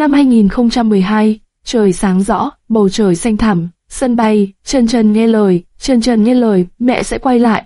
Năm 2012, trời sáng rõ, bầu trời xanh thẳm, sân bay, chân chân nghe lời, chân chân nghe lời, mẹ sẽ quay lại.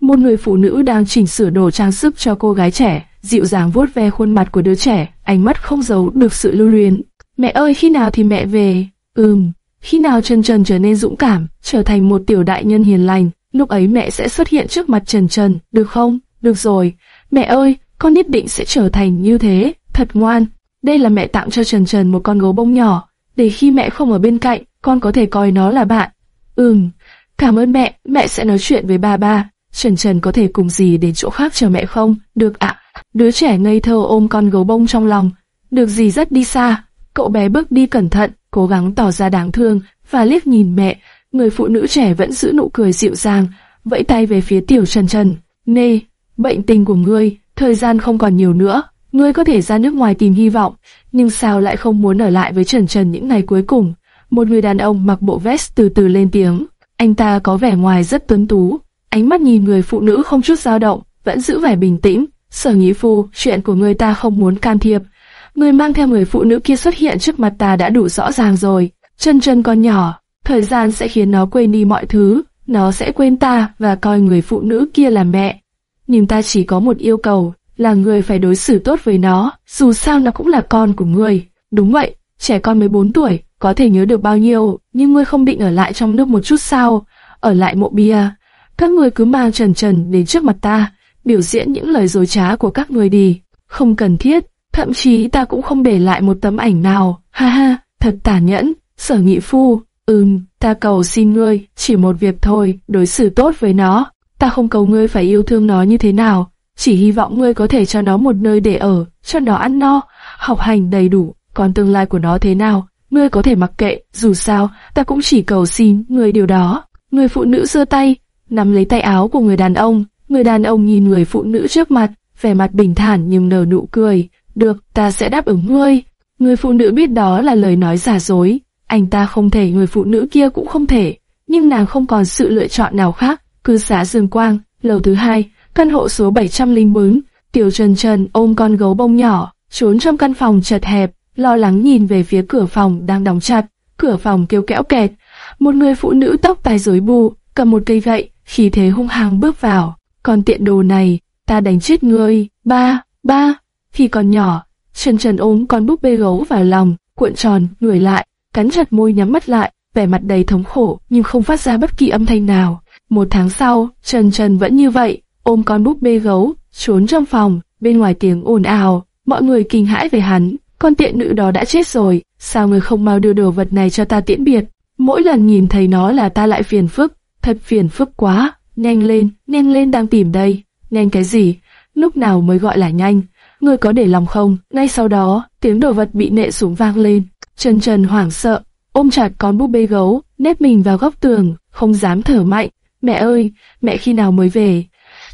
Một người phụ nữ đang chỉnh sửa đồ trang sức cho cô gái trẻ, dịu dàng vuốt ve khuôn mặt của đứa trẻ, ánh mắt không giấu được sự lưu luyến. Mẹ ơi khi nào thì mẹ về? Ừm, khi nào Trần Trần trở nên dũng cảm, trở thành một tiểu đại nhân hiền lành, lúc ấy mẹ sẽ xuất hiện trước mặt Trần Trần, được không? Được rồi, mẹ ơi, con nhất định sẽ trở thành như thế, thật ngoan. Đây là mẹ tặng cho Trần Trần một con gấu bông nhỏ, để khi mẹ không ở bên cạnh, con có thể coi nó là bạn. Ừm, cảm ơn mẹ, mẹ sẽ nói chuyện với ba ba. Trần Trần có thể cùng gì đến chỗ khác chờ mẹ không? Được ạ. Đứa trẻ ngây thơ ôm con gấu bông trong lòng. Được gì rất đi xa. Cậu bé bước đi cẩn thận, cố gắng tỏ ra đáng thương, và liếc nhìn mẹ. Người phụ nữ trẻ vẫn giữ nụ cười dịu dàng, vẫy tay về phía tiểu Trần Trần. Nê, bệnh tình của ngươi, thời gian không còn nhiều nữa. Ngươi có thể ra nước ngoài tìm hy vọng, nhưng sao lại không muốn ở lại với Trần Trần những ngày cuối cùng? Một người đàn ông mặc bộ vest từ từ lên tiếng. Anh ta có vẻ ngoài rất tuấn tú, ánh mắt nhìn người phụ nữ không chút dao động, vẫn giữ vẻ bình tĩnh. Sở Nhĩ Phu, chuyện của người ta không muốn can thiệp. Người mang theo người phụ nữ kia xuất hiện trước mặt ta đã đủ rõ ràng rồi. Chân chân con nhỏ, thời gian sẽ khiến nó quên đi mọi thứ, nó sẽ quên ta và coi người phụ nữ kia là mẹ. Nhưng ta chỉ có một yêu cầu, là người phải đối xử tốt với nó, dù sao nó cũng là con của người. Đúng vậy, trẻ con 14 tuổi, có thể nhớ được bao nhiêu, nhưng ngươi không định ở lại trong nước một chút sao, ở lại mộ bia. Các ngươi cứ mang trần trần đến trước mặt ta, biểu diễn những lời dối trá của các ngươi đi. Không cần thiết, thậm chí ta cũng không để lại một tấm ảnh nào. Ha ha, thật tàn nhẫn, sở nghị phu. Ừm, ta cầu xin ngươi, chỉ một việc thôi, đối xử tốt với nó. Ta không cầu ngươi phải yêu thương nó như thế nào, chỉ hy vọng ngươi có thể cho nó một nơi để ở, cho nó ăn no, học hành đầy đủ, còn tương lai của nó thế nào, ngươi có thể mặc kệ, dù sao, ta cũng chỉ cầu xin ngươi điều đó. Người phụ nữ giơ tay, nắm lấy tay áo của người đàn ông, người đàn ông nhìn người phụ nữ trước mặt, vẻ mặt bình thản nhưng nở nụ cười, được, ta sẽ đáp ứng ngươi. Người phụ nữ biết đó là lời nói giả dối, anh ta không thể, người phụ nữ kia cũng không thể, nhưng nàng không còn sự lựa chọn nào khác, cư xá Dương Quang, lầu thứ hai, căn hộ số 704, Tiểu Trần Trần ôm con gấu bông nhỏ, trốn trong căn phòng chật hẹp, lo lắng nhìn về phía cửa phòng đang đóng chặt, cửa phòng kêu kẽo kẹt. Một người phụ nữ tóc tai rối bù, cầm một cây gậy, khí thế hung hăng bước vào. Còn tiện đồ này, ta đánh chết ngươi, ba, ba. Khi còn nhỏ, Trần Trần ôm con búp bê gấu vào lòng, cuộn tròn, người lại, cắn chặt môi nhắm mắt lại, vẻ mặt đầy thống khổ nhưng không phát ra bất kỳ âm thanh nào. Một tháng sau, Trần Trần vẫn như vậy, ôm con búp bê gấu, trốn trong phòng, bên ngoài tiếng ồn ào, mọi người kinh hãi về hắn, con tiện nữ đó đã chết rồi, sao người không mau đưa đồ vật này cho ta tiễn biệt? Mỗi lần nhìn thấy nó là ta lại phiền phức, thật phiền phức quá, nhanh lên, nhanh lên đang tìm đây, nhanh cái gì, lúc nào mới gọi là nhanh, người có để lòng không? Ngay sau đó, tiếng đồ vật bị nệ xuống vang lên, Trần Trần hoảng sợ, ôm chặt con búp bê gấu, nép mình vào góc tường, không dám thở mạnh. Mẹ ơi, mẹ khi nào mới về?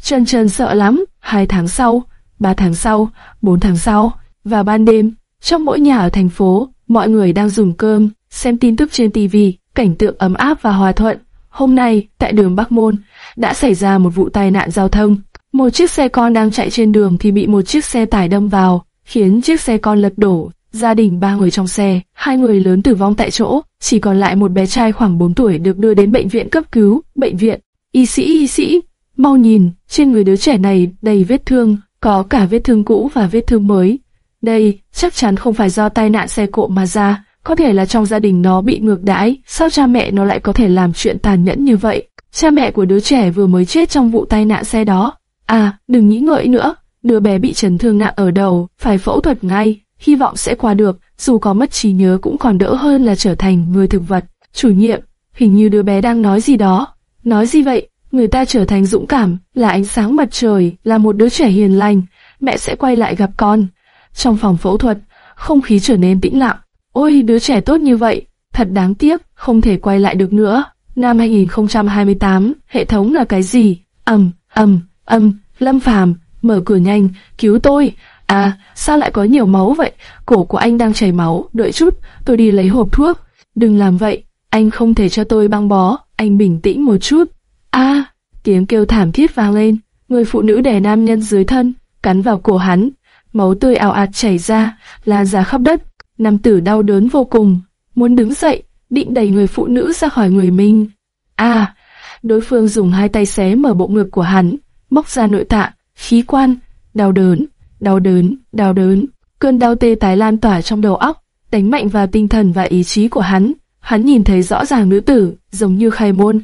Trần Trần sợ lắm, hai tháng sau, ba tháng sau, bốn tháng sau, vào ban đêm, trong mỗi nhà ở thành phố, mọi người đang dùng cơm, xem tin tức trên TV, cảnh tượng ấm áp và hòa thuận. Hôm nay, tại đường Bắc Môn, đã xảy ra một vụ tai nạn giao thông. Một chiếc xe con đang chạy trên đường thì bị một chiếc xe tải đâm vào, khiến chiếc xe con lật đổ. Gia đình ba người trong xe, hai người lớn tử vong tại chỗ, chỉ còn lại một bé trai khoảng 4 tuổi được đưa đến bệnh viện cấp cứu. Bệnh viện, y sĩ y sĩ, mau nhìn, trên người đứa trẻ này đầy vết thương, có cả vết thương cũ và vết thương mới. Đây, chắc chắn không phải do tai nạn xe cộ mà ra, có thể là trong gia đình nó bị ngược đãi, sao cha mẹ nó lại có thể làm chuyện tàn nhẫn như vậy? Cha mẹ của đứa trẻ vừa mới chết trong vụ tai nạn xe đó. À, đừng nghĩ ngợi nữa, đứa bé bị chấn thương nặng ở đầu, phải phẫu thuật ngay, hy vọng sẽ qua được, dù có mất trí nhớ cũng còn đỡ hơn là trở thành người thực vật. Chủ nhiệm, hình như đứa bé đang nói gì đó. Nói gì vậy? Người ta trở thành dũng cảm, là ánh sáng mặt trời, là một đứa trẻ hiền lành, mẹ sẽ quay lại gặp con. Trong phòng phẫu thuật, không khí trở nên tĩnh lặng. Ôi, đứa trẻ tốt như vậy, thật đáng tiếc, không thể quay lại được nữa. Năm 2028, hệ thống là cái gì? Ầm, ầm, ầm, Lâm Phàm, mở cửa nhanh, cứu tôi. À, sao lại có nhiều máu vậy? Cổ của anh đang chảy máu, đợi chút, tôi đi lấy hộp thuốc. Đừng làm vậy, anh không thể cho tôi băng bó, anh bình tĩnh một chút. A, tiếng kêu thảm thiết vang lên, người phụ nữ đè nam nhân dưới thân, cắn vào cổ hắn, máu tươi ảo ạt chảy ra, lan ra khắp đất. nam tử đau đớn vô cùng, muốn đứng dậy, định đẩy người phụ nữ ra khỏi người mình. À, đối phương dùng hai tay xé mở bộ ngực của hắn, móc ra nội tạng, khí quan, đau đớn, đau đớn, đau đớn. Cơn đau tê tái lan tỏa trong đầu óc, đánh mạnh vào tinh thần và ý chí của hắn. Hắn nhìn thấy rõ ràng nữ tử, giống như khai môn,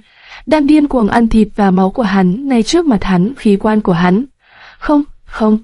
đang điên cuồng ăn thịt và máu của hắn ngay trước mặt hắn, khí quan của hắn. Không, không.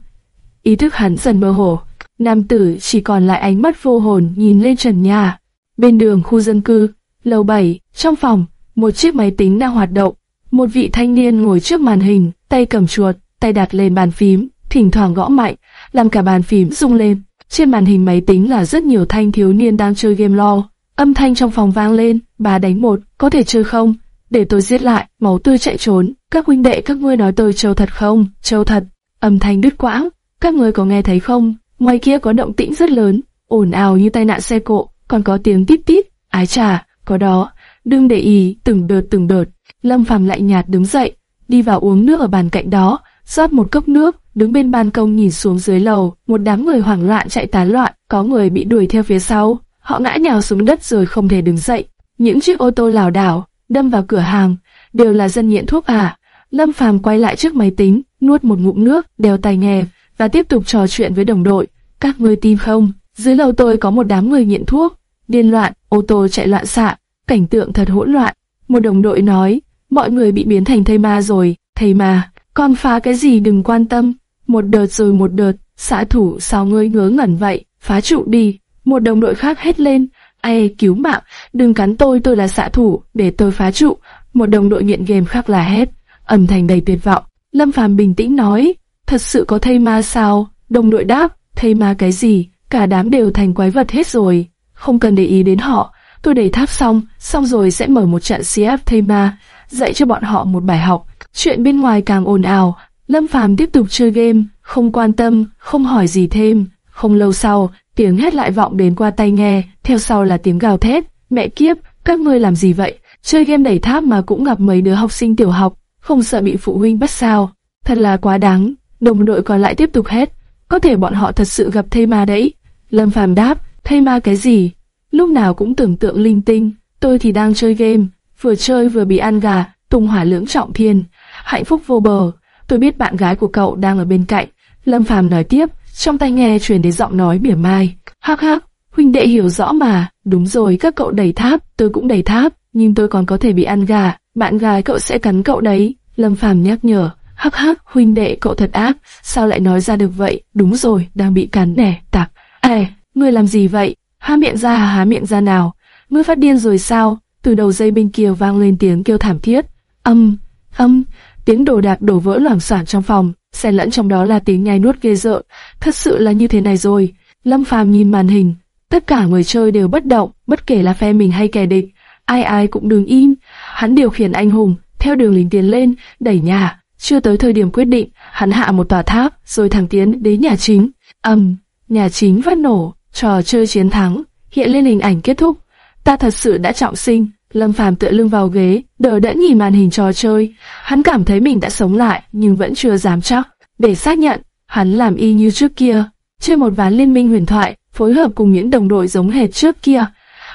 Ý thức hắn dần mơ hồ. Nam tử chỉ còn lại ánh mắt vô hồn nhìn lên trần nhà. Bên đường khu dân cư, lầu 7, trong phòng, một chiếc máy tính đang hoạt động. Một vị thanh niên ngồi trước màn hình, tay cầm chuột, tay đặt lên bàn phím, thỉnh thoảng gõ mạnh, làm cả bàn phím rung lên. Trên màn hình máy tính là rất nhiều thanh thiếu niên đang chơi game lo. Âm thanh trong phòng vang lên, bà đánh một, có thể chơi không? Để tôi giết lại, máu tươi chạy trốn. Các huynh đệ các ngươi nói tôi trâu thật không? Trâu thật. Âm thanh đứt quãng. Các ngươi có nghe thấy không? Ngoài kia có động tĩnh rất lớn, ồn ào như tai nạn xe cộ, còn có tiếng tít tít. Ái trà, có đó. Đừng để ý, từng đợt từng đợt. Lâm Phàm lạnh nhạt đứng dậy, đi vào uống nước ở bàn cạnh đó, rót một cốc nước, đứng bên ban công nhìn xuống dưới lầu, một đám người hoảng loạn chạy tán loạn, có người bị đuổi theo phía sau, họ ngã nhào xuống đất rồi không thể đứng dậy. Những chiếc ô tô lảo đảo đâm vào cửa hàng, đều là dân nghiện thuốc à. Lâm Phàm quay lại trước máy tính, nuốt một ngụm nước, đeo tai nghe và tiếp tục trò chuyện với đồng đội. Các ngươi tin không? Dưới lầu tôi có một đám người nghiện thuốc, điên loạn, ô tô chạy loạn xạ, cảnh tượng thật hỗn loạn. Một đồng đội nói, mọi người bị biến thành thây ma rồi, thây ma, con phá cái gì đừng quan tâm, một đợt rồi một đợt, xã thủ sao ngươi ngớ ngẩn vậy, phá trụ đi. Một đồng đội khác hét lên, ai cứu mạng, đừng cắn tôi tôi là xạ thủ, để tôi phá trụ. Một đồng đội nghiện game khác là hét, âm thanh đầy tuyệt vọng. Lâm Phàm bình tĩnh nói, thật sự có thây ma sao? Đồng đội đáp, thây ma cái gì? Cả đám đều thành quái vật hết rồi, không cần để ý đến họ. Tôi đẩy tháp xong, xong rồi sẽ mở một trận CF thây ma, dạy cho bọn họ một bài học. Chuyện bên ngoài càng ồn ào, Lâm Phàm tiếp tục chơi game, không quan tâm, không hỏi gì thêm. Không lâu sau, tiếng hét lại vọng đến qua tai nghe, theo sau là tiếng gào thét. Mẹ kiếp, các ngươi làm gì vậy? Chơi game đẩy tháp mà cũng gặp mấy đứa học sinh tiểu học, không sợ bị phụ huynh bắt sao? Thật là quá đáng. Đồng đội còn lại tiếp tục hét, có thể bọn họ thật sự gặp thây ma đấy. Lâm Phàm đáp, thây ma cái gì? Lúc nào cũng tưởng tượng linh tinh, tôi thì đang chơi game, vừa chơi vừa bị ăn gà, tung hỏa lưỡng trọng thiên, hạnh phúc vô bờ. Tôi biết bạn gái của cậu đang ở bên cạnh. Lâm Phàm nói tiếp, trong tai nghe truyền đến giọng nói mỉa mai. Hắc hắc, huynh đệ hiểu rõ mà. Đúng rồi, các cậu đầy tháp, tôi cũng đầy tháp, nhưng tôi còn có thể bị ăn gà. Bạn gái cậu sẽ cắn cậu đấy. Lâm Phàm nhắc nhở. Hắc hắc, huynh đệ cậu thật ác, sao lại nói ra được vậy? Đúng rồi, đang bị cắn nè, tạc. Ê, ngươi làm gì vậy? Há miệng ra há, há miệng ra nào? Ngươi phát điên rồi sao? Từ đầu dây bên kia vang lên tiếng kêu thảm thiết. Âm, âm, tiếng đồ đạc đổ vỡ loảng xoảng trong phòng, xen lẫn trong đó là tiếng nhai nuốt ghê rợn. Thật sự là như thế này rồi. Lâm Phàm nhìn màn hình, tất cả người chơi đều bất động, bất kể là phe mình hay kẻ địch, ai ai cũng đứng im. Hắn điều khiển anh hùng, theo đường lính tiến lên, đẩy nhà. Chưa tới thời điểm quyết định, hắn hạ một tòa tháp, rồi thẳng tiến đến nhà chính. ầm, nhà chính phát nổ, trò chơi chiến thắng, hiện lên hình ảnh kết thúc. Ta thật sự đã trọng sinh. Lâm Phàm tựa lưng vào ghế, đỡ đẫn nhìn màn hình trò chơi. Hắn cảm thấy mình đã sống lại, nhưng vẫn chưa dám chắc. Để xác nhận, hắn làm y như trước kia, chơi một ván liên minh huyền thoại, phối hợp cùng những đồng đội giống hệt trước kia.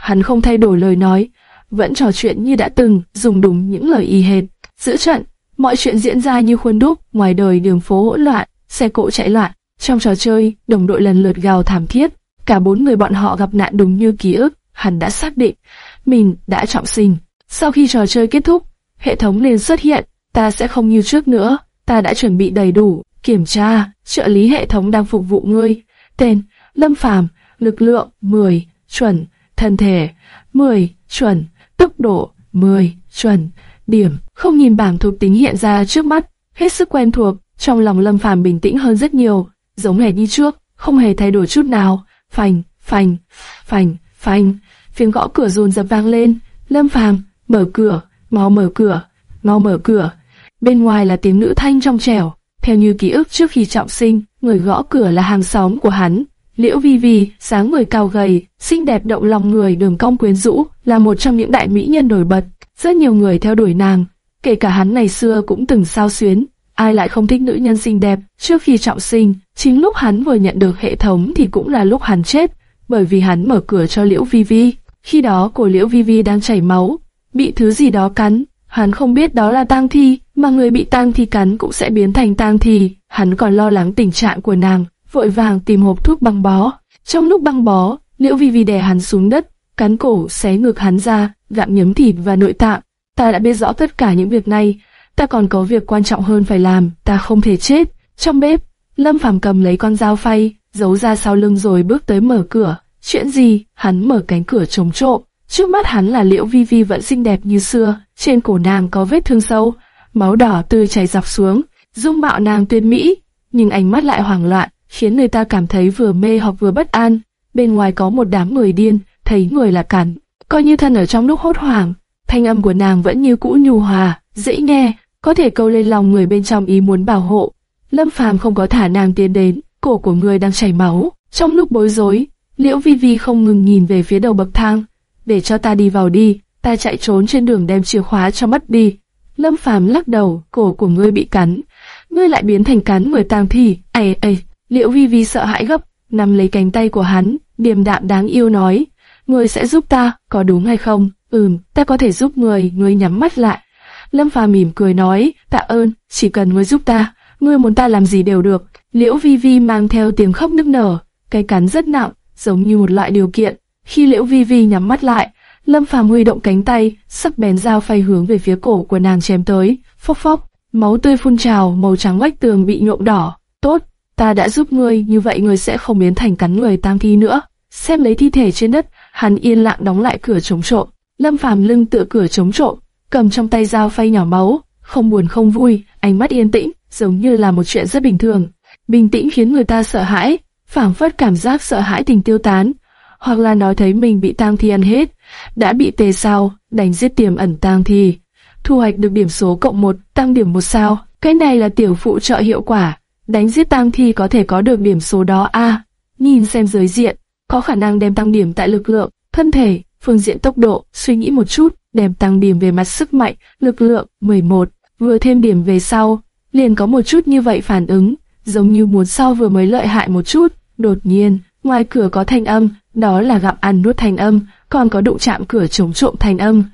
Hắn không thay đổi lời nói, vẫn trò chuyện như đã từng, dùng đúng những lời y hệt. Giữa trận, mọi chuyện diễn ra như khuôn đúc, ngoài đời đường phố hỗn loạn, xe cộ chạy loạn. Trong trò chơi, đồng đội lần lượt gào thảm thiết, cả bốn người bọn họ gặp nạn đúng như ký ức, hắn đã xác định mình đã trọng sinh. Sau khi trò chơi kết thúc, hệ thống liền xuất hiện, ta sẽ không như trước nữa, ta đã chuẩn bị đầy đủ, kiểm tra, trợ lý hệ thống đang phục vụ ngươi. Tên, Lâm Phàm, lực lượng 10, chuẩn, thân thể 10, chuẩn, tốc độ 10, chuẩn, điểm, không nhìn bảng thuộc tính hiện ra trước mắt, hết sức quen thuộc, trong lòng Lâm Phàm bình tĩnh hơn rất nhiều, giống hệt như trước, không hề thay đổi chút nào. Phành, phành, phành, phành, tiếng gõ cửa rồn rập vang lên. Lâm Phàm, mở cửa, mau mở cửa, mau mở cửa. Bên ngoài là tiếng nữ thanh trong trẻo. Theo như ký ức trước khi trọng sinh, người gõ cửa là hàng xóm của hắn. Liễu Vi Vi, sáng người cao gầy, xinh đẹp động lòng người đường cong quyến rũ, là một trong những đại mỹ nhân nổi bật. Rất nhiều người theo đuổi nàng, kể cả hắn ngày xưa cũng từng sao xuyến. Ai lại không thích nữ nhân xinh đẹp, trước khi trọng sinh, chính lúc hắn vừa nhận được hệ thống thì cũng là lúc hắn chết. bởi vì hắn mở cửa cho Liễu Vi Vi. Khi đó cổ Liễu Vi Vi đang chảy máu, bị thứ gì đó cắn. Hắn không biết đó là tang thi, mà người bị tang thi cắn cũng sẽ biến thành tang thi. Hắn còn lo lắng tình trạng của nàng, vội vàng tìm hộp thuốc băng bó. Trong lúc băng bó, Liễu Vi Vi đè hắn xuống đất, cắn cổ xé ngực hắn ra, gặm nhấm thịt và nội tạng. Ta đã biết rõ tất cả những việc này, ta còn có việc quan trọng hơn phải làm, ta không thể chết. Trong bếp, Lâm Phàm cầm lấy con dao phay, giấu ra sau lưng rồi bước tới mở cửa. Chuyện gì? Hắn mở cánh cửa trống trộm. Trước mắt hắn là Liễu Vi Vi vẫn xinh đẹp như xưa, trên cổ nàng có vết thương sâu, máu đỏ tươi chảy dọc xuống, dung mạo nàng tuyệt mỹ, nhưng ánh mắt lại hoảng loạn, khiến người ta cảm thấy vừa mê hoặc vừa bất an. Bên ngoài có một đám người điên, thấy người là cản, coi như thân ở trong lúc hốt hoảng, thanh âm của nàng vẫn như cũ nhu hòa, dễ nghe, có thể câu lên lòng người bên trong ý muốn bảo hộ. Lâm Phàm không có thả nàng tiến đến, cổ của người đang chảy máu. Trong lúc bối rối, Liễu Vi Vi không ngừng nhìn về phía đầu bậc thang, để cho ta đi vào đi, ta chạy trốn trên đường đem chìa khóa cho mất đi. Lâm Phàm lắc đầu, cổ của ngươi bị cắn, ngươi lại biến thành cắn người tang thi. Ây ây, Liễu Vi Vi sợ hãi gấp, nắm lấy cánh tay của hắn, điềm đạm đáng yêu nói, ngươi sẽ giúp ta, có đúng hay không? Ừm, ta có thể giúp người, ngươi nhắm mắt lại. Lâm Phàm mỉm cười nói, tạ ơn, chỉ cần ngươi giúp ta, ngươi muốn ta làm gì đều được. Liễu Vi Vi mang theo tiếng khóc nức nở, cái cắn rất nặng, giống như một loại điều kiện. Khi Liễu Vi Vi nhắm mắt lại, Lâm Phàm huy động cánh tay, sắc bén dao phay hướng về phía cổ của nàng chém tới. Phốc phốc, máu tươi phun trào, màu trắng vách tường bị nhuộm đỏ. Tốt, ta đã giúp ngươi, như vậy ngươi sẽ không biến thành cắn người tam thi nữa. Xem lấy thi thể trên đất, hắn yên lặng đóng lại cửa chống trộm. Lâm Phàm lưng tựa cửa chống trộm, cầm trong tay dao phay nhỏ máu, không buồn không vui, ánh mắt yên tĩnh, giống như là một chuyện rất bình thường. Bình tĩnh khiến người ta sợ hãi, phảng phất cảm giác sợ hãi tình tiêu tán, hoặc là nói thấy mình bị tang thi ăn hết, đã bị tê sao, đánh giết tiềm ẩn tang thi, thu hoạch được điểm số cộng một, tăng điểm một sao. Cái này là tiểu phụ trợ hiệu quả, đánh giết tang thi có thể có được điểm số đó a. nhìn xem giới diện, có khả năng đem tăng điểm tại lực lượng, thân thể, phương diện tốc độ, suy nghĩ một chút, đem tăng điểm về mặt sức mạnh, lực lượng 11, vừa thêm điểm về sau, liền có một chút như vậy phản ứng, giống như muốn sau vừa mới lợi hại một chút. Đột nhiên, ngoài cửa có thanh âm, đó là gặm ăn nuốt thanh âm, còn có đụng chạm cửa chống trộm thành âm.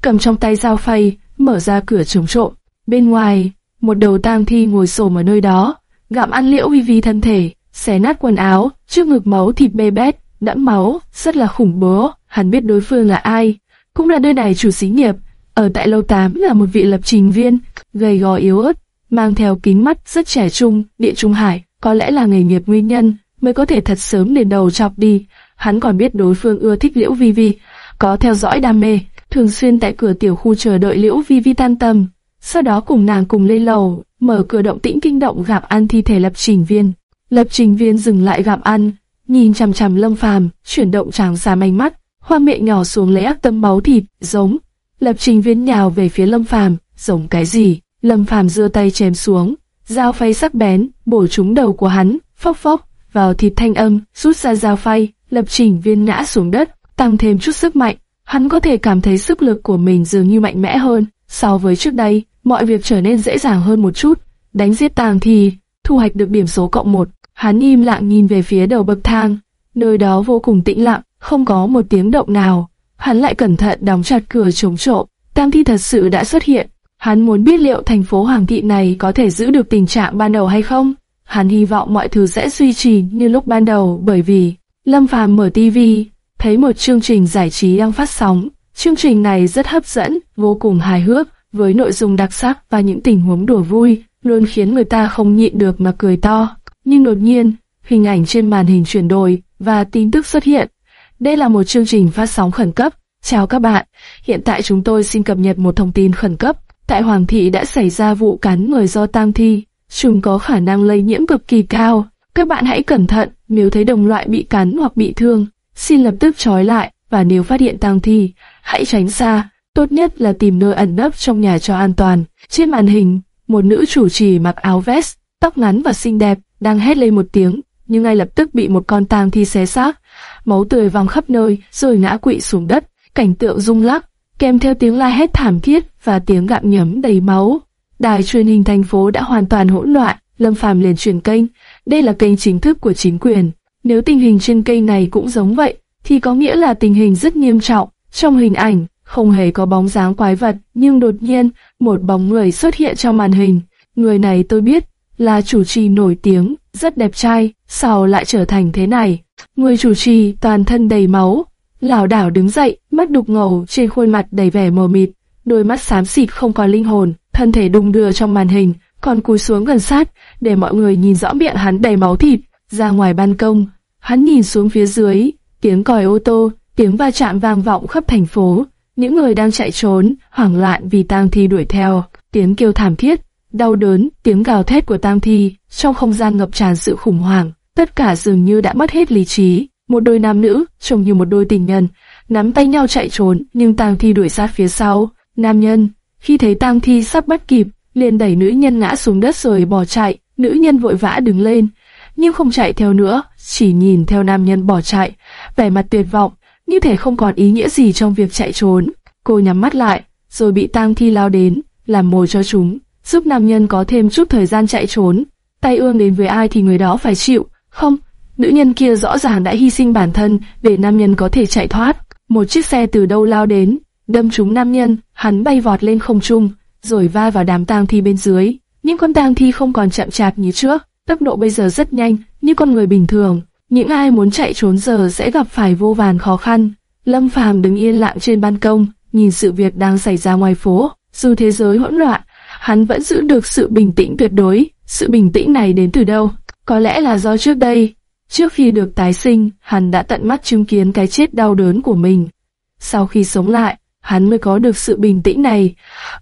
Cầm trong tay dao phay, mở ra cửa chống trộm. Bên ngoài, một đầu tang thi ngồi xổm ở nơi đó, gặm ăn liễu vi vi thân thể, xé nát quần áo, trước ngực máu thịt bê bét, đẫm máu, rất là khủng bố. Hắn biết đối phương là ai, cũng là nơi này chủ xí nghiệp. Ở tại lâu tám là một vị lập trình viên, gầy gò yếu ớt, mang theo kính mắt rất trẻ trung, địa trung hải, có lẽ là nghề nghiệp nguyên nhân mới có thể thật sớm lên đầu chọc đi. Hắn còn biết đối phương ưa thích Liễu Vi Vi, có theo dõi đam mê, thường xuyên tại cửa tiểu khu chờ đợi Liễu Vi Vi tan tầm, sau đó cùng nàng cùng lên lầu, mở cửa động tĩnh kinh động gặp an thi thể lập trình viên. Lập trình viên dừng lại gặp an nhìn chằm chằm Lâm Phàm, chuyển động tràng xa manh mắt, hoa miệng nhỏ xuống lấy ác tâm máu thịt, giống. Lập trình viên nhào về phía Lâm Phàm, giống cái gì? Lâm Phàm giơ tay chém xuống, dao phay sắc bén bổ trúng đầu của hắn, phốc phốc, vào thịt thanh âm, rút ra dao phay, lập trình viên ngã xuống đất, tăng thêm chút sức mạnh. Hắn có thể cảm thấy sức lực của mình dường như mạnh mẽ hơn, so với trước đây, mọi việc trở nên dễ dàng hơn một chút. Đánh giết tàng thì, thu hoạch được điểm số cộng một. Hắn im lặng nhìn về phía đầu bậc thang, nơi đó vô cùng tĩnh lặng, không có một tiếng động nào. Hắn lại cẩn thận đóng chặt cửa chống trộm. Tang thi thật sự đã xuất hiện. Hắn muốn biết liệu thành phố Hoàng thị này có thể giữ được tình trạng ban đầu hay không. Hắn hy vọng mọi thứ sẽ duy trì như lúc ban đầu bởi vì Lâm Phàm mở TV, thấy một chương trình giải trí đang phát sóng. Chương trình này rất hấp dẫn, vô cùng hài hước, với nội dung đặc sắc và những tình huống đùa vui, luôn khiến người ta không nhịn được mà cười to. Nhưng đột nhiên, hình ảnh trên màn hình chuyển đổi và tin tức xuất hiện. Đây là một chương trình phát sóng khẩn cấp. Chào các bạn, hiện tại chúng tôi xin cập nhật một thông tin khẩn cấp. Tại Hoàng thị đã xảy ra vụ cắn người do tang thi, chúng có khả năng lây nhiễm cực kỳ cao. Các bạn hãy cẩn thận, nếu thấy đồng loại bị cắn hoặc bị thương, xin lập tức trói lại, và nếu phát hiện tang thi, hãy tránh xa, tốt nhất là tìm nơi ẩn nấp trong nhà cho an toàn. Trên màn hình, một nữ chủ trì mặc áo vest, tóc ngắn và xinh đẹp, đang hét lên một tiếng, nhưng ngay lập tức bị một con tang thi xé xác, máu tươi văng khắp nơi, rồi ngã quỵ xuống đất, cảnh tượng rung lắc, kèm theo tiếng la hét thảm thiết và tiếng gặm nhấm đầy máu. Đài truyền hình thành phố đã hoàn toàn hỗn loạn, Lâm Phàm liền chuyển kênh, đây là kênh chính thức của chính quyền. Nếu tình hình trên kênh này cũng giống vậy, thì có nghĩa là tình hình rất nghiêm trọng. Trong hình ảnh, không hề có bóng dáng quái vật, nhưng đột nhiên, một bóng người xuất hiện trong màn hình. Người này tôi biết, là chủ trì nổi tiếng, rất đẹp trai, sao lại trở thành thế này? Người chủ trì toàn thân đầy máu, lảo đảo đứng dậy, mắt đục ngầu trên khuôn mặt đầy vẻ mờ mịt, đôi mắt xám xịt không có linh hồn, thân thể đung đưa trong màn hình, còn cúi xuống gần sát để mọi người nhìn rõ miệng hắn đầy máu thịt. Ra ngoài ban công, hắn nhìn xuống phía dưới, tiếng còi ô tô, tiếng va chạm vang vọng khắp thành phố. Những người đang chạy trốn, hoảng loạn vì tang thi đuổi theo, tiếng kêu thảm thiết, đau đớn, tiếng gào thét của tang thi, trong không gian ngập tràn sự khủng hoảng, tất cả dường như đã mất hết lý trí. Một đôi nam nữ, trông như một đôi tình nhân, nắm tay nhau chạy trốn, nhưng tang thi đuổi sát phía sau. Nam nhân, khi thấy tang thi sắp bắt kịp, liền đẩy nữ nhân ngã xuống đất rồi bỏ chạy. Nữ nhân vội vã đứng lên, nhưng không chạy theo nữa, chỉ nhìn theo nam nhân bỏ chạy, vẻ mặt tuyệt vọng, như thể không còn ý nghĩa gì trong việc chạy trốn. Cô nhắm mắt lại, rồi bị tang thi lao đến, làm mồi cho chúng, giúp nam nhân có thêm chút thời gian chạy trốn. Tay ương đến với ai thì người đó phải chịu, không, nữ nhân kia rõ ràng đã hy sinh bản thân để nam nhân có thể chạy thoát. Một chiếc xe từ đâu lao đến, đâm trúng nam nhân, hắn bay vọt lên không trung, rồi va vào đám tang thi bên dưới. Những con tang thi không còn chậm chạp như trước, tốc độ bây giờ rất nhanh, như con người bình thường. Những ai muốn chạy trốn giờ sẽ gặp phải vô vàn khó khăn. Lâm Phàm đứng yên lặng trên ban công, nhìn sự việc đang xảy ra ngoài phố. Dù thế giới hỗn loạn, hắn vẫn giữ được sự bình tĩnh tuyệt đối. Sự bình tĩnh này đến từ đâu? Có lẽ là do trước đây, trước khi được tái sinh, hắn đã tận mắt chứng kiến cái chết đau đớn của mình. Sau khi sống lại, hắn mới có được sự bình tĩnh này.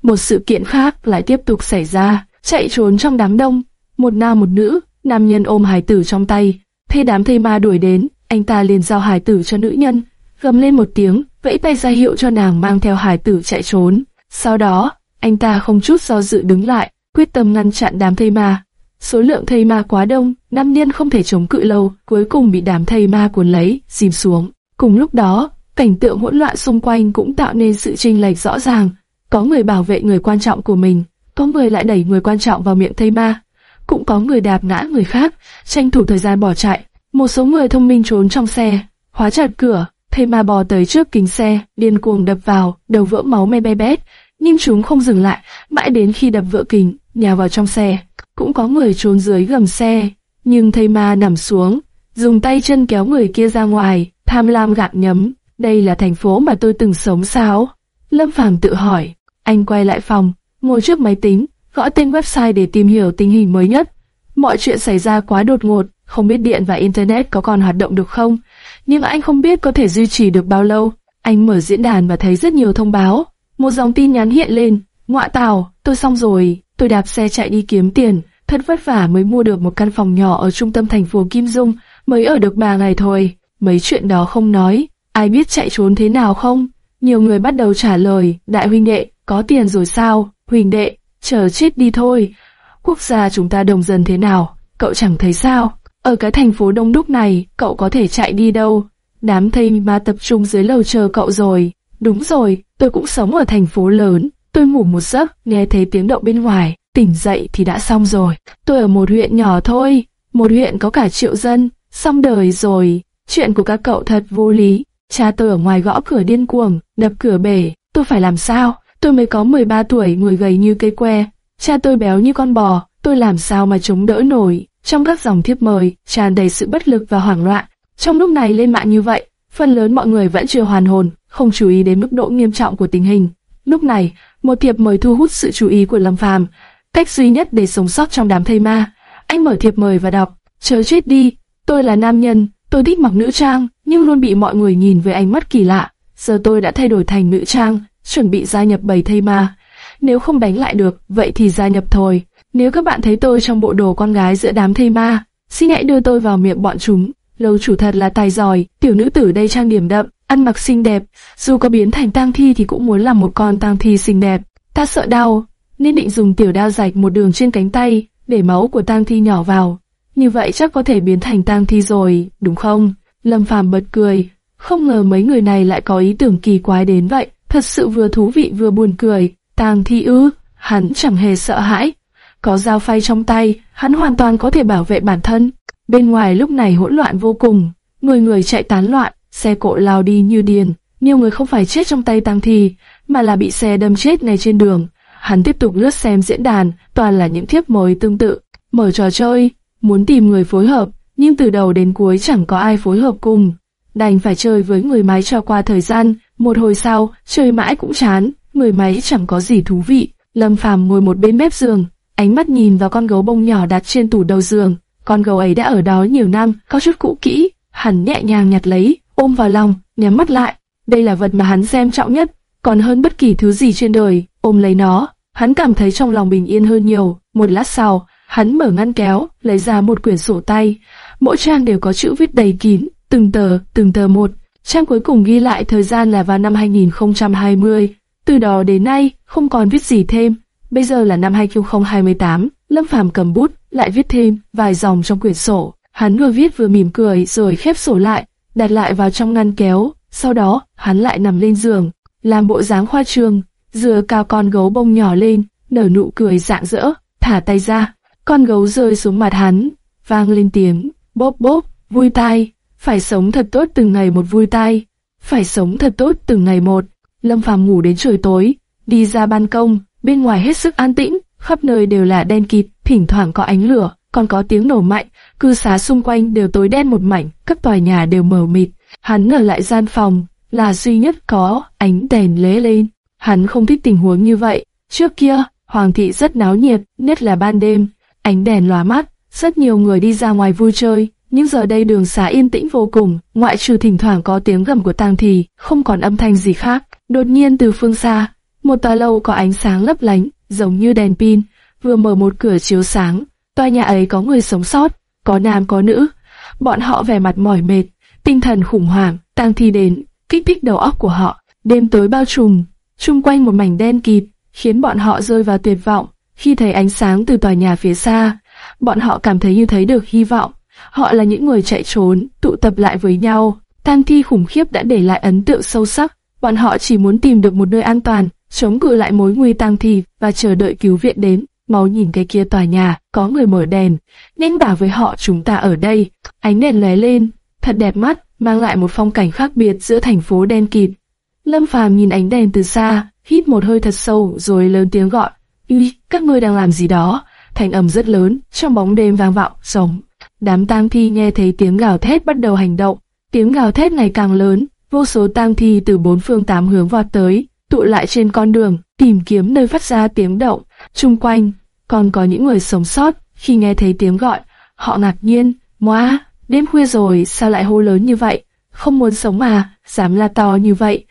Một sự kiện khác lại tiếp tục xảy ra, chạy trốn trong đám đông, một nam một nữ, nam nhân ôm hài tử trong tay, thấy đám thây ma đuổi đến, anh ta liền giao hài tử cho nữ nhân, gầm lên một tiếng, vẫy tay ra hiệu cho nàng mang theo hài tử chạy trốn. Sau đó, anh ta không chút do dự đứng lại, quyết tâm ngăn chặn đám thây ma. Số lượng thây ma quá đông, nam nhân không thể chống cự lâu, cuối cùng bị đám thây ma cuốn lấy, dìm xuống. Cùng lúc đó, cảnh tượng hỗn loạn xung quanh cũng tạo nên sự chênh lệch rõ ràng. Có người bảo vệ người quan trọng của mình, có người lại đẩy người quan trọng vào miệng thây ma, cũng có người đạp ngã người khác, tranh thủ thời gian bỏ chạy. Một số người thông minh trốn trong xe, khóa chặt cửa, thây ma bò tới trước kính xe, điên cuồng đập vào, đầu vỡ máu me be bét, nhưng chúng không dừng lại, mãi đến khi đập vỡ kính, nhào vào trong xe. Cũng có người trốn dưới gầm xe, nhưng thây ma nằm xuống, dùng tay chân kéo người kia ra ngoài, tham lam gạt nhấm. Đây là thành phố mà tôi từng sống sao? Lâm Phàm tự hỏi. Anh quay lại phòng, ngồi trước máy tính, gõ tên website để tìm hiểu tình hình mới nhất. Mọi chuyện xảy ra quá đột ngột, không biết điện và internet có còn hoạt động được không, nhưng anh không biết có thể duy trì được bao lâu. Anh mở diễn đàn và thấy rất nhiều thông báo. Một dòng tin nhắn hiện lên, ngọa tào, tôi xong rồi, tôi đạp xe chạy đi kiếm tiền, thật vất vả mới mua được một căn phòng nhỏ ở trung tâm thành phố Kim Dung, mới ở được 3 ngày thôi. Mấy chuyện đó không nói, ai biết chạy trốn thế nào không? Nhiều người bắt đầu trả lời, đại huynh đệ, có tiền rồi sao? Huỳnh đệ, chờ chết đi thôi. Quốc gia chúng ta đồng dần thế nào, cậu chẳng thấy sao? Ở cái thành phố đông đúc này, cậu có thể chạy đi đâu? Đám thây ma tập trung dưới lầu chờ cậu rồi. Đúng rồi, tôi cũng sống ở thành phố lớn. Tôi ngủ một giấc, nghe thấy tiếng động bên ngoài, tỉnh dậy thì đã xong rồi. Tôi ở một huyện nhỏ thôi, một huyện có cả triệu dân, xong đời rồi. Chuyện của các cậu thật vô lý. Cha tôi ở ngoài gõ cửa điên cuồng, đập cửa bể, tôi phải làm sao? Tôi mới có 13 tuổi, người gầy như cây que. Cha tôi béo như con bò, tôi làm sao mà chống đỡ nổi. Trong các dòng thiếp mời, tràn đầy sự bất lực và hoảng loạn. Trong lúc này lên mạng như vậy, phần lớn mọi người vẫn chưa hoàn hồn, không chú ý đến mức độ nghiêm trọng của tình hình. Lúc này, một thiệp mời thu hút sự chú ý của Lâm Phàm. Cách duy nhất để sống sót trong đám thây ma. Anh mở thiệp mời và đọc, chớ chết đi, tôi là nam nhân, tôi thích mặc nữ trang, nhưng luôn bị mọi người nhìn với ánh mắt kỳ lạ. Giờ tôi đã thay đổi thành nữ trang, chuẩn bị gia nhập bầy thây ma. Nếu không đánh lại được, vậy thì gia nhập thôi. Nếu các bạn thấy tôi trong bộ đồ con gái giữa đám thây ma, xin hãy đưa tôi vào miệng bọn chúng. Lâu chủ thật là tài giỏi, tiểu nữ tử đây trang điểm đậm, ăn mặc xinh đẹp, dù có biến thành tang thi thì cũng muốn làm một con tang thi xinh đẹp. Ta sợ đau, nên định dùng tiểu đao rạch một đường trên cánh tay, để máu của tang thi nhỏ vào. Như vậy chắc có thể biến thành tang thi rồi, đúng không? Lâm Phàm bật cười, không ngờ mấy người này lại có ý tưởng kỳ quái đến vậy, thật sự vừa thú vị vừa buồn cười. Tang thi ư, hắn chẳng hề sợ hãi. Có dao phay trong tay, hắn hoàn toàn có thể bảo vệ bản thân. Bên ngoài lúc này hỗn loạn vô cùng, người người chạy tán loạn, xe cộ lao đi như điên. Nhiều người không phải chết trong tay Tang thi, mà là bị xe đâm chết ngay trên đường. Hắn tiếp tục lướt xem diễn đàn, toàn là những thiếp mời tương tự. Mở trò chơi, muốn tìm người phối hợp, nhưng từ đầu đến cuối chẳng có ai phối hợp cùng. Đành phải chơi với người máy cho qua thời gian, một hồi sau, chơi mãi cũng chán, người máy chẳng có gì thú vị. Lâm Phàm ngồi một bên mép giường, ánh mắt nhìn vào con gấu bông nhỏ đặt trên tủ đầu giường. Con gấu ấy đã ở đó nhiều năm, có chút cũ kỹ, hắn nhẹ nhàng nhặt lấy, ôm vào lòng, nhắm mắt lại. Đây là vật mà hắn xem trọng nhất, còn hơn bất kỳ thứ gì trên đời. Ôm lấy nó, hắn cảm thấy trong lòng bình yên hơn nhiều. Một lát sau, hắn mở ngăn kéo, lấy ra một quyển sổ tay. Mỗi trang đều có chữ viết đầy kín, từng tờ, từng tờ một. Trang cuối cùng ghi lại thời gian là vào năm 2020. Từ đó đến nay, không còn viết gì thêm. Bây giờ là năm 2028, Lâm Phàm cầm bút, lại viết thêm vài dòng trong quyển sổ. Hắn vừa viết vừa mỉm cười rồi khép sổ lại, đặt lại vào trong ngăn kéo. Sau đó, hắn lại nằm lên giường, làm bộ dáng khoa trương, dừa cao con gấu bông nhỏ lên, nở nụ cười rạng rỡ, thả tay ra. Con gấu rơi xuống mặt hắn, vang lên tiếng, bốp bốp, vui tai, phải sống thật tốt từng ngày một vui tai, phải sống thật tốt từng ngày một. Lâm Phàm ngủ đến trời tối, đi ra ban công, bên ngoài hết sức an tĩnh, khắp nơi đều là đen kịt, thỉnh thoảng có ánh lửa, còn có tiếng nổ mạnh, cư xá xung quanh đều tối đen một mảnh, các tòa nhà đều mờ mịt. Hắn ở lại gian phòng, là duy nhất có ánh đèn lế lên. Hắn không thích tình huống như vậy. Trước kia, Hoàng thị rất náo nhiệt, nhất là ban đêm, ánh đèn lóa mắt, rất nhiều người đi ra ngoài vui chơi. Nhưng giờ đây đường xá yên tĩnh vô cùng, ngoại trừ thỉnh thoảng có tiếng gầm của tang thì, không còn âm thanh gì khác. Đột nhiên từ phương xa, một tòa lâu có ánh sáng lấp lánh, giống như đèn pin, vừa mở một cửa chiếu sáng. Tòa nhà ấy có người sống sót, có nam có nữ. Bọn họ vẻ mặt mỏi mệt, tinh thần khủng hoảng, tang thi đến, kích thích đầu óc của họ. Đêm tối bao trùm, chung quanh một mảnh đen kịt, khiến bọn họ rơi vào tuyệt vọng. Khi thấy ánh sáng từ tòa nhà phía xa, bọn họ cảm thấy như thấy được hy vọng. Họ là những người chạy trốn, tụ tập lại với nhau. Tang thi khủng khiếp đã để lại ấn tượng sâu sắc. Bọn họ chỉ muốn tìm được một nơi an toàn, chống cự lại mối nguy tang thi và chờ đợi cứu viện đến. Máu nhìn cái kia tòa nhà, có người mở đèn, nên bảo với họ chúng ta ở đây. Ánh đèn lóe lên, thật đẹp mắt, mang lại một phong cảnh khác biệt giữa thành phố đen kịt. Lâm Phàm nhìn ánh đèn từ xa, hít một hơi thật sâu rồi lớn tiếng gọi, "Uy, các ngươi đang làm gì đó?" Thành âm rất lớn, trong bóng đêm vang vọng, sống. Đám tang thi nghe thấy tiếng gào thét bắt đầu hành động, tiếng gào thét ngày càng lớn, vô số tang thi từ bốn phương tám hướng vọt tới, tụ lại trên con đường, tìm kiếm nơi phát ra tiếng động. Trung quanh, còn có những người sống sót, khi nghe thấy tiếng gọi, họ ngạc nhiên, "Moa, đêm khuya rồi, sao lại hô lớn như vậy? Không muốn sống mà, dám la to như vậy.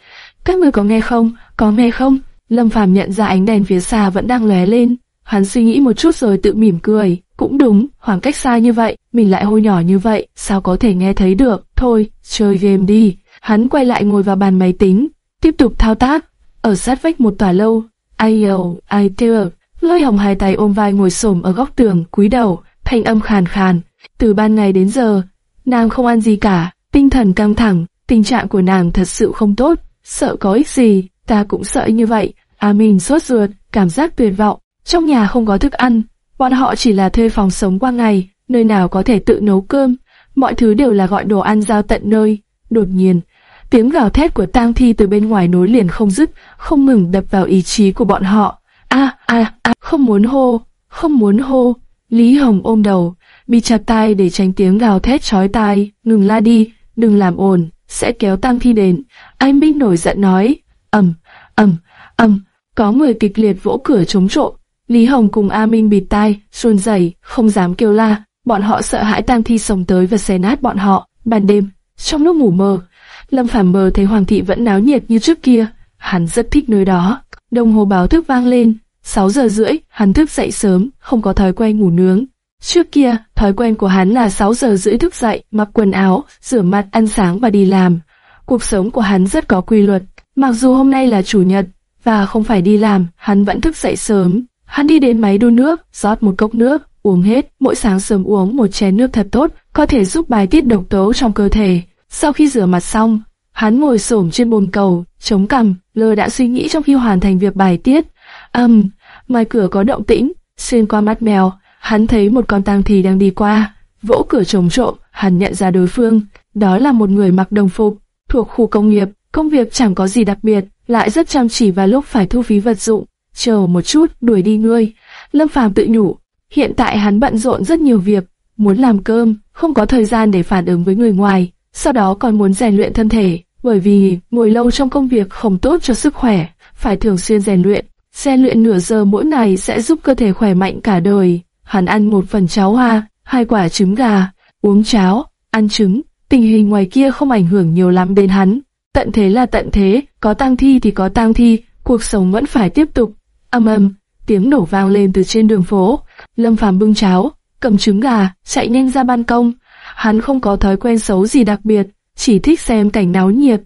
Các người có nghe không? Có nghe không?" Lâm Phàm nhận ra ánh đèn phía xa vẫn đang lóe lên, hắn suy nghĩ một chút rồi tự mỉm cười, cũng đúng, khoảng cách xa như vậy, mình lại hôi nhỏ như vậy, sao có thể nghe thấy được? Thôi, chơi game đi. Hắn quay lại ngồi vào bàn máy tính, tiếp tục thao tác. Ở sát vách một tòa lâu, ai yêu, ai tiêu, lôi hồng hai tay ôm vai ngồi xổm ở góc tường, cúi đầu, thanh âm khàn khàn. Từ ban ngày đến giờ, nàng không ăn gì cả, tinh thần căng thẳng, tình trạng của nàng thật sự không tốt, sợ có ích gì, ta cũng sợ như vậy. À, Amin sốt ruột, cảm giác tuyệt vọng, trong nhà không có thức ăn, bọn họ chỉ là thuê phòng sống qua ngày, nơi nào có thể tự nấu cơm, mọi thứ đều là gọi đồ ăn giao tận nơi. Đột nhiên, tiếng gào thét của tang thi từ bên ngoài nối liền không dứt, không ngừng đập vào ý chí của bọn họ. A a a, không muốn hô, không muốn hô. Lý Hồng ôm đầu, bị chặt tay để tránh tiếng gào thét chói tai, ngừng la đi, đừng làm ồn, sẽ kéo tang thi đến. Anh Minh nổi giận nói, ầm, ầm, ầm, có người kịch liệt vỗ cửa chống trộm. Lý Hồng cùng A Minh bịt tai, run rẩy, không dám kêu la. Bọn họ sợ hãi tang thi sống tới và xé nát bọn họ. Ban đêm, trong lúc ngủ mơ, Lâm Phàm mơ thấy Hoàng thị vẫn náo nhiệt như trước kia. Hắn rất thích nơi đó. Đồng hồ báo thức vang lên. 6 giờ rưỡi, hắn thức dậy sớm, không có thói quen ngủ nướng. Trước kia, thói quen của hắn là 6 giờ rưỡi thức dậy, mặc quần áo, rửa mặt, ăn sáng và đi làm. Cuộc sống của hắn rất có quy luật. Mặc dù hôm nay là chủ nhật, và không phải đi làm, hắn vẫn thức dậy sớm. Hắn đi đến máy đun nước, rót một cốc nước, uống hết, mỗi sáng sớm uống một chén nước thật tốt, có thể giúp bài tiết độc tố trong cơ thể. Sau khi rửa mặt xong, hắn ngồi xổm trên bồn cầu, chống cằm, lơ đã suy nghĩ trong khi hoàn thành việc bài tiết. Âm, um, ngoài cửa có động tĩnh, xuyên qua mắt mèo, hắn thấy một con tang thì đang đi qua. vỗ cửa trống trộm, hắn nhận ra đối phương, đó là một người mặc đồng phục, thuộc khu công nghiệp, công việc chẳng có gì đặc biệt, lại rất chăm chỉ và lúc phải thu phí vật dụng. Chờ một chút, đuổi đi ngươi. Lâm Phàm tự nhủ, hiện tại hắn bận rộn rất nhiều việc, muốn làm cơm, không có thời gian để phản ứng với người ngoài, sau đó còn muốn rèn luyện thân thể, bởi vì ngồi lâu trong công việc không tốt cho sức khỏe, phải thường xuyên rèn luyện. Rèn luyện nửa giờ mỗi ngày sẽ giúp cơ thể khỏe mạnh cả đời. Hắn ăn một phần cháo hoa, hai quả trứng gà, uống cháo, ăn trứng, tình hình ngoài kia không ảnh hưởng nhiều lắm đến hắn. Tận thế là tận thế, có tang thi thì có tang thi, cuộc sống vẫn phải tiếp tục. Âm ầm, tiếng nổ vang lên từ trên đường phố. Lâm Phàm bưng cháo, cầm trứng gà, chạy nhanh ra ban công. Hắn không có thói quen xấu gì đặc biệt, chỉ thích xem cảnh náo nhiệt.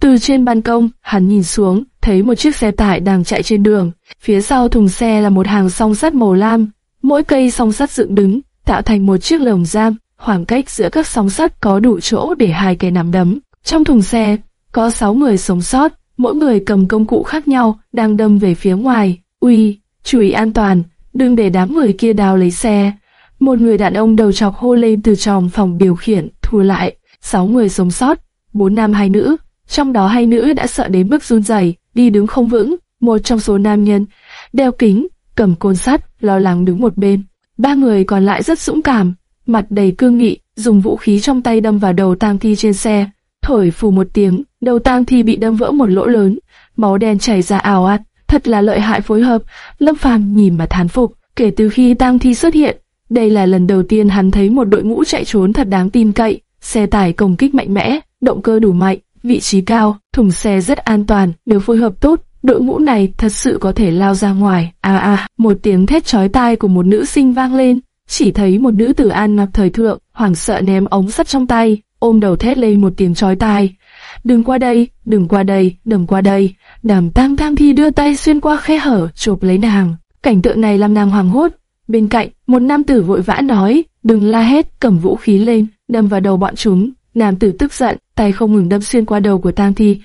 Từ trên ban công, hắn nhìn xuống, thấy một chiếc xe tải đang chạy trên đường. Phía sau thùng xe là một hàng song sắt màu lam. Mỗi cây song sắt dựng đứng, tạo thành một chiếc lồng giam. Khoảng cách giữa các song sắt có đủ chỗ để hai cây nắm đấm. Trong thùng xe, có sáu người sống sót, mỗi người cầm công cụ khác nhau, đang đâm về phía ngoài. Uy, chú ý an toàn, đừng để đám người kia đào lấy xe. Một người đàn ông đầu chọc hô lên từ trong phòng điều khiển, thua lại. Sáu người sống sót, bốn nam hai nữ, trong đó hai nữ đã sợ đến mức run rẩy, đi đứng không vững. Một trong số nam nhân đeo kính, cầm côn sắt, lo lắng đứng một bên. Ba người còn lại rất dũng cảm, mặt đầy cương nghị, dùng vũ khí trong tay đâm vào đầu tang thi trên xe. Thổi phù một tiếng, đầu tang thi bị đâm vỡ một lỗ lớn, máu đen chảy ra ảo ạt, thật là lợi hại phối hợp. Lâm Phàm nhìn mà thán phục, kể từ khi tang thi xuất hiện, đây là lần đầu tiên hắn thấy một đội ngũ chạy trốn thật đáng tin cậy. Xe tải công kích mạnh mẽ, động cơ đủ mạnh, vị trí cao, thùng xe rất an toàn, nếu phối hợp tốt, đội ngũ này thật sự có thể lao ra ngoài. À à, một tiếng thét chói tai của một nữ sinh vang lên, chỉ thấy một nữ tử an mặc thời thượng, hoảng sợ ném ống sắt trong tay, ôm đầu thét lên một tiếng chói tai. Đừng qua đây, đừng qua đây, đừng qua đây. Đàm tang Tam thi đưa tay xuyên qua khe hở, chụp lấy nàng. Cảnh tượng này làm nàng hoàng hốt. Bên cạnh, một nam tử vội vã nói, đừng la hét, cầm vũ khí lên, đâm vào đầu bọn chúng. Nam tử tức giận, tay không ngừng đâm xuyên qua đầu của tang thi.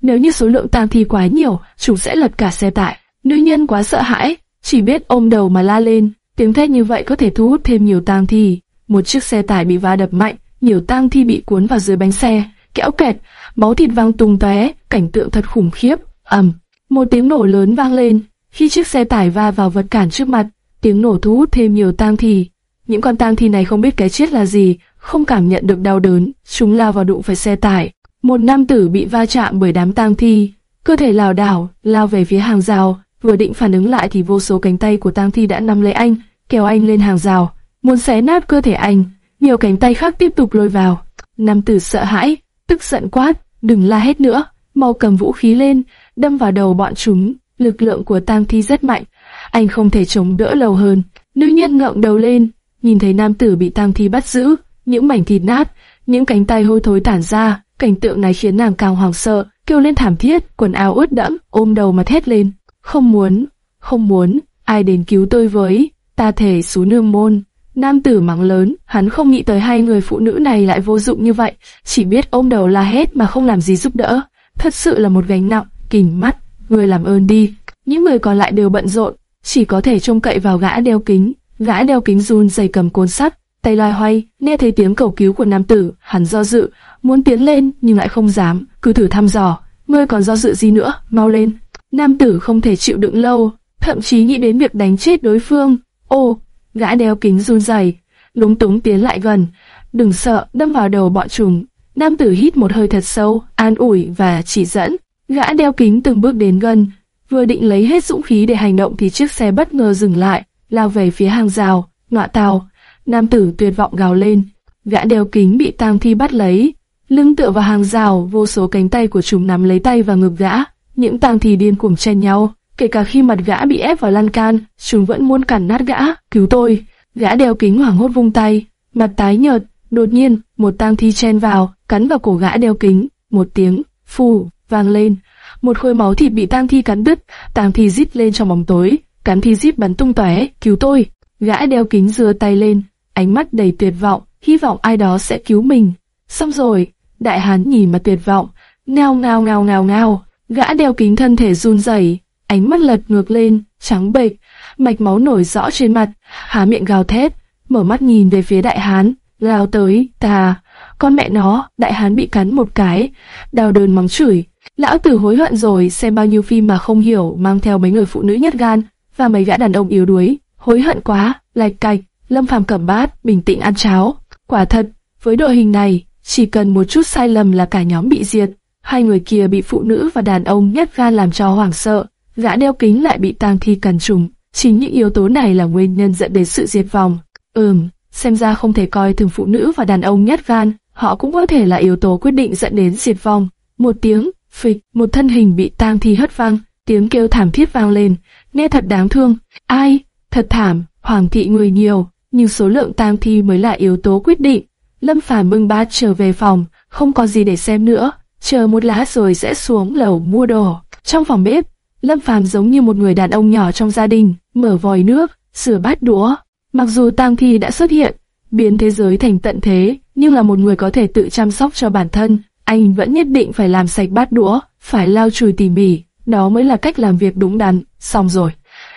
Nếu như số lượng tang thi quá nhiều, chúng sẽ lật cả xe tải. Nữ nhân quá sợ hãi, chỉ biết ôm đầu mà la lên. Tiếng thét như vậy có thể thu hút thêm nhiều tang thi. Một chiếc xe tải bị va đập mạnh, nhiều tang thi bị cuốn vào dưới bánh xe, kẽo kẹt, máu thịt văng tung tóe, cảnh tượng thật khủng khiếp. ầm, một tiếng nổ lớn vang lên, khi chiếc xe tải va vào vật cản trước mặt, tiếng nổ thu hút thêm nhiều tang thi. Những con tang thi này không biết cái chết là gì, không cảm nhận được đau đớn, chúng lao vào đụng phải xe tải. Một nam tử bị va chạm bởi đám tang thi, cơ thể lảo đảo, lao về phía hàng rào, vừa định phản ứng lại thì vô số cánh tay của tang thi đã nắm lấy anh, kéo anh lên hàng rào, muốn xé nát cơ thể anh. Nhiều cánh tay khác tiếp tục lôi vào. Nam tử sợ hãi, tức giận quát, đừng la hết nữa, mau cầm vũ khí lên, đâm vào đầu bọn chúng. Lực lượng của tang thi rất mạnh, anh không thể chống đỡ lâu hơn. Nữ nhân ngẩng đầu lên, nhìn thấy nam tử bị tang thi bắt giữ, những mảnh thịt nát, những cánh tay hôi thối tản ra, cảnh tượng này khiến nàng càng hoảng sợ, kêu lên thảm thiết, quần áo ướt đẫm, ôm đầu mà thét lên, không muốn, không muốn, ai đến cứu tôi với, ta thể xuống nương môn. Nam tử mắng lớn, hắn không nghĩ tới hai người phụ nữ này lại vô dụng như vậy, chỉ biết ôm đầu la hét mà không làm gì giúp đỡ. Thật sự là một gánh nặng, kình mắt, người làm ơn đi. Những người còn lại đều bận rộn, chỉ có thể trông cậy vào gã đeo kính. Gã đeo kính run dày cầm côn sắt, tay loay hoay, nghe thấy tiếng cầu cứu của nam tử, hắn do dự, muốn tiến lên nhưng lại không dám, cứ thử thăm dò. Ngươi còn do dự gì nữa, mau lên. Nam tử không thể chịu đựng lâu, thậm chí nghĩ đến việc đánh chết đối phương. Ô, gã đeo kính run rẩy, lúng túng tiến lại gần. Đừng sợ, đâm vào đầu bọn chúng. Nam tử hít một hơi thật sâu, an ủi và chỉ dẫn. Gã đeo kính từng bước đến gần, vừa định lấy hết dũng khí để hành động thì chiếc xe bất ngờ dừng lại, lao về phía hàng rào. Ngọa tàu, nam tử tuyệt vọng gào lên. Gã đeo kính bị tang thi bắt lấy, lưng tựa vào hàng rào, vô số cánh tay của chúng nắm lấy tay và ngực gã. Những tang thi điên cuồng chen nhau, kể cả khi mặt gã bị ép vào lan can, chúng vẫn muốn cản nát gã. Cứu tôi! Gã đeo kính hoảng hốt vung tay, mặt tái nhợt. Đột nhiên, một tang thi chen vào, cắn vào cổ gã đeo kính. Một tiếng phù vang lên, một khối máu thịt bị tang thi cắn đứt, tang thi rít lên trong bóng tối, cắn thi rít bắn tung tóe. Cứu tôi! Gã đeo kính giơ tay lên, ánh mắt đầy tuyệt vọng, hy vọng ai đó sẽ cứu mình. Xong rồi, đại hán nhìn mà tuyệt vọng, ngao ngao ngao ngao ngao, gã đeo kính thân thể run rẩy, ánh mắt lật ngược lên, trắng bệch, mạch máu nổi rõ trên mặt, há miệng gào thét, mở mắt nhìn về phía đại hán, lao tới, ta, con mẹ nó, đại hán bị cắn một cái, đau đớn mắng chửi. Lão tử hối hận rồi, xem bao nhiêu phim mà không hiểu, mang theo mấy người phụ nữ nhất gan, và mấy gã đàn ông yếu đuối, hối hận quá, lạch cạch, Lâm Phàm cầm bát, bình tĩnh ăn cháo. Quả thật, với đội hình này, chỉ cần một chút sai lầm là cả nhóm bị diệt. Hai người kia bị phụ nữ và đàn ông nhất gan làm cho hoảng sợ, gã đeo kính lại bị tang thi cắn trùng. Chính những yếu tố này là nguyên nhân dẫn đến sự diệt vong. Ừm, xem ra không thể coi thường phụ nữ và đàn ông nhát gan, họ cũng có thể là yếu tố quyết định dẫn đến diệt vong. Một tiếng, phịch, một thân hình bị tang thi hất văng, tiếng kêu thảm thiết vang lên, nghe thật đáng thương. Ai? Thật thảm, hoàng thị người nhiều, nhưng số lượng tang thi mới là yếu tố quyết định. Lâm Phàm bưng bát trở về phòng, không có gì để xem nữa, chờ một lát rồi sẽ xuống lầu mua đồ. Trong phòng bếp, Lâm Phàm giống như một người đàn ông nhỏ trong gia đình, mở vòi nước, sửa bát đũa. Mặc dù tang thi đã xuất hiện, biến thế giới thành tận thế, nhưng là một người có thể tự chăm sóc cho bản thân, anh vẫn nhất định phải làm sạch bát đũa, phải lau chùi tỉ mỉ, đó mới là cách làm việc đúng đắn. Xong rồi.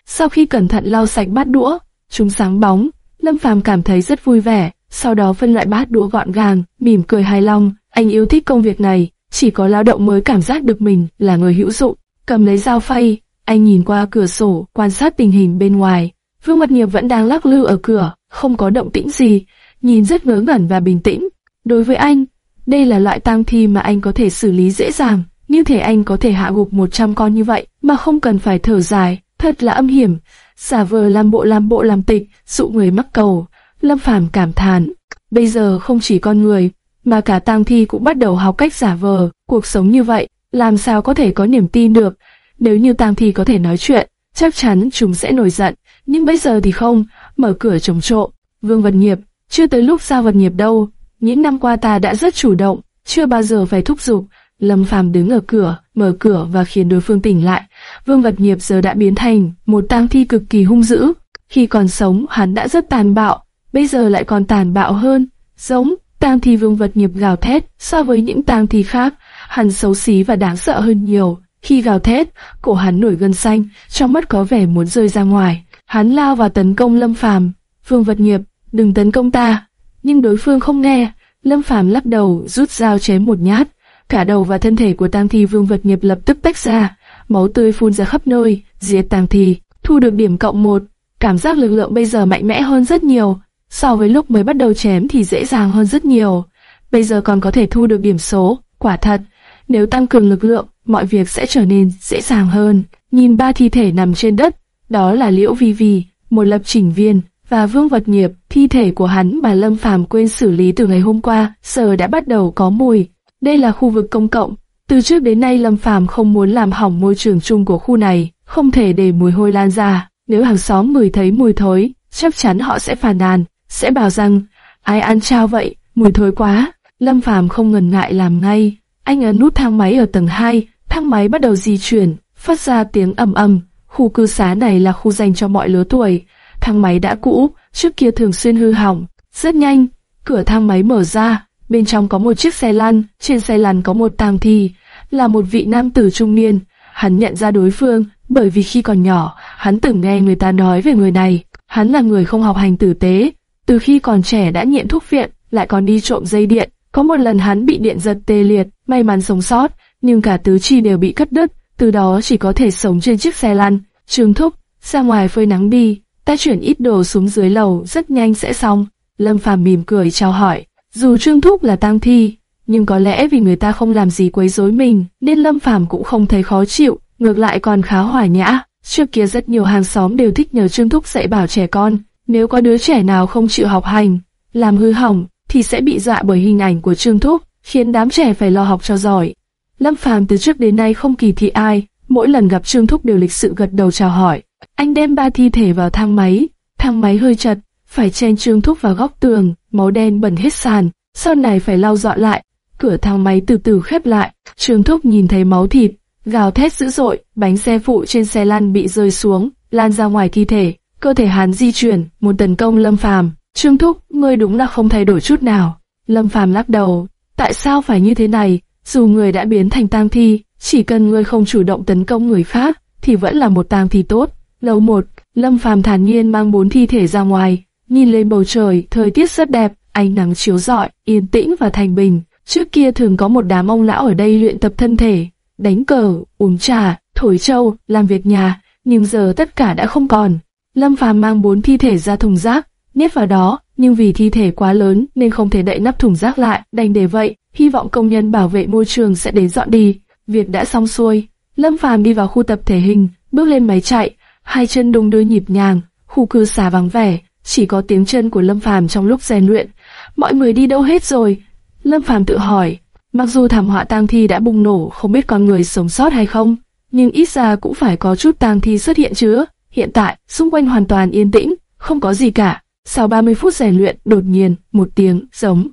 Sau khi cẩn thận lau sạch bát đũa, chúng sáng bóng, Lâm Phàm cảm thấy rất vui vẻ, sau đó phân loại bát đũa gọn gàng, mỉm cười hài lòng. Anh yêu thích công việc này, chỉ có lao động mới cảm giác được mình là người hữu dụng. Cầm lấy dao phay, anh nhìn qua cửa sổ, quan sát tình hình bên ngoài. Vương Mật Nghiệp vẫn đang lắc lư ở cửa, không có động tĩnh gì, nhìn rất ngớ ngẩn và bình tĩnh. Đối với anh, đây là loại tang thi mà anh có thể xử lý dễ dàng, như thể anh có thể hạ gục 100 con như vậy mà không cần phải thở dài, thật là âm hiểm. Giả vờ làm bộ làm bộ làm tịch, dụ người mắc cầu. Lâm Phàm cảm thán, bây giờ không chỉ con người, mà cả tang thi cũng bắt đầu học cách giả vờ, cuộc sống như vậy, làm sao có thể có niềm tin được. Nếu như tang thi có thể nói chuyện, chắc chắn chúng sẽ nổi giận, nhưng bây giờ thì không, mở cửa chống trộm. Vương Vật Nghiệp, chưa tới lúc giao vật nghiệp đâu, những năm qua ta đã rất chủ động, chưa bao giờ phải thúc giục. Lâm Phàm đứng ở cửa, mở cửa và khiến đối phương tỉnh lại. Vương Vật Nghiệp giờ đã biến thành một tang thi cực kỳ hung dữ. Khi còn sống, hắn đã rất tàn bạo, bây giờ lại còn tàn bạo hơn. Giống, tang thi Vương Vật Nghiệp gào thét, so với những tang thi khác, hắn xấu xí và đáng sợ hơn nhiều. Khi gào thét, cổ hắn nổi gân xanh, trong mắt có vẻ muốn rơi ra ngoài. Hắn lao vào tấn công Lâm Phàm. Vương Vật Nghiệp, đừng tấn công ta. Nhưng đối phương không nghe. Lâm Phàm lắc đầu, rút dao chém một nhát. Cả đầu và thân thể của Tang Thi Vương Vật Nghiệp lập tức tách ra, máu tươi phun ra khắp nơi. Diệt Tang Thi, thu được điểm cộng một. Cảm giác lực lượng bây giờ mạnh mẽ hơn rất nhiều. So với lúc mới bắt đầu chém thì dễ dàng hơn rất nhiều. Bây giờ còn có thể thu được điểm số. Quả thật, nếu tăng cường lực lượng, mọi việc sẽ trở nên dễ dàng hơn. Nhìn ba thi thể nằm trên đất, đó là Liễu Vi Vi, một lập trình viên, và Vương Vật Nghiệp, thi thể của hắn mà Lâm Phàm quên xử lý từ ngày hôm qua, giờ đã bắt đầu có mùi. Đây là khu vực công cộng, từ trước đến nay Lâm Phàm không muốn làm hỏng môi trường chung của khu này, không thể để mùi hôi lan ra. Nếu hàng xóm người thấy mùi thối, chắc chắn họ sẽ phàn nàn, sẽ bảo rằng ai ăn trao vậy, mùi thối quá. Lâm Phàm không ngần ngại làm ngay. Anh ấn nút thang máy ở tầng 2, thang máy bắt đầu di chuyển, phát ra tiếng ầm ầm. Khu cư xá này là khu dành cho mọi lứa tuổi. Thang máy đã cũ, trước kia thường xuyên hư hỏng. Rất nhanh, cửa thang máy mở ra, bên trong có một chiếc xe lăn, trên xe lăn có một tang thi, là một vị nam tử trung niên. Hắn nhận ra đối phương, bởi vì khi còn nhỏ, hắn từng nghe người ta nói về người này. Hắn là người không học hành tử tế, từ khi còn trẻ đã nghiện thuốc viện, lại còn đi trộm dây điện. Có một lần hắn bị điện giật tê liệt, may mắn sống sót, nhưng cả tứ chi đều bị cắt đứt, từ đó chỉ có thể sống trên chiếc xe lăn. Trương Thúc, ra ngoài phơi nắng đi, ta chuyển ít đồ xuống dưới lầu, rất nhanh sẽ xong. Lâm Phàm mỉm cười chào hỏi, dù Trương Thúc là tang thi, nhưng có lẽ vì người ta không làm gì quấy rối mình, nên Lâm Phàm cũng không thấy khó chịu, ngược lại còn khá hòa nhã. Trước kia rất nhiều hàng xóm đều thích nhờ Trương Thúc dạy bảo trẻ con, nếu có đứa trẻ nào không chịu học hành, làm hư hỏng, thì sẽ bị dọa bởi hình ảnh của Trương Thúc, khiến đám trẻ phải lo học cho giỏi. Lâm Phàm từ trước đến nay không kỳ thị ai, mỗi lần gặp Trương Thúc đều lịch sự gật đầu chào hỏi. Anh đem ba thi thể vào thang máy, thang máy hơi chật, phải chen Trương Thúc vào góc tường, máu đen bẩn hết sàn, sau này phải lau dọn lại. Cửa thang máy từ từ khép lại, Trương Thúc nhìn thấy máu thịt, gào thét dữ dội, bánh xe phụ trên xe lăn bị rơi xuống, lan ra ngoài thi thể, cơ thể hắn di chuyển, muốn tấn công Lâm Phàm. Trương Thúc, ngươi đúng là không thay đổi chút nào. Lâm Phàm lắc đầu, tại sao phải như thế này? Dù người đã biến thành tang thi, chỉ cần ngươi không chủ động tấn công người khác, thì vẫn là một tang thi tốt. Lầu một, Lâm Phàm thản nhiên mang bốn thi thể ra ngoài, nhìn lên bầu trời, thời tiết rất đẹp, ánh nắng chiếu rọi, yên tĩnh và thành bình. Trước kia thường có một đám ông lão ở đây luyện tập thân thể, đánh cờ, uống trà, thổi trâu, làm việc nhà, nhưng giờ tất cả đã không còn. Lâm Phàm mang bốn thi thể ra thùng rác, nhét vào đó, nhưng vì thi thể quá lớn nên không thể đậy nắp thùng rác lại, đành để vậy, hy vọng công nhân bảo vệ môi trường sẽ đến dọn đi. Việc đã xong xuôi, Lâm Phàm đi vào khu tập thể hình, bước lên máy chạy, hai chân đung đưa nhịp nhàng, khu cư xá vắng vẻ, chỉ có tiếng chân của Lâm Phàm trong lúc rèn luyện. Mọi người đi đâu hết rồi? Lâm Phàm tự hỏi, mặc dù thảm họa tang thi đã bùng nổ, không biết con người sống sót hay không, nhưng ít ra cũng phải có chút tang thi xuất hiện chứ. Hiện tại, xung quanh hoàn toàn yên tĩnh, không có gì cả. Sau 30 phút rèn luyện, đột nhiên, một tiếng giống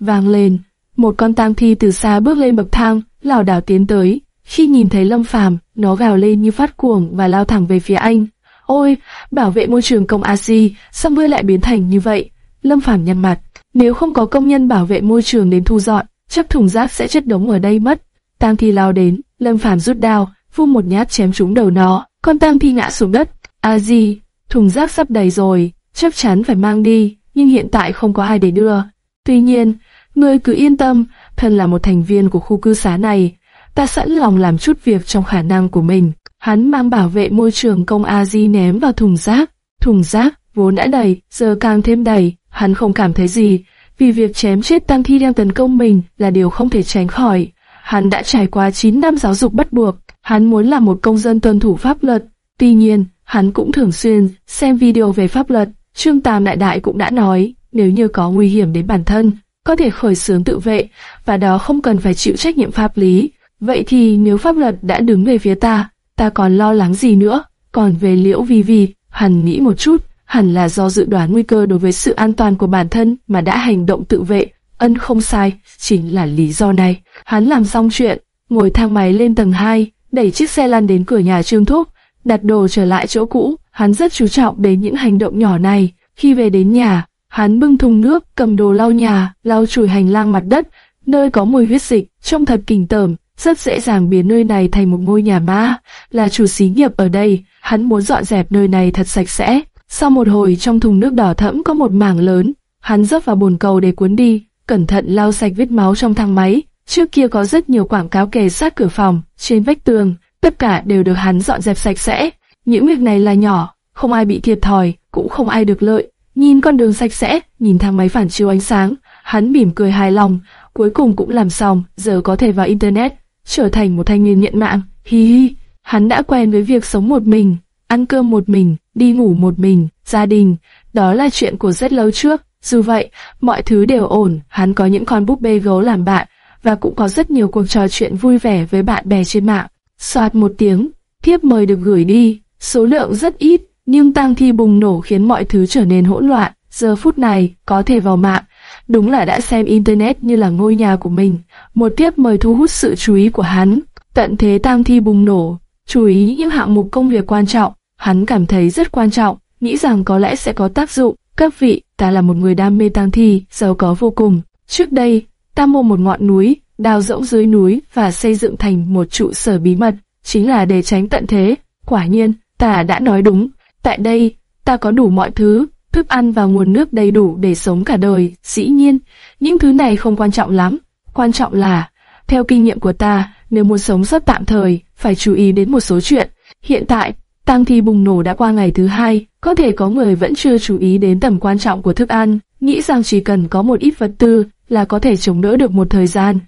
vang lên. Một con tang thi từ xa bước lên bậc thang, lảo đảo tiến tới. Khi nhìn thấy Lâm Phàm, nó gào lên như phát cuồng và lao thẳng về phía anh. Ôi, bảo vệ môi trường công Asi, sao mưa lại biến thành như vậy? Lâm Phàm nhăn mặt, nếu không có công nhân bảo vệ môi trường đến thu dọn, chắc thùng rác sẽ chất đống ở đây mất. Tang thi lao đến, Lâm Phàm rút đao, vung một nhát chém trúng đầu nó, con tang thi ngã xuống đất. Asi, thùng rác sắp đầy rồi, chắc chắn phải mang đi, nhưng hiện tại không có ai để đưa. Tuy nhiên, ngươi cứ yên tâm, thân là một thành viên của khu cư xá này, ta sẵn lòng làm chút việc trong khả năng của mình. Hắn mang bảo vệ môi trường công a di ném vào thùng rác. Thùng rác vốn đã đầy, giờ càng thêm đầy. Hắn không cảm thấy gì, vì việc chém chết tăng thi đang tấn công mình là điều không thể tránh khỏi. Hắn đã trải qua 9 năm giáo dục bắt buộc, hắn muốn là một công dân tuân thủ pháp luật. Tuy nhiên, hắn cũng thường xuyên xem video về pháp luật. Trương Tam Đại Đại cũng đã nói, nếu như có nguy hiểm đến bản thân, có thể khởi xướng tự vệ, và đó không cần phải chịu trách nhiệm pháp lý. Vậy thì nếu pháp luật đã đứng về phía ta, ta còn lo lắng gì nữa? Còn về liễu vi vi, hẳn nghĩ một chút, hẳn là do dự đoán nguy cơ đối với sự an toàn của bản thân mà đã hành động tự vệ. Ân không sai, chính là lý do này. Hắn làm xong chuyện, ngồi thang máy lên tầng 2, đẩy chiếc xe lăn đến cửa nhà Trương Thúc, đặt đồ trở lại chỗ cũ. Hắn rất chú trọng đến những hành động nhỏ này. Khi về đến nhà, hắn bưng thùng nước, cầm đồ lau nhà, lau chùi hành lang mặt đất, nơi có mùi huyết dịch, trông thật kinh tởm, rất dễ dàng biến nơi này thành một ngôi nhà ma. Là chủ xí nghiệp ở đây, hắn muốn dọn dẹp nơi này thật sạch sẽ. Sau một hồi trong thùng nước đỏ thẫm có một mảng lớn, hắn dốc vào bồn cầu để cuốn đi, cẩn thận lau sạch vết máu trong thang máy. Trước kia có rất nhiều quảng cáo kề sát cửa phòng, trên vách tường, tất cả đều được hắn dọn dẹp sạch sẽ. Những việc này là nhỏ, không ai bị thiệt thòi, cũng không ai được lợi. Nhìn con đường sạch sẽ, nhìn thang máy phản chiếu ánh sáng, hắn mỉm cười hài lòng, cuối cùng cũng làm xong, giờ có thể vào internet, trở thành một thanh niên nhận mạng. Hi hi, hắn đã quen với việc sống một mình, ăn cơm một mình, đi ngủ một mình, gia đình, đó là chuyện của rất lâu trước. Dù vậy, mọi thứ đều ổn, hắn có những con búp bê gấu làm bạn, và cũng có rất nhiều cuộc trò chuyện vui vẻ với bạn bè trên mạng. Soạt một tiếng, thiếp mời được gửi đi, số lượng rất ít, nhưng tang thi bùng nổ khiến mọi thứ trở nên hỗn loạn. Giờ phút này, có thể vào mạng, đúng là đã xem Internet như là ngôi nhà của mình. Một tiếp mời thu hút sự chú ý của hắn. Tận thế tang thi bùng nổ, chú ý những hạng mục công việc quan trọng. Hắn cảm thấy rất quan trọng, nghĩ rằng có lẽ sẽ có tác dụng. Các vị, ta là một người đam mê tang thi, giàu có vô cùng. Trước đây, ta mua một ngọn núi, đào rỗng dưới núi và xây dựng thành một trụ sở bí mật, chính là để tránh tận thế. Quả nhiên, ta đã nói đúng. Tại đây, ta có đủ mọi thứ, thức ăn và nguồn nước đầy đủ để sống cả đời. Dĩ nhiên, những thứ này không quan trọng lắm. Quan trọng là, theo kinh nghiệm của ta, nếu muốn sống sót tạm thời, phải chú ý đến một số chuyện. Hiện tại, tang thi bùng nổ đã qua ngày thứ hai, có thể có người vẫn chưa chú ý đến tầm quan trọng của thức ăn, nghĩ rằng chỉ cần có một ít vật tư là có thể chống đỡ được một thời gian.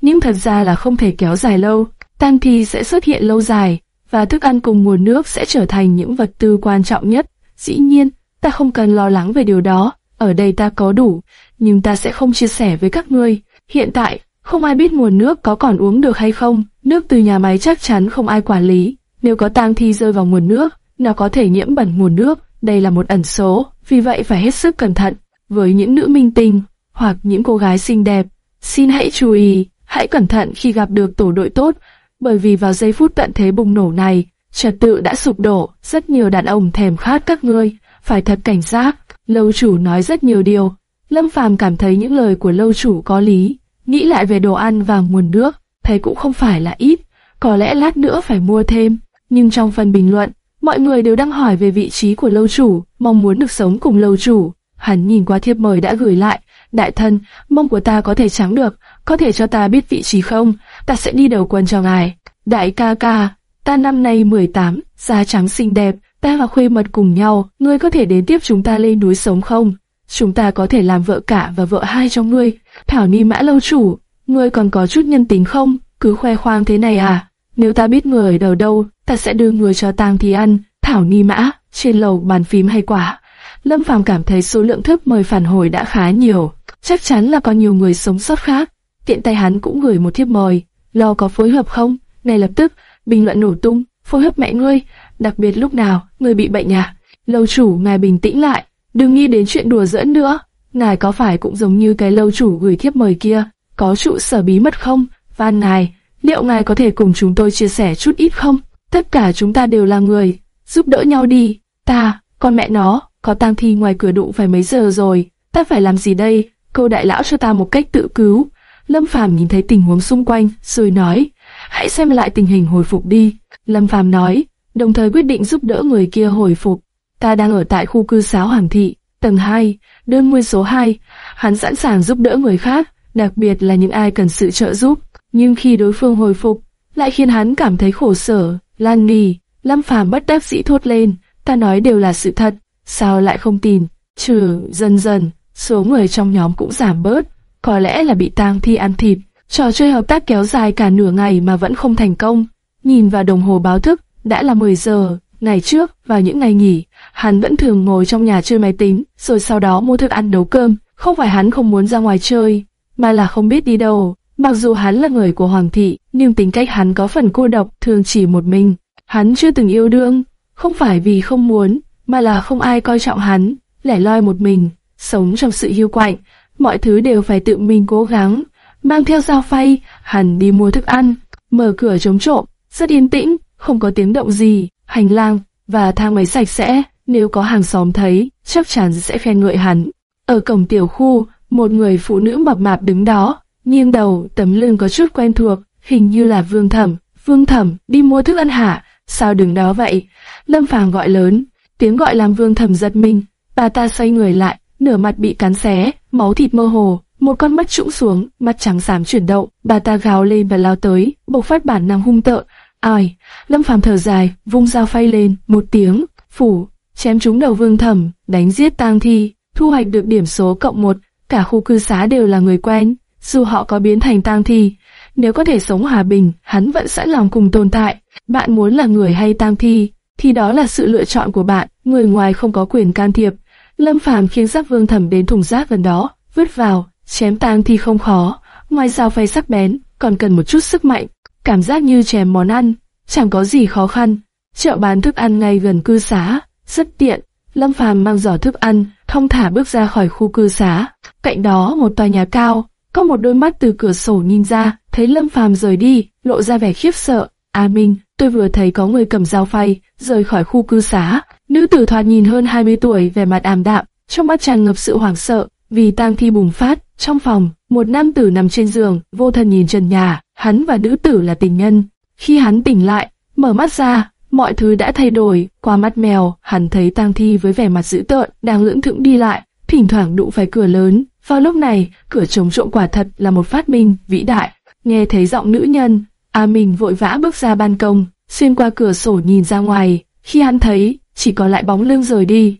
Nhưng thật ra là không thể kéo dài lâu, tang thi sẽ xuất hiện lâu dài, và thức ăn cùng nguồn nước sẽ trở thành những vật tư quan trọng nhất. Dĩ nhiên, ta không cần lo lắng về điều đó, ở đây ta có đủ, nhưng ta sẽ không chia sẻ với các ngươi. Hiện tại, không ai biết nguồn nước có còn uống được hay không, nước từ nhà máy chắc chắn không ai quản lý. Nếu có tang thi rơi vào nguồn nước, nó có thể nhiễm bẩn nguồn nước, đây là một ẩn số, vì vậy phải hết sức cẩn thận. Với những nữ minh tinh, hoặc những cô gái xinh đẹp, xin hãy chú ý, hãy cẩn thận khi gặp được tổ đội tốt, bởi vì vào giây phút tận thế bùng nổ này, trật tự đã sụp đổ, rất nhiều đàn ông thèm khát các ngươi, phải thật cảnh giác. Lâu chủ nói rất nhiều điều, Lâm Phàm cảm thấy những lời của lâu chủ có lý, nghĩ lại về đồ ăn và nguồn nước, thấy cũng không phải là ít, có lẽ lát nữa phải mua thêm. Nhưng trong phần bình luận, mọi người đều đang hỏi về vị trí của lâu chủ, mong muốn được sống cùng lâu chủ. Hắn nhìn qua thiệp mời đã gửi lại, Đại thân, mông của ta có thể trắng được, có thể cho ta biết vị trí không? Ta sẽ đi đầu quân cho ngài. Đại ca ca, ta năm nay 18, da trắng xinh đẹp, ta và khuê mật cùng nhau, ngươi có thể đến tiếp chúng ta lên núi sống không? Chúng ta có thể làm vợ cả và vợ hai cho ngươi. Thảo Ni Mã lâu chủ, ngươi còn có chút nhân tính không? Cứ khoe khoang thế này à? Nếu ta biết người ở đầu đâu, ta sẽ đưa người cho tang thì ăn. Thảo Ni Mã, trên lầu bàn phím hay quả. Lâm Phàm cảm thấy số lượng thức mời phản hồi đã khá nhiều, chắc chắn là có nhiều người sống sót khác. Tiện tay hắn cũng gửi một thiếp mời, lo có phối hợp không? Ngay lập tức, bình luận nổ tung, phối hợp mẹ ngươi, đặc biệt lúc nào, ngươi bị bệnh à? Lâu chủ, ngài bình tĩnh lại, đừng nghĩ đến chuyện đùa giỡn nữa. Ngài có phải cũng giống như cái lâu chủ gửi thiếp mời kia, có trụ sở bí mật không? Van ngài, liệu ngài có thể cùng chúng tôi chia sẻ chút ít không? Tất cả chúng ta đều là người, giúp đỡ nhau đi. Ta, con mẹ nó, có tang thi ngoài cửa đụng phải mấy giờ rồi, ta phải làm gì đây? Cầu đại lão cho ta một cách tự cứu. Lâm Phàm nhìn thấy tình huống xung quanh, rồi nói, hãy xem lại tình hình hồi phục đi. Lâm Phàm nói, đồng thời quyết định giúp đỡ người kia hồi phục. Ta đang ở tại khu cư xá Hoàng Thị, tầng 2, đơn nguyên số 2. Hắn sẵn sàng giúp đỡ người khác, đặc biệt là những ai cần sự trợ giúp. Nhưng khi đối phương hồi phục, lại khiến hắn cảm thấy khổ sở, lan nì. Lâm Phàm bất đắc dĩ thốt lên, ta nói đều là sự thật, sao lại không tin? Trừ dần dần, số người trong nhóm cũng giảm bớt, có lẽ là bị tang thi ăn thịt. Trò chơi hợp tác kéo dài cả nửa ngày mà vẫn không thành công. Nhìn vào đồng hồ báo thức, đã là 10 giờ. Ngày trước, vào những ngày nghỉ, hắn vẫn thường ngồi trong nhà chơi máy tính, rồi sau đó mua thức ăn nấu cơm. Không phải hắn không muốn ra ngoài chơi, mà là không biết đi đâu. Mặc dù hắn là người của Hoàng thị, nhưng tính cách hắn có phần cô độc, thường chỉ một mình. Hắn chưa từng yêu đương, không phải vì không muốn, mà là không ai coi trọng hắn, lẻ loi một mình, sống trong sự hiu quạnh, mọi thứ đều phải tự mình cố gắng. Mang theo dao phay, hắn đi mua thức ăn, mở cửa chống trộm, rất yên tĩnh, không có tiếng động gì, hành lang và thang máy sạch sẽ, nếu có hàng xóm thấy, chắc chắn sẽ khen ngợi hắn. Ở cổng tiểu khu, một người phụ nữ mập mạp đứng đó, nghiêng đầu, tấm lưng có chút quen thuộc, hình như là Vương Thẩm. Vương Thẩm, đi mua thức ăn hả? Sao đứng đó vậy? Lâm Phàm gọi lớn, tiếng gọi làm Vương Thẩm giật mình. Bà ta xoay người lại, nửa mặt bị cắn xé, máu thịt mơ hồ, một con mắt trũng xuống, mắt trắng xám chuyển động. Bà ta gào lên và lao tới, bộc phát bản năng hung tợn. Ai? Lâm Phàm thở dài, vung dao phay lên, một tiếng, phủ, chém trúng đầu Vương Thẩm, đánh giết tang thi, thu hoạch được điểm số cộng một. Cả khu cư xá đều là người quen, dù họ có biến thành tang thi, nếu có thể sống hòa bình, hắn vẫn sẵn lòng cùng tồn tại. Bạn muốn là người hay tang thi, thì đó là sự lựa chọn của bạn, người ngoài không có quyền can thiệp. Lâm Phàm khiến giáp vương thẩm đến thùng rác gần đó, vứt vào, chém tang thì không khó, ngoài dao phay sắc bén, còn cần một chút sức mạnh, cảm giác như chém món ăn, chẳng có gì khó khăn. Chợ bán thức ăn ngay gần cư xá, rất tiện. Lâm Phàm mang giỏ thức ăn, thông thả bước ra khỏi khu cư xá. Cạnh đó một tòa nhà cao, có một đôi mắt từ cửa sổ nhìn ra, thấy Lâm Phàm rời đi, lộ ra vẻ khiếp sợ. A Minh, tôi vừa thấy có người cầm dao phay, rời khỏi khu cư xá. Nữ tử thoạt nhìn hơn 20 tuổi, vẻ mặt ảm đạm, trong mắt tràn ngập sự hoảng sợ, vì tang thi bùng phát. Trong phòng, một nam tử nằm trên giường, vô thần nhìn trần nhà, hắn và nữ tử là tình nhân. Khi hắn tỉnh lại, mở mắt ra, mọi thứ đã thay đổi, qua mắt mèo, hắn thấy tang thi với vẻ mặt dữ tợn, đang lưỡng thững đi lại, thỉnh thoảng đụng phải cửa lớn. Vào lúc này, cửa chống trộm quả thật là một phát minh vĩ đại. Nghe thấy giọng nữ nhân, A Minh vội vã bước ra ban công, xuyên qua cửa sổ nhìn ra ngoài. Khi hắn thấy, chỉ còn lại bóng lưng rời đi.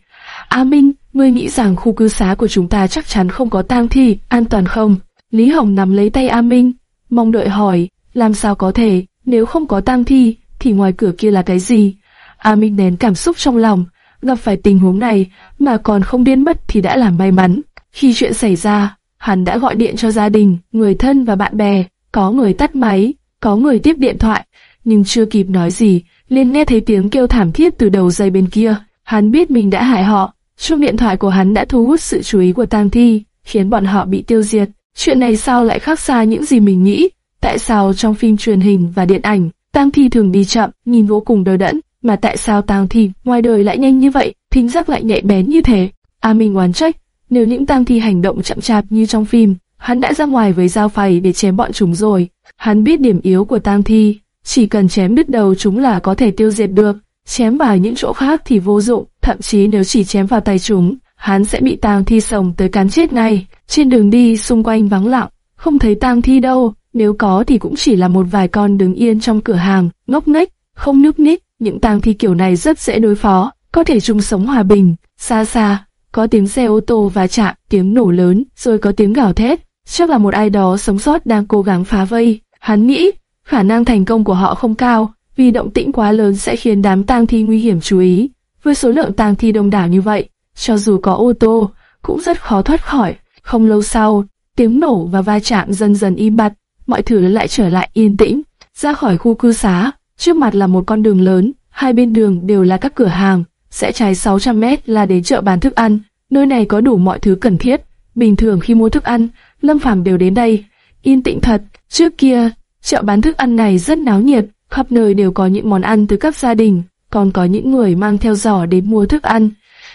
A Minh, ngươi nghĩ rằng khu cư xá của chúng ta chắc chắn không có tang thi, an toàn không? Lý Hồng nắm lấy tay A Minh, mong đợi hỏi, làm sao có thể, nếu không có tang thi, thì ngoài cửa kia là cái gì? A Minh nén cảm xúc trong lòng, gặp phải tình huống này mà còn không điên mất thì đã là may mắn. Khi chuyện xảy ra, hắn đã gọi điện cho gia đình, người thân và bạn bè, có người tắt máy, có người tiếp điện thoại, nhưng chưa kịp nói gì, liền nghe thấy tiếng kêu thảm thiết từ đầu dây bên kia. Hắn biết mình đã hại họ, chuông điện thoại của hắn đã thu hút sự chú ý của tang thi, khiến bọn họ bị tiêu diệt. Chuyện này sao lại khác xa những gì mình nghĩ? Tại sao trong phim truyền hình và điện ảnh, tang thi thường đi chậm, nhìn vô cùng đờ đẫn, mà tại sao tang thi ngoài đời lại nhanh như vậy, thính giác lại nhạy bén như thế? A Minh oán trách, nếu những tang thi hành động chậm chạp như trong phim, hắn đã ra ngoài với dao phay để chém bọn chúng rồi. Hắn biết điểm yếu của tang thi, chỉ cần chém đứt đầu chúng là có thể tiêu diệt được, chém vào những chỗ khác thì vô dụng, thậm chí nếu chỉ chém vào tay chúng, hắn sẽ bị tang thi sồng tới cắn chết ngay. Trên đường đi xung quanh vắng lặng, không thấy tang thi đâu, nếu có thì cũng chỉ là một vài con đứng yên trong cửa hàng, ngốc nghếch, không nhúc nhích. Những tang thi kiểu này rất dễ đối phó, có thể chung sống hòa bình. Xa xa, có tiếng xe ô tô va chạm, tiếng nổ lớn, rồi có tiếng gào thét. Chắc là một ai đó sống sót đang cố gắng phá vây. Hắn nghĩ, khả năng thành công của họ không cao, vì động tĩnh quá lớn sẽ khiến đám tang thi nguy hiểm chú ý. Với số lượng tang thi đông đảo như vậy, cho dù có ô tô, cũng rất khó thoát khỏi. Không lâu sau, tiếng nổ và va chạm dần dần im bặt, mọi thứ lại trở lại yên tĩnh. Ra khỏi khu cư xá, trước mặt là một con đường lớn, hai bên đường đều là các cửa hàng, sẽ trái 600 mét là đến chợ bán thức ăn. Nơi này có đủ mọi thứ cần thiết. Bình thường khi mua thức ăn, Lâm Phàm đều đến đây. Yên tĩnh thật, trước kia, chợ bán thức ăn này rất náo nhiệt, khắp nơi đều có những món ăn từ các gia đình, còn có những người mang theo giỏ đến mua thức ăn.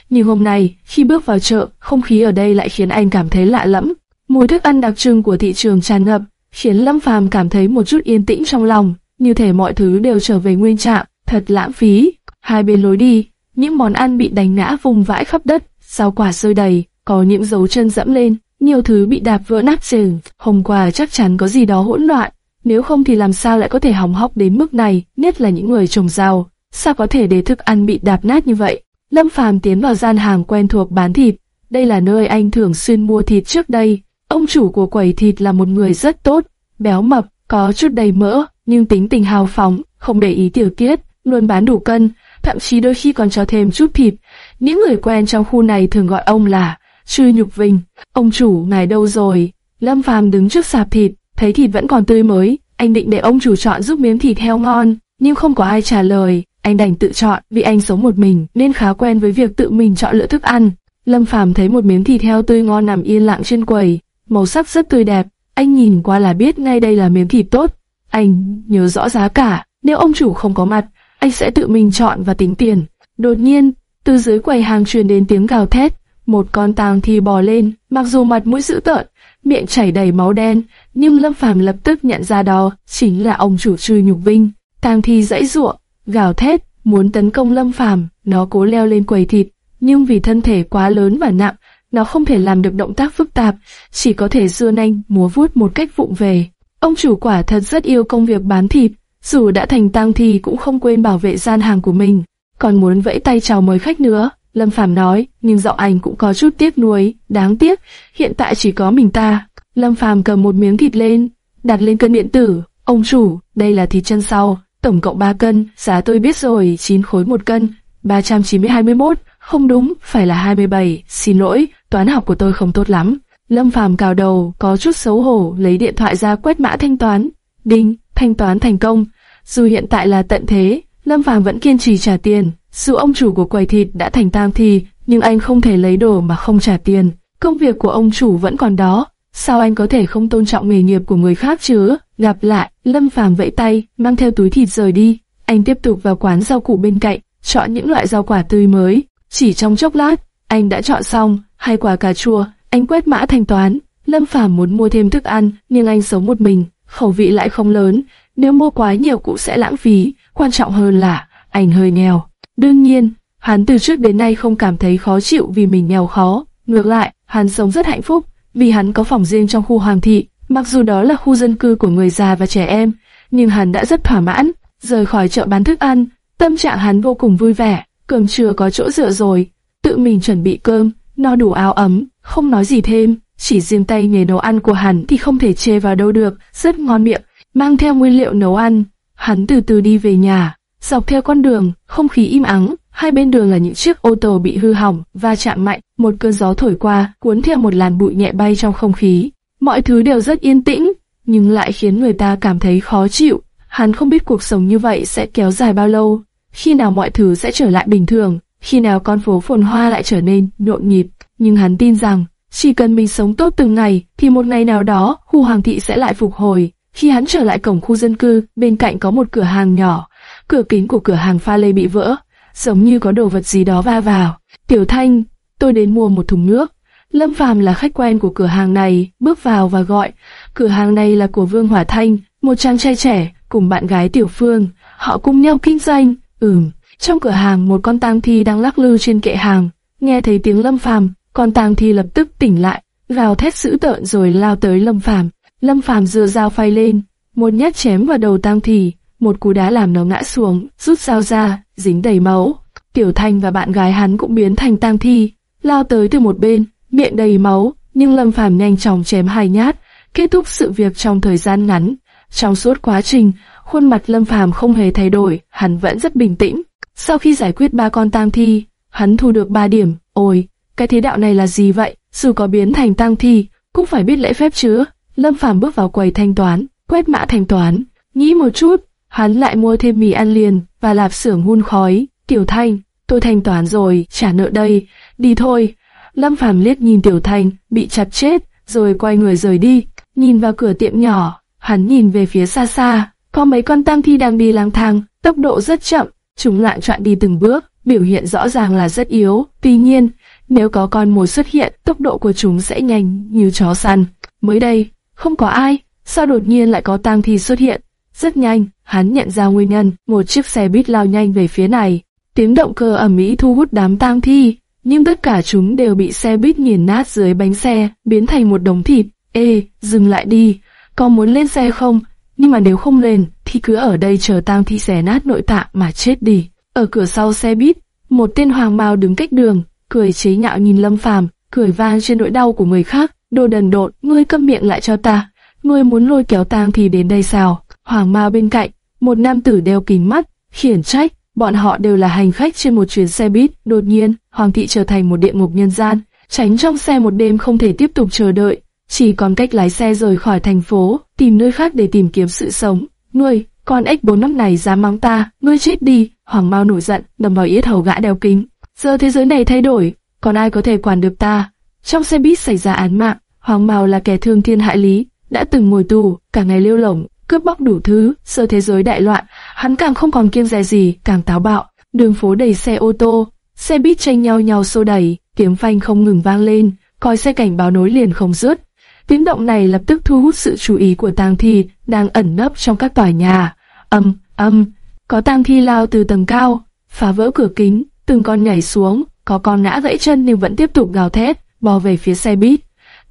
Nhưng hôm nay, khi bước vào chợ, không khí ở đây lại khiến anh cảm thấy lạ lẫm. Mùi thức ăn đặc trưng của thị trường tràn ngập, khiến Lâm Phàm cảm thấy một chút yên tĩnh trong lòng, như thể mọi thứ đều trở về nguyên trạng, thật lãng phí. Hai bên lối đi, những món ăn bị đánh ngã vùng vãi khắp đất, rau quả rơi đầy, có những dấu chân dẫm lên, nhiều thứ bị đạp vỡ nát rừng. Hôm qua chắc chắn có gì đó hỗn loạn, nếu không thì làm sao lại có thể hỏng hóc đến mức này, nhất là những người trồng rau. Sao có thể để thức ăn bị đạp nát như vậy? Lâm Phàm tiến vào gian hàng quen thuộc bán thịt. Đây là nơi anh thường xuyên mua thịt trước đây. Ông chủ của quầy thịt là một người rất tốt, béo mập, có chút đầy mỡ, nhưng tính tình hào phóng, không để ý tiểu tiết, luôn bán đủ cân, thậm chí đôi khi còn cho thêm chút thịt. Những người quen trong khu này thường gọi ông là Trư Nhục Vinh. Ông chủ, ngài đâu rồi? Lâm Phàm đứng trước sạp thịt, thấy thịt vẫn còn tươi mới, anh định để ông chủ chọn giúp miếng thịt heo ngon, nhưng không có ai trả lời, anh đành tự chọn, vì anh sống một mình nên khá quen với việc tự mình chọn lựa thức ăn. Lâm Phàm thấy một miếng thịt heo tươi ngon nằm yên lặng trên quầy, màu sắc rất tươi đẹp, anh nhìn qua là biết ngay đây là miếng thịt tốt. Anh nhớ rõ giá cả, nếu ông chủ không có mặt, anh sẽ tự mình chọn và tính tiền. Đột nhiên, từ dưới quầy hàng truyền đến tiếng gào thét, một con tàng thì bò lên, mặc dù mặt mũi dữ tợn, miệng chảy đầy máu đen, nhưng Lâm Phàm lập tức nhận ra đó chính là ông chủ Trư Nhục Vinh. Tang thi dãy giụa, gào thét, muốn tấn công Lâm Phàm, nó cố leo lên quầy thịt, nhưng vì thân thể quá lớn và nặng, nó không thể làm được động tác phức tạp, chỉ có thể dưa nanh múa vuốt một cách vụng về. Ông chủ quả thật rất yêu công việc bán thịt, dù đã thành tang thi cũng không quên bảo vệ gian hàng của mình, còn muốn vẫy tay chào mời khách nữa. Lâm Phàm nói, nhưng giọng anh cũng có chút tiếc nuối, đáng tiếc, hiện tại chỉ có mình ta. Lâm Phàm cầm một miếng thịt lên, đặt lên cân điện tử. Ông chủ, đây là thịt chân sau, tổng cộng 3 cân, giá tôi biết rồi, 9 khối một cân, 390-21, không đúng, phải là 27, xin lỗi, toán học của tôi không tốt lắm. Lâm Phàm cào đầu, có chút xấu hổ, lấy điện thoại ra quét mã thanh toán. Đinh, thanh toán thành công. Dù hiện tại là tận thế, Lâm Phàm vẫn kiên trì trả tiền. Dù ông chủ của quầy thịt đã thành tang thi, nhưng anh không thể lấy đồ mà không trả tiền. Công việc của ông chủ vẫn còn đó. Sao anh có thể không tôn trọng nghề nghiệp của người khác chứ? Gặp lại, Lâm Phàm vẫy tay, mang theo túi thịt rời đi. Anh tiếp tục vào quán rau củ bên cạnh, chọn những loại rau quả tươi mới. Chỉ trong chốc lát, anh đã chọn xong hai quả cà chua. Anh quét mã thanh toán. Lâm Phàm muốn mua thêm thức ăn, nhưng anh sống một mình, khẩu vị lại không lớn. Nếu mua quá nhiều cũng sẽ lãng phí. Quan trọng hơn là anh hơi nghèo. Đương nhiên, hắn từ trước đến nay không cảm thấy khó chịu vì mình nghèo khó. Ngược lại, hắn sống rất hạnh phúc vì hắn có phòng riêng trong khu hoàng thị. Mặc dù đó là khu dân cư của người già và trẻ em, nhưng hắn đã rất thỏa mãn. Rời khỏi chợ bán thức ăn, tâm trạng hắn vô cùng vui vẻ. Cơm trưa có chỗ dựa rồi, tự mình chuẩn bị cơm, no đủ áo ấm, không nói gì thêm. Chỉ riêng tay nghề nấu ăn của hắn thì không thể chê vào đâu được, rất ngon miệng. Mang theo nguyên liệu nấu ăn, hắn từ từ đi về nhà. Dọc theo con đường, không khí im ắng, hai bên đường là những chiếc ô tô bị hư hỏng, va chạm mạnh, một cơn gió thổi qua, cuốn theo một làn bụi nhẹ bay trong không khí. Mọi thứ đều rất yên tĩnh, nhưng lại khiến người ta cảm thấy khó chịu. Hắn không biết cuộc sống như vậy sẽ kéo dài bao lâu, khi nào mọi thứ sẽ trở lại bình thường, khi nào con phố phồn hoa lại trở nên nhộn nhịp. Nhưng hắn tin rằng, chỉ cần mình sống tốt từng ngày, thì một ngày nào đó, khu hoàng thị sẽ lại phục hồi. Khi hắn trở lại cổng khu dân cư, bên cạnh có một cửa hàng nhỏ, cửa kính của cửa hàng pha lê bị vỡ, giống như có đồ vật gì đó va vào. Tiểu Thanh, tôi đến mua một thùng nước. Lâm Phàm là khách quen của cửa hàng này, bước vào và gọi. Cửa hàng này là của Vương Hỏa Thanh, một chàng trai trẻ, cùng bạn gái Tiểu Phương. Họ cùng nhau kinh doanh. Ừm, trong cửa hàng một con tang thi đang lắc lư trên kệ hàng. Nghe thấy tiếng Lâm Phàm, con tang thi lập tức tỉnh lại, gào thét dữ tợn rồi lao tới Lâm Phàm. Lâm Phàm dựa dao phay lên, một nhát chém vào đầu tang thi, một cú đá làm nó ngã xuống, rút dao ra, dính đầy máu. Tiểu Thanh và bạn gái hắn cũng biến thành tang thi, lao tới từ một bên, miệng đầy máu, nhưng Lâm Phàm nhanh chóng chém hai nhát, kết thúc sự việc trong thời gian ngắn. Trong suốt quá trình, khuôn mặt Lâm Phàm không hề thay đổi, hắn vẫn rất bình tĩnh. Sau khi giải quyết ba con tang thi, hắn thu được ba điểm. Ôi, cái thế đạo này là gì vậy? Dù có biến thành tang thi, cũng phải biết lễ phép chứ. Lâm Phàm bước vào quầy thanh toán, quét mã thanh toán, nghĩ một chút, hắn lại mua thêm mì ăn liền và lạp xưởng hun khói. Tiểu Thanh, tôi thanh toán rồi, trả nợ đây, đi thôi. Lâm Phàm liếc nhìn Tiểu Thanh, bị chặt chết, rồi quay người rời đi. Nhìn vào cửa tiệm nhỏ, hắn nhìn về phía xa xa, có mấy con tang thi đang đi lang thang, tốc độ rất chậm, chúng lại chọn đi từng bước, biểu hiện rõ ràng là rất yếu. Tuy nhiên, nếu có con mồi xuất hiện, tốc độ của chúng sẽ nhanh như chó săn. Mới đây, không có ai, sao đột nhiên lại có tang thi xuất hiện? Rất nhanh, hắn nhận ra nguyên nhân, một chiếc xe buýt lao nhanh về phía này. Tiếng động cơ ầm ĩ thu hút đám tang thi, nhưng tất cả chúng đều bị xe buýt nghiền nát dưới bánh xe, biến thành một đống thịt. Ê, dừng lại đi, có muốn lên xe không? Nhưng mà nếu không lên, thì cứ ở đây chờ tang thi xé nát nội tạng mà chết đi. Ở cửa sau xe buýt, một tên hoàng bào đứng cách đường, cười chế nhạo nhìn Lâm Phàm, cười vang trên nỗi đau của người khác. Đồ đần độn, ngươi câm miệng lại cho ta. Ngươi muốn lôi kéo tang thi đến đây sao? Hoàng Mao bên cạnh, một nam tử đeo kính mắt, khiển trách. Bọn họ đều là hành khách trên một chuyến xe buýt. Đột nhiên, Hoàng thị trở thành một địa ngục nhân gian, tránh trong xe một đêm không thể tiếp tục chờ đợi, chỉ còn cách lái xe rời khỏi thành phố, tìm nơi khác để tìm kiếm sự sống. Ngươi, con ếch bốn năm này dám mắng ta, ngươi chết đi! Hoàng Mao nổi giận, đầm vào yết hầu gã đeo kính. Giờ thế giới này thay đổi, còn ai có thể quản được ta? Trong xe buýt xảy ra án mạng, Hoàng Mao là kẻ thương thiên hại lý, đã từng ngồi tù, cả ngày lêu lỏng, cướp bóc đủ thứ, sơ thế giới đại loạn, hắn càng không còn kiêng dè gì, càng táo bạo. Đường phố đầy xe ô tô, xe buýt tranh nhau nhau xô đẩy, tiếng phanh không ngừng vang lên, còi xe cảnh báo nối liền không dứt. Tiếng động này lập tức thu hút sự chú ý của tang thi đang ẩn nấp trong các tòa nhà. Âm, âm, có tang thi lao từ tầng cao, phá vỡ cửa kính, từng con nhảy xuống, có con ngã gãy chân nhưng vẫn tiếp tục gào thét, bò về phía xe buýt.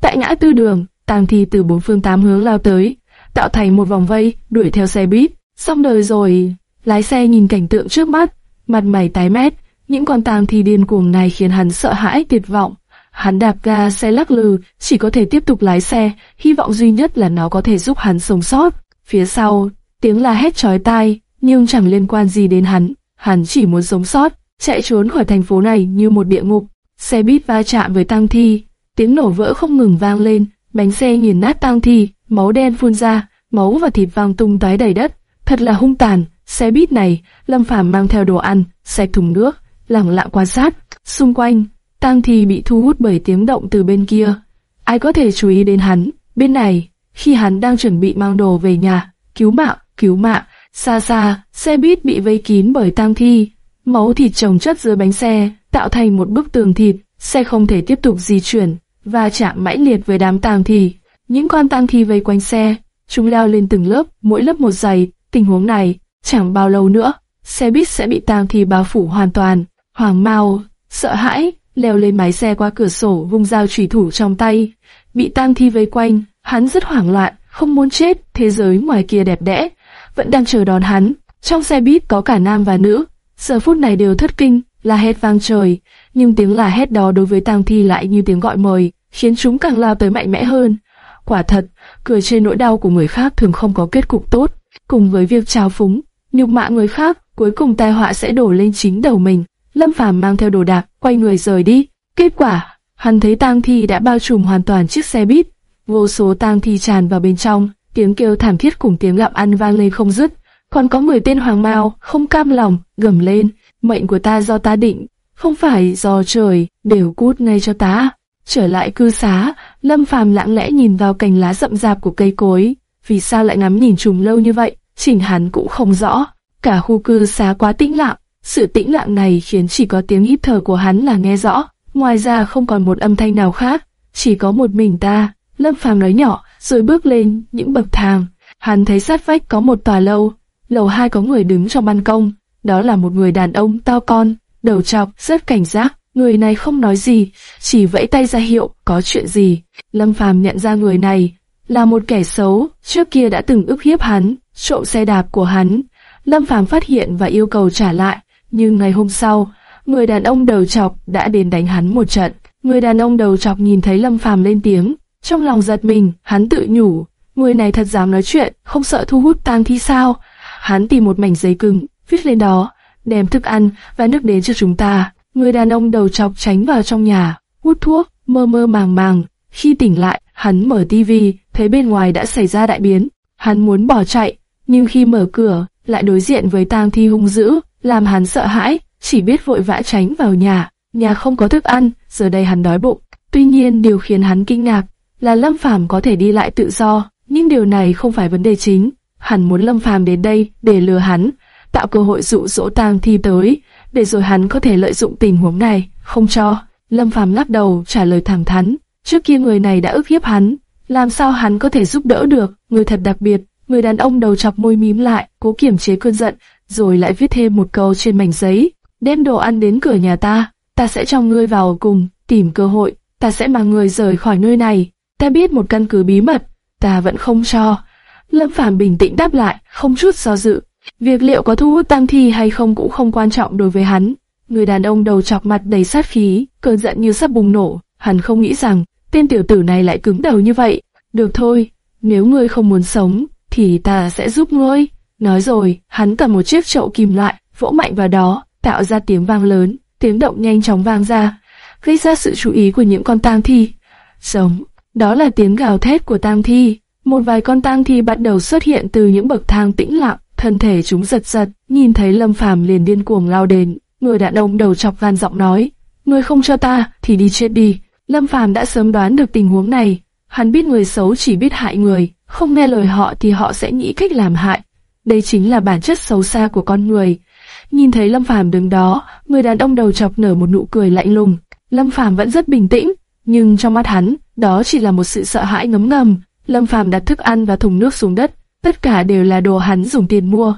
Tại ngã tư đường, tang thi từ bốn phương tám hướng lao tới, tạo thành một vòng vây, đuổi theo xe buýt. Xong đời rồi, lái xe nhìn cảnh tượng trước mắt, mặt mày tái mét, những con tang thi điên cuồng này khiến hắn sợ hãi tuyệt vọng. Hắn đạp ga xe lắc lư, chỉ có thể tiếp tục lái xe, hy vọng duy nhất là nó có thể giúp hắn sống sót. Phía sau, tiếng la hét chói tai, nhưng chẳng liên quan gì đến hắn. Hắn chỉ muốn sống sót, chạy trốn khỏi thành phố này như một địa ngục. Xe buýt va chạm với tang thi, tiếng nổ vỡ không ngừng vang lên, bánh xe nghiền nát tang thi, máu đen phun ra, máu và thịt vang tung tóe đầy đất, thật là hung tàn. Xe buýt này, Lâm Phàm mang theo đồ ăn, xe thùng nước, lặng lặng quan sát. Xung quanh, tang thi bị thu hút bởi tiếng động từ bên kia. Ai có thể chú ý đến hắn? Bên này, khi hắn đang chuẩn bị mang đồ về nhà, cứu mạng, cứu mạng, xa xa, xe buýt bị vây kín bởi tang thi, máu thịt chồng chất dưới bánh xe, tạo thành một bức tường thịt, xe không thể tiếp tục di chuyển, và chạm mãnh liệt với đám tang thi. Những con tang thi vây quanh xe, chúng leo lên từng lớp, mỗi lớp một dày. Tình huống này, chẳng bao lâu nữa, xe buýt sẽ bị tang thi bao phủ hoàn toàn. Hoàng Mao sợ hãi, leo lên mái xe qua cửa sổ, vung dao chủy thủ trong tay. Bị tang thi vây quanh, hắn rất hoảng loạn, không muốn chết. Thế giới ngoài kia đẹp đẽ, vẫn đang chờ đón hắn. Trong xe buýt có cả nam và nữ, giờ phút này đều thất kinh, la hét vang trời, nhưng tiếng la hét đó đối với tang thi lại như tiếng gọi mời, khiến chúng càng lao tới mạnh mẽ hơn. Quả thật, cười trên nỗi đau của người khác thường không có kết cục tốt, cùng với việc trào phúng, nhục mạ người khác, cuối cùng tai họa sẽ đổ lên chính đầu mình. Lâm Phàm mang theo đồ đạc, quay người rời đi. Kết quả, hắn thấy tang thi đã bao trùm hoàn toàn chiếc xe buýt, vô số tang thi tràn vào bên trong, tiếng kêu thảm thiết cùng tiếng gặm ăn vang lên không dứt. Còn có người tên Hoàng Mao không cam lòng, gầm lên, mệnh của ta do ta định, không phải do trời, đều cút ngay cho ta. Trở lại cư xá, Lâm Phàm lặng lẽ nhìn vào cành lá rậm rạp của cây cối. Vì sao lại ngắm nhìn trùng lâu như vậy, chỉnh hắn cũng không rõ. Cả khu cư xá quá tĩnh lặng, sự tĩnh lặng này khiến chỉ có tiếng hít thở của hắn là nghe rõ. Ngoài ra không còn một âm thanh nào khác, chỉ có một mình ta. Lâm Phàm nói nhỏ, rồi bước lên những bậc thang. Hắn thấy sát vách có một tòa lâu, lầu hai có người đứng trong ban công. Đó là một người đàn ông to con, đầu trọc, rất cảnh giác. Người này không nói gì, chỉ vẫy tay ra hiệu, có chuyện gì. Lâm Phàm nhận ra người này là một kẻ xấu, trước kia đã từng ức hiếp hắn, trộm xe đạp của hắn. Lâm Phàm phát hiện và yêu cầu trả lại, nhưng ngày hôm sau, người đàn ông đầu chọc đã đến đánh hắn một trận. Người đàn ông đầu chọc nhìn thấy Lâm Phàm lên tiếng, trong lòng giật mình, hắn tự nhủ, người này thật dám nói chuyện, không sợ thu hút tang thi sao? Hắn tìm một mảnh giấy cứng, viết lên đó, đem thức ăn và nước đến cho chúng ta. Người đàn ông đầu chọc tránh vào trong nhà, hút thuốc, mơ mơ màng màng. Khi tỉnh lại, hắn mở tivi, thấy bên ngoài đã xảy ra đại biến. Hắn muốn bỏ chạy, nhưng khi mở cửa, lại đối diện với tang thi hung dữ, làm hắn sợ hãi, chỉ biết vội vã tránh vào nhà. Nhà không có thức ăn, giờ đây hắn đói bụng. Tuy nhiên điều khiến hắn kinh ngạc là Lâm Phàm có thể đi lại tự do, nhưng điều này không phải vấn đề chính. Hắn muốn Lâm Phàm đến đây để lừa hắn, tạo cơ hội dụ dỗ tang thi tới, để rồi hắn có thể lợi dụng tình huống này, không cho. Lâm Phàm lắc đầu trả lời thẳng thắn, trước kia người này đã ức hiếp hắn, làm sao hắn có thể giúp đỡ được, người thật đặc biệt. Người đàn ông đầu chọc môi mím lại, cố kiềm chế cơn giận, rồi lại viết thêm một câu trên mảnh giấy, đem đồ ăn đến cửa nhà ta, ta sẽ cho ngươi vào cùng, tìm cơ hội, ta sẽ mang người rời khỏi nơi này. Ta biết một căn cứ bí mật, ta vẫn không cho. Lâm Phàm bình tĩnh đáp lại, không chút do dự. Việc liệu có thu hút tăng thi hay không cũng không quan trọng đối với hắn. Người đàn ông đầu chọc mặt đầy sát khí, cơn giận như sắp bùng nổ. Hắn không nghĩ rằng tên tiểu tử này lại cứng đầu như vậy. Được thôi, nếu ngươi không muốn sống, thì ta sẽ giúp ngươi. Nói rồi, hắn cầm một chiếc chậu kim loại, vỗ mạnh vào đó, tạo ra tiếng vang lớn, tiếng động nhanh chóng vang ra, gây ra sự chú ý của những con tang thi. Sống, đó là tiếng gào thét của tang thi. Một vài con tang thi bắt đầu xuất hiện từ những bậc thang tĩnh lặng, thân thể chúng giật giật, nhìn thấy Lâm Phàm liền điên cuồng lao đến. Người đàn ông đầu chọc gan giọng nói, người không cho ta, thì đi chết đi. Lâm Phàm đã sớm đoán được tình huống này, hắn biết người xấu chỉ biết hại người, không nghe lời họ thì họ sẽ nghĩ cách làm hại. Đây chính là bản chất xấu xa của con người. Nhìn thấy Lâm Phàm đứng đó, người đàn ông đầu chọc nở một nụ cười lạnh lùng. Lâm Phàm vẫn rất bình tĩnh, nhưng trong mắt hắn, đó chỉ là một sự sợ hãi ngấm ngầm. Lâm Phàm đặt thức ăn và thùng nước xuống đất, tất cả đều là đồ hắn dùng tiền mua.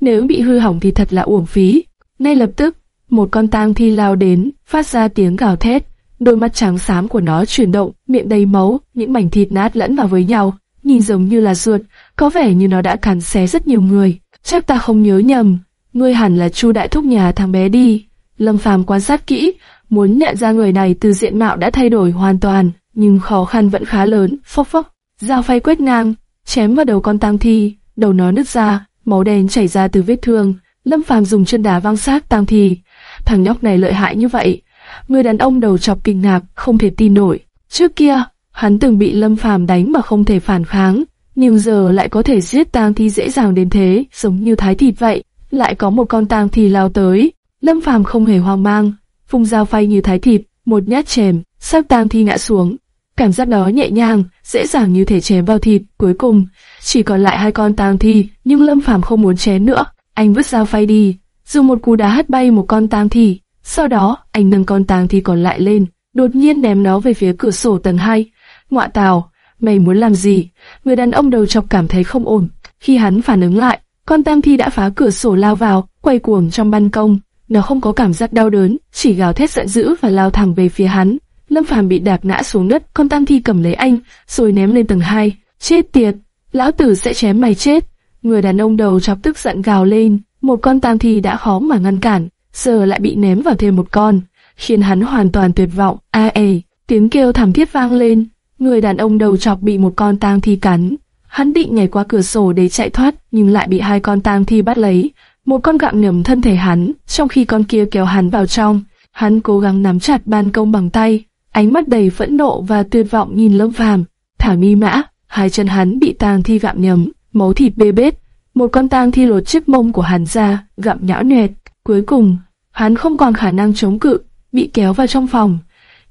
Nếu bị hư hỏng thì thật là uổng phí. Ngay lập tức, một con tang thi lao đến, phát ra tiếng gào thét. Đôi mắt trắng xám của nó chuyển động, miệng đầy máu, những mảnh thịt nát lẫn vào với nhau, nhìn giống như là ruột, có vẻ như nó đã cắn xé rất nhiều người. Chắc ta không nhớ nhầm, ngươi hẳn là Chu đại thúc nhà thằng bé đi. Lâm Phàm quan sát kỹ, muốn nhận ra người này từ diện mạo đã thay đổi hoàn toàn, nhưng khó khăn vẫn khá lớn. Phốc phốc, dao phay quét ngang, chém vào đầu con tang thi, đầu nó nứt ra, máu đen chảy ra từ vết thương. Lâm Phàm dùng chân đá văng xác tang thi. Thằng nhóc này lợi hại như vậy. Người đàn ông đầu chọc kinh ngạc, không thể tin nổi. Trước kia, hắn từng bị Lâm Phàm đánh mà không thể phản kháng, nhưng giờ lại có thể giết tang thi dễ dàng đến thế, giống như thái thịt vậy. Lại có một con tang thi lao tới, Lâm Phàm không hề hoang mang, phung dao phay như thái thịt, một nhát chém, sắp tang thi ngã xuống. Cảm giác đó nhẹ nhàng, dễ dàng như thể chém vào thịt. Cuối cùng, chỉ còn lại hai con tang thi, nhưng Lâm Phàm không muốn chém nữa. Anh vứt dao phay đi, dùng một cú đá hất bay một con tang thi. Sau đó, anh nâng con tang thi còn lại lên, đột nhiên ném nó về phía cửa sổ tầng 2. Ngoạ tào, mày muốn làm gì? Người đàn ông đầu chọc cảm thấy không ổn. Khi hắn phản ứng lại, con tang thi đã phá cửa sổ lao vào, quay cuồng trong ban công. Nó không có cảm giác đau đớn, chỉ gào thét giận dữ và lao thẳng về phía hắn. Lâm Phàm bị đạp ngã xuống đất, con tang thi cầm lấy anh, rồi ném lên tầng 2. Chết tiệt, lão tử sẽ chém mày chết. Người đàn ông đầu chọc tức giận gào lên, một con tang thi đã khó mà ngăn cản, giờ lại bị ném vào thêm một con, khiến hắn hoàn toàn tuyệt vọng. A ê, tiếng kêu thảm thiết vang lên, người đàn ông đầu chọc bị một con tang thi cắn. Hắn định nhảy qua cửa sổ để chạy thoát, nhưng lại bị hai con tang thi bắt lấy. Một con gặm nhầm thân thể hắn, trong khi con kia kéo hắn vào trong. Hắn cố gắng nắm chặt ban công bằng tay, ánh mắt đầy phẫn nộ và tuyệt vọng nhìn Lâm Phàm. Thả mi mã, hai chân hắn bị tang thi gặm nhấm, máu thịt bê bết. Một con tang thi lột chiếc mông của hắn ra, gặm nhão nhẹt. Cuối cùng, hắn không còn khả năng chống cự, bị kéo vào trong phòng.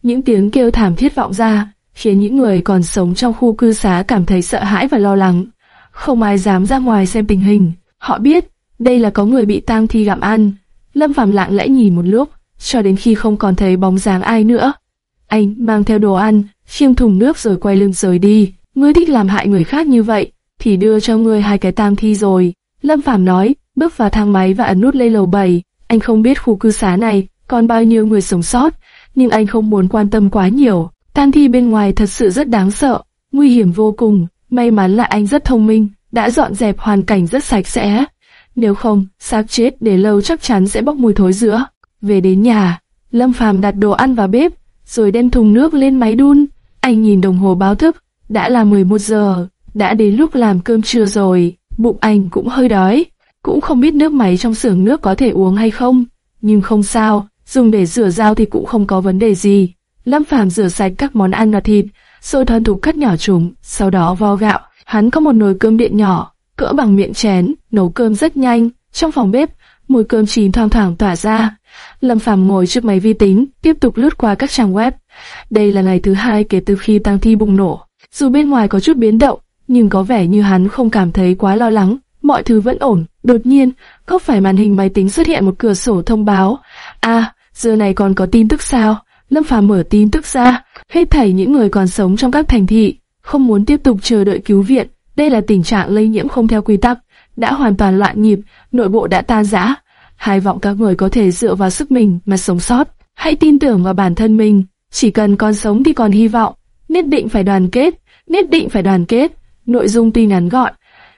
Những tiếng kêu thảm thiết vọng ra, khiến những người còn sống trong khu cư xá cảm thấy sợ hãi và lo lắng. Không ai dám ra ngoài xem tình hình. Họ biết, đây là có người bị tang thi gặm ăn. Lâm Phàm lặng lẽ nhìn một lúc, cho đến khi không còn thấy bóng dáng ai nữa. Anh mang theo đồ ăn, khiêng thùng nước rồi quay lưng rời đi. Ngươi thích làm hại người khác như vậy, thì đưa cho ngươi hai cái tang thi rồi. Lâm Phàm nói, bước vào thang máy và ấn nút lên lầu 7. Anh không biết khu cư xá này còn bao nhiêu người sống sót, nhưng anh không muốn quan tâm quá nhiều. Tang thi bên ngoài thật sự rất đáng sợ, nguy hiểm vô cùng. May mắn là anh rất thông minh, đã dọn dẹp hoàn cảnh rất sạch sẽ. Nếu không, xác chết để lâu chắc chắn sẽ bốc mùi thối giữa. Về đến nhà, Lâm Phàm đặt đồ ăn vào bếp, rồi đem thùng nước lên máy đun. Anh nhìn đồng hồ báo thức, đã là 11 giờ, đã đến lúc làm cơm trưa rồi, bụng anh cũng hơi đói, cũng không biết nước máy trong xưởng nước có thể uống hay không, nhưng không sao, dùng để rửa dao thì cũng không có vấn đề gì. Lâm Phàm rửa sạch các món ăn và thịt, rồi thuần thủ cắt nhỏ chúng, sau đó vo gạo. Hắn có một nồi cơm điện nhỏ, cỡ bằng miệng chén, nấu cơm rất nhanh. Trong phòng bếp, mùi cơm chín thoang thoảng tỏa ra. Lâm Phàm ngồi trước máy vi tính, tiếp tục lướt qua các trang web. Đây là ngày thứ hai kể từ khi tăng thi bùng nổ. Dù bên ngoài có chút biến động, nhưng có vẻ như hắn không cảm thấy quá lo lắng. Mọi thứ vẫn ổn. Đột nhiên, góc phải màn hình máy tính xuất hiện một cửa sổ thông báo. À, giờ này còn có tin tức sao? Lâm Phàm mở tin tức ra, hết thảy những người còn sống trong các thành thị, không muốn tiếp tục chờ đợi cứu viện. Đây là tình trạng lây nhiễm không theo quy tắc, đã hoàn toàn loạn nhịp, nội bộ đã tan rã. Hai vọng các người có thể dựa vào sức mình mà sống sót. Hãy tin tưởng vào bản thân mình, chỉ cần còn sống thì còn hy vọng. Nhất định phải đoàn kết, nhất định phải đoàn kết. Nội dung tuy ngắn gọn,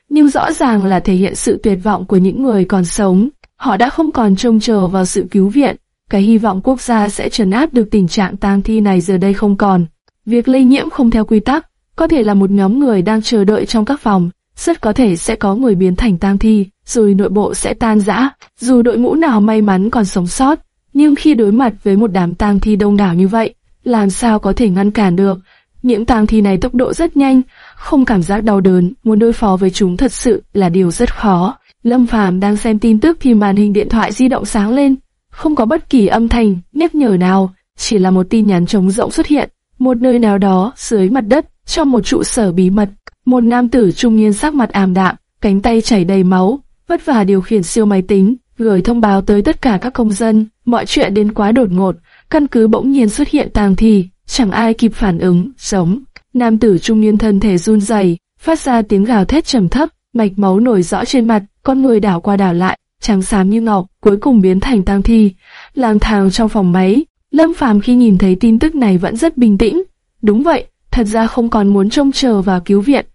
nhưng rõ ràng là thể hiện sự tuyệt vọng của những người còn sống. Họ đã không còn trông chờ vào sự cứu viện, cái hy vọng quốc gia sẽ trấn áp được tình trạng tang thi này giờ đây không còn. Việc lây nhiễm không theo quy tắc, có thể là một nhóm người đang chờ đợi trong các phòng, rất có thể sẽ có người biến thành tang thi, rồi nội bộ sẽ tan rã. Dù đội ngũ nào may mắn còn sống sót, nhưng khi đối mặt với một đám tang thi đông đảo như vậy, làm sao có thể ngăn cản được? Những tang thi này tốc độ rất nhanh, không cảm giác đau đớn, muốn đối phó với chúng thật sự là điều rất khó. Lâm Phàm đang xem tin tức thì màn hình điện thoại di động sáng lên, không có bất kỳ âm thanh, nếp nhở nào, chỉ là một tin nhắn trống rỗng xuất hiện. Một nơi nào đó, dưới mặt đất, trong một trụ sở bí mật, một nam tử trung niên sắc mặt ảm đạm, cánh tay chảy đầy máu, vất vả điều khiển siêu máy tính, gửi thông báo tới tất cả các công dân, mọi chuyện đến quá đột ngột, căn cứ bỗng nhiên xuất hiện tang thi, chẳng ai kịp phản ứng, sống. Nam tử trung niên thân thể run rẩy, phát ra tiếng gào thét trầm thấp, mạch máu nổi rõ trên mặt, con người đảo qua đảo lại, trắng xám như ngọc, cuối cùng biến thành tang thi. Lang thang trong phòng máy, Lâm Phàm khi nhìn thấy tin tức này vẫn rất bình tĩnh. Đúng vậy, thật ra không còn muốn trông chờ vào cứu viện.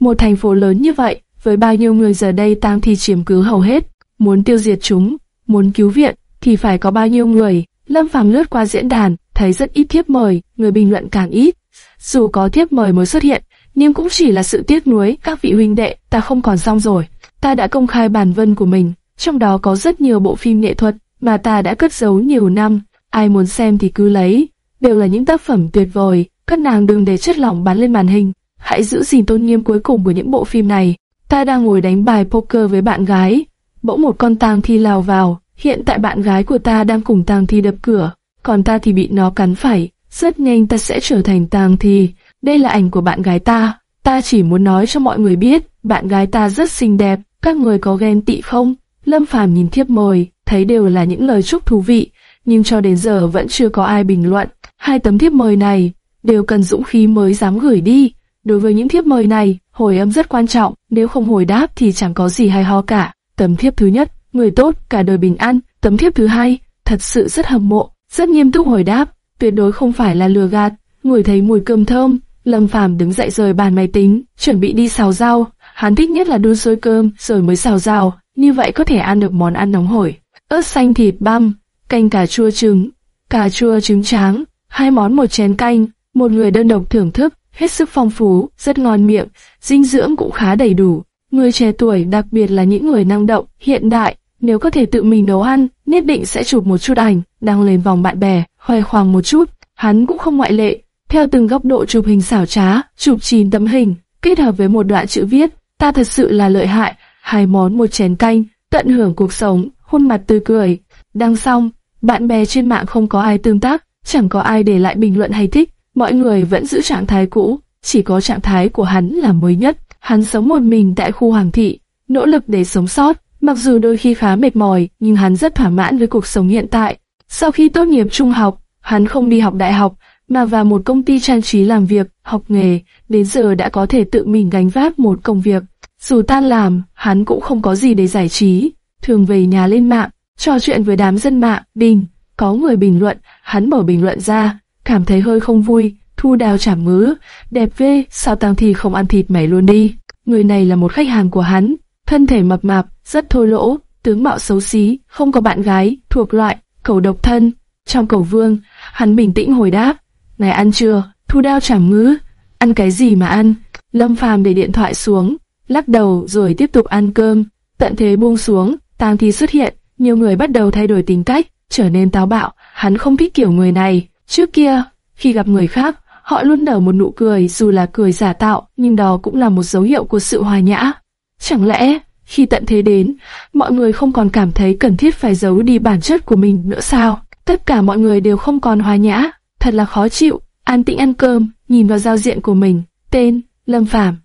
Một thành phố lớn như vậy, với bao nhiêu người giờ đây tang thi chiếm cứ hầu hết, muốn tiêu diệt chúng, muốn cứu viện thì phải có bao nhiêu người. Lâm Phàm lướt qua diễn đàn, thấy rất ít thiếp mời, người bình luận càng ít. Dù có thiếp mời mới xuất hiện, nhưng cũng chỉ là sự tiếc nuối, các vị huynh đệ, ta không còn xong rồi. Ta đã công khai bản vân của mình, trong đó có rất nhiều bộ phim nghệ thuật mà ta đã cất giấu nhiều năm, ai muốn xem thì cứ lấy, đều là những tác phẩm tuyệt vời, các nàng đừng để chất lỏng bắn lên màn hình, hãy giữ gìn tôn nghiêm cuối cùng của những bộ phim này. Ta đang ngồi đánh bài poker với bạn gái, bỗng một con tang thi lao vào, hiện tại bạn gái của ta đang cùng tang thi đập cửa, còn ta thì bị nó cắn phải, rất nhanh ta sẽ trở thành tang thi. Đây là ảnh của bạn gái ta, ta chỉ muốn nói cho mọi người biết, bạn gái ta rất xinh đẹp, các người có ghen tị không? Lâm Phàm nhìn thiếp mời, thấy đều là những lời chúc thú vị, nhưng cho đến giờ vẫn chưa có ai bình luận. Hai tấm thiếp mời này đều cần dũng khí mới dám gửi đi. Đối với những thiếp mời này, hồi âm rất quan trọng, nếu không hồi đáp thì chẳng có gì hay ho cả. Tấm thiếp thứ nhất, người tốt, cả đời bình an. Tấm thiếp thứ hai, thật sự rất hâm mộ, rất nghiêm túc hồi đáp, tuyệt đối không phải là lừa gạt. Người thấy mùi cơm thơm, Lâm Phàm đứng dậy rời bàn máy tính, chuẩn bị đi xào rau. Hắn thích nhất là đun sôi cơm rồi mới xào rau, như vậy có thể ăn được món ăn nóng hổi. Ớt xanh thịt băm, canh cà chua trứng, cà chua trứng tráng, hai món một chén canh, một người đơn độc thưởng thức, hết sức phong phú, rất ngon miệng, dinh dưỡng cũng khá đầy đủ. Người trẻ tuổi đặc biệt là những người năng động, hiện đại, nếu có thể tự mình nấu ăn, nhất định sẽ chụp một chút ảnh, đăng lên vòng bạn bè, khoe khoang một chút. Hắn cũng không ngoại lệ, theo từng góc độ chụp hình xảo trá, chụp chín tấm hình, kết hợp với một đoạn chữ viết, ta thật sự là lợi hại, hai món một chén canh, tận hưởng cuộc sống, khuôn mặt tươi cười. Đăng xong, bạn bè trên mạng không có ai tương tác, chẳng có ai để lại bình luận hay thích, mọi người vẫn giữ trạng thái cũ, chỉ có trạng thái của hắn là mới nhất. Hắn sống một mình tại khu hoàng thị, nỗ lực để sống sót, mặc dù đôi khi khá mệt mỏi, nhưng hắn rất thỏa mãn với cuộc sống hiện tại. Sau khi tốt nghiệp trung học, hắn không đi học đại học, mà vào một công ty trang trí làm việc, học nghề, đến giờ đã có thể tự mình gánh vác một công việc. Dù tan làm, hắn cũng không có gì để giải trí, thường về nhà lên mạng, trò chuyện với đám dân mạng, Bình có người bình luận, hắn mở bình luận ra, cảm thấy hơi không vui, thu đào chảm mứ, đẹp ghê, sao tăng thi không ăn thịt mày luôn đi. Người này là một khách hàng của hắn, thân thể mập mạp, rất thô lỗ, tướng mạo xấu xí, không có bạn gái, thuộc loại, cầu độc thân. Trong cầu vương, hắn bình tĩnh hồi đáp, này ăn chưa, thu đao chảm mứ, ăn cái gì mà ăn? Lâm phàm để điện thoại xuống, lắc đầu rồi tiếp tục ăn cơm. Tận thế buông xuống, tang thi xuất hiện, nhiều người bắt đầu thay đổi tính cách, trở nên táo bạo. Hắn không thích kiểu người này. Trước kia, khi gặp người khác, họ luôn nở một nụ cười dù là cười giả tạo, nhưng đó cũng là một dấu hiệu của sự hòa nhã. Chẳng lẽ, khi tận thế đến, mọi người không còn cảm thấy cần thiết phải giấu đi bản chất của mình nữa sao? Tất cả mọi người đều không còn hòa nhã, thật là khó chịu. An tĩnh ăn cơm, nhìn vào giao diện của mình, tên, Lâm Phàm,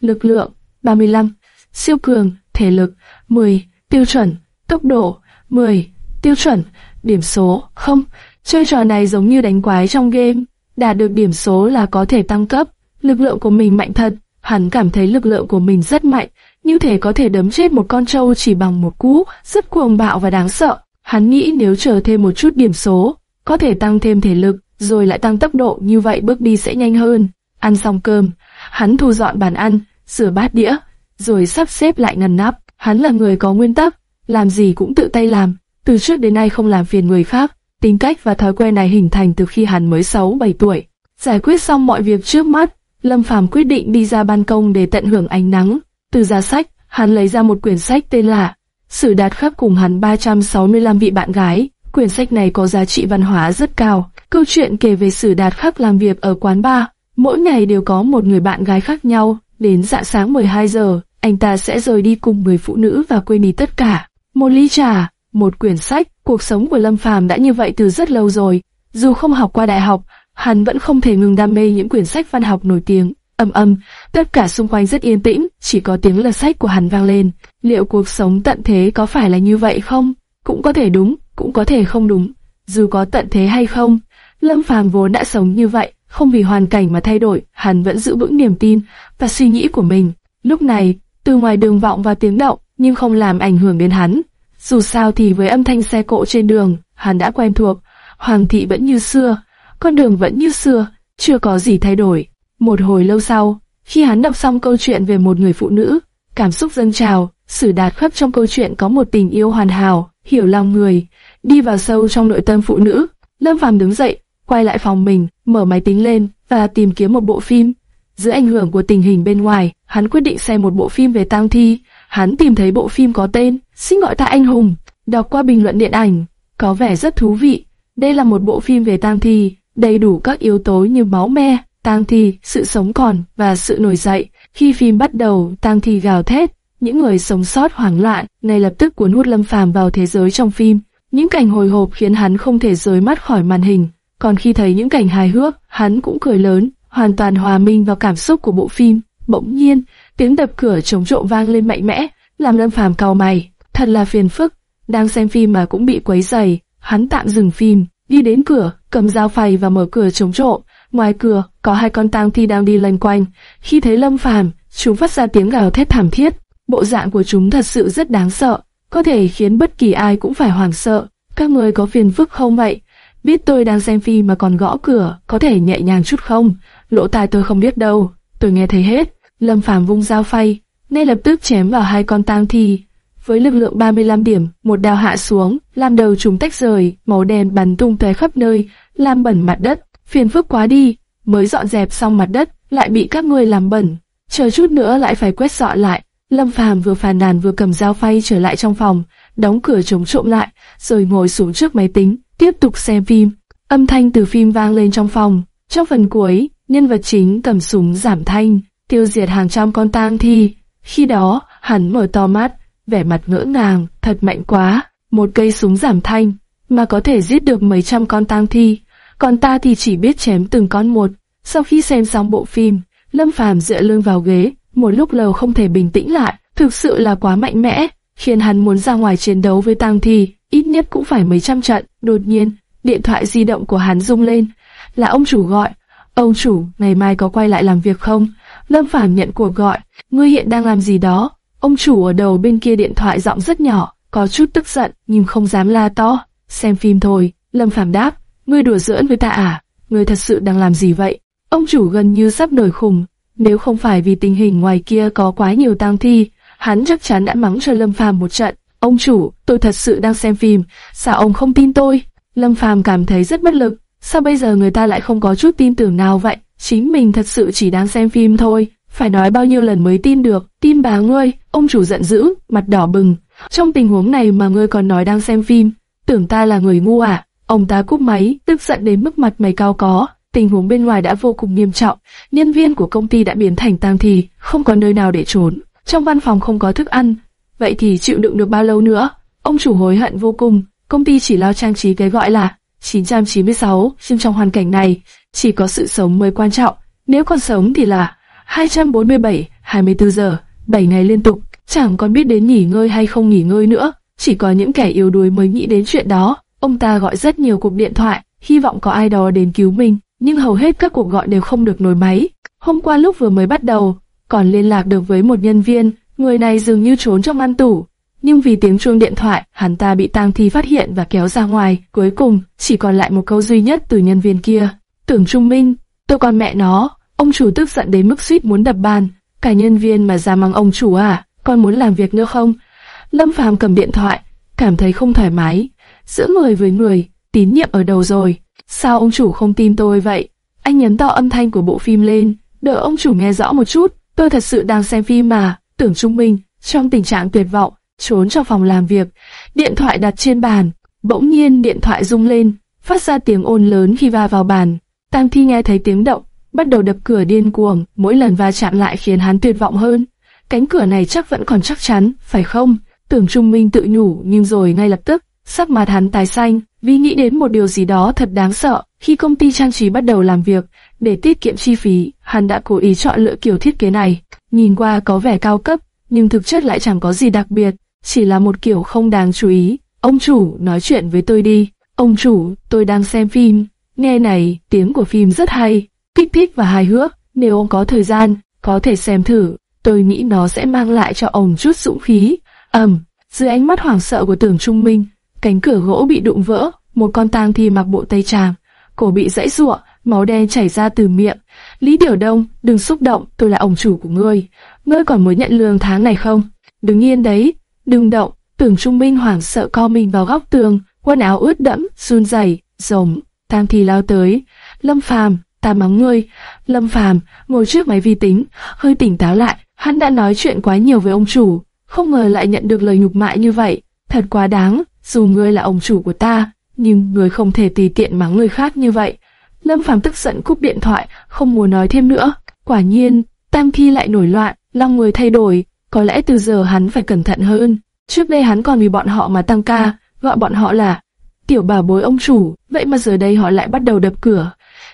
lực lượng, 35, siêu cường, thể lực, 10, tiêu chuẩn, tốc độ, 10, tiêu chuẩn, điểm số, không. Chơi trò này giống như đánh quái trong game, đạt được điểm số là có thể tăng cấp. Lực lượng của mình mạnh thật, hắn cảm thấy lực lượng của mình rất mạnh, như thể có thể đấm chết một con trâu chỉ bằng một cú, rất cuồng bạo và đáng sợ. Hắn nghĩ nếu chờ thêm một chút điểm số, có thể tăng thêm thể lực, rồi lại tăng tốc độ như vậy bước đi sẽ nhanh hơn. Ăn xong cơm, hắn thu dọn bàn ăn, rửa bát đĩa, rồi sắp xếp lại ngăn nắp. Hắn là người có nguyên tắc, làm gì cũng tự tay làm, từ trước đến nay không làm phiền người khác. Tính cách và thói quen này hình thành từ khi hắn mới 6-7 tuổi. Giải quyết xong mọi việc trước mắt, Lâm Phàm quyết định đi ra ban công để tận hưởng ánh nắng. Từ giá sách, hắn lấy ra một quyển sách tên là Sử đạt khắp cùng hắn 365 vị bạn gái. Quyển sách này có giá trị văn hóa rất cao. Câu chuyện kể về Sử đạt khắc làm việc ở quán bar. Mỗi ngày đều có một người bạn gái khác nhau. Đến dạng sáng 12 giờ, anh ta sẽ rời đi cùng người phụ nữ và quên đi tất cả. Một ly trà, một quyển sách, cuộc sống của Lâm Phàm đã như vậy từ rất lâu rồi. Dù không học qua đại học, hắn vẫn không thể ngừng đam mê những quyển sách văn học nổi tiếng. Âm âm, tất cả xung quanh rất yên tĩnh, chỉ có tiếng lật sách của hắn vang lên. Liệu cuộc sống tận thế có phải là như vậy không? Cũng có thể đúng, cũng có thể không đúng. Dù có tận thế hay không, Lâm Phàm vốn đã sống như vậy, không vì hoàn cảnh mà thay đổi, hắn vẫn giữ vững niềm tin và suy nghĩ của mình. Lúc này, từ ngoài đường vọng vào tiếng động, nhưng không làm ảnh hưởng đến hắn. Dù sao thì với âm thanh xe cộ trên đường, hắn đã quen thuộc, hoàng thị vẫn như xưa, con đường vẫn như xưa, chưa có gì thay đổi. Một hồi lâu sau, khi hắn đọc xong câu chuyện về một người phụ nữ, cảm xúc dâng trào, sử đạt khắp trong câu chuyện có một tình yêu hoàn hảo, hiểu lòng người, đi vào sâu trong nội tâm phụ nữ. Lâm Phàm đứng dậy, quay lại phòng mình, mở máy tính lên và tìm kiếm một bộ phim. Dưới ảnh hưởng của tình hình bên ngoài, hắn quyết định xem một bộ phim về tang thi. Hắn tìm thấy bộ phim có tên Xin gọi ta anh hùng. Đọc qua bình luận điện ảnh, có vẻ rất thú vị. Đây là một bộ phim về tang thi, đầy đủ các yếu tố như máu me, tang thi, sự sống còn và sự nổi dậy. Khi phim bắt đầu, tang thi gào thét, những người sống sót hoảng loạn, ngay lập tức cuốn hút Lâm Phàm vào thế giới trong phim. Những cảnh hồi hộp khiến hắn không thể rời mắt khỏi màn hình, còn khi thấy những cảnh hài hước, hắn cũng cười lớn, hoàn toàn hòa minh vào cảm xúc của bộ phim. Bỗng nhiên, tiếng đập cửa trống trộm vang lên mạnh mẽ, làm Lâm Phàm cau mày, thật là phiền phức. Đang xem phim mà cũng bị quấy rầy, hắn tạm dừng phim, đi đến cửa, cầm dao phay và mở cửa chống trộm. Ngoài cửa, có hai con tang thi đang đi lanh quanh. Khi thấy Lâm Phàm, chúng phát ra tiếng gào thét thảm thiết. Bộ dạng của chúng thật sự rất đáng sợ, có thể khiến bất kỳ ai cũng phải hoảng sợ. Các người có phiền phức không vậy? Biết tôi đang xem phim mà còn gõ cửa, có thể nhẹ nhàng chút không? Lỗ tai tôi không biết đâu, tôi nghe thấy hết. Lâm Phàm vung dao phay, ngay lập tức chém vào hai con tang thi. Với lực lượng 35 điểm, một đao hạ xuống, làm đầu chúng tách rời, màu đen bắn tung tóe khắp nơi, làm bẩn mặt đất. Phiền phức quá đi, mới dọn dẹp xong mặt đất, lại bị các ngươi làm bẩn. Chờ chút nữa lại phải quét dọn lại. Lâm Phàm vừa phàn nàn vừa cầm dao phay trở lại trong phòng, đóng cửa chống trộm lại, rồi ngồi xuống trước máy tính, tiếp tục xem phim. Âm thanh từ phim vang lên trong phòng. Trong phần cuối, nhân vật chính cầm súng giảm thanh, tiêu diệt hàng trăm con tang thi. Khi đó, hắn mở to mắt, vẻ mặt ngỡ ngàng, thật mạnh quá. Một cây súng giảm thanh, mà có thể giết được mấy trăm con tang thi. Còn ta thì chỉ biết chém từng con một. Sau khi xem xong bộ phim, Lâm Phàm dựa lưng vào ghế, một lúc lâu không thể bình tĩnh lại, thực sự là quá mạnh mẽ, khiến hắn muốn ra ngoài chiến đấu với tang thi, ít nhất cũng phải mấy trăm trận. Đột nhiên, điện thoại di động của hắn rung lên, là ông chủ gọi. Ông chủ, ngày mai có quay lại làm việc không? Lâm Phàm nhận cuộc gọi, ngươi hiện đang làm gì đó? Ông chủ ở đầu bên kia điện thoại giọng rất nhỏ, có chút tức giận nhưng không dám la to. Xem phim thôi, Lâm Phàm đáp, ngươi đùa giỡn với ta à? Ngươi thật sự đang làm gì vậy? Ông chủ gần như sắp nổi khùng. Nếu không phải vì tình hình ngoài kia có quá nhiều tang thi, hắn chắc chắn đã mắng cho Lâm Phàm một trận. Ông chủ, tôi thật sự đang xem phim, sao ông không tin tôi? Lâm Phàm cảm thấy rất bất lực, sao bây giờ người ta lại không có chút tin tưởng nào vậy? Chính mình thật sự chỉ đang xem phim thôi, phải nói bao nhiêu lần mới tin được, tin bà ngươi, ông chủ giận dữ, mặt đỏ bừng. Trong tình huống này mà ngươi còn nói đang xem phim, tưởng ta là người ngu à? Ông ta cúp máy, tức giận đến mức mặt mày cao có. Tình huống bên ngoài đã vô cùng nghiêm trọng, nhân viên của công ty đã biến thành tang thi, không có nơi nào để trốn. Trong văn phòng không có thức ăn, vậy thì chịu đựng được bao lâu nữa? Ông chủ hối hận vô cùng, công ty chỉ lo trang trí cái gọi là 996, nhưng trong hoàn cảnh này, chỉ có sự sống mới quan trọng, nếu còn sống thì là 247, 24 giờ, 7 ngày liên tục, chẳng còn biết đến nghỉ ngơi hay không nghỉ ngơi nữa, chỉ có những kẻ yếu đuối mới nghĩ đến chuyện đó. Ông ta gọi rất nhiều cuộc điện thoại, hy vọng có ai đó đến cứu mình, nhưng hầu hết các cuộc gọi đều không được nối máy. Hôm qua lúc vừa mới bắt đầu, còn liên lạc được với một nhân viên, người này dường như trốn trong ngăn tủ, nhưng vì tiếng chuông điện thoại, hắn ta bị tang thi phát hiện và kéo ra ngoài. Cuối cùng, chỉ còn lại một câu duy nhất từ nhân viên kia. Tưởng Trung Minh, tôi còn mẹ nó. Ông chủ tức giận đến mức suýt muốn đập bàn. Cả nhân viên mà ra mắng ông chủ à, còn muốn làm việc nữa không? Lâm Phàm cầm điện thoại, cảm thấy không thoải mái. Giữa người với người, tín nhiệm ở đầu rồi. Sao ông chủ không tin tôi vậy? Anh nhấn to âm thanh của bộ phim lên, đợi ông chủ nghe rõ một chút. Tôi thật sự đang xem phim mà. Tưởng Trung Minh, trong tình trạng tuyệt vọng, trốn trong phòng làm việc, điện thoại đặt trên bàn, bỗng nhiên điện thoại rung lên, phát ra tiếng ồn lớn khi va vào bàn. Tang Thi nghe thấy tiếng động, bắt đầu đập cửa điên cuồng, mỗi lần va chạm lại khiến hắn tuyệt vọng hơn. Cánh cửa này chắc vẫn còn chắc chắn, phải không? Tưởng Trung Minh tự nhủ, nhưng rồi ngay lập tức, sắc mặt hắn tái xanh, vì nghĩ đến một điều gì đó thật đáng sợ. Khi công ty trang trí bắt đầu làm việc, để tiết kiệm chi phí, hắn đã cố ý chọn lựa kiểu thiết kế này. Nhìn qua có vẻ cao cấp, nhưng thực chất lại chẳng có gì đặc biệt chỉ là một kiểu không đáng chú ý. Ông chủ, nói chuyện với tôi đi. Ông chủ, tôi đang xem phim. Nghe này, tiếng của phim rất hay, kích thích và hài hước. Nếu ông có thời gian, có thể xem thử. Tôi nghĩ nó sẽ mang lại cho ông chút dũng khí. ầm, dưới ánh mắt hoảng sợ của tưởng trung minh, cánh cửa gỗ bị đụng vỡ, một con tang thi mặc bộ tây tràng, cổ bị gãy rụa, máu đen chảy ra từ miệng. Lý Tiểu Đông, đừng xúc động, tôi là ông chủ của ngươi. Ngươi còn mới nhận lương tháng này không? Đừng yên đấy, Đừng động, tưởng Trung Minh hoảng sợ co mình vào góc tường, quần áo ướt đẫm, run rẩy, rồng, Tam Thì lao tới. Lâm Phàm, ta mắng ngươi. Lâm Phàm ngồi trước máy vi tính, hơi tỉnh táo lại. Hắn đã nói chuyện quá nhiều với ông chủ, không ngờ lại nhận được lời nhục mại như vậy. Thật quá đáng. Dù ngươi là ông chủ của ta, nhưng ngươi không thể tùy tiện mắng người khác như vậy. Lâm Phàm tức giận cúp điện thoại, không muốn nói thêm nữa. Quả nhiên, Tam Thi lại nổi loạn, lòng người thay đổi, có lẽ từ giờ hắn phải cẩn thận hơn. Trước đây hắn còn vì bọn họ mà tăng ca, gọi bọn họ là tiểu bà bối ông chủ, vậy mà giờ đây họ lại bắt đầu đập cửa.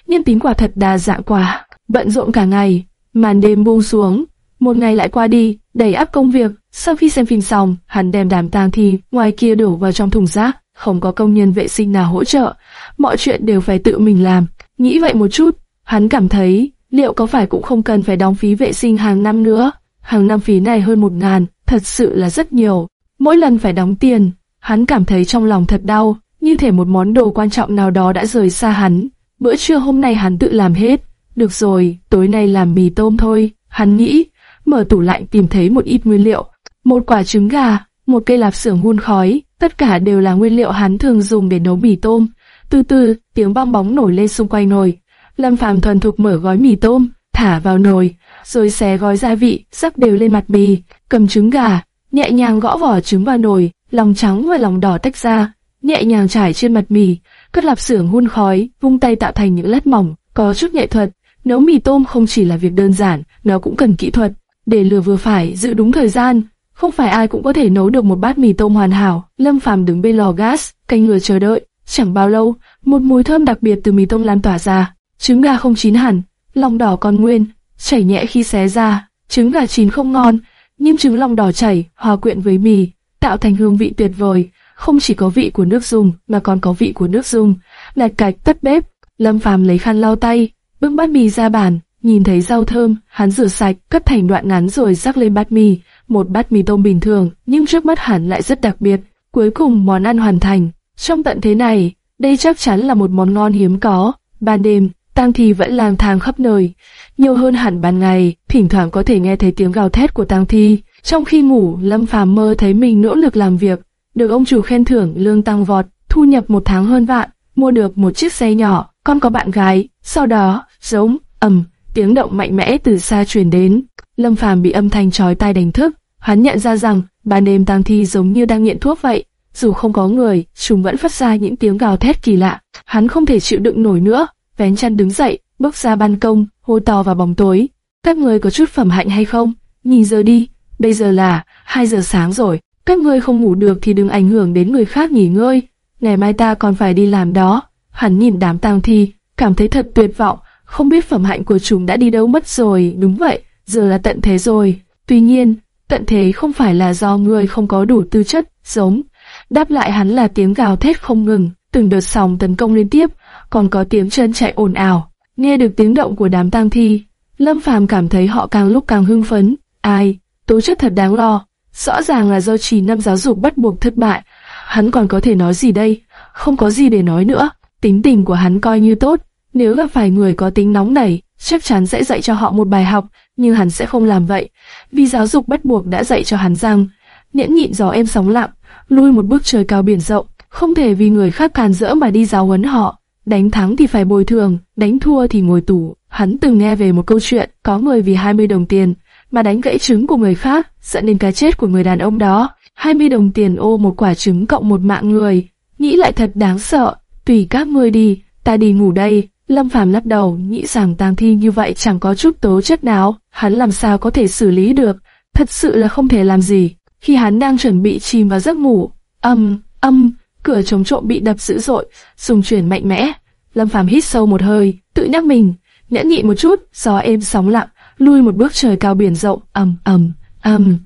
Nhân tín quả thật đa dạng quả, bận rộn cả ngày, màn đêm buông xuống, một ngày lại qua đi, đầy áp công việc. Sau khi xem phim xong, hắn đem đàm tang thi ngoài kia đổ vào trong thùng rác, không có công nhân vệ sinh nào hỗ trợ, mọi chuyện đều phải tự mình làm. Nghĩ vậy một chút, hắn cảm thấy liệu có phải cũng không cần phải đóng phí vệ sinh hàng năm nữa hàng năm phí này hơn một ngàn, thật sự là rất nhiều. Mỗi lần phải đóng tiền, hắn cảm thấy trong lòng thật đau, như thể một món đồ quan trọng nào đó đã rời xa hắn. Bữa trưa hôm nay hắn tự làm hết, được rồi, tối nay làm mì tôm thôi, hắn nghĩ, mở tủ lạnh tìm thấy một ít nguyên liệu, một quả trứng gà, một cây lạp xưởng hun khói, tất cả đều là nguyên liệu hắn thường dùng để nấu mì tôm. Từ từ, tiếng bong bóng nổi lên xung quanh nồi. Lâm Phàm thuần thục mở gói mì tôm, thả vào nồi, rồi xé gói gia vị, rắc đều lên mặt mì, cầm trứng gà, nhẹ nhàng gõ vỏ trứng vào nồi, lòng trắng và lòng đỏ tách ra, nhẹ nhàng trải trên mặt mì, cất lạp xưởng hun khói, vung tay tạo thành những lát mỏng, có chút nghệ thuật. Nấu mì tôm không chỉ là việc đơn giản, nó cũng cần kỹ thuật, để lửa vừa phải, giữ đúng thời gian. Không phải ai cũng có thể nấu được một bát mì tôm hoàn hảo. Lâm Phàm đứng bên lò gas, canh lửa chờ đợi. Chẳng bao lâu, một mùi thơm đặc biệt từ mì tôm lan tỏa ra. Trứng gà không chín hẳn, lòng đỏ còn nguyên, chảy nhẹ khi xé ra, trứng gà chín không ngon, nhưng trứng lòng đỏ chảy hòa quyện với mì, tạo thành hương vị tuyệt vời. Không chỉ có vị của nước dùng mà còn có vị của nước dùng. Lạch cạch tắt bếp, Lâm Phàm lấy khăn lau tay, bưng bát mì ra bàn, nhìn thấy rau thơm, hắn rửa sạch, cắt thành đoạn ngắn rồi rắc lên bát mì. Một bát mì tôm bình thường, nhưng trước mắt hắn lại rất đặc biệt. Cuối cùng món ăn hoàn thành. Trong tận thế này, Đây chắc chắn là một món ngon hiếm có. Ban đêm, tang thi vẫn lang thang khắp nơi, nhiều hơn hẳn ban ngày, thỉnh thoảng có thể nghe thấy tiếng gào thét của tang thi. Trong khi ngủ, Lâm Phàm mơ thấy mình nỗ lực làm việc, được ông chủ khen thưởng lương tăng vọt, thu nhập một tháng hơn vạn, mua được một chiếc xe nhỏ, con có bạn gái. Sau đó, giống, ầm, tiếng động mạnh mẽ từ xa truyền đến. Lâm Phàm bị âm thanh chói tai đánh thức, hắn nhận ra rằng ban đêm tang thi giống như đang nghiện thuốc vậy, dù không có người, chúng vẫn phát ra những tiếng gào thét kỳ lạ. Hắn không thể chịu đựng nổi nữa, vén chăn đứng dậy, bước ra ban công, hô to vào bóng tối. Các người có chút phẩm hạnh hay không? Nhìn giờ đi, bây giờ là 2 giờ sáng rồi. Các ngươi không ngủ được thì đừng ảnh hưởng đến người khác nghỉ ngơi. Ngày mai ta còn phải đi làm đó. Hắn nhìn đám tang thi, cảm thấy thật tuyệt vọng. Không biết phẩm hạnh của chúng đã đi đâu mất rồi. Đúng vậy, giờ là tận thế rồi. Tuy nhiên, tận thế không phải là do người không có đủ tư chất, giống. Đáp lại hắn là tiếng gào thét không ngừng, từng đợt sóng tấn công liên tiếp, còn có tiếng chân chạy ồn ào. Nghe được tiếng động của đám tang thi, Lâm Phàm cảm thấy họ càng lúc càng hưng phấn. Ai, tố chất thật đáng lo. Rõ ràng là do chỉ năm giáo dục bắt buộc thất bại. Hắn còn có thể nói gì đây? Không có gì để nói nữa. Tính tình của hắn coi như tốt. Nếu gặp phải người có tính nóng nảy, chắc chắn sẽ dạy cho họ một bài học, nhưng hắn sẽ không làm vậy. Vì giáo dục bắt buộc đã dạy cho hắn rằng, nhẫn nhịn gió em sóng lặng, lui một bước trời cao biển rộng, không thể vì người khác càn rỡ mà đi giáo huấn họ. Đánh thắng thì phải bồi thường, đánh thua thì ngồi tù. Hắn từng nghe về một câu chuyện, có người vì 20 đồng tiền mà đánh gãy trứng của người khác, dẫn đến cái chết của người đàn ông đó. 20 đồng tiền ô một quả trứng cộng một mạng người, nghĩ lại thật đáng sợ. Tùy các ngươi đi, ta đi ngủ đây. Lâm Phàm lắc đầu, nghĩ rằng tang thi như vậy chẳng có chút tố chất nào, hắn làm sao có thể xử lý được, thật sự là không thể làm gì. Khi hắn đang chuẩn bị chìm vào giấc ngủ, âm, âm, cửa chống trộm bị đập dữ dội, dùng chuyển mạnh mẽ. Lâm Phàm hít sâu một hơi, tự nhắc mình, nhẫn nhịn một chút, gió êm sóng lặng, lui một bước trời cao biển rộng, ầm ầm, ầm.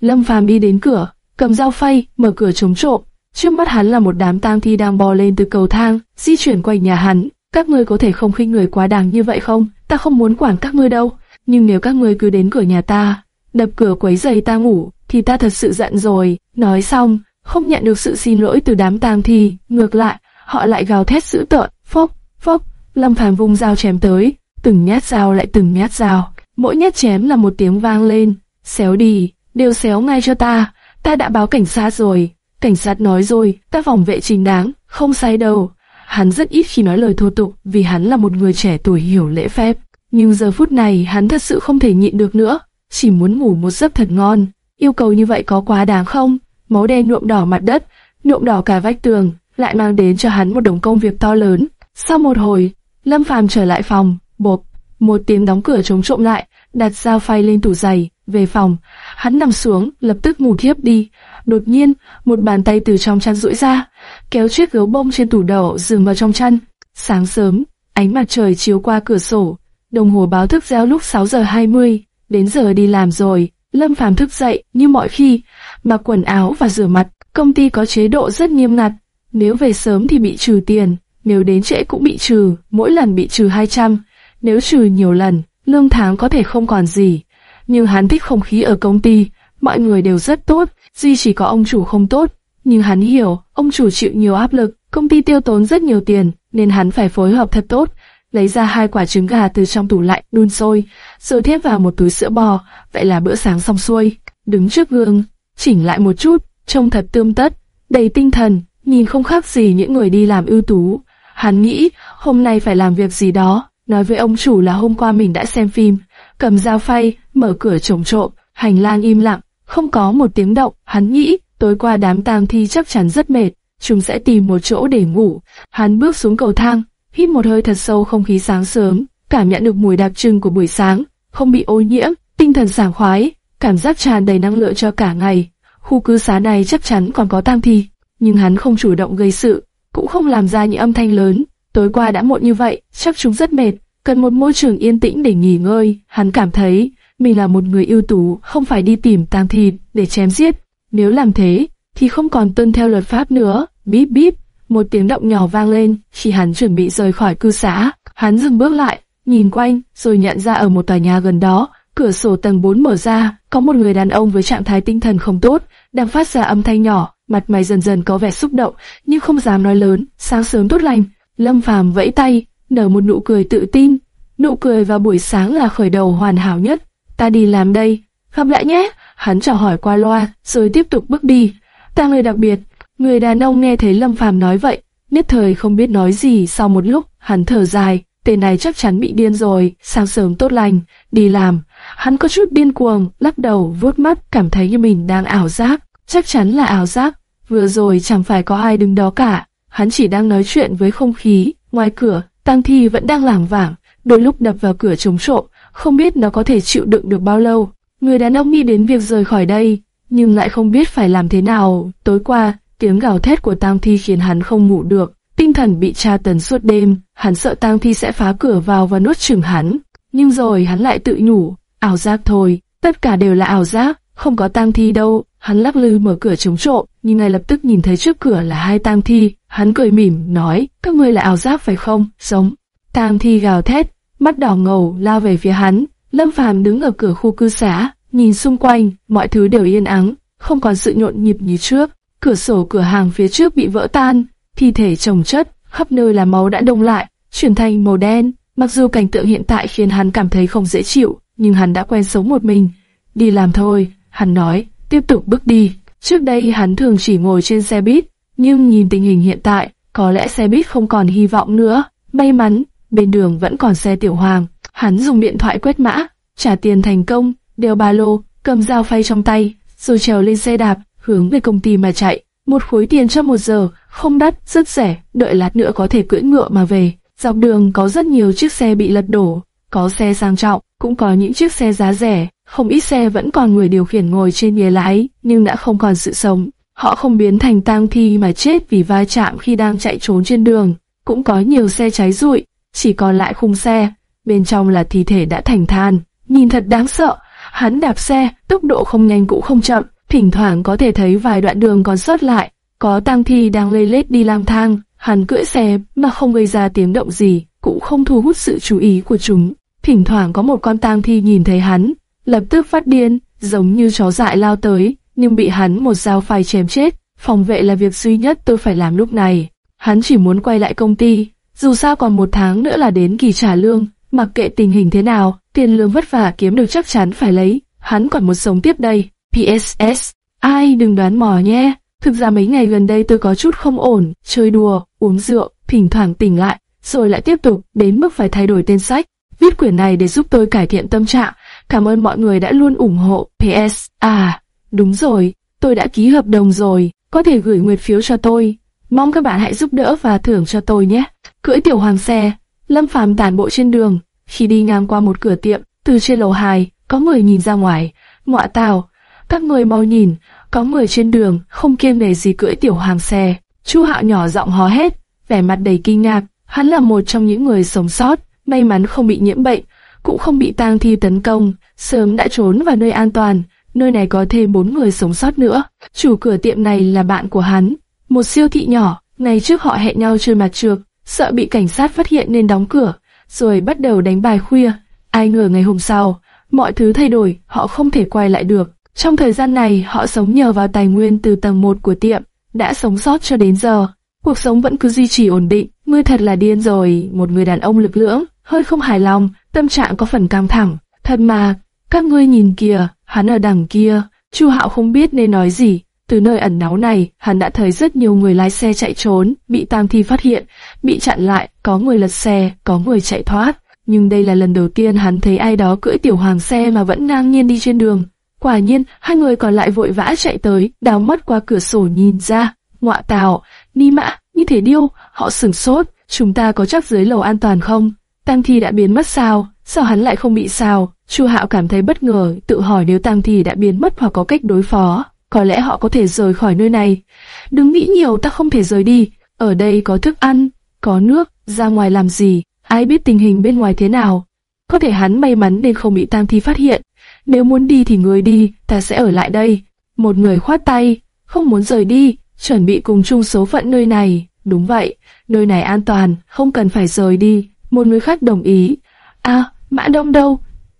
Lâm Phàm đi đến cửa, cầm dao phay, mở cửa chống trộm. Trước mắt hắn là một đám tang thi đang bò lên từ cầu thang, di chuyển quanh nhà hắn. Các ngươi có thể không khinh người quá đáng như vậy không? Ta không muốn quản các ngươi đâu. Nhưng nếu các ngươi cứ đến cửa nhà ta, đập cửa quấy giày ta ngủ, thì ta thật sự giận rồi. Nói xong, không nhận được sự xin lỗi từ đám tang thi, ngược lại, họ lại gào thét dữ tợn, phốc, phốc. Lâm Phàm vung dao chém tới, từng nhát dao lại từng nhát dao, mỗi nhát chém là một tiếng vang lên. Xéo đi, đều xéo ngay cho ta, ta đã báo cảnh sát rồi. Cảnh sát nói rồi, ta phòng vệ chính đáng, không sai đâu. Hắn rất ít khi nói lời thô tục vì hắn là một người trẻ tuổi hiểu lễ phép. Nhưng giờ phút này hắn thật sự không thể nhịn được nữa, chỉ muốn ngủ một giấc thật ngon. Yêu cầu như vậy có quá đáng không? Máu đen nhuộm đỏ mặt đất, nhuộm đỏ cả vách tường, lại mang đến cho hắn một đống công việc to lớn. Sau một hồi, Lâm Phàm trở lại phòng, bộp, một tiếng đóng cửa chống trộm lại, đặt dao phay lên tủ giày, về phòng, hắn nằm xuống, lập tức ngủ thiếp đi. Đột nhiên, một bàn tay từ trong chăn duỗi ra, kéo chiếc gấu bông trên tủ đầu dừng vào trong chăn. Sáng sớm, ánh mặt trời chiếu qua cửa sổ, đồng hồ báo thức reo lúc 6 giờ 20, đến giờ đi làm rồi. Lâm Phàm thức dậy như mọi khi, mặc quần áo và rửa mặt. Công ty có chế độ rất nghiêm ngặt, nếu về sớm thì bị trừ tiền, nếu đến trễ cũng bị trừ, mỗi lần bị trừ 200. Nếu trừ nhiều lần, lương tháng có thể không còn gì. Nhưng hắn thích không khí ở công ty, mọi người đều rất tốt, duy chỉ có ông chủ không tốt. Nhưng hắn hiểu, ông chủ chịu nhiều áp lực, công ty tiêu tốn rất nhiều tiền, nên hắn phải phối hợp thật tốt. Lấy ra hai quả trứng gà từ trong tủ lạnh, đun sôi, rồi thêm vào một túi sữa bò, vậy là bữa sáng xong xuôi. Đứng trước gương, chỉnh lại một chút, trông thật tươm tất, đầy tinh thần, nhìn không khác gì những người đi làm ưu tú. Hắn nghĩ, hôm nay phải làm việc gì đó, nói với ông chủ là hôm qua mình đã xem phim, cầm dao phay, mở cửa trồng trộm, hành lang im lặng, không có một tiếng động, hắn nghĩ, tối qua đám tang thi chắc chắn rất mệt, chúng sẽ tìm một chỗ để ngủ. Hắn bước xuống cầu thang, hít một hơi thật sâu không khí sáng sớm, cảm nhận được mùi đặc trưng của buổi sáng, không bị ô nhiễm, tinh thần sảng khoái, cảm giác tràn đầy năng lượng cho cả ngày. Khu cư xá này chắc chắn còn có tang thi, nhưng hắn không chủ động gây sự, cũng không làm ra những âm thanh lớn. Tối qua đã muộn như vậy, chắc chúng rất mệt, cần một môi trường yên tĩnh để nghỉ ngơi. Hắn cảm thấy mình là một người ưu tú, không phải đi tìm tang thịt để chém giết. Nếu làm thế, thì không còn tuân theo luật pháp nữa. Bíp bíp, một tiếng động nhỏ vang lên khi hắn chuẩn bị rời khỏi cư xá. Hắn dừng bước lại, nhìn quanh, rồi nhận ra ở một tòa nhà gần đó cửa sổ tầng 4 mở ra, có một người đàn ông với trạng thái tinh thần không tốt, đang phát ra âm thanh nhỏ, mặt mày dần dần có vẻ xúc động, nhưng không dám nói lớn. Sáng sớm tốt lành, Lâm Phàm vẫy tay, nở một nụ cười tự tin. Nụ cười vào buổi sáng là khởi đầu hoàn hảo nhất. Ta đi làm đây, gặp lại nhé. Hắn chào hỏi qua loa, rồi tiếp tục bước đi. Ta người đặc biệt. Người đàn ông nghe thấy Lâm Phàm nói vậy, nhất thời không biết nói gì. Sau một lúc, hắn thở dài, tên này chắc chắn bị điên rồi. Sáng sớm tốt lành, đi làm. Hắn có chút điên cuồng, lắc đầu, vuốt mắt, cảm thấy như mình đang ảo giác. Chắc chắn là ảo giác. Vừa rồi chẳng phải có ai đứng đó cả. Hắn chỉ đang nói chuyện với không khí. Ngoài cửa, Tang Thi vẫn đang lảng vảng, đôi lúc đập vào cửa chống trộm, không biết nó có thể chịu đựng được bao lâu. Người đàn ông nghĩ đến việc rời khỏi đây, nhưng lại không biết phải làm thế nào. Tối qua, tiếng gào thét của Tang Thi khiến hắn không ngủ được, tinh thần bị tra tấn suốt đêm, hắn sợ Tang Thi sẽ phá cửa vào và nuốt chửng hắn. Nhưng rồi hắn lại tự nhủ, ảo giác thôi, tất cả đều là ảo giác, không có Tang Thi đâu. Hắn lắc lư mở cửa chống trộm, nhưng ngay lập tức nhìn thấy trước cửa là hai Tang Thi. Hắn cười mỉm, nói, các ngươi là ảo giác phải không? Sống. Tang Thi gào thét, mắt đỏ ngầu lao về phía hắn. Lâm Phàm đứng ở cửa khu cư xá, nhìn xung quanh, mọi thứ đều yên ắng, không còn sự nhộn nhịp như trước. Cửa sổ cửa hàng phía trước bị vỡ tan, thi thể chồng chất, khắp nơi là máu đã đông lại, chuyển thành màu đen. Mặc dù cảnh tượng hiện tại khiến hắn cảm thấy không dễ chịu, nhưng hắn đã quen sống một mình. Đi làm thôi, hắn nói, tiếp tục bước đi. Trước đây hắn thường chỉ ngồi trên xe buýt, nhưng nhìn tình hình hiện tại, có lẽ xe buýt không còn hy vọng nữa. May mắn, bên đường vẫn còn xe tiểu hoàng. Hắn dùng điện thoại quét mã, trả tiền thành công, đeo ba lô, cầm dao phay trong tay, rồi trèo lên xe đạp, hướng về công ty mà chạy. Một khối tiền cho một giờ, không đắt, rất rẻ, đợi lát nữa có thể cưỡi ngựa mà về. Dọc đường có rất nhiều chiếc xe bị lật đổ, có xe sang trọng, cũng có những chiếc xe giá rẻ, không ít xe vẫn còn người điều khiển ngồi trên ghế lái, nhưng đã không còn sự sống. Họ không biến thành tang thi mà chết vì va chạm khi đang chạy trốn trên đường. Cũng có nhiều xe cháy rụi, chỉ còn lại khung xe, bên trong là thi thể đã thành than. Nhìn thật đáng sợ, hắn đạp xe, tốc độ không nhanh cũng không chậm, thỉnh thoảng có thể thấy vài đoạn đường còn sót lại. Có tang thi đang lê lết đi lang thang, hắn cưỡi xe mà không gây ra tiếng động gì, cũng không thu hút sự chú ý của chúng. Thỉnh thoảng có một con tang thi nhìn thấy hắn, lập tức phát điên, giống như chó dại lao tới, nhưng bị hắn một dao phai chém chết. Phòng vệ là việc duy nhất tôi phải làm lúc này. Hắn chỉ muốn quay lại công ty, dù sao còn một tháng nữa là đến kỳ trả lương, mặc kệ tình hình thế nào, tiền lương vất vả kiếm được chắc chắn phải lấy. Hắn còn muốn sống tiếp đây. PSS, ai đừng đoán mò nhé. Thực ra mấy ngày gần đây tôi có chút không ổn, chơi đùa, uống rượu, thỉnh thoảng tỉnh lại, rồi lại tiếp tục, đến mức phải thay đổi tên sách. Viết quyển này để giúp tôi cải thiện tâm trạng, Cảm ơn mọi người đã luôn ủng hộ. PS, à, đúng rồi, tôi đã ký hợp đồng rồi, có thể gửi nguyệt phiếu cho tôi. Mong các bạn hãy giúp đỡ và thưởng cho tôi nhé. Cưỡi tiểu hoàng xe, Lâm Phàm tản bộ trên đường, khi đi ngang qua một cửa tiệm, từ trên lầu 2, có người nhìn ra ngoài, ngọa tào, các người mau nhìn, có người trên đường, không kiêng nể gì cưỡi tiểu hoàng xe. Chu Hạo nhỏ giọng hò hét, vẻ mặt đầy kinh ngạc, hắn là một trong những người sống sót, may mắn không bị nhiễm bệnh, cũng không bị tang thi tấn công, sớm đã trốn vào nơi an toàn. Nơi này có thêm bốn người sống sót nữa. Chủ cửa tiệm này là bạn của hắn, một siêu thị nhỏ. Ngày trước họ hẹn nhau chơi mặt trượt, sợ bị cảnh sát phát hiện nên đóng cửa, rồi bắt đầu đánh bài khuya. Ai ngờ ngày hôm sau, mọi thứ thay đổi, họ không thể quay lại được. Trong thời gian này, họ sống nhờ vào tài nguyên từ tầng 1 của tiệm, đã sống sót cho đến giờ. Cuộc sống vẫn cứ duy trì ổn định. Ngươi thật là điên rồi, một người đàn ông lực lưỡng, hơi không hài lòng, tâm trạng có phần căng thẳng. Thật mà, các ngươi nhìn kìa, hắn ở đằng kia. Chu Hạo không biết nên nói gì. Từ nơi ẩn náu này, hắn đã thấy rất nhiều người lái xe chạy trốn, bị tam thi phát hiện, bị chặn lại, có người lật xe, có người chạy thoát. Nhưng đây là lần đầu tiên hắn thấy ai đó cưỡi tiểu hoàng xe mà vẫn ngang nhiên đi trên đường. Quả nhiên, hai người còn lại vội vã chạy tới, đào mắt qua cửa sổ nhìn ra. Ngọa tào, ni mã, như thế điêu, họ sửng sốt, chúng ta có chắc dưới lầu an toàn không? Tang Thi đã biến mất sao? Sao hắn lại không bị sao? Chu Hạo cảm thấy bất ngờ, tự hỏi nếu Tang Thi đã biến mất hoặc có cách đối phó, có lẽ họ có thể rời khỏi nơi này. Đừng nghĩ nhiều, ta không thể rời đi. Ở đây có thức ăn, có nước, ra ngoài làm gì? Ai biết tình hình bên ngoài thế nào? Có thể hắn may mắn nên không bị Tang Thi phát hiện. Nếu muốn đi thì người đi, ta sẽ ở lại đây. Một người khoát tay, không muốn rời đi, chuẩn bị cùng chung số phận nơi này. Đúng vậy, nơi này an toàn, không cần phải rời đi. Một người khách đồng ý. À, Mã Đông đâu?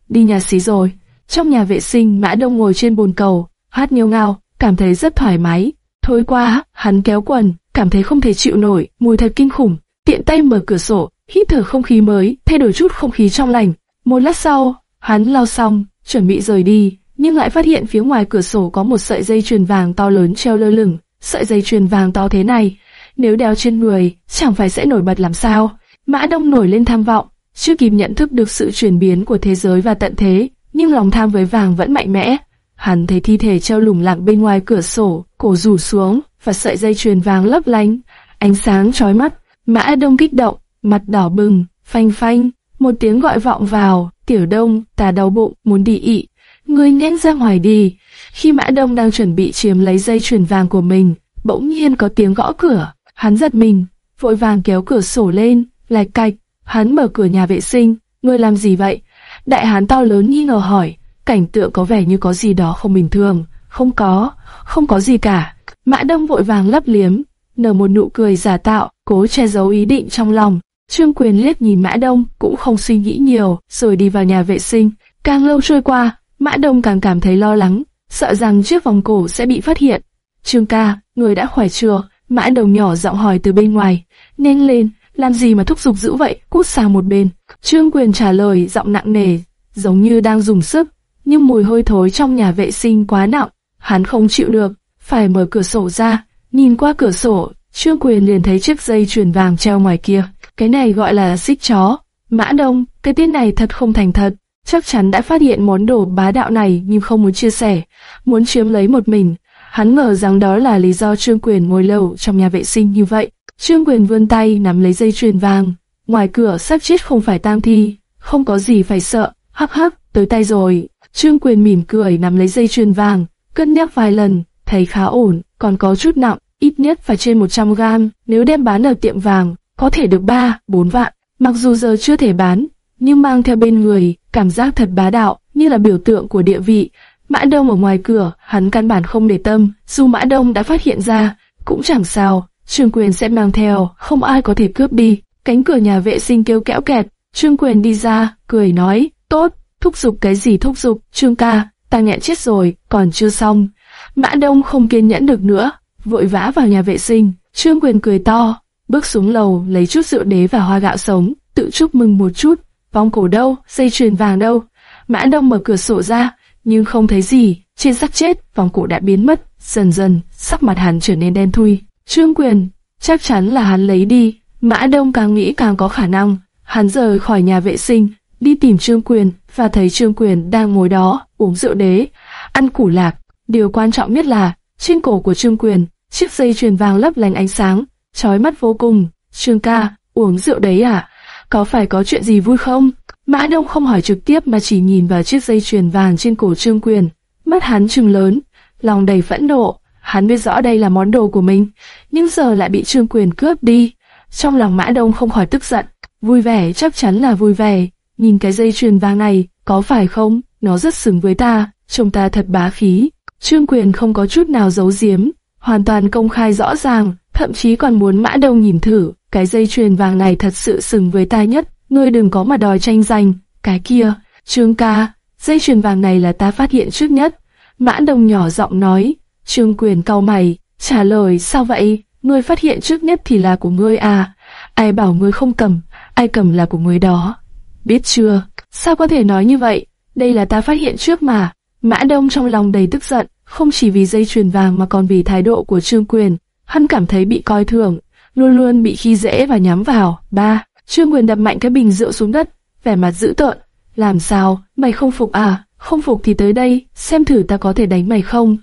Đi nhà xí rồi. Trong nhà vệ sinh, Mã Đông ngồi trên bồn cầu, hát nhiều ngao, cảm thấy rất thoải mái. Thôi qua, hắn kéo quần, cảm thấy không thể chịu nổi, mùi thật kinh khủng. Tiện tay mở cửa sổ, hít thở không khí mới, thay đổi chút không khí trong lành. Một lát sau, hắn lau xong, chuẩn bị rời đi, nhưng lại phát hiện phía ngoài cửa sổ có một sợi dây chuyền vàng to lớn treo lơ lửng. Sợi dây chuyền vàng to thế này, nếu đeo trên người, chẳng phải sẽ nổi bật làm sao? Mã Đông nổi lên tham vọng, chưa kịp nhận thức được sự chuyển biến của thế giới và tận thế, nhưng lòng tham với vàng vẫn mạnh mẽ. Hắn thấy thi thể treo lủng lẳng bên ngoài cửa sổ, cổ rủ xuống, và sợi dây chuyền vàng lấp lánh, ánh sáng chói mắt. Mã Đông kích động, mặt đỏ bừng, phanh phanh, một tiếng gọi vọng vào, tiểu đông, ta đau bụng, muốn đi ị. Ngươi nhanh ra ngoài đi. Khi Mã Đông đang chuẩn bị chiếm lấy dây chuyền vàng của mình, bỗng nhiên có tiếng gõ cửa. Hắn giật mình, vội vàng kéo cửa sổ lên, lạch cạch. Hắn mở cửa nhà vệ sinh, ngươi làm gì vậy? Đại hán to lớn nghi ngờ hỏi, cảnh tượng có vẻ như có gì đó không bình thường. Không có, không có gì cả. Mã Đông vội vàng lấp liếm, nở một nụ cười giả tạo, cố che giấu ý định trong lòng. Trương Quyền liếc nhìn Mã Đông, cũng không suy nghĩ nhiều, rồi đi vào nhà vệ sinh. Càng lâu trôi qua, Mã Đông càng cảm thấy lo lắng, sợ rằng chiếc vòng cổ sẽ bị phát hiện. Trương ca, người đã khỏe chưa? Mã Đông nhỏ giọng hỏi từ bên ngoài. Nhanh lên, làm gì mà thúc giục dữ vậy? Cút sang một bên. Trương Quyền trả lời giọng nặng nề, giống như đang dùng sức, nhưng mùi hôi thối trong nhà vệ sinh quá nặng, hắn không chịu được, phải mở cửa sổ ra. Nhìn qua cửa sổ, Trương Quyền liền thấy chiếc dây chuyền vàng treo ngoài kia. Cái này gọi là xích chó. Mã Đông, cái tên này thật không thành thật. Chắc chắn đã phát hiện món đồ bá đạo này nhưng không muốn chia sẻ, muốn chiếm lấy một mình. Hắn ngờ rằng đó là lý do Trương Quyền ngồi lâu trong nhà vệ sinh như vậy. Trương Quyền vươn tay nắm lấy dây chuyền vàng. Ngoài cửa sắp chết không phải tang thi, không có gì phải sợ. Hắc hắc, tới tay rồi. Trương Quyền mỉm cười nắm lấy dây chuyền vàng, cân nhắc vài lần, thấy khá ổn, còn có chút nặng, ít nhất phải trên 100 gram. Nếu đem bán ở tiệm vàng, có thể được 3, 4 vạn. Mặc dù giờ chưa thể bán, nhưng mang theo bên người, cảm giác thật bá đạo, như là biểu tượng của địa vị. Mã Đông ở ngoài cửa, hắn căn bản không để tâm, dù Mã Đông đã phát hiện ra, cũng chẳng sao, Trương Quyền sẽ mang theo, không ai có thể cướp đi. Cánh cửa nhà vệ sinh kêu kẽo kẹt, Trương Quyền đi ra, cười nói, tốt, thúc giục cái gì thúc giục, Trương ca, ta nghẹn chết rồi, còn chưa xong. Mã Đông không kiên nhẫn được nữa, vội vã vào nhà vệ sinh, Trương Quyền cười to, bước xuống lầu lấy chút rượu đế và hoa gạo sống, tự chúc mừng một chút, vòng cổ đâu, dây chuyền vàng đâu. Mã Đông mở cửa sổ ra, nhưng không thấy gì, trên xác chết, vòng cổ đã biến mất, dần dần, sắc mặt hắn trở nên đen thui. Trương Quyền, chắc chắn là hắn lấy đi, Mã Đông càng nghĩ càng có khả năng, hắn rời khỏi nhà vệ sinh, đi tìm Trương Quyền, và thấy Trương Quyền đang ngồi đó, uống rượu đế, ăn củ lạc. Điều quan trọng nhất là, trên cổ của Trương Quyền, chiếc dây chuyền vàng lấp lánh ánh sáng, chói mắt vô cùng. Trương ca, uống rượu đấy à? Có phải có chuyện gì vui không? Mã Đông không hỏi trực tiếp mà chỉ nhìn vào chiếc dây chuyền vàng trên cổ Trương Quyền. Mắt hắn trừng lớn, lòng đầy phẫn nộ. Hắn biết rõ đây là món đồ của mình, nhưng giờ lại bị Trương Quyền cướp đi. Trong lòng Mã Đông không khỏi tức giận. Vui vẻ chắc chắn là vui vẻ. Nhìn cái dây chuyền vàng này, có phải không? Nó rất xứng với ta, trông ta thật bá khí. Trương Quyền không có chút nào giấu giếm, hoàn toàn công khai rõ ràng, thậm chí còn muốn Mã Đông nhìn thử, cái dây chuyền vàng này thật sự xứng với ta nhất, ngươi đừng có mà đòi tranh giành, cái kia, Trương ca, dây chuyền vàng này là ta phát hiện trước nhất. Mã Đông nhỏ giọng nói, Trương Quyền cau mày, trả lời sao vậy, ngươi phát hiện trước nhất thì là của ngươi à, ai bảo ngươi không cầm, ai cầm là của ngươi đó. Biết chưa, sao có thể nói như vậy, đây là ta phát hiện trước mà. Mã Đông trong lòng đầy tức giận, không chỉ vì dây chuyền vàng mà còn vì thái độ của Trương Quyền. Hắn cảm thấy bị coi thường, luôn luôn bị khi dễ và nhắm vào. Ba, Trương Quyền đập mạnh cái bình rượu xuống đất, vẻ mặt dữ tợn. Làm sao, mày không phục à? Không phục thì tới đây, xem thử ta có thể đánh mày không.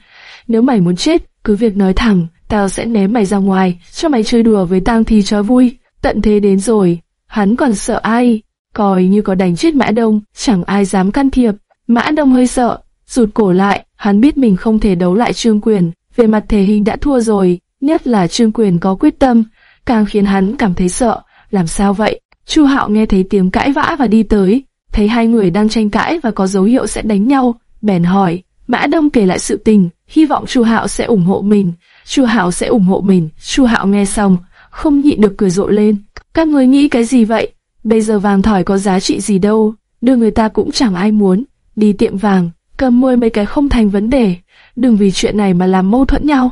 Nếu mày muốn chết, cứ việc nói thẳng, tao sẽ ném mày ra ngoài, cho mày chơi đùa với tang thi cho vui. Tận thế đến rồi, hắn còn sợ ai? Coi như có đánh chết Mã Đông, chẳng ai dám can thiệp. Mã Đông hơi sợ, rụt cổ lại, hắn biết mình không thể đấu lại Trương Quyền, về mặt thể hình đã thua rồi, nhất là Trương Quyền có quyết tâm, càng khiến hắn cảm thấy sợ. Làm sao vậy? Chu Hạo nghe thấy tiếng cãi vã và đi tới, thấy hai người đang tranh cãi và có dấu hiệu sẽ đánh nhau, bèn hỏi. Mã Đông kể lại sự tình, hy vọng Chu Hạo sẽ ủng hộ mình. Chu Hạo sẽ ủng hộ mình. Chu Hạo nghe xong, không nhịn được cười rộ lên. Các người nghĩ cái gì vậy? Bây giờ vàng thỏi có giá trị gì đâu, đưa người ta cũng chẳng ai muốn. Đi tiệm vàng, cầm mười mấy cái không thành vấn đề, đừng vì chuyện này mà làm mâu thuẫn nhau.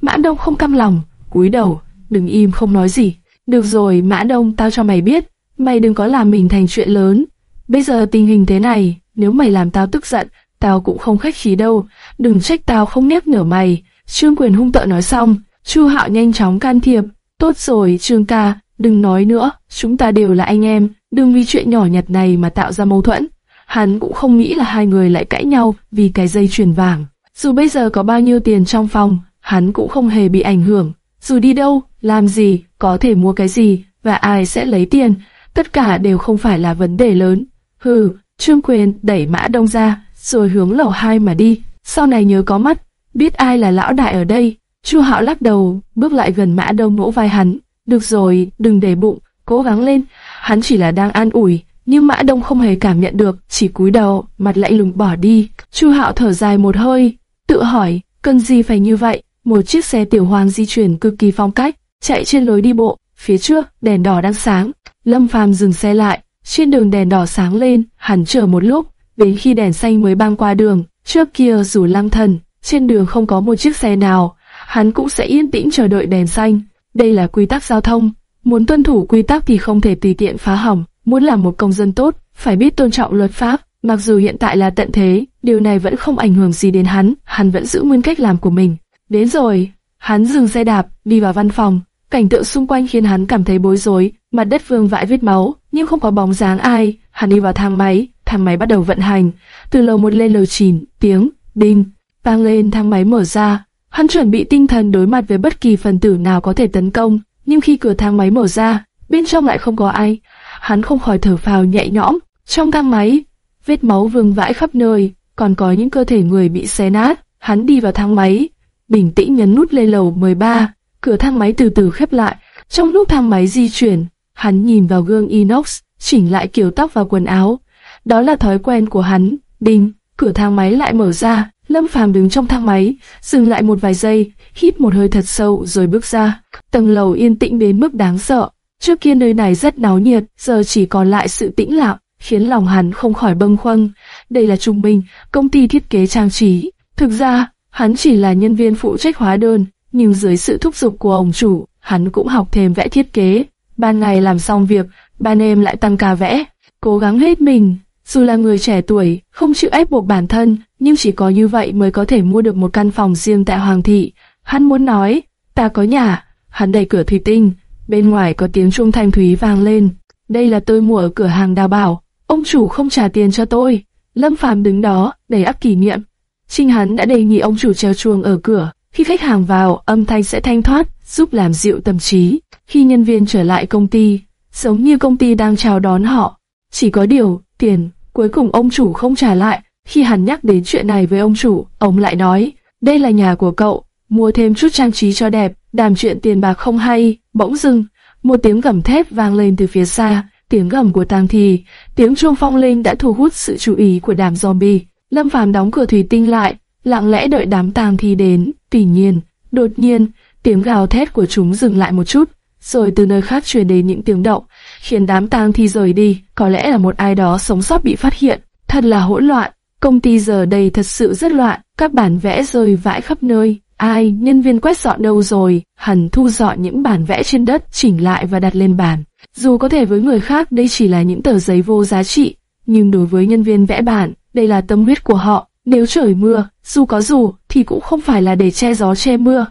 Mã Đông không cam lòng, cúi đầu, đừng im không nói gì. Được rồi, Mã Đông, tao cho mày biết, mày đừng có làm mình thành chuyện lớn. Bây giờ tình hình thế này, nếu mày làm tao tức giận, tao cũng không khách khí đâu, đừng trách tao không nép nở mày. Trương Quyền hung tợn nói xong, Chu Hạo nhanh chóng can thiệp. Tốt rồi, Trương ca, đừng nói nữa, chúng ta đều là anh em, đừng vì chuyện nhỏ nhặt này mà tạo ra mâu thuẫn. Hắn cũng không nghĩ là hai người lại cãi nhau vì cái dây chuyền vàng. Dù bây giờ có bao nhiêu tiền trong phòng, hắn cũng không hề bị ảnh hưởng. Dù đi đâu, làm gì, có thể mua cái gì, và ai sẽ lấy tiền, tất cả đều không phải là vấn đề lớn. Hừ, Trương Quyền đẩy Mã Đông ra, rồi hướng lầu hai mà đi. Sau này nhớ có mắt, biết ai là lão đại ở đây. Chu Hạo lắc đầu, bước lại gần Mã Đông vỗ vai hắn. Được rồi, đừng để bụng, cố gắng lên. Hắn chỉ là đang an ủi, nhưng Mã Đông không hề cảm nhận được, chỉ cúi đầu, mặt lạnh lùng bỏ đi. Chu Hạo thở dài một hơi, tự hỏi, cần gì phải như vậy? Một chiếc xe tiểu hoàng di chuyển cực kỳ phong cách, chạy trên lối đi bộ, phía trước đèn đỏ đang sáng. Lâm Phàm dừng xe lại, trên đường đèn đỏ sáng lên, hắn chờ một lúc, đến khi đèn xanh mới băng qua đường. Trước kia dù lăng thần, trên đường không có một chiếc xe nào, hắn cũng sẽ yên tĩnh chờ đợi đèn xanh. Đây là quy tắc giao thông, muốn tuân thủ quy tắc thì không thể tùy tiện phá hỏng, muốn làm một công dân tốt, phải biết tôn trọng luật pháp. Mặc dù hiện tại là tận thế, điều này vẫn không ảnh hưởng gì đến hắn, hắn vẫn giữ nguyên cách làm của mình. Đến rồi, hắn dừng xe đạp, đi vào văn phòng. Cảnh tượng xung quanh khiến hắn cảm thấy bối rối, mặt đất vương vãi vết máu, nhưng không có bóng dáng ai. Hắn đi vào thang máy, thang máy bắt đầu vận hành. Từ lầu một lên lầu 9, tiếng, đinh, vang lên thang máy mở ra. Hắn chuẩn bị tinh thần đối mặt với bất kỳ phần tử nào có thể tấn công, nhưng khi cửa thang máy mở ra, bên trong lại không có ai. Hắn không khỏi thở phào nhẹ nhõm. Trong thang máy, vết máu vương vãi khắp nơi, còn có những cơ thể người bị xé nát. Hắn đi vào thang máy, bình tĩnh nhấn nút lên lầu 13, cửa thang máy từ từ khép lại. Trong lúc thang máy di chuyển, hắn nhìn vào gương inox, chỉnh lại kiểu tóc và quần áo. Đó là thói quen của hắn. Đinh, cửa thang máy lại mở ra. Lâm Phàm đứng trong thang máy, dừng lại một vài giây, hít một hơi thật sâu rồi bước ra. Tầng lầu yên tĩnh đến mức đáng sợ. Trước kia nơi này rất náo nhiệt, giờ chỉ còn lại sự tĩnh lặng, khiến lòng hắn không khỏi bâng khuâng. Đây là Trung Minh, công ty thiết kế trang trí. Thực ra, hắn chỉ là nhân viên phụ trách hóa đơn, nhưng dưới sự thúc giục của ông chủ, hắn cũng học thêm vẽ thiết kế. Ban ngày làm xong việc, ban đêm lại tăng ca vẽ, cố gắng hết mình. Dù là người trẻ tuổi, không chịu ép buộc bản thân, nhưng chỉ có như vậy mới có thể mua được một căn phòng riêng tại Hoàng thị. Hắn muốn nói, ta có nhà. Hắn đẩy cửa thủy tinh, bên ngoài có tiếng chuông thanh thúy vang lên. Đây là tôi mua ở cửa hàng đào bảo. Ông chủ không trả tiền cho tôi. Lâm Phàm đứng đó, đầy ắp kỷ niệm. Trinh hắn đã đề nghị ông chủ treo chuông ở cửa. Khi khách hàng vào, âm thanh sẽ thanh thoát, giúp làm dịu tâm trí. Khi nhân viên trở lại công ty, giống như công ty đang chào đón họ. Chỉ có điều, tiền, cuối cùng ông chủ không trả lại. Khi hắn nhắc đến chuyện này với ông chủ, ông lại nói, đây là nhà của cậu, mua thêm chút trang trí cho đẹp, đàm chuyện tiền bạc không hay, bỗng dưng, một tiếng gầm thép vang lên từ phía xa, tiếng gầm của tang thi, tiếng chuông phong linh đã thu hút sự chú ý của đám zombie. Lâm Phàm đóng cửa thủy tinh lại, lặng lẽ đợi đám tang thi đến. Tuy nhiên, đột nhiên, tiếng gào thét của chúng dừng lại một chút, rồi từ nơi khác truyền đến những tiếng động, khiến đám tang thi rời đi. Có lẽ là một ai đó sống sót bị phát hiện. Thật là hỗn loạn. Công ty giờ đây thật sự rất loạn, các bản vẽ rơi vãi khắp nơi. Ai, nhân viên quét dọn đâu rồi? Hẳn thu dọn những bản vẽ trên đất, chỉnh lại và đặt lên bàn. Dù có thể với người khác đây chỉ là những tờ giấy vô giá trị, nhưng đối với nhân viên vẽ bản, đây là tâm huyết của họ. Nếu trời mưa, dù có dù, thì cũng không phải là để che gió che mưa,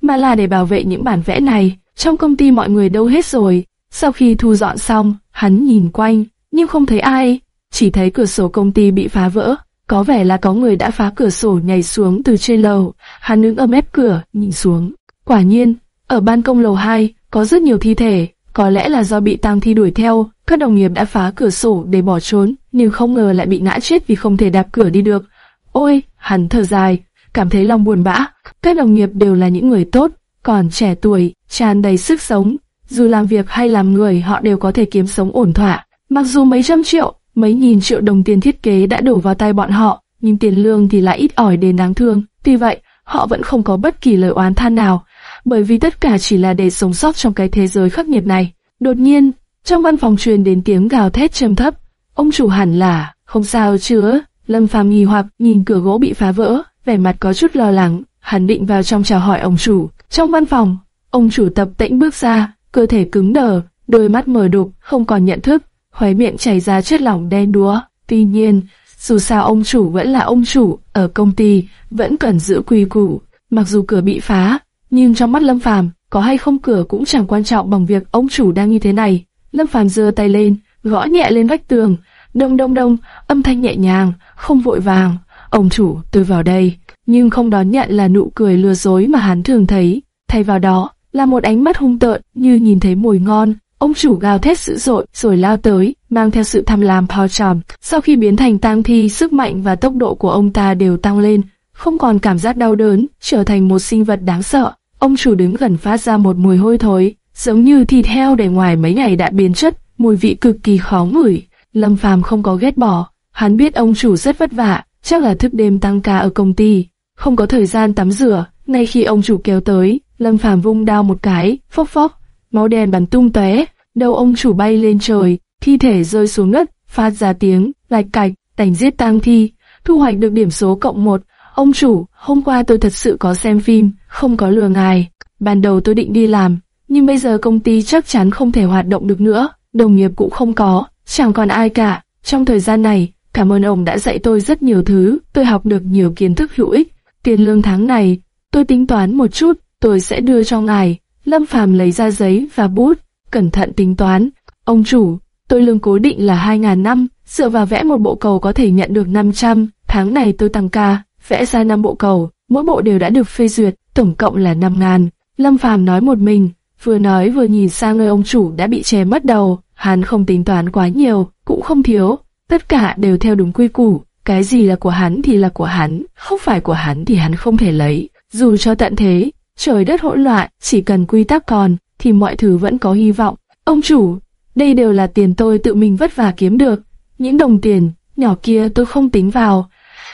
mà là để bảo vệ những bản vẽ này. Trong công ty mọi người đâu hết rồi. Sau khi thu dọn xong, hắn nhìn quanh, nhưng không thấy ai, chỉ thấy cửa sổ công ty bị phá vỡ. Có vẻ là có người đã phá cửa sổ nhảy xuống từ trên lầu. Hắn đứng ở mép cửa, nhìn xuống. Quả nhiên, ở ban công lầu 2, có rất nhiều thi thể. Có lẽ là do bị tang thi đuổi theo, các đồng nghiệp đã phá cửa sổ để bỏ trốn, nhưng không ngờ lại bị ngã chết vì không thể đạp cửa đi được. Ôi, hắn thở dài, cảm thấy lòng buồn bã. Các đồng nghiệp đều là những người tốt, còn trẻ tuổi, tràn đầy sức sống. Dù làm việc hay làm người họ đều có thể kiếm sống ổn thỏa. Mặc dù mấy trăm triệu, mấy nghìn triệu đồng tiền thiết kế đã đổ vào tay bọn họ, nhưng tiền lương thì lại ít ỏi đến đáng thương. Tuy vậy, họ vẫn không có bất kỳ lời oán than nào, bởi vì tất cả chỉ là để sống sót trong cái thế giới khắc nghiệt này. Đột nhiên, trong văn phòng truyền đến tiếng gào thét trầm thấp. Ông chủ hẳn là, không sao chứ, Lâm Phàm nghi hoặc nhìn cửa gỗ bị phá vỡ, vẻ mặt có chút lo lắng. Hắn định vào trong chào hỏi ông chủ. Trong văn phòng, ông chủ tập tĩnh bước ra, cơ thể cứng đờ, đôi mắt mở đục, không còn nhận thức, khóe miệng chảy ra chất lỏng đen đúa. Tuy nhiên, dù sao ông chủ vẫn là ông chủ, ở công ty vẫn cần giữ quy củ. Mặc dù cửa bị phá, nhưng trong mắt Lâm Phàm, có hay không cửa cũng chẳng quan trọng bằng việc ông chủ đang như thế này. Lâm Phàm giơ tay lên, gõ nhẹ lên vách tường, đông đông đông, âm thanh nhẹ nhàng, không vội vàng. Ông chủ, tôi vào đây, nhưng không đón nhận là nụ cười lừa dối mà hắn thường thấy. Thay vào đó, là một ánh mắt hung tợn như nhìn thấy mùi ngon. Ông chủ gào thét dữ dội rồi lao tới, mang theo sự tham lam phao tròm. Sau khi biến thành tang thi, sức mạnh và tốc độ của ông ta đều tăng lên, không còn cảm giác đau đớn, trở thành một sinh vật đáng sợ. Ông chủ đứng gần phát ra một mùi hôi thối, giống như thịt heo để ngoài mấy ngày đã biến chất, mùi vị cực kỳ khó ngửi. Lâm Phàm không có ghét bỏ, hắn biết ông chủ rất vất vả, chắc là thức đêm tăng ca ở công ty, không có thời gian tắm rửa. Ngay khi ông chủ kéo tới, Lâm Phàm vung đao một cái, phốc phốc, máu đen bắn tung tóe, đầu ông chủ bay lên trời, thi thể rơi xuống đất, phát ra tiếng lạch cạch, đánh giết tang thi, thu hoạch được điểm số cộng một. Ông chủ, hôm qua tôi thật sự có xem phim, không có lừa ngài. Ban đầu tôi định đi làm, nhưng bây giờ công ty chắc chắn không thể hoạt động được nữa, đồng nghiệp cũng không có, chẳng còn ai cả. Trong thời gian này, cảm ơn ông đã dạy tôi rất nhiều thứ, tôi học được nhiều kiến thức hữu ích. Tiền lương tháng này, tôi tính toán một chút, tôi sẽ đưa cho ngài. Lâm Phàm lấy ra giấy và bút, cẩn thận tính toán. Ông chủ, tôi lương cố định là 2.000 năm, dựa vào vẽ một bộ cầu có thể nhận được 500, tháng này tôi tăng ca, vẽ ra 5 bộ cầu, mỗi bộ đều đã được phê duyệt, tổng cộng là 5.000. Lâm Phàm nói một mình, vừa nói vừa nhìn sang nơi ông chủ đã bị che mất đầu, hắn không tính toán quá nhiều, cũng không thiếu, tất cả đều theo đúng quy củ, cái gì là của hắn thì là của hắn, không phải của hắn thì hắn không thể lấy, dù cho tận thế, trời đất hỗn loạn, chỉ cần quy tắc còn, thì mọi thứ vẫn có hy vọng. Ông chủ, đây đều là tiền tôi tự mình vất vả kiếm được, những đồng tiền nhỏ kia tôi không tính vào.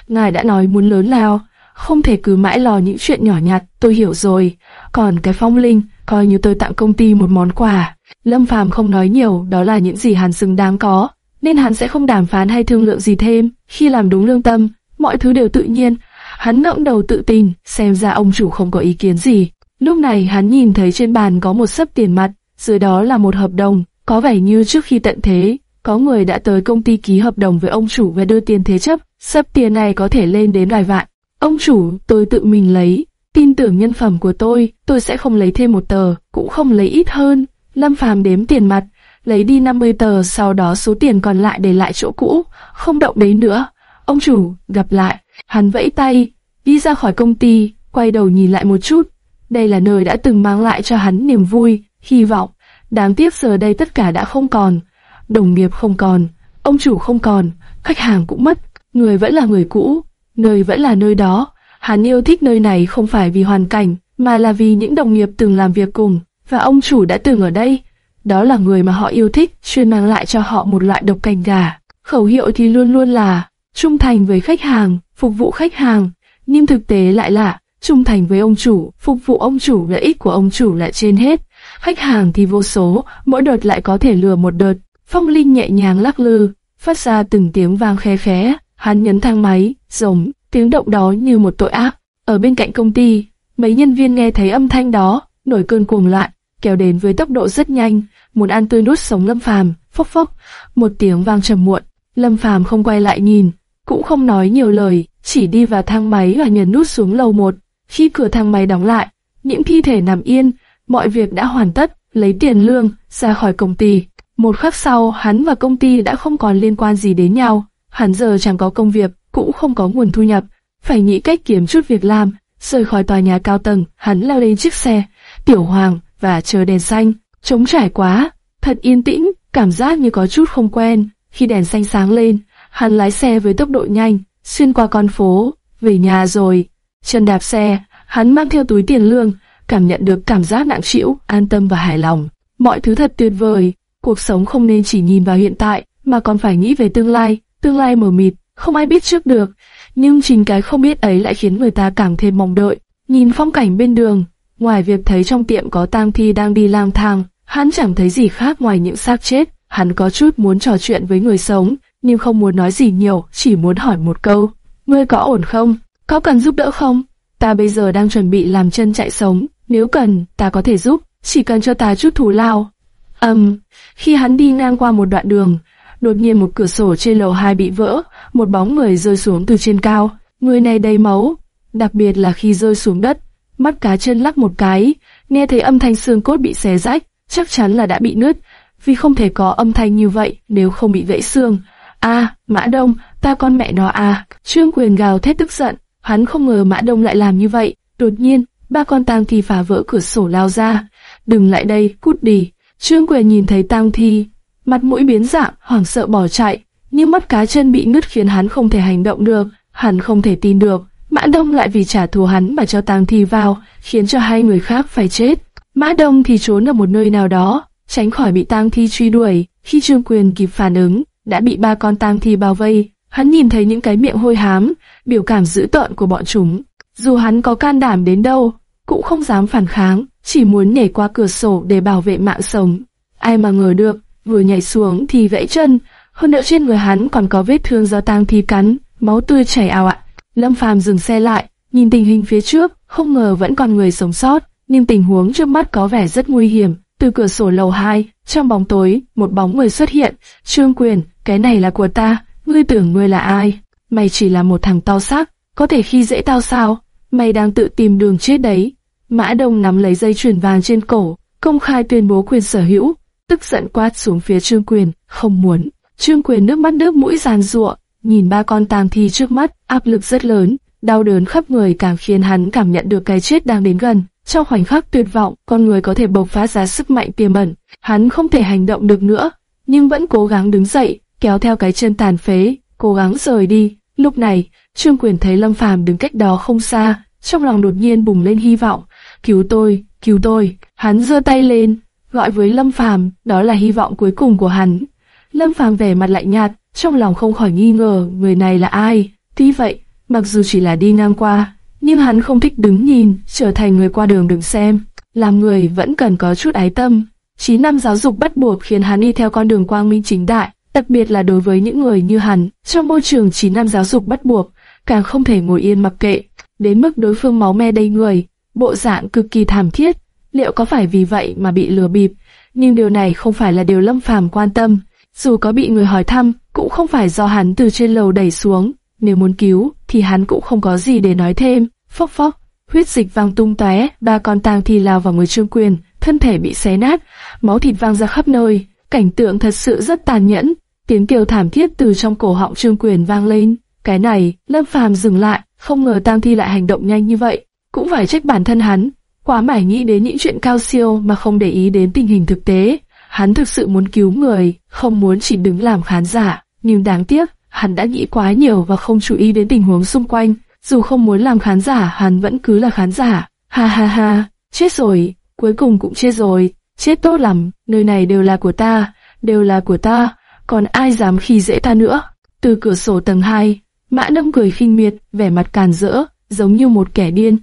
Ngài đã nói muốn lớn lao, không thể cứ mãi lo những chuyện nhỏ nhặt, tôi hiểu rồi. Còn cái phong linh, coi như tôi tặng công ty một món quà. Lâm Phàm không nói nhiều, đó là những gì hắn xứng đáng có, nên hắn sẽ không đàm phán hay thương lượng gì thêm. Khi làm đúng lương tâm, mọi thứ đều tự nhiên. Hắn ngẩng đầu tự tin, xem ra ông chủ không có ý kiến gì. Lúc này hắn nhìn thấy trên bàn có một sấp tiền mặt, dưới đó là một hợp đồng, có vẻ như trước khi tận thế, có người đã tới công ty ký hợp đồng với ông chủ và đưa tiền thế chấp, sấp tiền này có thể lên đến vài vạn. Ông chủ, tôi tự mình lấy, tin tưởng nhân phẩm của tôi, tôi sẽ không lấy thêm một tờ, cũng không lấy ít hơn. Lâm Phàm đếm tiền mặt, lấy đi 50 tờ, sau đó số tiền còn lại để lại chỗ cũ, không động đến nữa. Ông chủ, gặp lại, hắn vẫy tay, đi ra khỏi công ty, quay đầu nhìn lại một chút. Đây là nơi đã từng mang lại cho hắn niềm vui, hy vọng. Đáng tiếc giờ đây tất cả đã không còn. Đồng nghiệp không còn, ông chủ không còn, khách hàng cũng mất, người vẫn là người cũ, nơi vẫn là nơi đó. Hắn yêu thích nơi này không phải vì hoàn cảnh, mà là vì những đồng nghiệp từng làm việc cùng, và ông chủ đã từng ở đây. Đó là người mà họ yêu thích, chuyên mang lại cho họ một loại độc canh gà. Khẩu hiệu thì luôn luôn là trung thành với khách hàng, phục vụ khách hàng, nhưng thực tế lại là trung thành với ông chủ, phục vụ ông chủ lợi ích của ông chủ lại trên hết. Khách hàng thì vô số, mỗi đợt lại có thể lừa một đợt. Phong Linh nhẹ nhàng lắc lư, phát ra từng tiếng vang khe khẽ. Hắn nhấn thang máy, rồng, tiếng động đó như một tội ác. Ở bên cạnh công ty, mấy nhân viên nghe thấy âm thanh đó, nổi cơn cuồng loạn, kéo đến với tốc độ rất nhanh, muốn ăn tươi nuốt sống Lâm Phàm. Phốc phốc, một tiếng vang trầm muộn. Lâm Phàm không quay lại nhìn, cũng không nói nhiều lời, chỉ đi vào thang máy và nhấn nút xuống lầu một. Khi cửa thang máy đóng lại, những thi thể nằm yên, mọi việc đã hoàn tất, lấy tiền lương, ra khỏi công ty. Một khắc sau, hắn và công ty đã không còn liên quan gì đến nhau. Hắn giờ chẳng có công việc, cũng không có nguồn thu nhập, phải nghĩ cách kiếm chút việc làm. Rời khỏi tòa nhà cao tầng, hắn leo lên chiếc xe, tiểu hoàng, và chờ đèn xanh. Trống trải quá, thật yên tĩnh, cảm giác như có chút không quen. Khi đèn xanh sáng lên, hắn lái xe với tốc độ nhanh, xuyên qua con phố, về nhà rồi. Chân đạp xe, hắn mang theo túi tiền lương, cảm nhận được cảm giác nặng trĩu, an tâm và hài lòng. Mọi thứ thật tuyệt vời, cuộc sống không nên chỉ nhìn vào hiện tại, mà còn phải nghĩ về tương lai, tương lai mờ mịt, không ai biết trước được. Nhưng chính cái không biết ấy lại khiến người ta càng thêm mong đợi. Nhìn phong cảnh bên đường, ngoài việc thấy trong tiệm có tang thi đang đi lang thang, hắn chẳng thấy gì khác ngoài những xác chết. Hắn có chút muốn trò chuyện với người sống, nhưng không muốn nói gì nhiều, chỉ muốn hỏi một câu. Ngươi có ổn không? Có cần giúp đỡ không? Ta bây giờ đang chuẩn bị làm chân chạy sống, nếu cần, ta có thể giúp, chỉ cần cho ta chút thù lao. Ầm, um, khi hắn đi ngang qua một đoạn đường, đột nhiên một cửa sổ trên lầu hai bị vỡ, một bóng người rơi xuống từ trên cao. Người này đầy máu, đặc biệt là khi rơi xuống đất, mắt cá chân lắc một cái, nghe thấy âm thanh xương cốt bị xé rách, chắc chắn là đã bị nứt, vì không thể có âm thanh như vậy nếu không bị gãy xương. A, Mã Đông, ta con mẹ nó à, Trương Quyền gào thét tức giận, hắn không ngờ Mã Đông lại làm như vậy. Đột nhiên, ba con tang thi phá vỡ cửa sổ lao ra. Đừng lại đây, cút đi. Trương Quyền nhìn thấy tang thi, mặt mũi biến dạng, hoảng sợ bỏ chạy, nhưng mắt cá chân bị nứt khiến hắn không thể hành động được. Hắn không thể tin được, Mã Đông lại vì trả thù hắn mà cho tang thi vào, khiến cho hai người khác phải chết. Mã Đông thì trốn ở một nơi nào đó, tránh khỏi bị tang thi truy đuổi. Khi Trương Quyền kịp phản ứng, đã bị ba con tang thi bao vây. Hắn nhìn thấy những cái miệng hôi hám, biểu cảm dữ tợn của bọn chúng. Dù hắn có can đảm đến đâu, cũng không dám phản kháng, chỉ muốn nhảy qua cửa sổ để bảo vệ mạng sống. Ai mà ngờ được, vừa nhảy xuống thì gãy chân, hơn nữa trên người hắn còn có vết thương do tang thi cắn, máu tươi chảy ào ạ. Lâm Phàm dừng xe lại, nhìn tình hình phía trước, không ngờ vẫn còn người sống sót, nhưng tình huống trước mắt có vẻ rất nguy hiểm. Từ cửa sổ lầu 2, trong bóng tối, một bóng người xuất hiện. Trương Quyền, cái này là của ta, ngươi tưởng ngươi là ai? Mày chỉ là một thằng to xác, có thể khi dễ tao sao? Mày đang tự tìm đường chết đấy. Mã Đông nắm lấy dây chuyền vàng trên cổ, công khai tuyên bố quyền sở hữu, tức giận quát xuống phía Trương Quyền, không muốn. Trương Quyền nước mắt nước mũi giàn giụa, nhìn ba con tang thi trước mắt, áp lực rất lớn, đau đớn khắp người càng khiến hắn cảm nhận được cái chết đang đến gần. Trong khoảnh khắc tuyệt vọng, con người có thể bộc phát ra sức mạnh tiềm ẩn. Hắn không thể hành động được nữa, nhưng vẫn cố gắng đứng dậy, kéo theo cái chân tàn phế, cố gắng rời đi. Lúc này, Trương Quyền thấy Lâm Phàm đứng cách đó không xa, trong lòng đột nhiên bùng lên hy vọng. Cứu tôi, cứu tôi. Hắn giơ tay lên, gọi với Lâm Phàm, đó là hy vọng cuối cùng của hắn. Lâm Phàm vẻ mặt lạnh nhạt, trong lòng không khỏi nghi ngờ người này là ai. Tuy vậy, mặc dù chỉ là đi ngang qua, nhưng hắn không thích đứng nhìn, trở thành người qua đường đứng xem. Làm người vẫn cần có chút ái tâm. 9 năm giáo dục bắt buộc khiến hắn đi theo con đường quang minh chính đại, đặc biệt là đối với những người như hắn. Trong môi trường 9 năm giáo dục bắt buộc, càng không thể ngồi yên mặc kệ, đến mức đối phương máu me đầy người, bộ dạng cực kỳ thảm thiết. Liệu có phải vì vậy mà bị lừa bịp? Nhưng điều này không phải là điều Lâm Phàm quan tâm. Dù có bị người hỏi thăm, cũng không phải do hắn từ trên lầu đẩy xuống. Nếu muốn cứu, thì hắn cũng không có gì để nói thêm. Phốc phốc, huyết dịch vang tung tóe, ba con tang thi lao vào người Trương Quyền, thân thể bị xé nát, máu thịt vang ra khắp nơi. Cảnh tượng thật sự rất tàn nhẫn. Tiếng kêu thảm thiết từ trong cổ họng Trương Quyền vang lên. Cái này, Lâm Phàm dừng lại, không ngờ tang thi lại hành động nhanh như vậy. Cũng phải trách bản thân hắn, quá mải nghĩ đến những chuyện cao siêu mà không để ý đến tình hình thực tế. Hắn thực sự muốn cứu người, không muốn chỉ đứng làm khán giả. Nhưng đáng tiếc, hắn đã nghĩ quá nhiều và không chú ý đến tình huống xung quanh. Dù không muốn làm khán giả, hắn vẫn cứ là khán giả. Ha ha ha, chết rồi, cuối cùng cũng chết rồi. Chết tốt lắm, nơi này đều là của ta, đều là của ta, còn ai dám khi dễ ta nữa. Từ cửa sổ tầng 2, Mã Nâm cười khinh miệt, vẻ mặt càn rỡ, giống như một kẻ điên.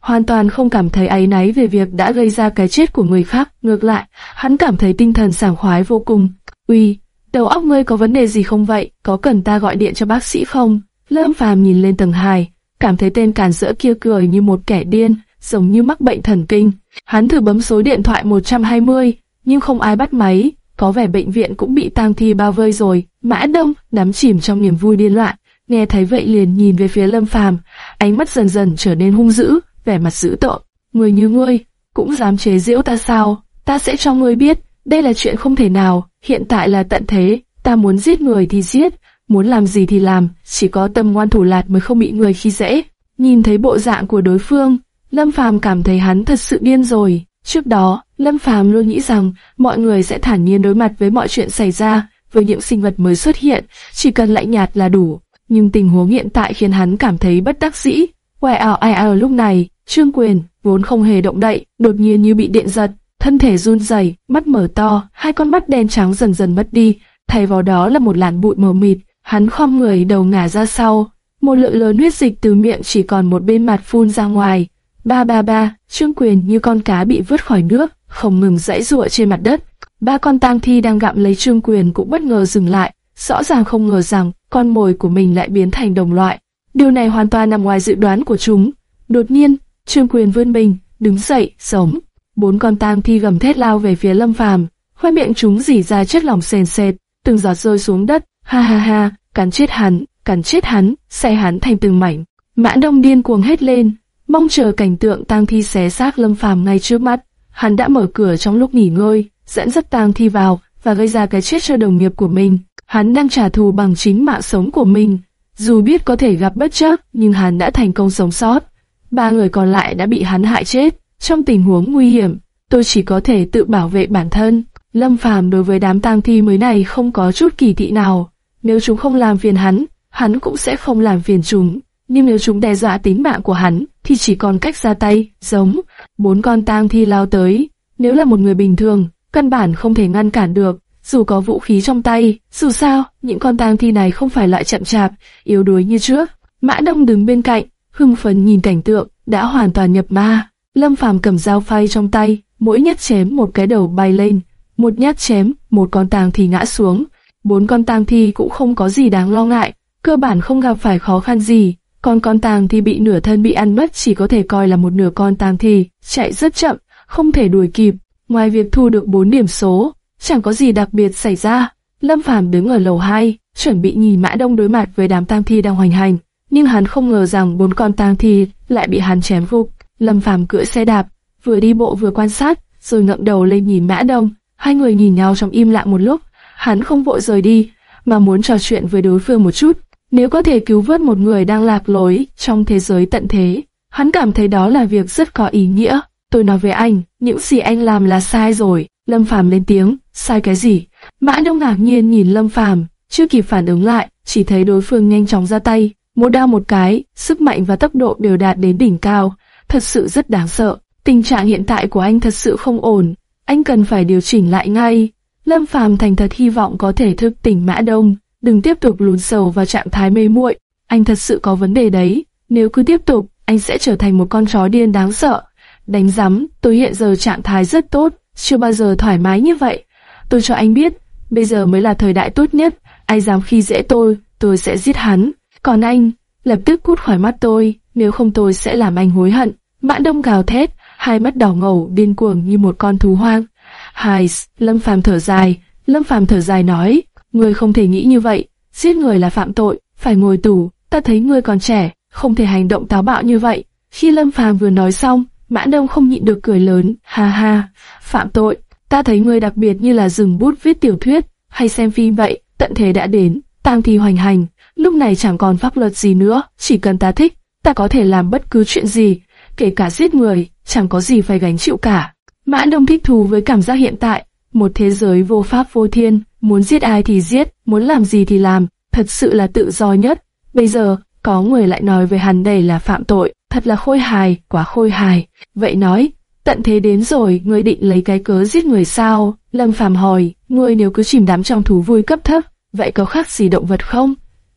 Hoàn toàn không cảm thấy áy náy về việc đã gây ra cái chết của người khác, ngược lại, hắn cảm thấy tinh thần sảng khoái vô cùng. Uy, đầu óc ngươi có vấn đề gì không vậy? Có cần ta gọi điện cho bác sĩ không? Lâm Phàm nhìn lên tầng 2, cảm thấy tên càn rỡ kia cười như một kẻ điên, giống như mắc bệnh thần kinh. Hắn thử bấm số điện thoại 120, nhưng không ai bắt máy, có vẻ bệnh viện cũng bị tang thi bao vây rồi. Mã Đông đắm chìm trong niềm vui điên loạn, nghe thấy vậy liền nhìn về phía Lâm Phàm, ánh mắt dần dần trở nên hung dữ, vẻ mặt dữ tợn. Người như ngươi cũng dám chế giễu ta sao? Ta sẽ cho ngươi biết, đây là chuyện không thể nào. Hiện tại là tận thế, ta muốn giết người thì giết, muốn làm gì thì làm, chỉ có tâm ngoan thủ lạt mới không bị người khi dễ. Nhìn thấy bộ dạng của đối phương, Lâm Phàm cảm thấy hắn thật sự điên rồi. Trước đó, Lâm Phàm luôn nghĩ rằng mọi người sẽ thản nhiên đối mặt với mọi chuyện xảy ra, với những sinh vật mới xuất hiện, chỉ cần lạnh nhạt là đủ. Nhưng tình huống hiện tại khiến hắn cảm thấy bất đắc dĩ. Quẻ ảo ai ảo lúc này, Trương Quyền, vốn không hề động đậy, đột nhiên như bị điện giật, thân thể run rẩy, mắt mở to, hai con mắt đen trắng dần dần mất đi, thay vào đó là một làn bụi mờ mịt, hắn khom người đầu ngả ra sau, một lượng lớn huyết dịch từ miệng chỉ còn một bên mặt phun ra ngoài. Ba ba ba, Trương Quyền như con cá bị vớt khỏi nước, không ngừng dãy giụa trên mặt đất. Ba con tang thi đang gặm lấy Trương Quyền cũng bất ngờ dừng lại, rõ ràng không ngờ rằng con mồi của mình lại biến thành đồng loại. Điều này hoàn toàn nằm ngoài dự đoán của chúng. Đột nhiên, Trương Quyền vươn mình, đứng dậy, sống. Bốn con tang thi gầm thét lao về phía Lâm Phàm, khoe miệng chúng dỉ ra chất lỏng sền sệt, từng giọt rơi xuống đất. Ha ha ha, cắn chết hắn, cắn chết hắn, xé hắn thành từng mảnh. Mã Đông điên cuồng hét lên, mong chờ cảnh tượng tang thi xé xác Lâm Phàm ngay trước mắt. Hắn đã mở cửa trong lúc nghỉ ngơi, dẫn dắt tang thi vào và gây ra cái chết cho đồng nghiệp của mình. Hắn đang trả thù bằng chính mạng sống của mình. Dù biết có thể gặp bất chấp, nhưng hắn đã thành công sống sót. Ba người còn lại đã bị hắn hại chết. Trong tình huống nguy hiểm, tôi chỉ có thể tự bảo vệ bản thân. Lâm Phàm đối với đám tang thi mới này không có chút kỳ thị nào. Nếu chúng không làm phiền hắn, hắn cũng sẽ không làm phiền chúng. Nhưng nếu chúng đe dọa tính mạng của hắn, thì chỉ còn cách ra tay, giống. Bốn con tang thi lao tới. Nếu là một người bình thường, căn bản không thể ngăn cản được, dù có vũ khí trong tay. Dù sao, những con tang thi này không phải loại chậm chạp, yếu đuối như trước. Mã Đông đứng bên cạnh, hưng phấn nhìn cảnh tượng, đã hoàn toàn nhập ma. Lâm Phàm cầm dao phay trong tay, mỗi nhát chém một cái đầu bay lên, một nhát chém, một con tang thi ngã xuống. Bốn con tang thi cũng không có gì đáng lo ngại, cơ bản không gặp phải khó khăn gì. Còn con tàng thì bị nửa thân bị ăn mất chỉ có thể coi là một nửa con tàng thì chạy rất chậm, không thể đuổi kịp. Ngoài việc thu được 4 điểm số, chẳng có gì đặc biệt xảy ra. Lâm Phàm đứng ở lầu 2, chuẩn bị nhìn Mã Đông đối mặt với đám tang thi đang hoành hành, nhưng hắn không ngờ rằng bốn con tang thi lại bị hắn chém gục. Lâm Phàm cưỡi xe đạp, vừa đi bộ vừa quan sát, rồi ngẩng đầu lên nhìn Mã Đông. Hai người nhìn nhau trong im lặng một lúc, hắn không vội rời đi, mà muốn trò chuyện với đối phương một chút. Nếu có thể cứu vớt một người đang lạc lối trong thế giới tận thế, hắn cảm thấy đó là việc rất có ý nghĩa. Tôi nói với anh, những gì anh làm là sai rồi. Lâm Phàm lên tiếng, sai cái gì? Mã Đông ngạc nhiên nhìn Lâm Phàm, chưa kịp phản ứng lại, chỉ thấy đối phương nhanh chóng ra tay, một đao một cái, sức mạnh và tốc độ đều đạt đến đỉnh cao, thật sự rất đáng sợ. Tình trạng hiện tại của anh thật sự không ổn, anh cần phải điều chỉnh lại ngay. Lâm Phàm thành thật hy vọng có thể thức tỉnh Mã Đông, đừng tiếp tục lún sầu vào trạng thái mê muội. Anh thật sự có vấn đề đấy, nếu cứ tiếp tục, anh sẽ trở thành một con chó điên đáng sợ. Đánh giám, tôi hiện giờ trạng thái rất tốt, chưa bao giờ thoải mái như vậy. Tôi cho anh biết, bây giờ mới là thời đại tốt nhất, ai dám khi dễ tôi, tôi sẽ giết hắn. Còn anh, lập tức cút khỏi mắt tôi, nếu không tôi sẽ làm anh hối hận. Mã Đông gào thét, hai mắt đỏ ngầu, điên cuồng như một con thú hoang. Hai, Lâm Phàm thở dài, Lâm Phàm thở dài nói, người không thể nghĩ như vậy, giết người là phạm tội, phải ngồi tù, ta thấy ngươi còn trẻ, không thể hành động táo bạo như vậy. Khi Lâm Phàm vừa nói xong, Mã Đông không nhịn được cười lớn, ha ha, phạm tội, ta thấy ngươi đặc biệt như là dừng bút viết tiểu thuyết, hay xem phim vậy, tận thế đã đến, tang thi hoành hành, lúc này chẳng còn pháp luật gì nữa, chỉ cần ta thích, ta có thể làm bất cứ chuyện gì, kể cả giết người, chẳng có gì phải gánh chịu cả. Mã Đông thích thú với cảm giác hiện tại, một thế giới vô pháp vô thiên, muốn giết ai thì giết, muốn làm gì thì làm, thật sự là tự do nhất. Bây giờ, có người lại nói về hắn đây là phạm tội, thật là khôi hài, quá khôi hài. Vậy nói, tận thế đến rồi, ngươi định lấy cái cớ giết người sao? Lâm Phàm hỏi, ngươi nếu cứ chìm đắm trong thú vui cấp thấp, vậy có khác gì động vật không?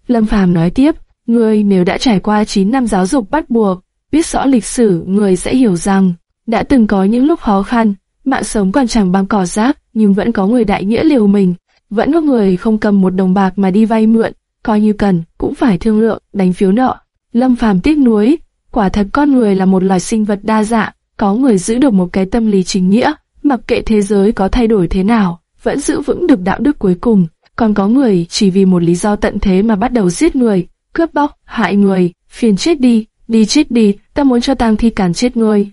Lâm Phàm nói tiếp, ngươi nếu đã trải qua 9 năm giáo dục bắt buộc, biết rõ lịch sử, người sẽ hiểu rằng, đã từng có những lúc khó khăn, mạng sống còn chẳng bằng cỏ rác, nhưng vẫn có người đại nghĩa liều mình, vẫn có người không cầm một đồng bạc mà đi vay mượn, coi như cần, cũng phải thương lượng, đánh phiếu nợ. Lâm Phàm tiếc nuối, quả thật con người là một loài sinh vật đa dạng, có người giữ được một cái tâm lý chính nghĩa, mặc kệ thế giới có thay đổi thế nào, vẫn giữ vững được đạo đức cuối cùng. Còn có người chỉ vì một lý do tận thế mà bắt đầu giết người, cướp bóc, hại người, phiền chết đi, đi chết đi, ta muốn cho tang thi càn chết ngươi.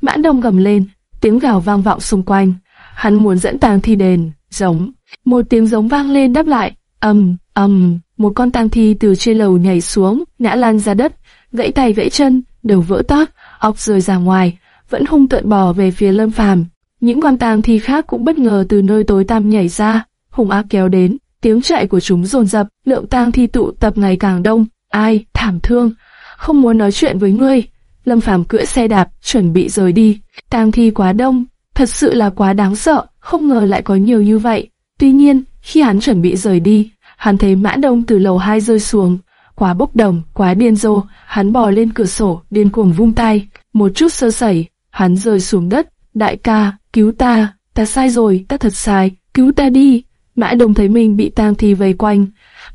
Mãn đông gầm lên, tiếng gào vang vọng xung quanh. Hắn muốn dẫn tang thi đền, giống. Một tiếng giống vang lên đáp lại, ầm, ầm, một con tang thi từ trên lầu nhảy xuống, ngã lan ra đất, gãy tay gãy chân, đầu vỡ tóc óc rơi ra ngoài, vẫn hung tợn bò về phía Lâm Phàm. Những con tang thi khác cũng bất ngờ từ nơi tối tăm nhảy ra, hung ác kéo đến, tiếng chạy của chúng dồn dập, lượng tang thi tụ tập ngày càng đông. Ai, thảm thương, không muốn nói chuyện với ngươi. Lâm Phàm cưỡi xe đạp, chuẩn bị rời đi. Tang thi quá đông, thật sự là quá đáng sợ, không ngờ lại có nhiều như vậy. Tuy nhiên, khi hắn chuẩn bị rời đi, hắn thấy Mã Đông từ lầu hai rơi xuống, quá bốc đồng, quá điên rồ, hắn bò lên cửa sổ, điên cuồng vung tay, một chút sơ sẩy, hắn rơi xuống đất, đại ca, cứu ta, ta sai rồi, ta thật sai, cứu ta đi. Mã Đông thấy mình bị tang thi vây quanh,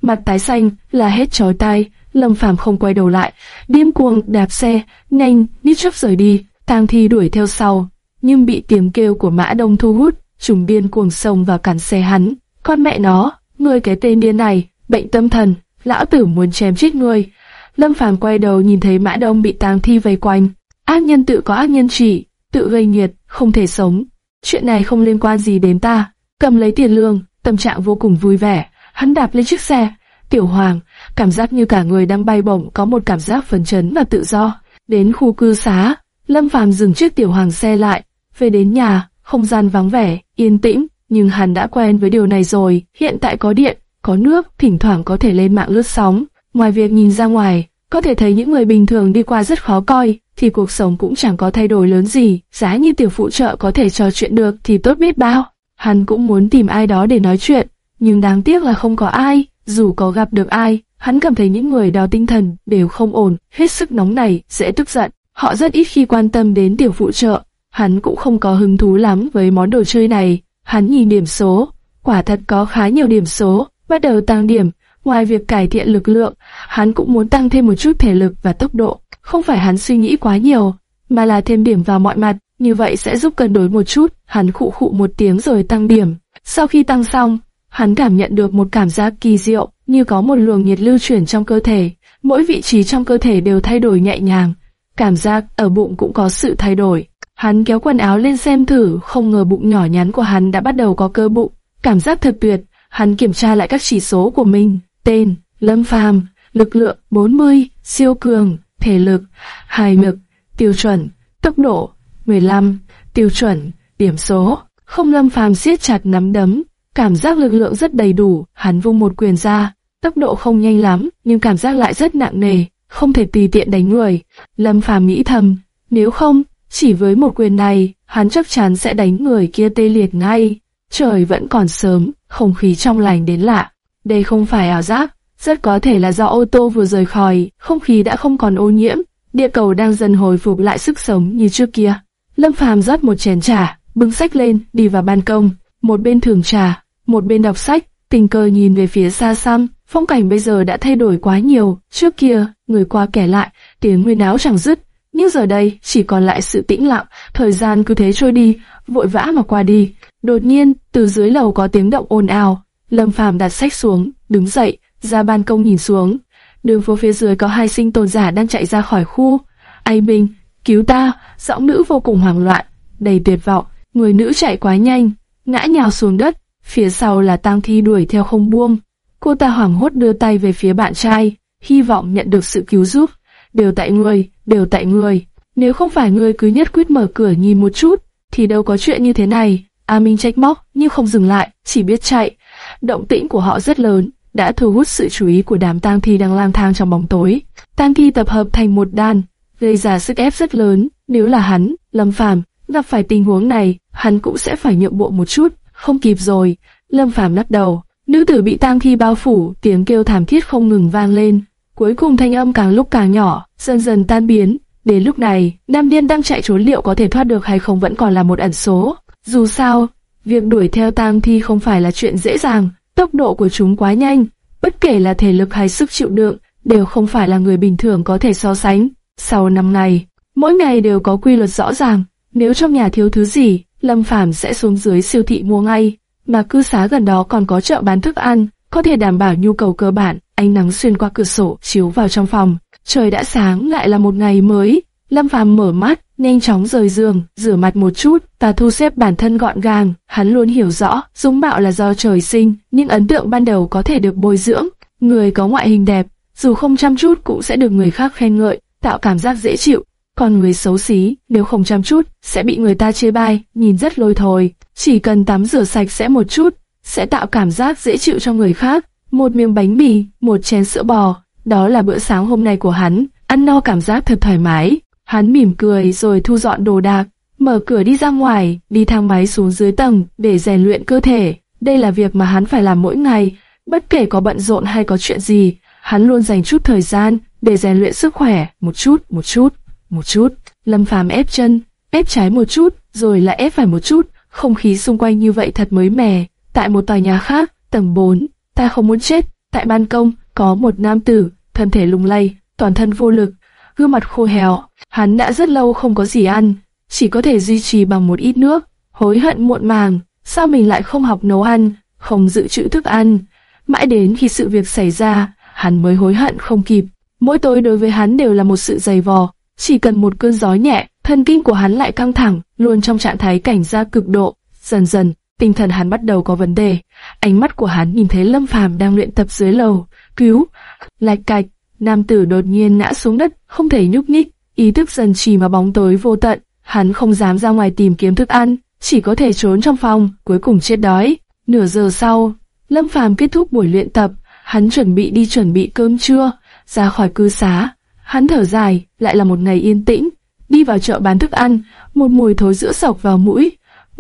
mặt tái xanh, là hết chói tai. Lâm Phàm không quay đầu lại, điên cuồng đạp xe, nhanh, nít chớp rời đi. Tang thi đuổi theo sau, nhưng bị tiếng kêu của Mã Đông thu hút, trùng điên cuồng sông vào cản xe hắn. Con mẹ nó, ngươi cái tên điên này, bệnh tâm thần, lão tử muốn chém chết ngươi. Lâm Phàm quay đầu nhìn thấy Mã Đông bị tang thi vây quanh, ác nhân tự có ác nhân trị, tự gây nghiệt, không thể sống. Chuyện này không liên quan gì đến ta. Cầm lấy tiền lương, tâm trạng vô cùng vui vẻ, hắn đạp lên chiếc xe. Tiểu Hoàng, cảm giác như cả người đang bay bổng, có một cảm giác phấn chấn và tự do. Đến khu cư xá, Lâm Phàm dừng chiếc Tiểu Hoàng xe lại, về đến nhà, không gian vắng vẻ, yên tĩnh, nhưng hắn đã quen với điều này rồi. Hiện tại có điện, có nước, thỉnh thoảng có thể lên mạng lướt sóng. Ngoài việc nhìn ra ngoài, có thể thấy những người bình thường đi qua rất khó coi, thì cuộc sống cũng chẳng có thay đổi lớn gì. Giá như tiểu phụ trợ có thể trò chuyện được thì tốt biết bao. Hắn cũng muốn tìm ai đó để nói chuyện, nhưng đáng tiếc là không có ai. Dù có gặp được ai, hắn cảm thấy những người đó tinh thần đều không ổn, hết sức nóng nảy, dễ tức giận. Họ rất ít khi quan tâm đến tiểu phụ trợ. Hắn cũng không có hứng thú lắm với món đồ chơi này. Hắn nhìn điểm số, quả thật có khá nhiều điểm số, bắt đầu tăng điểm. Ngoài việc cải thiện lực lượng, hắn cũng muốn tăng thêm một chút thể lực và tốc độ. Không phải hắn suy nghĩ quá nhiều, mà là thêm điểm vào mọi mặt, như vậy sẽ giúp cân đối một chút. Hắn khụ khụ một tiếng rồi tăng điểm. Sau khi tăng xong, hắn cảm nhận được một cảm giác kỳ diệu, như có một luồng nhiệt lưu chuyển trong cơ thể. Mỗi vị trí trong cơ thể đều thay đổi nhẹ nhàng. Cảm giác ở bụng cũng có sự thay đổi. Hắn kéo quần áo lên xem thử, không ngờ bụng nhỏ nhắn của hắn đã bắt đầu có cơ bụng. Cảm giác thật tuyệt. Hắn kiểm tra lại các chỉ số của mình. Tên, Lâm Phàm, lực lượng 40, siêu cường, thể lực, hài lực, tiêu chuẩn, tốc độ 15, tiêu chuẩn, điểm số. Không Lâm Phàm siết chặt nắm đấm, cảm giác lực lượng rất đầy đủ, hắn vung một quyền ra, tốc độ không nhanh lắm, nhưng cảm giác lại rất nặng nề, không thể tùy tiện đánh người. Lâm Phàm nghĩ thầm, nếu không, chỉ với một quyền này, hắn chắc chắn sẽ đánh người kia tê liệt ngay. Trời vẫn còn sớm, không khí trong lành đến lạ. Đây không phải ảo giác, rất có thể là do ô tô vừa rời khỏi, không khí đã không còn ô nhiễm, địa cầu đang dần hồi phục lại sức sống như trước kia. Lâm Phàm rót một chén trà, bưng sách lên, đi vào ban công, một bên thưởng trà, một bên đọc sách, tình cờ nhìn về phía xa xăm, phong cảnh bây giờ đã thay đổi quá nhiều, trước kia, người qua kẻ lại, tiếng nguyên áo chẳng dứt, nhưng giờ đây chỉ còn lại sự tĩnh lặng, thời gian cứ thế trôi đi, vội vã mà qua đi. Đột nhiên, từ dưới lầu có tiếng động ồn ào, Lâm Phàm đặt sách xuống, đứng dậy, ra ban công nhìn xuống. Đường phố phía dưới có hai sinh tồn giả đang chạy ra khỏi khu. Ai minh cứu ta! Giọng nữ vô cùng hoảng loạn, đầy tuyệt vọng. Người nữ chạy quá nhanh, ngã nhào xuống đất. Phía sau là tang thi đuổi theo không buông. Cô ta hoảng hốt đưa tay về phía bạn trai, hy vọng nhận được sự cứu giúp. Đều tại người, đều tại người. Nếu không phải người cứ nhất quyết mở cửa nhìn một chút, thì đâu có chuyện như thế này. A Minh trách móc nhưng không dừng lại, chỉ biết chạy. Động tĩnh của họ rất lớn, đã thu hút sự chú ý của đám tang thi đang lang thang trong bóng tối. Tang thi tập hợp thành một đàn, gây ra sức ép rất lớn. Nếu là hắn, Lâm Phàm gặp phải tình huống này, hắn cũng sẽ phải nhượng bộ một chút. Không kịp rồi, Lâm Phàm lắc đầu. Nữ tử bị tang thi bao phủ, tiếng kêu thảm thiết không ngừng vang lên. Cuối cùng thanh âm càng lúc càng nhỏ, dần dần tan biến. Đến lúc này, Nam Điên đang chạy trốn liệu có thể thoát được hay không vẫn còn là một ẩn số. Dù sao, việc đuổi theo tang thi không phải là chuyện dễ dàng, tốc độ của chúng quá nhanh, bất kể là thể lực hay sức chịu đựng, đều không phải là người bình thường có thể so sánh. Sau năm ngày, mỗi ngày đều có quy luật rõ ràng, nếu trong nhà thiếu thứ gì, Lâm Phàm sẽ xuống dưới siêu thị mua ngay, mà cư xá gần đó còn có chợ bán thức ăn, có thể đảm bảo nhu cầu cơ bản. Ánh nắng xuyên qua cửa sổ chiếu vào trong phòng, trời đã sáng lại là một ngày mới. Lâm Phàm mở mắt, nhanh chóng rời giường, rửa mặt một chút và thu xếp bản thân gọn gàng. Hắn luôn hiểu rõ, dung mạo là do trời sinh, nhưng ấn tượng ban đầu có thể được bồi dưỡng. Người có ngoại hình đẹp, dù không chăm chút cũng sẽ được người khác khen ngợi, tạo cảm giác dễ chịu. Còn người xấu xí, nếu không chăm chút, sẽ bị người ta chê bai, nhìn rất lôi thôi. Chỉ cần tắm rửa sạch sẽ một chút, sẽ tạo cảm giác dễ chịu cho người khác. Một miếng bánh mì, một chén sữa bò, đó là bữa sáng hôm nay của hắn. Ăn no cảm giác thật thoải mái. Hắn mỉm cười rồi thu dọn đồ đạc, mở cửa đi ra ngoài, đi thang máy xuống dưới tầng để rèn luyện cơ thể. Đây là việc mà hắn phải làm mỗi ngày, bất kể có bận rộn hay có chuyện gì, hắn luôn dành chút thời gian để rèn luyện sức khỏe, một chút, một chút, một chút. Lâm Phàm ép chân, ép trái một chút, rồi lại ép phải một chút, không khí xung quanh như vậy thật mới mẻ. Tại một tòa nhà khác, tầng 4, ta không muốn chết. Tại ban công, có một nam tử, thân thể lung lay, toàn thân vô lực, gương mặt khô héo. Hắn đã rất lâu không có gì ăn, chỉ có thể duy trì bằng một ít nước. Hối hận muộn màng, sao mình lại không học nấu ăn, không dự trữ thức ăn. Mãi đến khi sự việc xảy ra, hắn mới hối hận không kịp. Mỗi tối đối với hắn đều là một sự dày vò, chỉ cần một cơn gió nhẹ, thần kinh của hắn lại căng thẳng, luôn trong trạng thái cảnh giác cực độ. Dần dần, tinh thần hắn bắt đầu có vấn đề. Ánh mắt của hắn nhìn thấy Lâm Phàm đang luyện tập dưới lầu, cứu, lạch cạch, nam tử đột nhiên ngã xuống đất, không thể nhúc nhích, ý thức dần chìm vào bóng tối vô tận, hắn không dám ra ngoài tìm kiếm thức ăn, chỉ có thể trốn trong phòng, cuối cùng chết đói. Nửa giờ sau, Lâm Phàm kết thúc buổi luyện tập, hắn chuẩn bị đi chuẩn bị cơm trưa, ra khỏi cư xá. Hắn thở dài, lại là một ngày yên tĩnh, đi vào chợ bán thức ăn, một mùi thối giữa sọc vào mũi.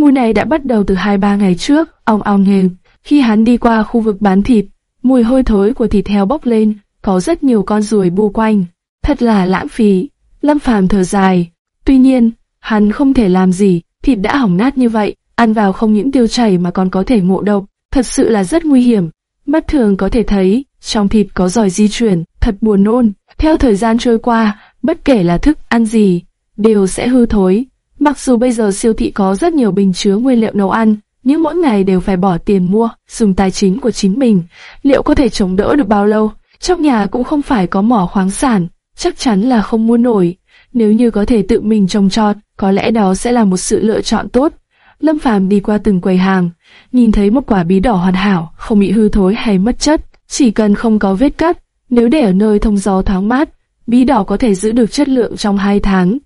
Mùi này đã bắt đầu từ hai ba ngày trước, ong ong nghe Khi hắn đi qua khu vực bán thịt, mùi hôi thối của thịt heo bốc lên, có rất nhiều con ruồi bu quanh. Thật là lãng phí. Lâm Phàm thở dài. Tuy nhiên, hắn không thể làm gì, thịt đã hỏng nát như vậy, ăn vào không những tiêu chảy mà còn có thể ngộ độc, thật sự là rất nguy hiểm. Mắt thường có thể thấy, trong thịt có giỏi di chuyển, thật buồn nôn. Theo thời gian trôi qua, bất kể là thức ăn gì, đều sẽ hư thối. Mặc dù bây giờ siêu thị có rất nhiều bình chứa nguyên liệu nấu ăn, nhưng mỗi ngày đều phải bỏ tiền mua, dùng tài chính của chính mình. Liệu có thể chống đỡ được bao lâu? Trong nhà cũng không phải có mỏ khoáng sản, chắc chắn là không mua nổi. Nếu như có thể tự mình trồng trọt, có lẽ đó sẽ là một sự lựa chọn tốt. Lâm Phàm đi qua từng quầy hàng, nhìn thấy một quả bí đỏ hoàn hảo, không bị hư thối hay mất chất, chỉ cần không có vết cắt, nếu để ở nơi thông gió thoáng mát, bí đỏ có thể giữ được chất lượng trong hai tháng.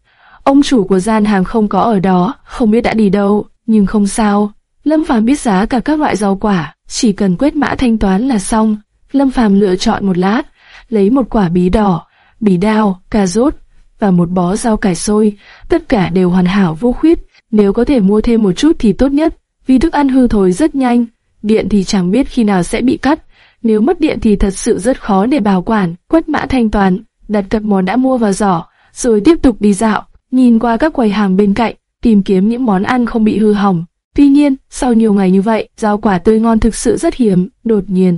Ông chủ của gian hàng không có ở đó, không biết đã đi đâu, nhưng không sao. Lâm Phàm biết giá cả các loại rau quả, chỉ cần quét mã thanh toán là xong. Lâm Phàm lựa chọn một lát, lấy một quả bí đỏ, bí đao, cà rốt và một bó rau cải xôi, tất cả đều hoàn hảo vô khuyết. Nếu có thể mua thêm một chút thì tốt nhất, vì thức ăn hư thối rất nhanh, điện thì chẳng biết khi nào sẽ bị cắt. Nếu mất điện thì thật sự rất khó để bảo quản, quét mã thanh toán, đặt cặp món đã mua vào giỏ, rồi tiếp tục đi dạo, nhìn qua các quầy hàng bên cạnh, tìm kiếm những món ăn không bị hư hỏng. Tuy nhiên, sau nhiều ngày như vậy, rau quả tươi ngon thực sự rất hiếm. Đột nhiên,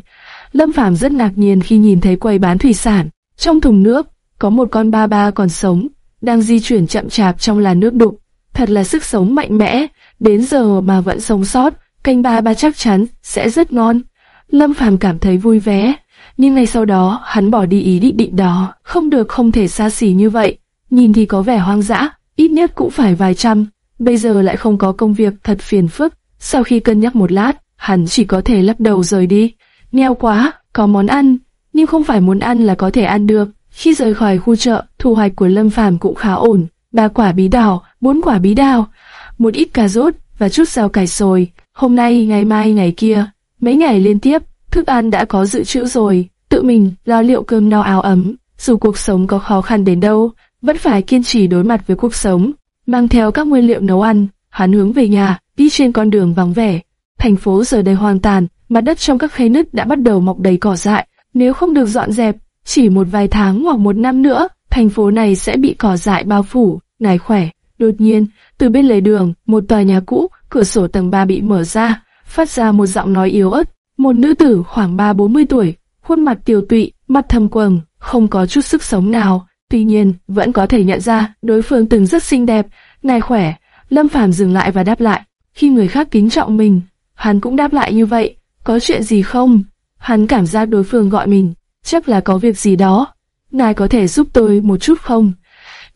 Lâm Phàm rất ngạc nhiên khi nhìn thấy quầy bán thủy sản. Trong thùng nước, có một con ba ba còn sống, đang di chuyển chậm chạp trong làn nước đục. Thật là sức sống mạnh mẽ, đến giờ mà vẫn sống sót, canh ba ba chắc chắn sẽ rất ngon. Lâm Phàm cảm thấy vui vẻ, nhưng ngay sau đó hắn bỏ đi ý định định đó, không được không thể xa xỉ như vậy. Nhìn thì có vẻ hoang dã, ít nhất cũng phải vài trăm, bây giờ lại không có công việc thật phiền phức. Sau khi cân nhắc một lát, hắn chỉ có thể lắc đầu rời đi. Nghèo quá, có món ăn, nhưng không phải muốn ăn là có thể ăn được. Khi rời khỏi khu chợ, thu hoạch của Lâm Phàm cũng khá ổn. Ba quả bí đào, bốn quả bí đào, một ít cà rốt và chút rau cải sồi. Hôm nay, ngày mai, ngày kia, mấy ngày liên tiếp, thức ăn đã có dự trữ rồi. Tự mình lo liệu cơm no áo ấm. Dù cuộc sống có khó khăn đến đâu, vẫn phải kiên trì đối mặt với cuộc sống. Mang theo các nguyên liệu nấu ăn, hắn hướng về nhà, đi trên con đường vắng vẻ. Thành phố giờ đây hoang tàn, mặt đất trong các khe nứt đã bắt đầu mọc đầy cỏ dại. Nếu không được dọn dẹp, chỉ một vài tháng hoặc một năm nữa, thành phố này sẽ bị cỏ dại bao phủ. Ngài khỏe. Đột nhiên, từ bên lề đường, một tòa nhà cũ, cửa sổ tầng 3 bị mở ra, phát ra một giọng nói yếu ớt. Một nữ tử khoảng 3-40 tuổi, khuôn mặt tiều tụy, mặt thâm quầng, không có chút sức sống nào. Tuy nhiên, vẫn có thể nhận ra đối phương từng rất xinh đẹp. nài khỏe, Lâm Phàm dừng lại và đáp lại. Khi người khác kính trọng mình, hắn cũng đáp lại như vậy. Có chuyện gì không? Hắn cảm giác đối phương gọi mình, chắc là có việc gì đó. Ngài có thể giúp tôi một chút không?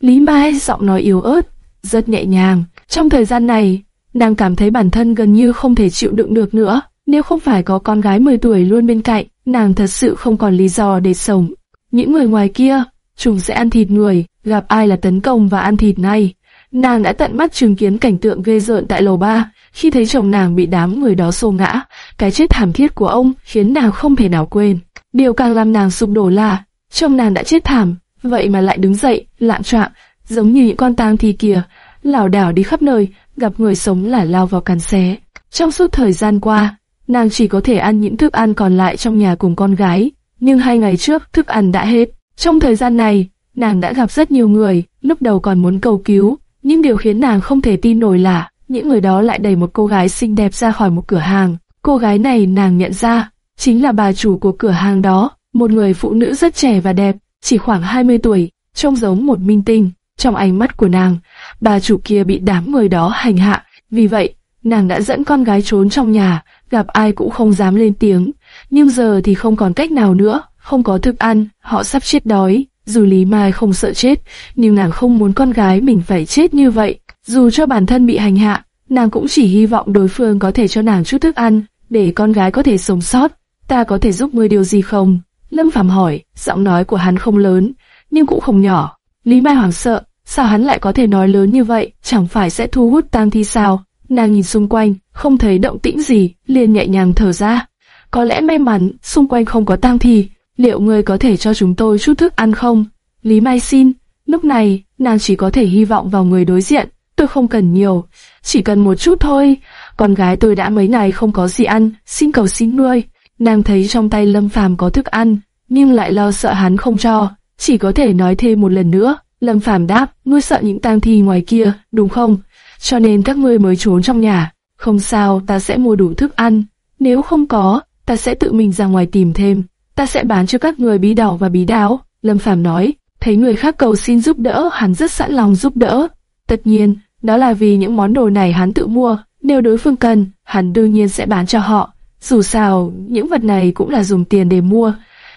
Lý Mai giọng nói yếu ớt, rất nhẹ nhàng. Trong thời gian này, nàng cảm thấy bản thân gần như không thể chịu đựng được nữa. Nếu không phải có con gái 10 tuổi luôn bên cạnh, nàng thật sự không còn lý do để sống. Những người ngoài kia, chúng sẽ ăn thịt người, gặp ai là tấn công và ăn thịt ngay. Nàng đã tận mắt chứng kiến cảnh tượng ghê rợn tại lầu ba, khi thấy chồng nàng bị đám người đó xô ngã. Cái chết thảm thiết của ông khiến nàng không thể nào quên. Điều càng làm nàng sụp đổ là, chồng nàng đã chết thảm, vậy mà lại đứng dậy, lạng trạng, giống như những con tang thi kia, lảo đảo đi khắp nơi, gặp người sống là lao vào cắn xé. Trong suốt thời gian qua, nàng chỉ có thể ăn những thức ăn còn lại trong nhà cùng con gái, nhưng hai ngày trước thức ăn đã hết. Trong thời gian này, nàng đã gặp rất nhiều người, lúc đầu còn muốn cầu cứu, nhưng điều khiến nàng không thể tin nổi là những người đó lại đẩy một cô gái xinh đẹp ra khỏi một cửa hàng. Cô gái này nàng nhận ra, chính là bà chủ của cửa hàng đó, một người phụ nữ rất trẻ và đẹp, chỉ khoảng 20 tuổi, trông giống một minh tinh. Trong ánh mắt của nàng, bà chủ kia bị đám người đó hành hạ, vì vậy, nàng đã dẫn con gái trốn trong nhà, gặp ai cũng không dám lên tiếng. Nhưng giờ thì không còn cách nào nữa, không có thức ăn, họ sắp chết đói. Dù Lý Mai không sợ chết, nhưng nàng không muốn con gái mình phải chết như vậy. Dù cho bản thân bị hành hạ, nàng cũng chỉ hy vọng đối phương có thể cho nàng chút thức ăn, để con gái có thể sống sót. Ta có thể giúp ngươi điều gì không? Lâm Phàm hỏi, giọng nói của hắn không lớn, nhưng cũng không nhỏ. Lý Mai hoảng sợ, sao hắn lại có thể nói lớn như vậy, chẳng phải sẽ thu hút tang thi sao? Nàng nhìn xung quanh, không thấy động tĩnh gì, liền nhẹ nhàng thở ra. Có lẽ may mắn, xung quanh không có tang thi, liệu ngươi có thể cho chúng tôi chút thức ăn không? Lý Mai xin, lúc này, nàng chỉ có thể hy vọng vào người đối diện, tôi không cần nhiều, chỉ cần một chút thôi, con gái tôi đã mấy ngày không có gì ăn, xin cầu xin nuôi. Nàng thấy trong tay Lâm Phàm có thức ăn, nhưng lại lo sợ hắn không cho, chỉ có thể nói thêm một lần nữa. Lâm Phàm đáp, ngươi sợ những tang thi ngoài kia, đúng không? Cho nên các ngươi mới trốn trong nhà. Không sao, ta sẽ mua đủ thức ăn. Nếu không có, ta sẽ tự mình ra ngoài tìm thêm. Ta sẽ bán cho các người bí đỏ và bí đáo. Lâm Phàm nói, thấy người khác cầu xin giúp đỡ, hắn rất sẵn lòng giúp đỡ. Tất nhiên, đó là vì những món đồ này hắn tự mua. Nếu đối phương cần, hắn đương nhiên sẽ bán cho họ. Dù sao, những vật này cũng là dùng tiền để mua.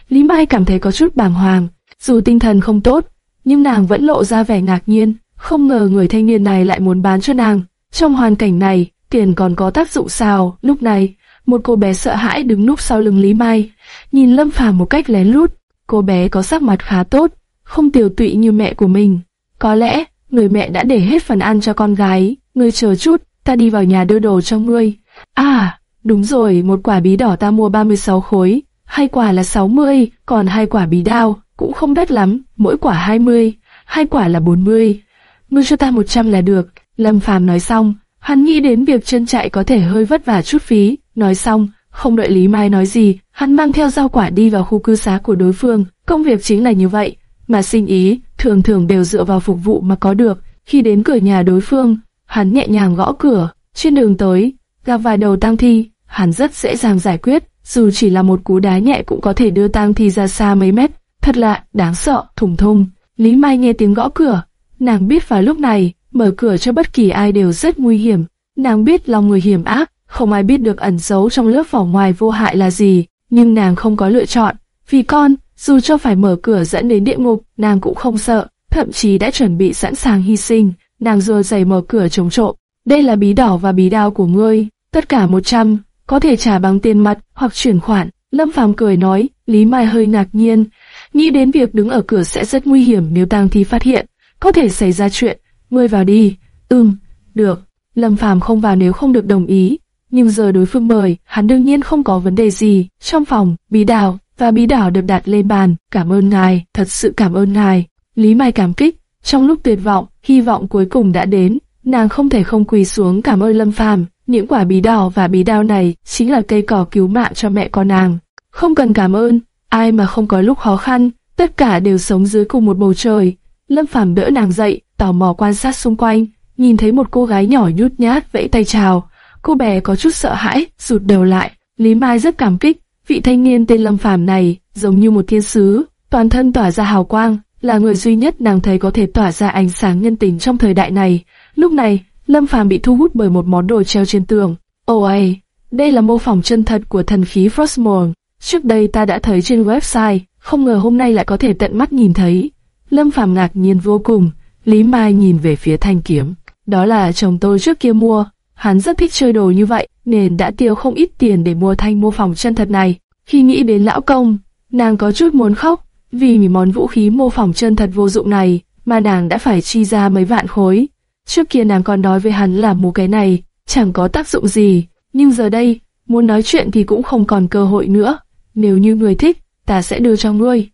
Lý Mai cảm thấy có chút bàng hoàng. Dù tinh thần không tốt, nhưng nàng vẫn lộ ra vẻ ngạc nhiên. Không ngờ người thanh niên này lại muốn bán cho nàng. Trong hoàn cảnh này, tiền còn có tác dụng sao? Lúc này, một cô bé sợ hãi đứng núp sau lưng Lý Mai, nhìn Lâm Phàm một cách lén lút. Cô bé có sắc mặt khá tốt, không tiểu tụy như mẹ của mình. Có lẽ, người mẹ đã để hết phần ăn cho con gái. Ngươi chờ chút, ta đi vào nhà đưa đồ cho ngươi. À, đúng rồi, một quả bí đỏ ta mua 36 khối, hai quả là 60, còn hai quả bí đao cũng không đắt lắm, mỗi quả 20, hai quả là 40. Ngươi cho ta 100 là được. Lâm Phàm nói xong, hắn nghĩ đến việc chân chạy có thể hơi vất vả chút phí. Nói xong, không đợi Lý Mai nói gì, hắn mang theo rau quả đi vào khu cư xá của đối phương. Công việc chính là như vậy, mà sinh ý thường thường đều dựa vào phục vụ mà có được. Khi đến cửa nhà đối phương, hắn nhẹ nhàng gõ cửa. Trên đường tới, gặp vài đầu tang thi, hắn rất dễ dàng giải quyết. Dù chỉ là một cú đá nhẹ cũng có thể đưa tang thi ra xa mấy mét. Thật lạ, đáng sợ, thủng thùng. Lý Mai nghe tiếng gõ cửa, nàng biết vào lúc này, mở cửa cho bất kỳ ai đều rất nguy hiểm. Nàng biết lòng người hiểm ác, không ai biết được ẩn giấu trong lớp vỏ ngoài vô hại là gì, nhưng nàng không có lựa chọn. Vì con, dù cho phải mở cửa dẫn đến địa ngục, nàng cũng không sợ, thậm chí đã chuẩn bị sẵn sàng hy sinh. Nàng rồi giày mở cửa chống trộm. Đây là bí đỏ và bí đao của ngươi, tất cả 100, có thể trả bằng tiền mặt hoặc chuyển khoản. Lâm Phàm cười nói, Lý Mai hơi ngạc nhiên, nghĩ đến việc đứng ở cửa sẽ rất nguy hiểm nếu tang thi phát hiện, có thể xảy ra chuyện. Ngươi vào đi. Ừm, được. Lâm Phàm không vào nếu không được đồng ý, nhưng giờ đối phương mời, hắn đương nhiên không có vấn đề gì. Trong phòng, bí đào và bí đảo được đặt lên bàn. Cảm ơn ngài, thật sự cảm ơn ngài. Lý Mai cảm kích. Trong lúc tuyệt vọng, hy vọng cuối cùng đã đến. Nàng không thể không quỳ xuống cảm ơn Lâm Phàm. Những quả bí đỏ và bí đao này chính là cây cỏ cứu mạng cho mẹ con nàng. Không cần cảm ơn, ai mà không có lúc khó khăn, tất cả đều sống dưới cùng một bầu trời. Lâm Phàm đỡ nàng dậy, tò mò quan sát xung quanh, nhìn thấy một cô gái nhỏ nhút nhát vẫy tay chào. Cô bé có chút sợ hãi, rụt đầu lại. Lý Mai rất cảm kích, vị thanh niên tên Lâm Phàm này giống như một thiên sứ, toàn thân tỏa ra hào quang, là người duy nhất nàng thấy có thể tỏa ra ánh sáng nhân tình trong thời đại này. Lúc này, Lâm Phàm bị thu hút bởi một món đồ treo trên tường. Ôi, đây là mô phỏng chân thật của thần khí Frostmourne. Trước đây ta đã thấy trên website, không ngờ hôm nay lại có thể tận mắt nhìn thấy. Lâm Phàm ngạc nhiên vô cùng, Lý Mai nhìn về phía thanh kiếm. Đó là chồng tôi trước kia mua, hắn rất thích chơi đồ như vậy, nên đã tiêu không ít tiền để mua thanh mô phỏng chân thật này. Khi nghĩ đến lão công, nàng có chút muốn khóc, vì món vũ khí mô phỏng chân thật vô dụng này, mà nàng đã phải chi ra mấy vạn khối. Trước kia nàng còn nói với hắn là mua cái này, chẳng có tác dụng gì, nhưng giờ đây, muốn nói chuyện thì cũng không còn cơ hội nữa. Nếu như người thích, ta sẽ đưa cho ngươi.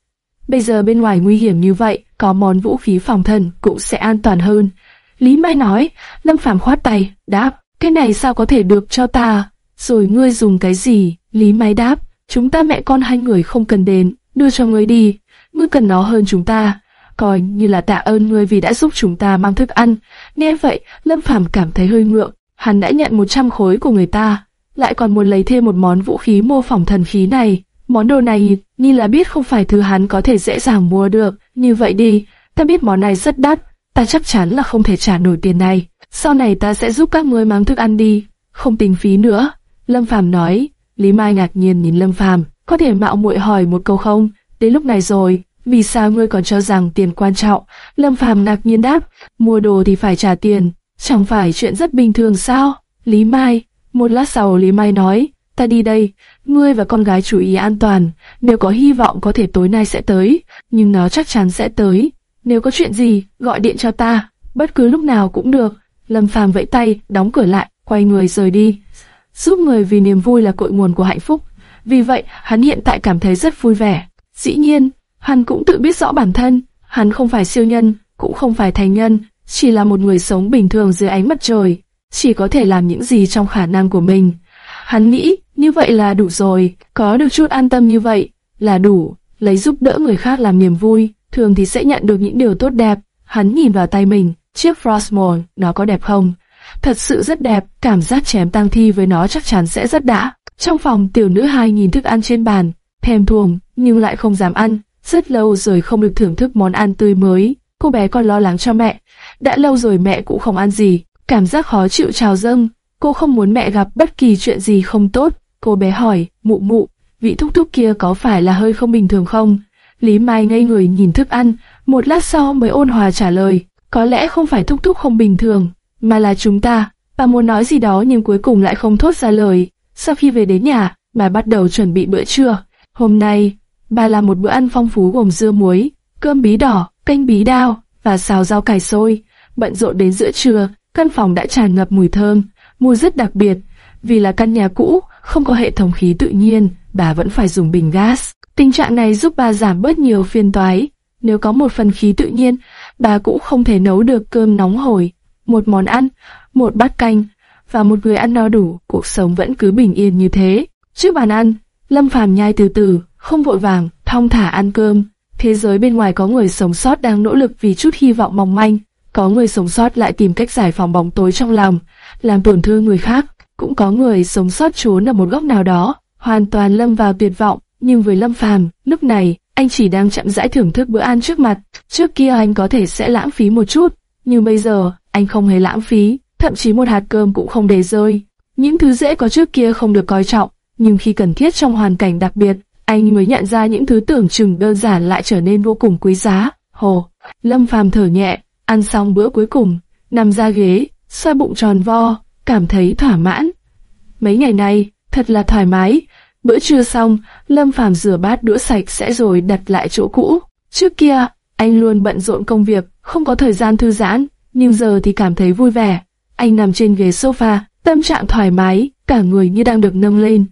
Bây giờ bên ngoài nguy hiểm như vậy, có món vũ khí phòng thân cũng sẽ an toàn hơn. Lý Mai nói, Lâm Phàm khoát tay, đáp, cái này sao có thể được cho ta? Rồi ngươi dùng cái gì? Lý Mai đáp, chúng ta mẹ con hai người không cần đến, đưa cho ngươi đi, ngươi cần nó hơn chúng ta. Coi như là tạ ơn ngươi vì đã giúp chúng ta mang thức ăn. Nghe vậy, Lâm Phàm cảm thấy hơi ngượng, hắn đã nhận 100 khối của người ta. lại còn muốn lấy thêm một món vũ khí mô phỏng thần khí này. Món đồ này, nhi là biết không phải thứ hắn có thể dễ dàng mua được. Như vậy đi, ta biết món này rất đắt, ta chắc chắn là không thể trả nổi tiền này. Sau này ta sẽ giúp các ngươi mang thức ăn đi, không tình phí nữa. Lâm Phàm nói. Lý Mai ngạc nhiên nhìn Lâm Phàm, có thể mạo muội hỏi một câu không? Đến lúc này rồi, vì sao ngươi còn cho rằng tiền quan trọng? Lâm Phàm ngạc nhiên đáp, mua đồ thì phải trả tiền, chẳng phải chuyện rất bình thường sao? Lý Mai, một lát sau Lý Mai nói, ta đi đây, ngươi và con gái chú ý an toàn, nếu có hy vọng có thể tối nay sẽ tới, nhưng nó chắc chắn sẽ tới. Nếu có chuyện gì, gọi điện cho ta, bất cứ lúc nào cũng được. Lâm Phàm vẫy tay, đóng cửa lại, quay người rời đi. Giúp người vì niềm vui là cội nguồn của hạnh phúc. Vì vậy, hắn hiện tại cảm thấy rất vui vẻ. Dĩ nhiên, hắn cũng tự biết rõ bản thân, hắn không phải siêu nhân, cũng không phải thành nhân, chỉ là một người sống bình thường dưới ánh mặt trời, chỉ có thể làm những gì trong khả năng của mình. Hắn nghĩ, như vậy là đủ rồi, có được chút an tâm như vậy, là đủ, lấy giúp đỡ người khác làm niềm vui, thường thì sẽ nhận được những điều tốt đẹp. Hắn nhìn vào tay mình, chiếc Frostmourne, nó có đẹp không? Thật sự rất đẹp, cảm giác chém tang thi với nó chắc chắn sẽ rất đã. Trong phòng tiểu nữ hai nhìn thức ăn trên bàn, thèm thuồng, nhưng lại không dám ăn. Rất lâu rồi không được thưởng thức món ăn tươi mới, cô bé còn lo lắng cho mẹ. Đã lâu rồi mẹ cũng không ăn gì, cảm giác khó chịu trào dâng. Cô không muốn mẹ gặp bất kỳ chuyện gì không tốt. Cô bé hỏi, mụ mụ, vị thúc thúc kia có phải là hơi không bình thường không? Lý Mai ngây người nhìn thức ăn, một lát sau mới ôn hòa trả lời, có lẽ không phải thúc thúc không bình thường, mà là chúng ta. Bà muốn nói gì đó nhưng cuối cùng lại không thốt ra lời. Sau khi về đến nhà, bà bắt đầu chuẩn bị bữa trưa. Hôm nay, bà làm một bữa ăn phong phú gồm dưa muối, cơm bí đỏ, canh bí đao và xào rau cải xôi. Bận rộn đến giữa trưa, căn phòng đã tràn ngập mùi thơm, mùi rất đặc biệt. Vì là căn nhà cũ, không có hệ thống khí tự nhiên, bà vẫn phải dùng bình gas. Tình trạng này giúp bà giảm bớt nhiều phiền toái. Nếu có một phần khí tự nhiên, bà cũng không thể nấu được cơm nóng hổi. Một món ăn, một bát canh, và một người ăn no đủ, cuộc sống vẫn cứ bình yên như thế. Trước bàn ăn, Lâm Phàm nhai từ từ, không vội vàng, thong thả ăn cơm. Thế giới bên ngoài có người sống sót đang nỗ lực vì chút hy vọng mong manh, có người sống sót lại tìm cách giải phóng bóng tối trong lòng, làm tổn thương người khác, cũng có người sống sót trốn ở một góc nào đó, hoàn toàn lâm vào tuyệt vọng. Nhưng với Lâm Phàm, lúc này, anh chỉ đang chậm rãi thưởng thức bữa ăn trước mặt. Trước kia anh có thể sẽ lãng phí một chút, nhưng bây giờ, anh không hề lãng phí, thậm chí một hạt cơm cũng không để rơi. Những thứ dễ có trước kia không được coi trọng, nhưng khi cần thiết trong hoàn cảnh đặc biệt, anh mới nhận ra những thứ tưởng chừng đơn giản lại trở nên vô cùng quý giá. Hồ, Lâm Phàm thở nhẹ, ăn xong bữa cuối cùng, nằm ra ghế, xoa bụng tròn vo, cảm thấy thỏa mãn. Mấy ngày nay, thật là thoải mái. Bữa trưa xong, Lâm Phàm rửa bát đũa sạch sẽ rồi đặt lại chỗ cũ. Trước kia, anh luôn bận rộn công việc, không có thời gian thư giãn, nhưng giờ thì cảm thấy vui vẻ. Anh nằm trên ghế sofa, tâm trạng thoải mái, cả người như đang được nâng lên.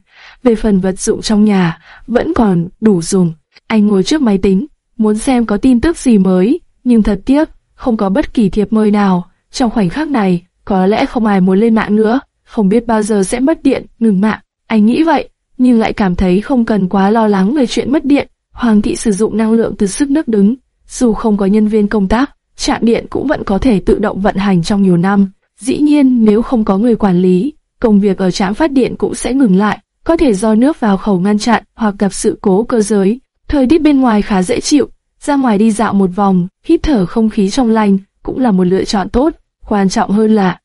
Về phần vật dụng trong nhà, vẫn còn đủ dùng. Anh ngồi trước máy tính, muốn xem có tin tức gì mới, nhưng thật tiếc, không có bất kỳ thiệp mời nào. Trong khoảnh khắc này, có lẽ không ai muốn lên mạng nữa, không biết bao giờ sẽ mất điện, ngừng mạng. Anh nghĩ vậy, nhưng lại cảm thấy không cần quá lo lắng về chuyện mất điện. Hoàng thị sử dụng năng lượng từ sức nước đứng, dù không có nhân viên công tác, trạm điện cũng vẫn có thể tự động vận hành trong nhiều năm. Dĩ nhiên, nếu không có người quản lý, công việc ở trạm phát điện cũng sẽ ngừng lại, có thể do nước vào khẩu ngăn chặn hoặc gặp sự cố cơ giới. Thời tiết bên ngoài khá dễ chịu, ra ngoài đi dạo một vòng, hít thở không khí trong lành cũng là một lựa chọn tốt. Quan trọng hơn là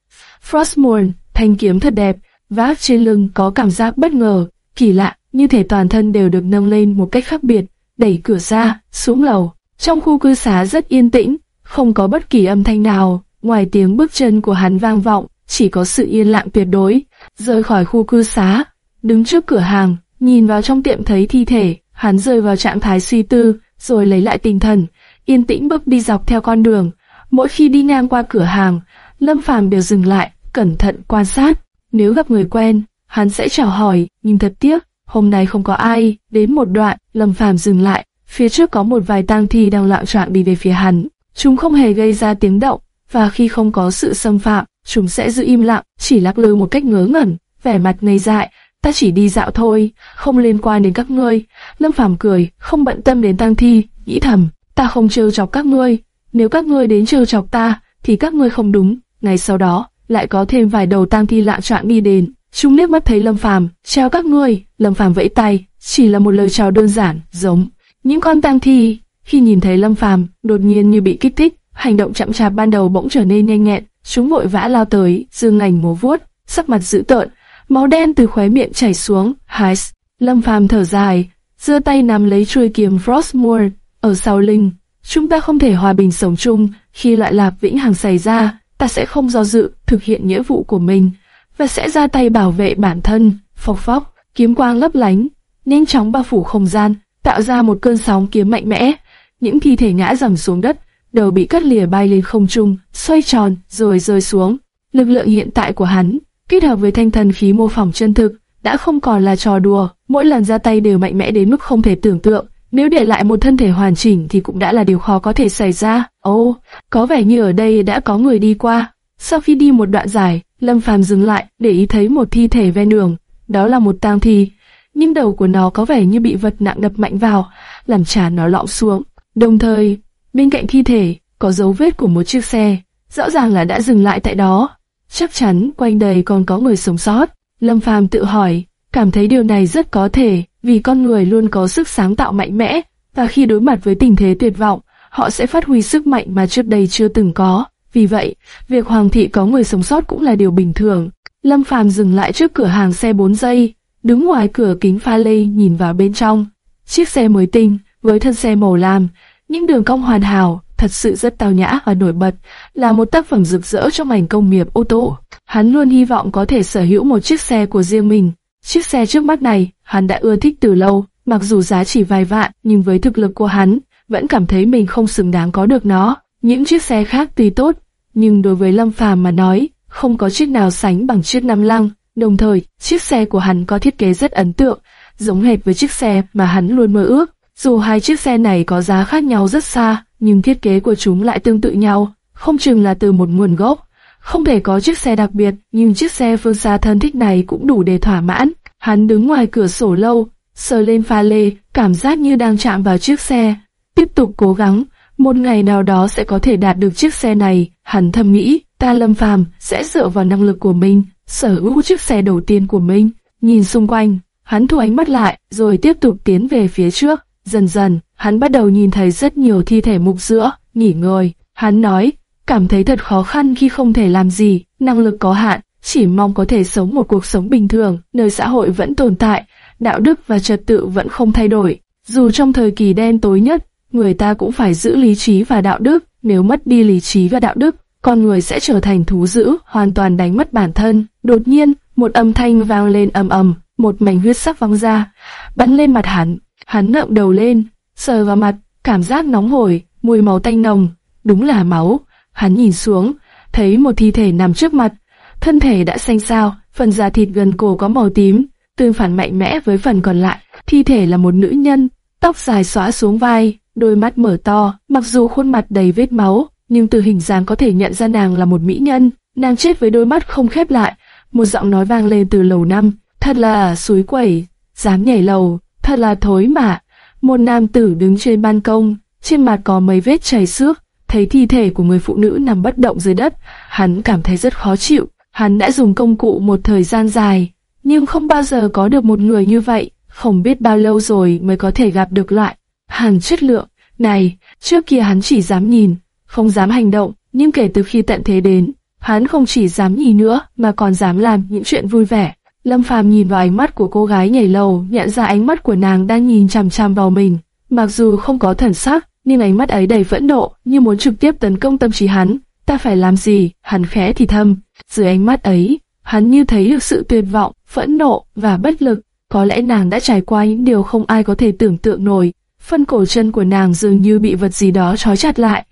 Frostmourne, thanh kiếm thật đẹp, vác trên lưng có cảm giác bất ngờ, kỳ lạ, như thể toàn thân đều được nâng lên một cách khác biệt, đẩy cửa ra, xuống lầu. Trong khu cư xá rất yên tĩnh, không có bất kỳ âm thanh nào, ngoài tiếng bước chân của hắn vang vọng, chỉ có sự yên lặng tuyệt đối. Rời khỏi khu cư xá, đứng trước cửa hàng, nhìn vào trong tiệm thấy thi thể, hắn rơi vào trạng thái suy tư, rồi lấy lại tinh thần, yên tĩnh bước đi dọc theo con đường. Mỗi khi đi ngang qua cửa hàng, Lâm Phàm đều dừng lại, cẩn thận quan sát. Nếu gặp người quen, hắn sẽ chào hỏi, nhưng thật tiếc, hôm nay không có ai. Đến một đoạn, Lâm Phàm dừng lại, phía trước có một vài tang thi đang lạo trạng đi về phía hắn. Chúng không hề gây ra tiếng động, và khi không có sự xâm phạm, chúng sẽ giữ im lặng, chỉ lắc lư một cách ngớ ngẩn, vẻ mặt ngây dại. Ta chỉ đi dạo thôi, không liên quan đến các ngươi. Lâm Phàm cười, không bận tâm đến tang thi, nghĩ thầm, ta không trêu chọc các ngươi. Nếu các ngươi đến trêu chọc ta, thì các ngươi không đúng. Ngày sau đó, lại có thêm vài đầu tang thi lạ trạng đi đến, Chúng liếc mắt thấy Lâm Phàm, chào các ngươi. Lâm Phàm vẫy tay, chỉ là một lời chào đơn giản, giống những con tang thi. Khi nhìn thấy Lâm Phàm, đột nhiên như bị kích thích, hành động chậm chạp ban đầu bỗng trở nên nhanh nhẹn. Chúng vội vã lao tới, dương ngành múa vuốt, sắc mặt dữ tợn, máu đen từ khóe miệng chảy xuống. Hais, Lâm Phàm thở dài, giơ tay nắm lấy chuôi kiếm Frostmourne ở sau lưng. Chúng ta không thể hòa bình sống chung, khi loại lạc vĩnh hằng xảy ra, ta sẽ không do dự thực hiện nghĩa vụ của mình và sẽ ra tay bảo vệ bản thân. Phộc phóc, kiếm quang lấp lánh, nhanh chóng bao phủ không gian, tạo ra một cơn sóng kiếm mạnh mẽ. Những thi thể ngã rầm xuống đất, đầu bị cắt lìa bay lên không trung, xoay tròn rồi rơi xuống. Lực lượng hiện tại của hắn, kết hợp với thanh thần khí mô phỏng chân thực, đã không còn là trò đùa, mỗi lần ra tay đều mạnh mẽ đến mức không thể tưởng tượng. Nếu để lại một thân thể hoàn chỉnh thì cũng đã là điều khó có thể xảy ra. Ồ, oh, có vẻ như ở đây đã có người đi qua. Sau khi đi một đoạn dài, Lâm Phàm dừng lại để ý thấy một thi thể ven đường. Đó là một tang thi, nhưng đầu của nó có vẻ như bị vật nặng đập mạnh vào, làm trán nó lõm xuống. Đồng thời, bên cạnh thi thể có dấu vết của một chiếc xe, rõ ràng là đã dừng lại tại đó. Chắc chắn quanh đây còn có người sống sót. Lâm Phàm tự hỏi, cảm thấy điều này rất có thể, vì con người luôn có sức sáng tạo mạnh mẽ, và khi đối mặt với tình thế tuyệt vọng, họ sẽ phát huy sức mạnh mà trước đây chưa từng có. Vì vậy, việc Hoàng thị có người sống sót cũng là điều bình thường. Lâm Phàm dừng lại trước cửa hàng xe 4 giây, đứng ngoài cửa kính pha lê nhìn vào bên trong. Chiếc xe mới tinh, với thân xe màu lam, những đường cong hoàn hảo, thật sự rất tao nhã và nổi bật, là một tác phẩm rực rỡ trong ngành công nghiệp ô tô. Hắn luôn hy vọng có thể sở hữu một chiếc xe của riêng mình. Chiếc xe trước mắt này, hắn đã ưa thích từ lâu, mặc dù giá chỉ vài vạn, nhưng với thực lực của hắn, vẫn cảm thấy mình không xứng đáng có được nó. Những chiếc xe khác tuy tốt, nhưng đối với Lâm Phàm mà nói, không có chiếc nào sánh bằng chiếc Nam Lăng. Đồng thời, chiếc xe của hắn có thiết kế rất ấn tượng, giống hệt với chiếc xe mà hắn luôn mơ ước. Dù hai chiếc xe này có giá khác nhau rất xa, nhưng thiết kế của chúng lại tương tự nhau, không chừng là từ một nguồn gốc. Không thể có chiếc xe đặc biệt, nhưng chiếc xe phương xa thân thích này cũng đủ để thỏa mãn. Hắn đứng ngoài cửa sổ lâu, sờ lên pha lê, cảm giác như đang chạm vào chiếc xe. Tiếp tục cố gắng, một ngày nào đó sẽ có thể đạt được chiếc xe này. Hắn thầm nghĩ, ta lâm phàm sẽ dựa vào năng lực của mình, sở hữu chiếc xe đầu tiên của mình. Nhìn xung quanh, hắn thu ánh mắt lại, rồi tiếp tục tiến về phía trước. Dần dần, hắn bắt đầu nhìn thấy rất nhiều thi thể mục giữa, nghỉ ngơi. Hắn nói, cảm thấy thật khó khăn khi không thể làm gì, năng lực có hạn, chỉ mong có thể sống một cuộc sống bình thường, nơi xã hội vẫn tồn tại, đạo đức và trật tự vẫn không thay đổi. Dù trong thời kỳ đen tối nhất, người ta cũng phải giữ lý trí và đạo đức, nếu mất đi lý trí và đạo đức, con người sẽ trở thành thú dữ, hoàn toàn đánh mất bản thân. Đột nhiên, một âm thanh vang lên ầm ầm, một mảnh huyết sắc văng ra, bắn lên mặt hắn. Hắn ngậm đầu lên, sờ vào mặt, cảm giác nóng hổi, mùi máu tanh nồng, đúng là máu. Hắn nhìn xuống, thấy một thi thể nằm trước mặt, thân thể đã xanh xao, phần da thịt gần cổ có màu tím, tương phản mạnh mẽ với phần còn lại. Thi thể là một nữ nhân, tóc dài xõa xuống vai, đôi mắt mở to, mặc dù khuôn mặt đầy vết máu, nhưng từ hình dáng có thể nhận ra nàng là một mỹ nhân. Nàng chết với đôi mắt không khép lại, một giọng nói vang lên từ lầu năm, thật là suối quẩy, dám nhảy lầu, thật là thối mà. Một nam tử đứng trên ban công, trên mặt có mấy vết chảy xước, thấy thi thể của người phụ nữ nằm bất động dưới đất, hắn cảm thấy rất khó chịu. Hắn đã dùng công cụ một thời gian dài, nhưng không bao giờ có được một người như vậy, không biết bao lâu rồi mới có thể gặp được loại hàng chất lượng này. Trước kia hắn chỉ dám nhìn, không dám hành động, nhưng kể từ khi tận thế đến, hắn không chỉ dám nhìn nữa mà còn dám làm những chuyện vui vẻ. Lâm Phàm nhìn vào ánh mắt của cô gái nhảy lầu, nhận ra ánh mắt của nàng đang nhìn chằm chằm vào mình. Mặc dù không có thần sắc, nhưng ánh mắt ấy đầy phẫn nộ, như muốn trực tiếp tấn công tâm trí hắn. Ta phải làm gì? Hắn khẽ thì thầm. Dưới ánh mắt ấy, hắn như thấy được sự tuyệt vọng, phẫn nộ và bất lực. Có lẽ nàng đã trải qua những điều không ai có thể tưởng tượng nổi. Phân cổ chân của nàng dường như bị vật gì đó trói chặt lại.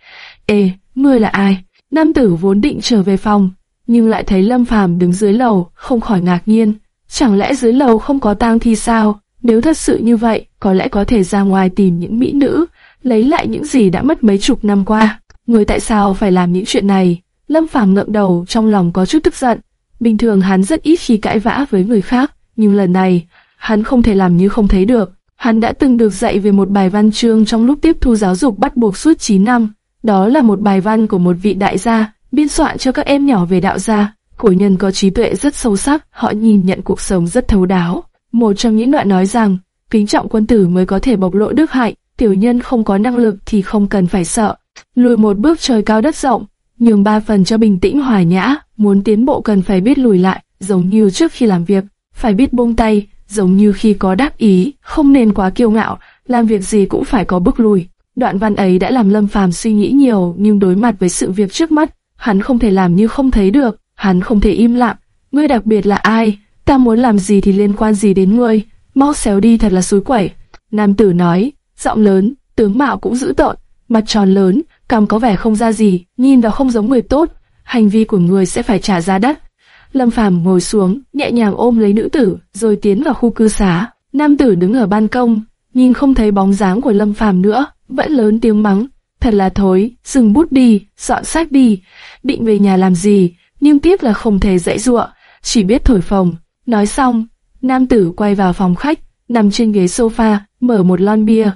Ê, ngươi là ai? Nam tử vốn định trở về phòng, nhưng lại thấy Lâm Phàm đứng dưới lầu, không khỏi ngạc nhiên. Chẳng lẽ dưới lầu không có tang thi sao? Nếu thật sự như vậy, có lẽ có thể ra ngoài tìm những mỹ nữ, lấy lại những gì đã mất mấy chục năm qua. Người tại sao phải làm những chuyện này? Lâm Phàm ngậm đầu, trong lòng có chút tức giận. Bình thường hắn rất ít khi cãi vã với người khác, nhưng lần này, hắn không thể làm như không thấy được. Hắn đã từng được dạy về một bài văn chương trong lúc tiếp thu giáo dục bắt buộc suốt 9 năm. Đó là một bài văn của một vị đại gia, biên soạn cho các em nhỏ về đạo gia. cổ nhân có trí tuệ rất sâu sắc, họ nhìn nhận cuộc sống rất thấu đáo. Một trong những đoạn nói rằng, kính trọng quân tử mới có thể bộc lộ đức hạnh, tiểu nhân không có năng lực thì không cần phải sợ. Lùi một bước trời cao đất rộng, nhường ba phần cho bình tĩnh hòa nhã, muốn tiến bộ cần phải biết lùi lại, giống như trước khi làm việc, phải biết buông tay, giống như khi có đáp ý, không nên quá kiêu ngạo, làm việc gì cũng phải có bước lùi. Đoạn văn ấy đã làm Lâm Phàm suy nghĩ nhiều, nhưng đối mặt với sự việc trước mắt, hắn không thể làm như không thấy được, hắn không thể im lặng. Ngươi đặc biệt là ai? Ta muốn làm gì thì liên quan gì đến ngươi? Mau xéo đi thật là xúi quẩy. Nam tử nói, giọng lớn, tướng mạo cũng dữ tợn, mặt tròn lớn, cằm có vẻ không ra gì, nhìn vào không giống người tốt. Hành vi của người sẽ phải trả giá đắt. Lâm Phàm ngồi xuống, nhẹ nhàng ôm lấy nữ tử, rồi tiến vào khu cư xá. Nam tử đứng ở ban công, nhìn không thấy bóng dáng của Lâm Phàm nữa, vẫn lớn tiếng mắng, thật là thối, dừng bút đi, dọn sách đi, định về nhà làm gì, nhưng tiếp là không thể dãy dụa, chỉ biết thổi phồng. Nói xong, nam tử quay vào phòng khách, nằm trên ghế sofa, mở một lon bia,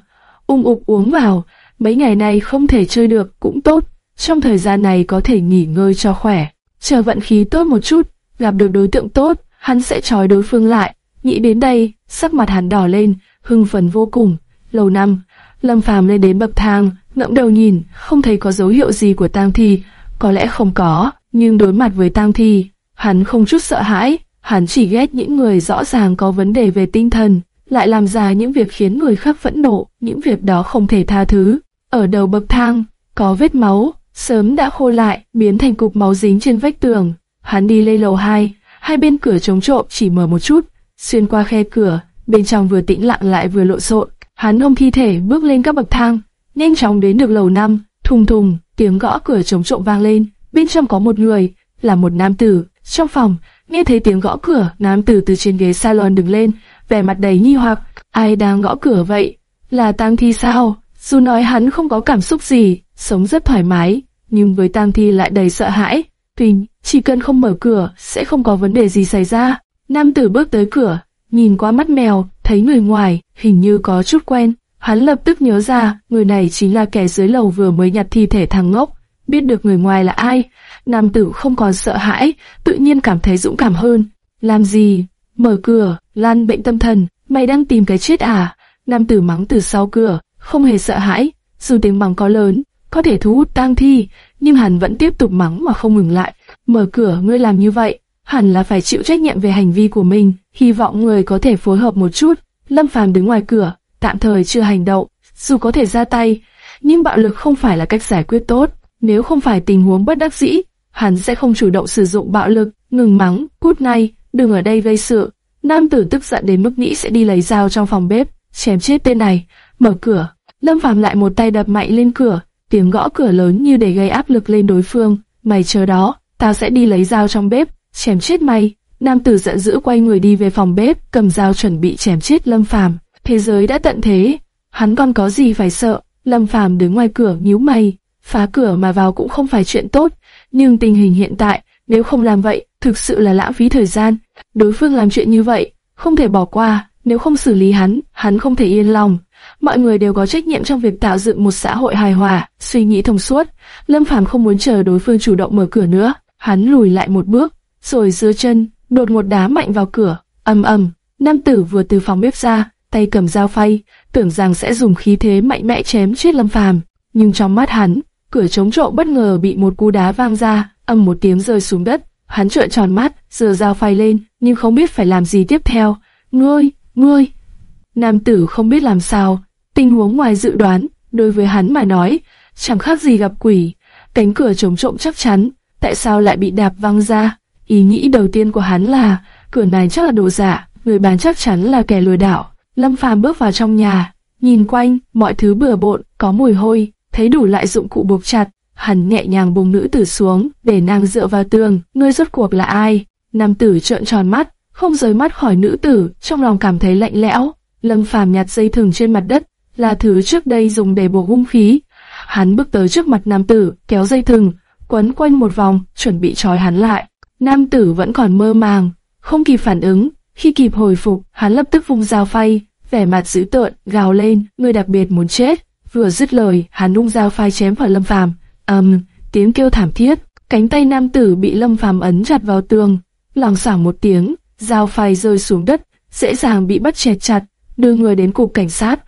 ung ục uống vào, mấy ngày này không thể chơi được cũng tốt, trong thời gian này có thể nghỉ ngơi cho khỏe, chờ vận khí tốt một chút, gặp được đối tượng tốt, hắn sẽ trói đối phương lại. Nghĩ đến đây, sắc mặt hắn đỏ lên, hưng phấn vô cùng. Lầu năm, Lâm Phàm lên đến bậc thang, ngẫm đầu nhìn, không thấy có dấu hiệu gì của tang thi, có lẽ không có, nhưng đối mặt với tang thi, hắn không chút sợ hãi, hắn chỉ ghét những người rõ ràng có vấn đề về tinh thần, lại làm ra những việc khiến người khác phẫn nộ, những việc đó không thể tha thứ. Ở đầu bậc thang, có vết máu, sớm đã khô lại, biến thành cục máu dính trên vách tường. Hắn đi lên lầu 2, hai bên cửa chống trộm chỉ mở một chút, xuyên qua khe cửa, bên trong vừa tĩnh lặng lại vừa lộn xộn. Hắn ôm thi thể bước lên các bậc thang, nhanh chóng đến được lầu 5, thùng thùng, tiếng gõ cửa chống trộm vang lên, bên trong có một người, là một nam tử. Trong phòng, nghe thấy tiếng gõ cửa, nam tử từ trên ghế salon đứng lên, vẻ mặt đầy nghi hoặc, ai đang gõ cửa vậy? Là Tang Thi sao? Dù nói hắn không có cảm xúc gì, sống rất thoải mái, nhưng với Tang Thi lại đầy sợ hãi. Tuy chỉ cần không mở cửa, sẽ không có vấn đề gì xảy ra. Nam tử bước tới cửa, nhìn qua mắt mèo, thấy người ngoài, hình như có chút quen. Hắn lập tức nhớ ra, người này chính là kẻ dưới lầu vừa mới nhặt thi thể thằng ngốc. Biết được người ngoài là ai, nam tử không còn sợ hãi, tự nhiên cảm thấy dũng cảm hơn. Làm gì? Mở cửa, Lan bệnh tâm thần, mày đang tìm cái chết à? Nam tử mắng từ sau cửa, không hề sợ hãi, dù tiếng mắng có lớn, có thể thu hút tang thi, nhưng hắn vẫn tiếp tục mắng mà không ngừng lại. Mở cửa, ngươi làm như vậy, hẳn là phải chịu trách nhiệm về hành vi của mình, hy vọng người có thể phối hợp một chút. Lâm Phàm đứng ngoài cửa, tạm thời chưa hành động, dù có thể ra tay, nhưng bạo lực không phải là cách giải quyết tốt. Nếu không phải tình huống bất đắc dĩ, hắn sẽ không chủ động sử dụng bạo lực, ngừng mắng, cút ngay, đừng ở đây gây sự. Nam tử tức giận đến mức nghĩ sẽ đi lấy dao trong phòng bếp, chém chết tên này, mở cửa. Lâm Phàm lại một tay đập mạnh lên cửa, tiếng gõ cửa lớn như để gây áp lực lên đối phương. Mày chờ đó, tao sẽ đi lấy dao trong bếp, chém chết mày. Nam tử giận dữ quay người đi về phòng bếp, cầm dao chuẩn bị chém chết Lâm Phàm. Thế giới đã tận thế, hắn còn có gì phải sợ? Lâm Phàm đứng ngoài cửa nhíu mày, phá cửa mà vào cũng không phải chuyện tốt, nhưng tình hình hiện tại, nếu không làm vậy, thực sự là lãng phí thời gian. Đối phương làm chuyện như vậy, không thể bỏ qua, nếu không xử lý hắn, hắn không thể yên lòng. Mọi người đều có trách nhiệm trong việc tạo dựng một xã hội hài hòa, suy nghĩ thông suốt. Lâm Phàm không muốn chờ đối phương chủ động mở cửa nữa, hắn lùi lại một bước, rồi giơ chân, đột một đá mạnh vào cửa, ầm ầm. Nam tử vừa từ phòng bếp ra, tay cầm dao phay, tưởng rằng sẽ dùng khí thế mạnh mẽ chém chết Lâm Phàm, nhưng trong mắt hắn, cửa chống trộm bất ngờ bị một cú đá vang ra, ầm một tiếng rơi xuống đất. Hắn trợn tròn mắt, giơ dao phay lên, nhưng không biết phải làm gì tiếp theo. Ngươi, ngươi! Nam tử không biết làm sao, tình huống ngoài dự đoán, đối với hắn mà nói, chẳng khác gì gặp quỷ. Cánh cửa chống trộm chắc chắn, tại sao lại bị đạp văng ra? Ý nghĩ đầu tiên của hắn là, cửa này chắc là đồ giả, người bán chắc chắn là kẻ lừa đảo. Lâm Phàm bước vào trong nhà, nhìn quanh, mọi thứ bừa bộn, có mùi hôi, thấy đủ lại dụng cụ buộc chặt. Hắn nhẹ nhàng buông nữ tử xuống, để nàng dựa vào tường. Ngươi rốt cuộc là ai? Nam tử trợn tròn mắt, không rời mắt khỏi nữ tử, trong lòng cảm thấy lạnh lẽo. Lâm Phàm nhặt dây thừng trên mặt đất, là thứ trước đây dùng để buộc hung khí. Hắn bước tới trước mặt nam tử, kéo dây thừng, quấn quanh một vòng, chuẩn bị trói hắn lại. Nam tử vẫn còn mơ màng, không kịp phản ứng. Khi kịp hồi phục, hắn lập tức vùng dao phay, vẻ mặt dữ tợn, gào lên, người đặc biệt muốn chết. Vừa dứt lời, hắn nung dao phai chém vào Lâm Phàm. ầm, um, tiếng kêu thảm thiết, cánh tay nam tử bị Lâm Phàm ấn chặt vào tường, lòng xả một tiếng, dao phay rơi xuống đất, dễ dàng bị bắt chẹt chặt, đưa người đến cục cảnh sát.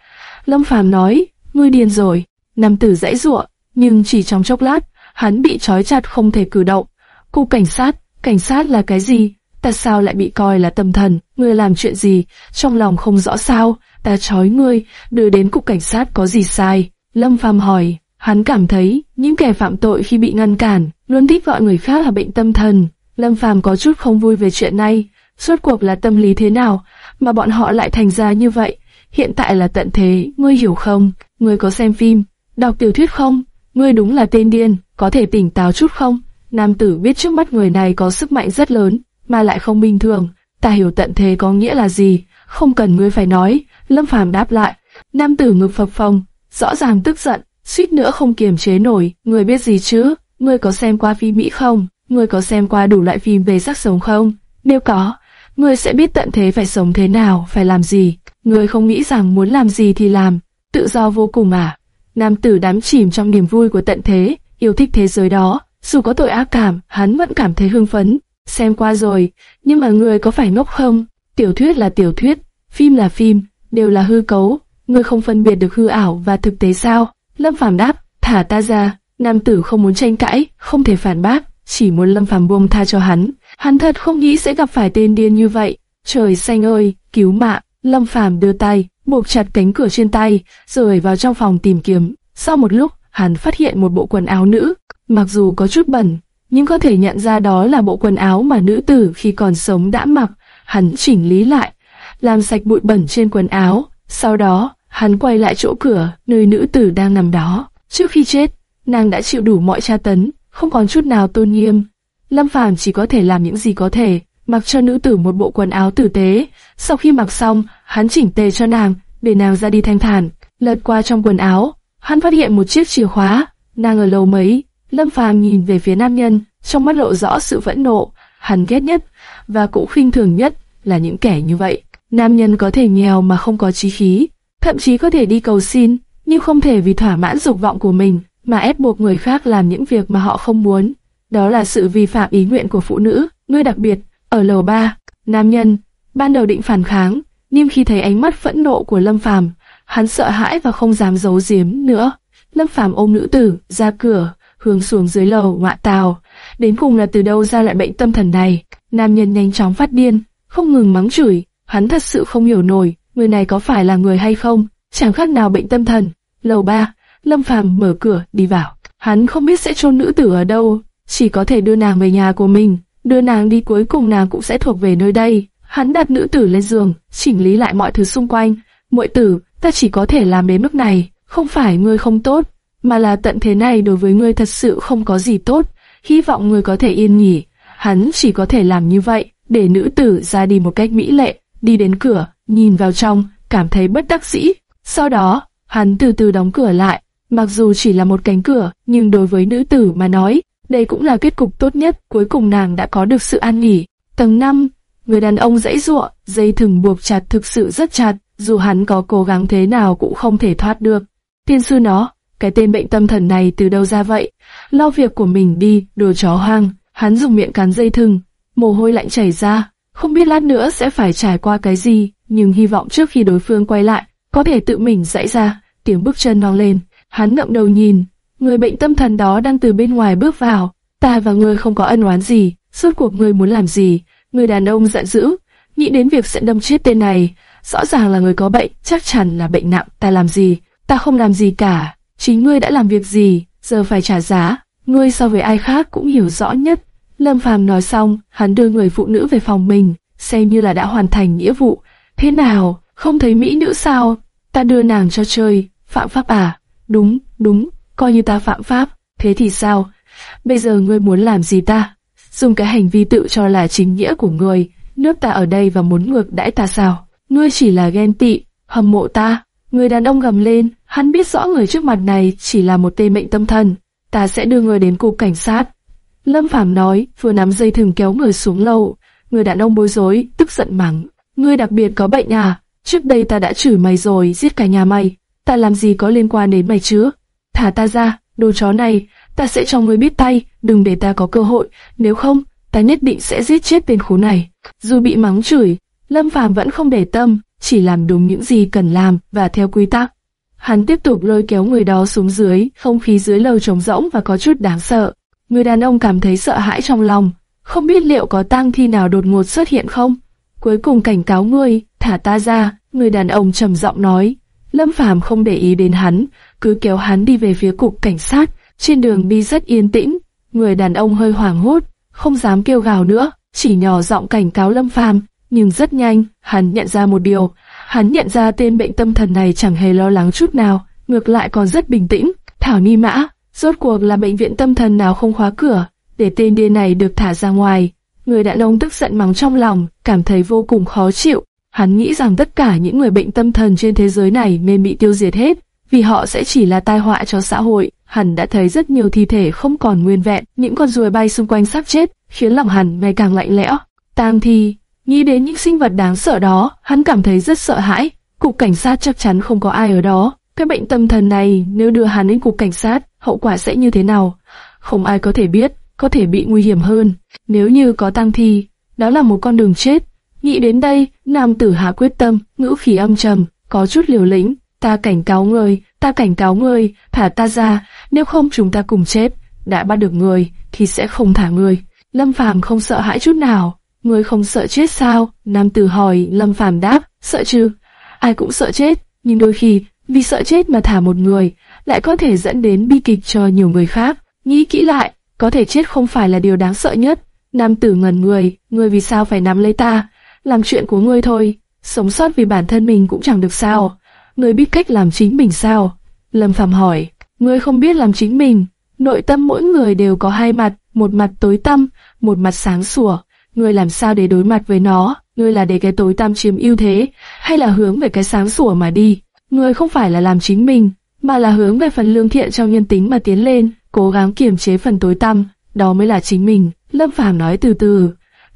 Lâm Phàm nói, ngươi điên rồi. Nam tử dãy giụa, nhưng chỉ trong chốc lát, hắn bị trói chặt không thể cử động. Cục cảnh sát, cảnh sát là cái gì? Ta sao lại bị coi là tâm thần? Ngươi làm chuyện gì? Trong lòng không rõ sao? Ta trói ngươi, đưa đến cục cảnh sát có gì sai? Lâm Phàm hỏi. Hắn cảm thấy những kẻ phạm tội khi bị ngăn cản luôn thích gọi người khác là bệnh tâm thần. Lâm Phàm có chút không vui về chuyện này. Suốt cuộc là tâm lý thế nào mà bọn họ lại thành ra như vậy? Hiện tại là tận thế, ngươi hiểu không? Ngươi có xem phim, đọc tiểu thuyết không? Ngươi đúng là tên điên, có thể tỉnh táo chút không? Nam tử biết trước mắt người này có sức mạnh rất lớn, mà lại không bình thường. Ta hiểu tận thế có nghĩa là gì, không cần ngươi phải nói. Lâm Phàm đáp lại. Nam tử ngực phập phồng, rõ ràng tức giận, suýt nữa không kiềm chế nổi. Ngươi biết gì chứ? Ngươi có xem qua phim Mỹ không? Ngươi có xem qua đủ loại phim về xác sống không? Nếu có, ngươi sẽ biết tận thế phải sống thế nào, phải làm gì. Ngươi không nghĩ rằng muốn làm gì thì làm, tự do vô cùng à. Nam tử đắm chìm trong niềm vui của tận thế, yêu thích thế giới đó. Dù có tội ác cảm, hắn vẫn cảm thấy hưng phấn. Xem qua rồi, nhưng mà người có phải ngốc không? Tiểu thuyết là tiểu thuyết, phim là phim, đều là hư cấu. Ngươi không phân biệt được hư ảo và thực tế sao? Lâm Phàm đáp, thả ta ra. Nam tử không muốn tranh cãi, không thể phản bác, chỉ muốn Lâm Phàm buông tha cho hắn. Hắn thật không nghĩ sẽ gặp phải tên điên như vậy. Trời xanh ơi, cứu mạng! Lâm Phàm đưa tay, buộc chặt cánh cửa trên tay, rồi vào trong phòng tìm kiếm. Sau một lúc, hắn phát hiện một bộ quần áo nữ, mặc dù có chút bẩn, nhưng có thể nhận ra đó là bộ quần áo mà nữ tử khi còn sống đã mặc. Hắn chỉnh lý lại, làm sạch bụi bẩn trên quần áo. Sau đó, hắn quay lại chỗ cửa, nơi nữ tử đang nằm đó. Trước khi chết, nàng đã chịu đủ mọi tra tấn, không còn chút nào tôn nghiêm. Lâm Phàm chỉ có thể làm những gì có thể, mặc cho nữ tử một bộ quần áo tử tế. Sau khi mặc xong, hắn chỉnh tề cho nàng, để nàng ra đi thanh thản. Lật qua trong quần áo, hắn phát hiện một chiếc chìa khóa. Nàng ở lầu mấy, Lâm Phàm nhìn về phía nam nhân, trong mắt lộ rõ sự phẫn nộ. Hắn ghét nhất và cũng khinh thường nhất là những kẻ như vậy. Nam nhân có thể nghèo mà không có trí khí, thậm chí có thể đi cầu xin, nhưng không thể vì thỏa mãn dục vọng của mình mà ép buộc người khác làm những việc mà họ không muốn. Đó là sự vi phạm ý nguyện của phụ nữ, người đặc biệt. Ở lầu ba, nam nhân ban đầu định phản kháng, nhưng khi thấy ánh mắt phẫn nộ của Lâm Phàm, hắn sợ hãi và không dám giấu giếm nữa. Lâm Phàm ôm nữ tử ra cửa, hướng xuống dưới lầu ngoại tàu. Đến cùng là từ đâu ra lại bệnh tâm thần này? Nam nhân nhanh chóng phát điên, không ngừng mắng chửi. Hắn thật sự không hiểu nổi, người này có phải là người hay không? Chẳng khác nào bệnh tâm thần. Lầu ba, Lâm Phàm mở cửa đi vào. Hắn không biết sẽ chôn nữ tử ở đâu, chỉ có thể đưa nàng về nhà của mình, đưa nàng đi cuối cùng nàng cũng sẽ thuộc về nơi đây. Hắn đặt nữ tử lên giường, chỉnh lý lại mọi thứ xung quanh. Muội tử, ta chỉ có thể làm đến mức này, không phải ngươi không tốt, mà là tận thế này đối với ngươi thật sự không có gì tốt. Hy vọng ngươi có thể yên nghỉ. Hắn chỉ có thể làm như vậy, để nữ tử ra đi một cách mỹ lệ, đi đến cửa, nhìn vào trong, cảm thấy bất đắc dĩ. Sau đó, hắn từ từ đóng cửa lại, Mặc dù chỉ là một cánh cửa, nhưng đối với nữ tử mà nói, đây cũng là kết cục tốt nhất, cuối cùng nàng đã có được sự an nghỉ. Tầng 5, người đàn ông dãy ruộng, dây thừng buộc chặt thực sự rất chặt, dù hắn có cố gắng thế nào cũng không thể thoát được. Tiên sư nó, cái tên bệnh tâm thần này từ đâu ra vậy? Lo việc của mình đi, đồ chó hoang, hắn dùng miệng cắn dây thừng, mồ hôi lạnh chảy ra, không biết lát nữa sẽ phải trải qua cái gì, nhưng hy vọng trước khi đối phương quay lại, có thể tự mình dãy ra, tiếng bước chân vang lên. Hắn ngậm đầu nhìn, người bệnh tâm thần đó đang từ bên ngoài bước vào. Ta và ngươi không có ân oán gì, suốt cuộc ngươi muốn làm gì? Người đàn ông giận dữ, nghĩ đến việc sẽ đâm chết tên này. Rõ ràng là người có bệnh, chắc chắn là bệnh nặng. Ta làm gì? Ta không làm gì cả. Chính ngươi đã làm việc gì, giờ phải trả giá. Ngươi so với ai khác cũng hiểu rõ nhất. Lâm Phàm nói xong, hắn đưa người phụ nữ về phòng mình, xem như là đã hoàn thành nghĩa vụ. Thế nào, không thấy mỹ nữ sao? Ta đưa nàng cho chơi, phạm pháp à? Đúng, đúng, coi như ta phạm pháp, thế thì sao? Bây giờ ngươi muốn làm gì ta? Dùng cái hành vi tự cho là chính nghĩa của người nước ta ở đây và muốn ngược đãi ta sao? Ngươi chỉ là ghen tị, hâm mộ ta. Người đàn ông gầm lên, hắn biết rõ người trước mặt này chỉ là một tên mệnh tâm thần. Ta sẽ đưa người đến cục cảnh sát. Lâm Phàm nói, vừa nắm dây thừng kéo người xuống lầu. Người đàn ông bối rối, tức giận mắng. Ngươi đặc biệt có bệnh à? Trước đây ta đã chửi mày rồi, giết cả nhà mày ta làm gì có liên quan đến mày chứ? Thả ta ra, đồ chó này, ta sẽ cho ngươi biết tay, đừng để ta có cơ hội, nếu không, ta nhất định sẽ giết chết tên khốn này. Dù bị mắng chửi, Lâm Phàm vẫn không để tâm, chỉ làm đúng những gì cần làm và theo quy tắc. Hắn tiếp tục lôi kéo người đó xuống dưới, không khí dưới lầu trống rỗng và có chút đáng sợ. Người đàn ông cảm thấy sợ hãi trong lòng, không biết liệu có tang thi nào đột ngột xuất hiện không. Cuối cùng cảnh cáo ngươi, thả ta ra, người đàn ông trầm giọng nói. Lâm Phàm không để ý đến hắn, cứ kéo hắn đi về phía cục cảnh sát. Trên đường đi rất yên tĩnh, người đàn ông hơi hoảng hốt, không dám kêu gào nữa, chỉ nhỏ giọng cảnh cáo Lâm Phàm. Nhưng rất nhanh, hắn nhận ra một điều, hắn nhận ra tên bệnh tâm thần này chẳng hề lo lắng chút nào, ngược lại còn rất bình tĩnh. Thảo Ni Mã, rốt cuộc là bệnh viện tâm thần nào không khóa cửa, để tên điên này được thả ra ngoài. Người đàn ông tức giận mắng trong lòng, cảm thấy vô cùng khó chịu. Hắn nghĩ rằng tất cả những người bệnh tâm thần trên thế giới này nên bị tiêu diệt hết, vì họ sẽ chỉ là tai họa cho xã hội. Hắn đã thấy rất nhiều thi thể không còn nguyên vẹn, những con ruồi bay xung quanh xác chết, khiến lòng hắn ngày càng lạnh lẽo. Tang thi, nghĩ đến những sinh vật đáng sợ đó, hắn cảm thấy rất sợ hãi. Cục cảnh sát chắc chắn không có ai ở đó. Cái bệnh tâm thần này, nếu đưa hắn đến cục cảnh sát, hậu quả sẽ như thế nào? Không ai có thể biết, có thể bị nguy hiểm hơn. Nếu như có tang thi, đó là một con đường chết. Nghĩ đến đây, nam tử hạ quyết tâm, ngữ khí âm trầm, có chút liều lĩnh. Ta cảnh cáo người, ta cảnh cáo ngươi, thả ta ra, nếu không chúng ta cùng chết. Đã bắt được người, thì sẽ không thả ngươi. Lâm Phàm không sợ hãi chút nào. Ngươi không sợ chết sao? Nam tử hỏi, Lâm Phàm đáp, sợ chứ. Ai cũng sợ chết, nhưng đôi khi, vì sợ chết mà thả một người, lại có thể dẫn đến bi kịch cho nhiều người khác. Nghĩ kỹ lại, có thể chết không phải là điều đáng sợ nhất. Nam tử ngẩn người, ngươi vì sao phải nắm lấy ta? Làm chuyện của ngươi thôi, sống sót vì bản thân mình cũng chẳng được sao. Ngươi biết cách làm chính mình sao? Lâm Phàm hỏi, ngươi không biết làm chính mình. Nội tâm mỗi người đều có hai mặt, một mặt tối tăm, một mặt sáng sủa. Ngươi làm sao để đối mặt với nó? Ngươi là để cái tối tăm chiếm ưu thế, hay là hướng về cái sáng sủa mà đi? Ngươi không phải là làm chính mình, mà là hướng về phần lương thiện trong nhân tính mà tiến lên, cố gắng kiềm chế phần tối tăm, đó mới là chính mình. Lâm Phàm nói từ từ.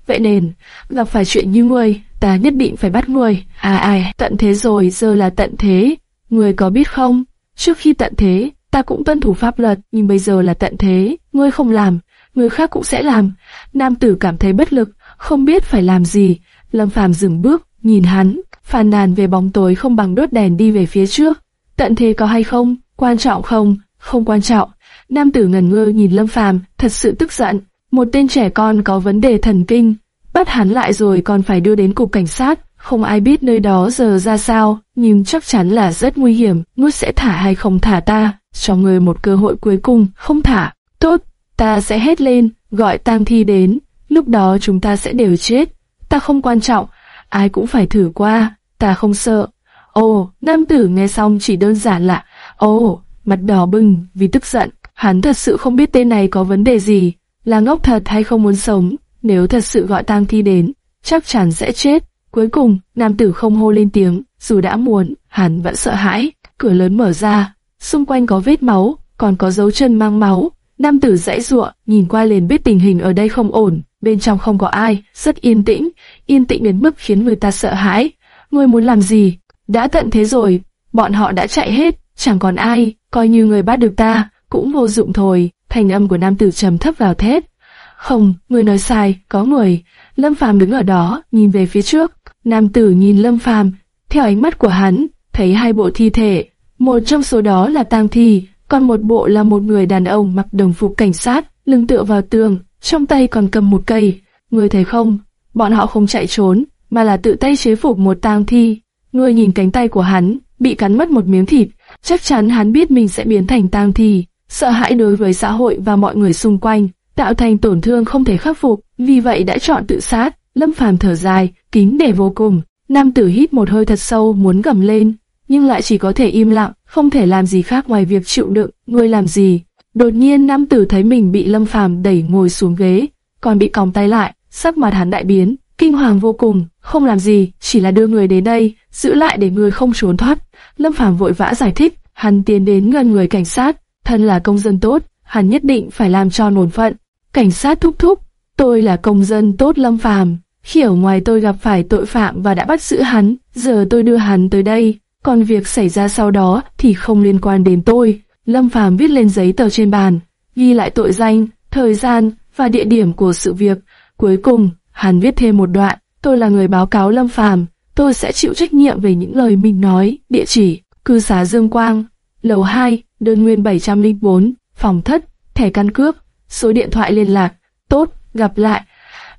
Vậy nên, gặp phải chuyện như ngươi, ta nhất định phải bắt người. À ai, tận thế rồi, giờ là tận thế. người có biết không? Trước khi tận thế, ta cũng tuân thủ pháp luật, nhưng bây giờ là tận thế. Ngươi không làm, người khác cũng sẽ làm. Nam tử cảm thấy bất lực, không biết phải làm gì. Lâm Phàm dừng bước, nhìn hắn, phàn nàn về bóng tối không bằng đốt đèn đi về phía trước. Tận thế có hay không, quan trọng không, không quan trọng. Nam tử ngần ngơ nhìn Lâm Phàm, thật sự tức giận. Một tên trẻ con có vấn đề thần kinh, bắt hắn lại rồi còn phải đưa đến cục cảnh sát. Không ai biết nơi đó giờ ra sao, nhưng chắc chắn là rất nguy hiểm. nuốt sẽ thả hay không thả ta? Cho người một cơ hội cuối cùng, không thả. Tốt, ta sẽ hết lên, gọi tang thi đến. Lúc đó chúng ta sẽ đều chết. Ta không quan trọng, ai cũng phải thử qua. Ta không sợ. Ồ, nam tử nghe xong chỉ đơn giản là, ồ, mặt đỏ bừng vì tức giận. Hắn thật sự không biết tên này có vấn đề gì, là ngốc thật hay không muốn sống. Nếu thật sự gọi tang thi đến, chắc chắn sẽ chết. Cuối cùng, nam tử không hô lên tiếng, dù đã muộn hắn vẫn sợ hãi. Cửa lớn mở ra, xung quanh có vết máu, còn có dấu chân mang máu. Nam tử dãy giụa, nhìn qua liền biết tình hình ở đây không ổn, bên trong không có ai, rất yên tĩnh, yên tĩnh đến mức khiến người ta sợ hãi. Ngươi muốn làm gì? Đã tận thế rồi, bọn họ đã chạy hết, chẳng còn ai, coi như người bắt được ta, cũng vô dụng thôi. Thành âm của nam tử trầm thấp vào thét. Không, người nói sai, có người. Lâm Phàm đứng ở đó, nhìn về phía trước. Nam tử nhìn Lâm Phàm, theo ánh mắt của hắn, thấy hai bộ thi thể. Một trong số đó là tang thi, còn một bộ là một người đàn ông mặc đồng phục cảnh sát, lưng tựa vào tường, trong tay còn cầm một cây. Người thấy không? Bọn họ không chạy trốn, mà là tự tay chế phục một tang thi. Người nhìn cánh tay của hắn, bị cắn mất một miếng thịt, chắc chắn hắn biết mình sẽ biến thành tang thi, sợ hãi đối với xã hội và mọi người xung quanh, tạo thành tổn thương không thể khắc phục, vì vậy đã chọn tự sát. Lâm Phàm thở dài, kính để vô cùng. Nam tử hít một hơi thật sâu muốn gầm lên, nhưng lại chỉ có thể im lặng, không thể làm gì khác ngoài việc chịu đựng. Ngươi làm gì? Đột nhiên nam tử thấy mình bị Lâm Phàm đẩy ngồi xuống ghế, còn bị còng tay lại, sắc mặt hắn đại biến, kinh hoàng vô cùng, không làm gì, chỉ là đưa người đến đây, giữ lại để người không trốn thoát. Lâm Phàm vội vã giải thích, hắn tiến đến gần người cảnh sát, thân là công dân tốt, hắn nhất định phải làm cho nổn phận. Cảnh sát thúc thúc, tôi là công dân tốt Lâm Phàm, khi ở ngoài tôi gặp phải tội phạm và đã bắt giữ hắn, giờ tôi đưa hắn tới đây, còn việc xảy ra sau đó thì không liên quan đến tôi. Lâm Phàm viết lên giấy tờ trên bàn, ghi lại tội danh, thời gian và địa điểm của sự việc. Cuối cùng, hắn viết thêm một đoạn, tôi là người báo cáo Lâm Phàm, tôi sẽ chịu trách nhiệm về những lời mình nói, địa chỉ, cư xá Dương Quang, lầu 2, đơn nguyên 704, phòng thất, thẻ căn cước, số điện thoại liên lạc, tốt, gặp lại.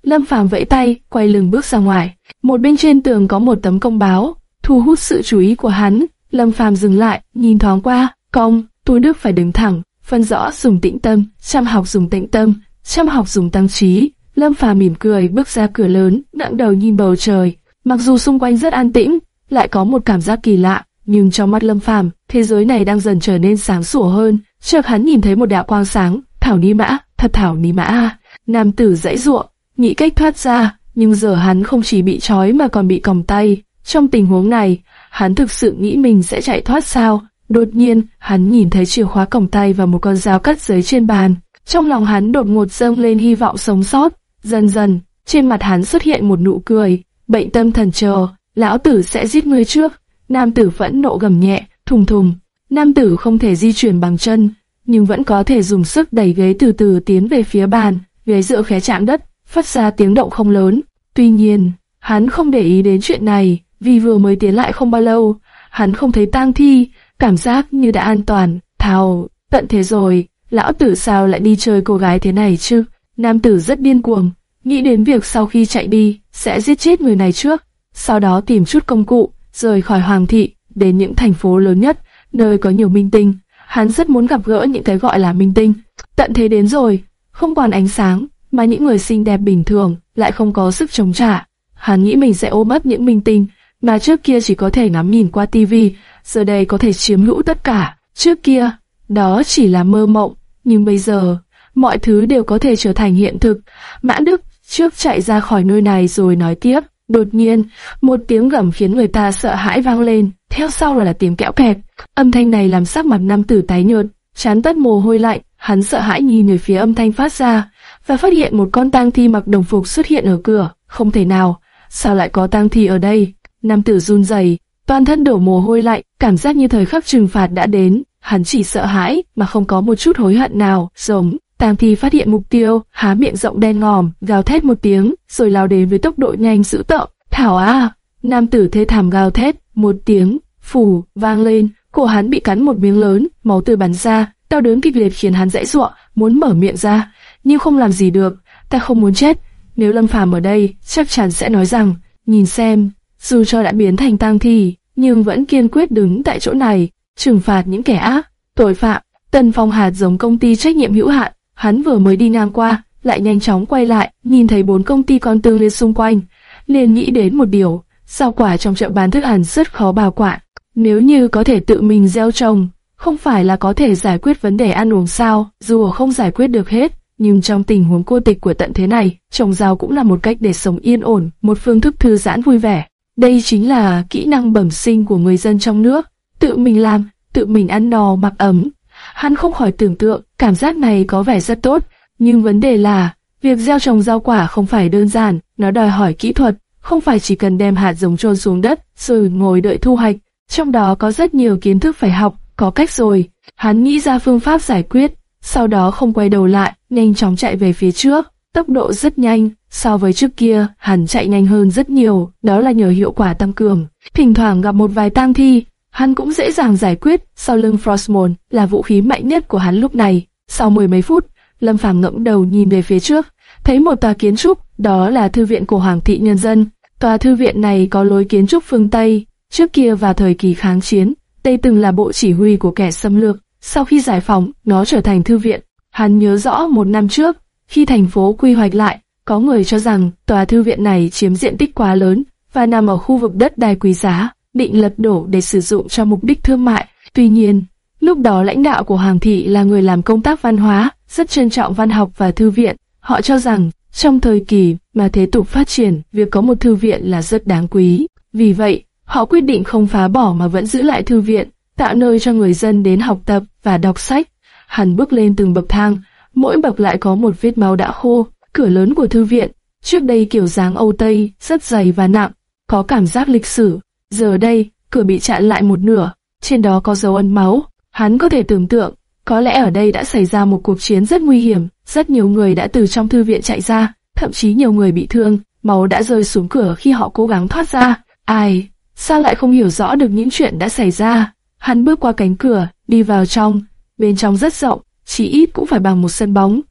Lâm Phàm vẫy tay, quay lưng bước ra ngoài. Một bên trên tường có một tấm công báo, thu hút sự chú ý của hắn. Lâm Phàm dừng lại, nhìn thoáng qua, công, túi đức phải đứng thẳng, phân rõ dùng tĩnh tâm, chăm học dùng tĩnh tâm, chăm học dùng tăng trí. Lâm Phàm mỉm cười bước ra cửa lớn, nặng đầu nhìn bầu trời. Mặc dù xung quanh rất an tĩnh, lại có một cảm giác kỳ lạ, nhưng trong mắt Lâm Phàm, thế giới này đang dần trở nên sáng sủa hơn. Chợt hắn nhìn thấy một đạo quang sáng, thảo ni mã, thật thảo ni mã a. Nam tử dãy ruộng, nghĩ cách thoát ra, nhưng giờ hắn không chỉ bị trói mà còn bị còng tay. Trong tình huống này, hắn thực sự nghĩ mình sẽ chạy thoát sao? Đột nhiên, hắn nhìn thấy chìa khóa còng tay và một con dao cắt giấy trên bàn. Trong lòng hắn đột ngột dâng lên hy vọng sống sót. Dần dần, trên mặt hắn xuất hiện một nụ cười. Bệnh tâm thần chờ, lão tử sẽ giết ngươi trước. Nam tử vẫn nộ gầm nhẹ, thùng thùng. Nam tử không thể di chuyển bằng chân, nhưng vẫn có thể dùng sức đẩy ghế từ từ tiến về phía bàn. Ghế dựa khé chạm đất, phát ra tiếng động không lớn. Tuy nhiên, hắn không để ý đến chuyện này, vì vừa mới tiến lại không bao lâu, hắn không thấy tang thi, cảm giác như đã an toàn. Thào, tận thế rồi, lão tử sao lại đi chơi cô gái thế này chứ? Nam tử rất điên cuồng, nghĩ đến việc sau khi chạy đi, sẽ giết chết người này trước, sau đó tìm chút công cụ, rời khỏi hoàng thị, đến những thành phố lớn nhất, nơi có nhiều minh tinh. Hắn rất muốn gặp gỡ những cái gọi là minh tinh. Tận thế đến rồi, không còn ánh sáng, mà những người xinh đẹp bình thường lại không có sức chống trả. Hắn nghĩ mình sẽ ôm ấp những minh tinh mà trước kia chỉ có thể ngắm nhìn qua tivi, giờ đây có thể chiếm hữu tất cả. Trước kia, đó chỉ là mơ mộng, nhưng bây giờ, mọi thứ đều có thể trở thành hiện thực. Mã Đức trước chạy ra khỏi nơi này rồi nói tiếp. Đột nhiên, một tiếng gầm khiến người ta sợ hãi vang lên, theo sau là, là tiếng kẽo kẹt. Âm thanh này làm sắc mặt nam tử tái nhợt, chán tất mồ hôi lạnh, hắn sợ hãi nhìn về phía âm thanh phát ra, và phát hiện một con tang thi mặc đồng phục xuất hiện ở cửa. Không thể nào, sao lại có tang thi ở đây? Nam tử run rẩy, toàn thân đổ mồ hôi lạnh, cảm giác như thời khắc trừng phạt đã đến. Hắn chỉ sợ hãi mà không có một chút hối hận nào. Giống, tang thi phát hiện mục tiêu, há miệng rộng đen ngòm, gào thét một tiếng, rồi lao đến với tốc độ nhanh dữ tợn. Thảo a! Nam tử thê thảm gào thét, một tiếng, phủ, vang lên, cổ hắn bị cắn một miếng lớn, máu tươi bắn ra, đau đớn kịch liệt khiến hắn dãy giụa, muốn mở miệng ra, nhưng không làm gì được. Ta không muốn chết. Nếu Lâm Phàm ở đây, chắc chắn sẽ nói rằng, nhìn xem, dù cho đã biến thành tang thi, nhưng vẫn kiên quyết đứng tại chỗ này, trừng phạt những kẻ ác, tội phạm. Tần Phong Hạt giống công ty trách nhiệm hữu hạn, hắn vừa mới đi ngang qua, lại nhanh chóng quay lại, nhìn thấy bốn công ty con tương liên xung quanh, liền nghĩ đến một điều, rau quả trong chợ bán thức ăn rất khó bảo quản. Nếu như có thể tự mình gieo trồng, không phải là có thể giải quyết vấn đề ăn uống sao, dù không giải quyết được hết, nhưng trong tình huống cô tịch của tận thế này, trồng rau cũng là một cách để sống yên ổn, một phương thức thư giãn vui vẻ. Đây chính là kỹ năng bẩm sinh của người dân trong nước, tự mình làm, tự mình ăn no mặc ấm. Hắn không khỏi tưởng tượng, cảm giác này có vẻ rất tốt, nhưng vấn đề là, việc gieo trồng rau quả không phải đơn giản, nó đòi hỏi kỹ thuật, không phải chỉ cần đem hạt giống trôn xuống đất, rồi ngồi đợi thu hoạch. Trong đó có rất nhiều kiến thức phải học, có cách rồi. Hắn nghĩ ra phương pháp giải quyết, sau đó không quay đầu lại, nhanh chóng chạy về phía trước. Tốc độ rất nhanh, so với trước kia, hắn chạy nhanh hơn rất nhiều, đó là nhờ hiệu quả tăng cường. Thỉnh thoảng gặp một vài tang thi, hắn cũng dễ dàng giải quyết, sau lưng Frostmourne là vũ khí mạnh nhất của hắn lúc này. Sau mười mấy phút, Lâm Phàm ngẩng đầu nhìn về phía trước, thấy một tòa kiến trúc, đó là thư viện của Hoàng thị Nhân dân. Tòa thư viện này có lối kiến trúc phương Tây, trước kia vào thời kỳ kháng chiến, đây từng là bộ chỉ huy của kẻ xâm lược, sau khi giải phóng, nó trở thành thư viện. Hắn nhớ rõ một năm trước, khi thành phố quy hoạch lại, có người cho rằng tòa thư viện này chiếm diện tích quá lớn và nằm ở khu vực đất đai quý giá, định lật đổ để sử dụng cho mục đích thương mại. Tuy nhiên, lúc đó lãnh đạo của Hoàng thị là người làm công tác văn hóa, rất trân trọng văn học và thư viện. Họ cho rằng, trong thời kỳ mà thế tục phát triển, việc có một thư viện là rất đáng quý. Vì vậy, họ quyết định không phá bỏ mà vẫn giữ lại thư viện, tạo nơi cho người dân đến học tập và đọc sách. Hắn bước lên từng bậc thang, mỗi bậc lại có một vết máu đã khô. Cửa lớn của thư viện, trước đây kiểu dáng Âu Tây, rất dày và nặng, có cảm giác lịch sử. Giờ đây, cửa bị chặn lại một nửa, trên đó có dấu ấn máu. Hắn có thể tưởng tượng, Có lẽ ở đây đã xảy ra một cuộc chiến rất nguy hiểm, rất nhiều người đã từ trong thư viện chạy ra, thậm chí nhiều người bị thương, máu đã rơi xuống cửa khi họ cố gắng thoát ra. Ai? Sao lại không hiểu rõ được những chuyện đã xảy ra? Hắn bước qua cánh cửa, đi vào trong. Bên trong rất rộng, chỉ ít cũng phải bằng một sân bóng.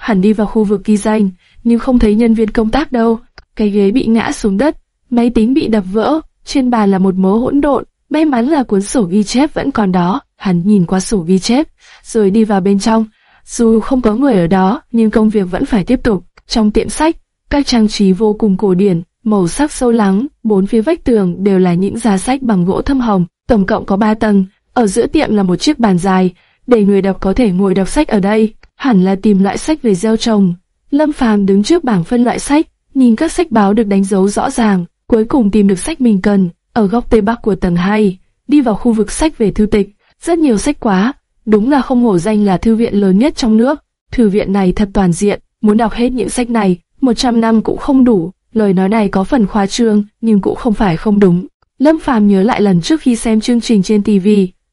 Hắn đi vào khu vực ghi danh, nhưng không thấy nhân viên công tác đâu. Cái ghế bị ngã xuống đất, máy tính bị đập vỡ, trên bàn là một mớ hỗn độn. May mắn là cuốn sổ ghi chép vẫn còn đó. Hắn nhìn qua sổ ghi chép, rồi đi vào bên trong. Dù không có người ở đó, nhưng công việc vẫn phải tiếp tục. Trong tiệm sách, các trang trí vô cùng cổ điển, màu sắc sâu lắng, bốn phía vách tường đều là những giá sách bằng gỗ thâm hồng, tổng cộng có 3 tầng. Ở giữa tiệm là một chiếc bàn dài, để người đọc có thể ngồi đọc sách ở đây. Hẳn là tìm loại sách về gieo trồng. Lâm Phàm đứng trước bảng phân loại sách, nhìn các sách báo được đánh dấu rõ ràng, cuối cùng tìm được sách mình cần, ở góc tây bắc của tầng 2, đi vào khu vực sách về thư tịch, rất nhiều sách quá, đúng là không hổ danh là thư viện lớn nhất trong nước. Thư viện này thật toàn diện, muốn đọc hết những sách này, 100 năm cũng không đủ. Lời nói này có phần khoa trương, nhưng cũng không phải không đúng. Lâm Phàm nhớ lại lần trước khi xem chương trình trên TV,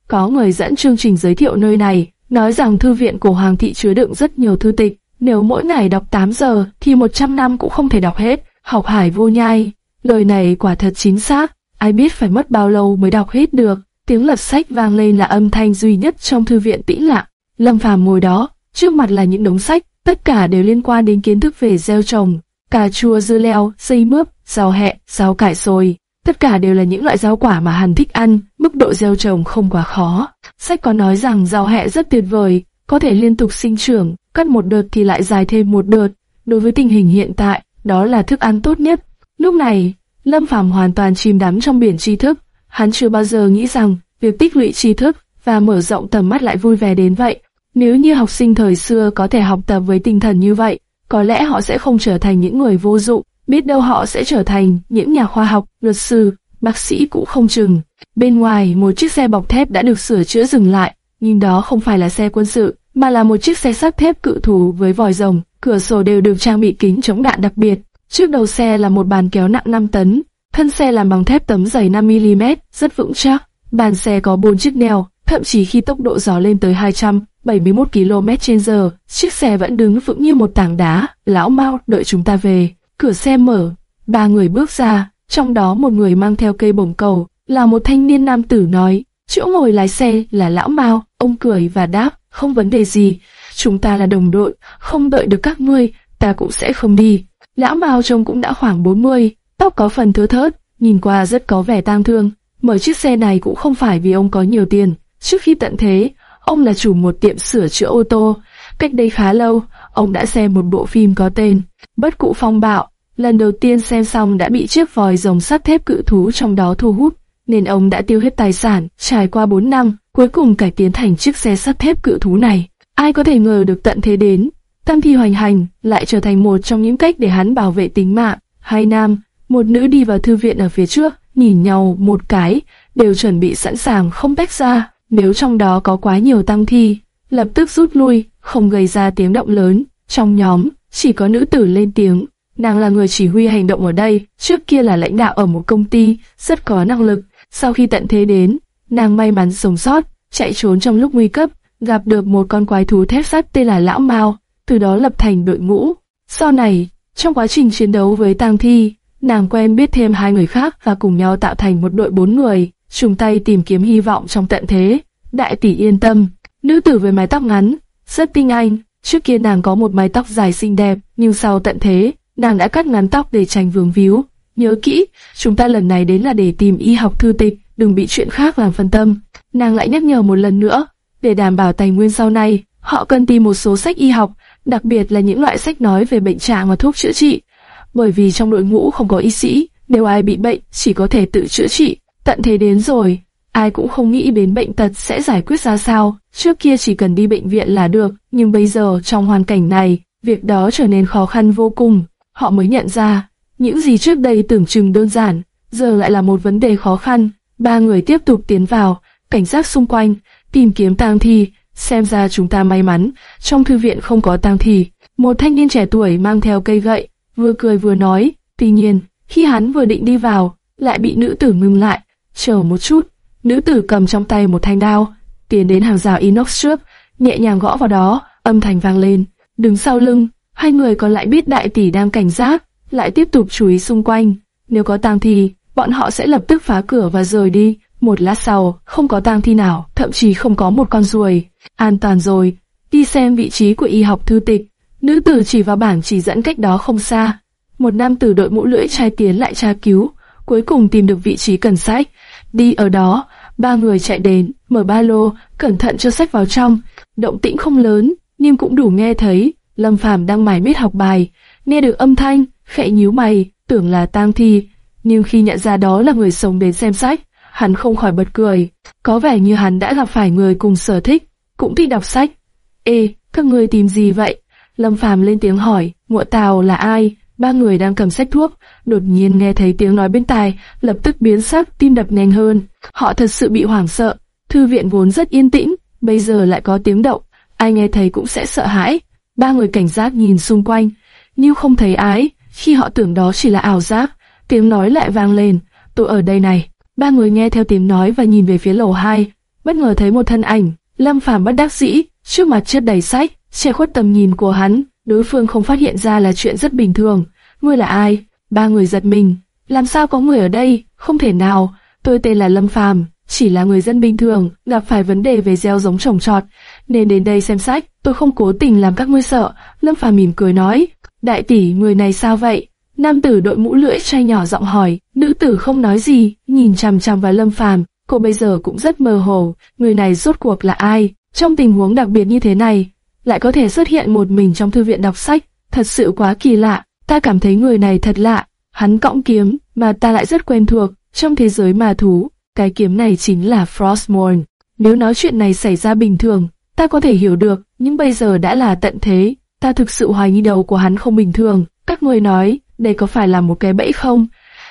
có người dẫn chương trình giới thiệu nơi này, nói rằng thư viện của Hoàng thị chứa đựng rất nhiều thư tịch, nếu mỗi ngày đọc 8 giờ thì 100 năm cũng không thể đọc hết, học hải vô nhai. Lời này quả thật chính xác, ai biết phải mất bao lâu mới đọc hết được. Tiếng lật sách vang lên là âm thanh duy nhất trong thư viện tĩnh lặng. Lâm Phàm ngồi đó, trước mặt là những đống sách, tất cả đều liên quan đến kiến thức về gieo trồng, cà chua dưa leo, dây mướp, rau hẹ, rau cải sồi. Tất cả đều là những loại rau quả mà hắn thích ăn, mức độ gieo trồng không quá khó. Sách có nói rằng rau hẹ rất tuyệt vời, có thể liên tục sinh trưởng, cắt một đợt thì lại dài thêm một đợt. Đối với tình hình hiện tại, đó là thức ăn tốt nhất. Lúc này, Lâm Phàm hoàn toàn chìm đắm trong biển tri thức. Hắn chưa bao giờ nghĩ rằng việc tích lũy tri thức và mở rộng tầm mắt lại vui vẻ đến vậy. Nếu như học sinh thời xưa có thể học tập với tinh thần như vậy, có lẽ họ sẽ không trở thành những người vô dụng, biết đâu họ sẽ trở thành những nhà khoa học, luật sư, bác sĩ cũng không chừng. Bên ngoài, một chiếc xe bọc thép đã được sửa chữa dừng lại, nhưng đó không phải là xe quân sự, mà là một chiếc xe sắt thép cự thú với vòi rồng, cửa sổ đều được trang bị kính chống đạn đặc biệt. Trước đầu xe là một bàn kéo nặng 5 tấn, thân xe làm bằng thép tấm dày 5mm, rất vững chắc. Bàn xe có 4 chiếc neo, thậm chí khi tốc độ gió lên tới 271 km/h, chiếc xe vẫn đứng vững như một tảng đá. Lão Mao đợi chúng ta về. Cửa xe mở, ba người bước ra, trong đó một người mang theo cây bổng cầu, là một thanh niên nam tử nói, chỗ ngồi lái xe là Lão Mao. Ông cười và đáp, không vấn đề gì, chúng ta là đồng đội, không đợi được các ngươi, ta cũng sẽ không đi. Lão Mao trông cũng đã khoảng 40, tóc có phần thưa thớt, nhìn qua rất có vẻ tang thương. Mở chiếc xe này cũng không phải vì ông có nhiều tiền. Trước khi tận thế, ông là chủ một tiệm sửa chữa ô tô. Cách đây khá lâu, ông đã xem một bộ phim có tên Bất cụ phong bạo. Lần đầu tiên xem xong đã bị chiếc vòi rồng sắt thép cự thú trong đó thu hút, nên ông đã tiêu hết tài sản, trải qua 4 năm, cuối cùng cải tiến thành chiếc xe sắt thép cự thú này. Ai có thể ngờ được tận thế đến, Tam thi hoành hành lại trở thành một trong những cách để hắn bảo vệ tính mạng. Hai nam, một nữ đi vào thư viện ở phía trước, nhìn nhau một cái, đều chuẩn bị sẵn sàng không tách ra. Nếu trong đó có quá nhiều tăng thi, lập tức rút lui, không gây ra tiếng động lớn. Trong nhóm, chỉ có nữ tử lên tiếng. Nàng là người chỉ huy hành động ở đây, trước kia là lãnh đạo ở một công ty, rất có năng lực. Sau khi tận thế đến, nàng may mắn sống sót, chạy trốn trong lúc nguy cấp, gặp được một con quái thú thép sắt tên là Lão Mao, từ đó lập thành đội ngũ. Sau này, trong quá trình chiến đấu với tang thi, nàng quen biết thêm hai người khác và cùng nhau tạo thành một đội bốn người, chung tay tìm kiếm hy vọng trong tận thế. Đại tỷ yên tâm, nữ tử với mái tóc ngắn, rất tinh anh. Trước kia nàng có một mái tóc dài xinh đẹp, nhưng sau tận thế, nàng đã cắt ngắn tóc để tránh vướng víu. Nhớ kỹ, chúng ta lần này đến là để tìm y học thư tịch, đừng bị chuyện khác làm phân tâm. Nàng lại nhắc nhở một lần nữa, để đảm bảo tài nguyên sau này, họ cần tìm một số sách y học, đặc biệt là những loại sách nói về bệnh trạng và thuốc chữa trị. Bởi vì trong đội ngũ không có y sĩ, nếu ai bị bệnh chỉ có thể tự chữa trị. Tận thế đến rồi, ai cũng không nghĩ đến bệnh tật sẽ giải quyết ra sao. Trước kia chỉ cần đi bệnh viện là được, nhưng bây giờ trong hoàn cảnh này, việc đó trở nên khó khăn vô cùng. Họ mới nhận ra, những gì trước đây tưởng chừng đơn giản, giờ lại là một vấn đề khó khăn. Ba người tiếp tục tiến vào, cảnh giác xung quanh, tìm kiếm tang thi, xem ra chúng ta may mắn, trong thư viện không có tang thi. Một thanh niên trẻ tuổi mang theo cây gậy, vừa cười vừa nói, tuy nhiên, khi hắn vừa định đi vào, lại bị nữ tử ngừng lại, chờ một chút. Nữ tử cầm trong tay một thanh đao, tiến đến hàng rào inox trước, nhẹ nhàng gõ vào đó, âm thanh vang lên. Đứng sau lưng, hai người còn lại biết đại tỷ đang cảnh giác, lại tiếp tục chú ý xung quanh. Nếu có tang thi, bọn họ sẽ lập tức phá cửa và rời đi. Một lát sau, không có tang thi nào, thậm chí không có một con ruồi. An toàn rồi, đi xem vị trí của y học thư tịch. Nữ tử chỉ vào bảng chỉ dẫn cách đó không xa. Một nam tử đội mũ lưỡi trai tiến lại tra cứu, cuối cùng tìm được vị trí cần sách. Đi ở đó, ba người chạy đến, mở ba lô, cẩn thận cho sách vào trong. Động tĩnh không lớn, nhưng cũng đủ nghe thấy. Lâm Phàm đang mải miết học bài, nghe được âm thanh, khẽ nhíu mày, tưởng là tang thi, nhưng khi nhận ra đó là người sống đến xem sách, hắn không khỏi bật cười. Có vẻ như hắn đã gặp phải người cùng sở thích, cũng thích đọc sách. Ê, các người tìm gì vậy? Lâm Phàm lên tiếng hỏi, Ngụa tào là ai? Ba người đang cầm sách thuốc, đột nhiên nghe thấy tiếng nói bên tai, lập tức biến sắc, tim đập nhanh hơn. Họ thật sự bị hoảng sợ. Thư viện vốn rất yên tĩnh, bây giờ lại có tiếng động, ai nghe thấy cũng sẽ sợ hãi. Ba người cảnh giác nhìn xung quanh, nhưng không thấy ai. Khi họ tưởng đó chỉ là ảo giác, tiếng nói lại vang lên. Tôi ở đây này. Ba người nghe theo tiếng nói và nhìn về phía lầu hai, bất ngờ thấy một thân ảnh. Lâm Phàm bất đắc dĩ, trước mặt chất đầy sách, che khuất tầm nhìn của hắn. Đối phương không phát hiện ra là chuyện rất bình thường. Ngươi là ai? Ba người giật mình. Làm sao có người ở đây? Không thể nào. Tôi tên là Lâm Phàm, chỉ là người dân bình thường, gặp phải vấn đề về gieo giống trồng trọt, nên đến đây xem sách. Tôi không cố tình làm các ngươi sợ. Lâm Phàm mỉm cười nói. Đại tỷ, người này sao vậy? Nam tử đội mũ lưỡi trai nhỏ giọng hỏi. Nữ tử không nói gì, nhìn chằm chằm vào Lâm Phàm. Cô bây giờ cũng rất mơ hồ. Người này rốt cuộc là ai? Trong tình huống đặc biệt như thế này, lại có thể xuất hiện một mình trong thư viện đọc sách, thật sự quá kỳ lạ. Ta cảm thấy người này thật lạ, hắn cõng kiếm mà ta lại rất quen thuộc, trong thế giới ma thú, cái kiếm này chính là Frostmourne. Nếu nói chuyện này xảy ra bình thường, ta có thể hiểu được, nhưng bây giờ đã là tận thế, ta thực sự hoài nghi đầu của hắn không bình thường. Các người nói, đây có phải là một cái bẫy không?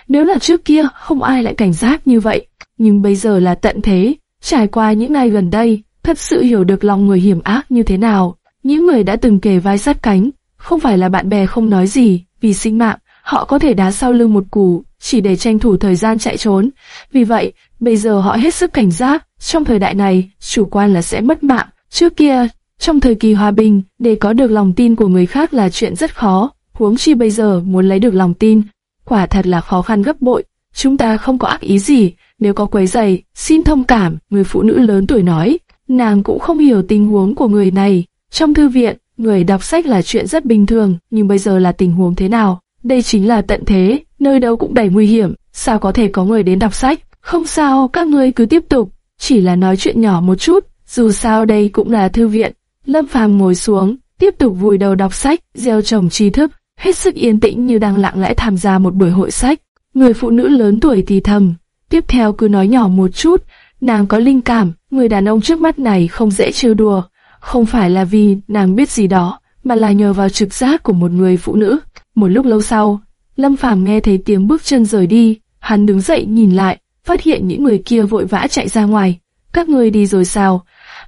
Nếu là trước kia, không ai lại cảnh giác như vậy, nhưng bây giờ là tận thế, trải qua những ngày gần đây, thật sự hiểu được lòng người hiểm ác như thế nào. Những người đã từng kề vai sát cánh, không phải là bạn bè không nói gì, vì sinh mạng, họ có thể đá sau lưng một củ chỉ để tranh thủ thời gian chạy trốn. Vì vậy, bây giờ họ hết sức cảnh giác, trong thời đại này, chủ quan là sẽ mất mạng. Trước kia, trong thời kỳ hòa bình, để có được lòng tin của người khác là chuyện rất khó, huống chi bây giờ muốn lấy được lòng tin, quả thật là khó khăn gấp bội. Chúng ta không có ác ý gì, nếu có quấy giày, xin thông cảm, người phụ nữ lớn tuổi nói. Nàng cũng không hiểu tình huống của người này. Trong thư viện, người đọc sách là chuyện rất bình thường, nhưng bây giờ là tình huống thế nào? Đây chính là tận thế, nơi đâu cũng đầy nguy hiểm, sao có thể có người đến đọc sách? Không sao, các ngươi cứ tiếp tục, chỉ là nói chuyện nhỏ một chút, dù sao đây cũng là thư viện. Lâm Phàm ngồi xuống, tiếp tục vùi đầu đọc sách, gieo trồng tri thức, hết sức yên tĩnh như đang lặng lẽ tham gia một buổi hội sách. Người phụ nữ lớn tuổi thì thầm, tiếp theo cứ nói nhỏ một chút, nàng có linh cảm, người đàn ông trước mắt này không dễ trêu đùa, không phải là vì nàng biết gì đó, mà là nhờ vào trực giác của một người phụ nữ. Một lúc lâu sau, Lâm Phàm nghe thấy tiếng bước chân rời đi, hắn đứng dậy nhìn lại, phát hiện những người kia vội vã chạy ra ngoài. Các người đi rồi sao?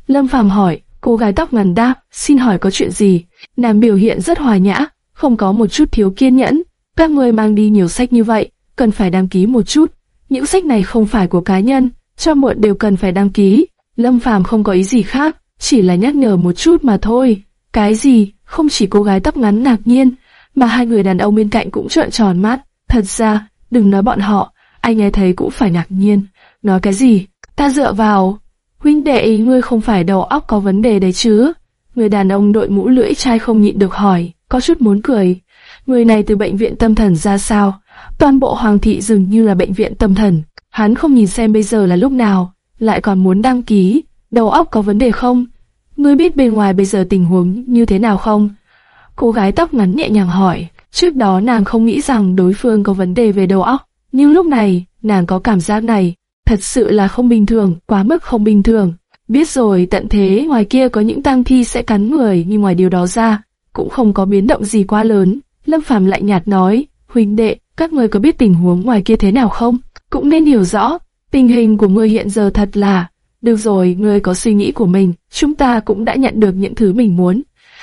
Lâm Phàm hỏi, cô gái tóc ngắn đáp, xin hỏi có chuyện gì? Nàng biểu hiện rất hòa nhã, không có một chút thiếu kiên nhẫn. Các người mang đi nhiều sách như vậy, cần phải đăng ký một chút. Những sách này không phải của cá nhân, cho muộn đều cần phải đăng ký. Lâm Phàm không có ý gì khác, chỉ là nhắc nhở một chút mà thôi. Cái gì? Không chỉ cô gái tóc ngắn ngạc nhiên, mà hai người đàn ông bên cạnh cũng trợn tròn mắt. Thật ra, đừng nói bọn họ, anh nghe thấy cũng phải ngạc nhiên. Nói cái gì? Ta dựa vào. Huynh đệ ý ngươi không phải đầu óc có vấn đề đấy chứ? Người đàn ông đội mũ lưỡi chai không nhịn được hỏi, có chút muốn cười. Người này từ bệnh viện tâm thần ra sao? Toàn bộ hoàng thị dường như là bệnh viện tâm thần. Hắn không nhìn xem bây giờ là lúc nào, lại còn muốn đăng ký. Đầu óc có vấn đề không? Ngươi biết bên ngoài bây giờ tình huống như thế nào không? Cô gái tóc ngắn nhẹ nhàng hỏi. Trước đó nàng không nghĩ rằng đối phương có vấn đề về đầu óc, nhưng lúc này nàng có cảm giác này, thật sự là không bình thường, quá mức không bình thường. Biết rồi tận thế ngoài kia có những tang thi sẽ cắn người nhưng ngoài điều đó ra, cũng không có biến động gì quá lớn. Lâm Phàm lạnh nhạt nói, huynh đệ, các người có biết tình huống ngoài kia thế nào không? Cũng nên hiểu rõ, tình hình của ngươi hiện giờ thật là... Được rồi, ngươi có suy nghĩ của mình, chúng ta cũng đã nhận được những thứ mình muốn.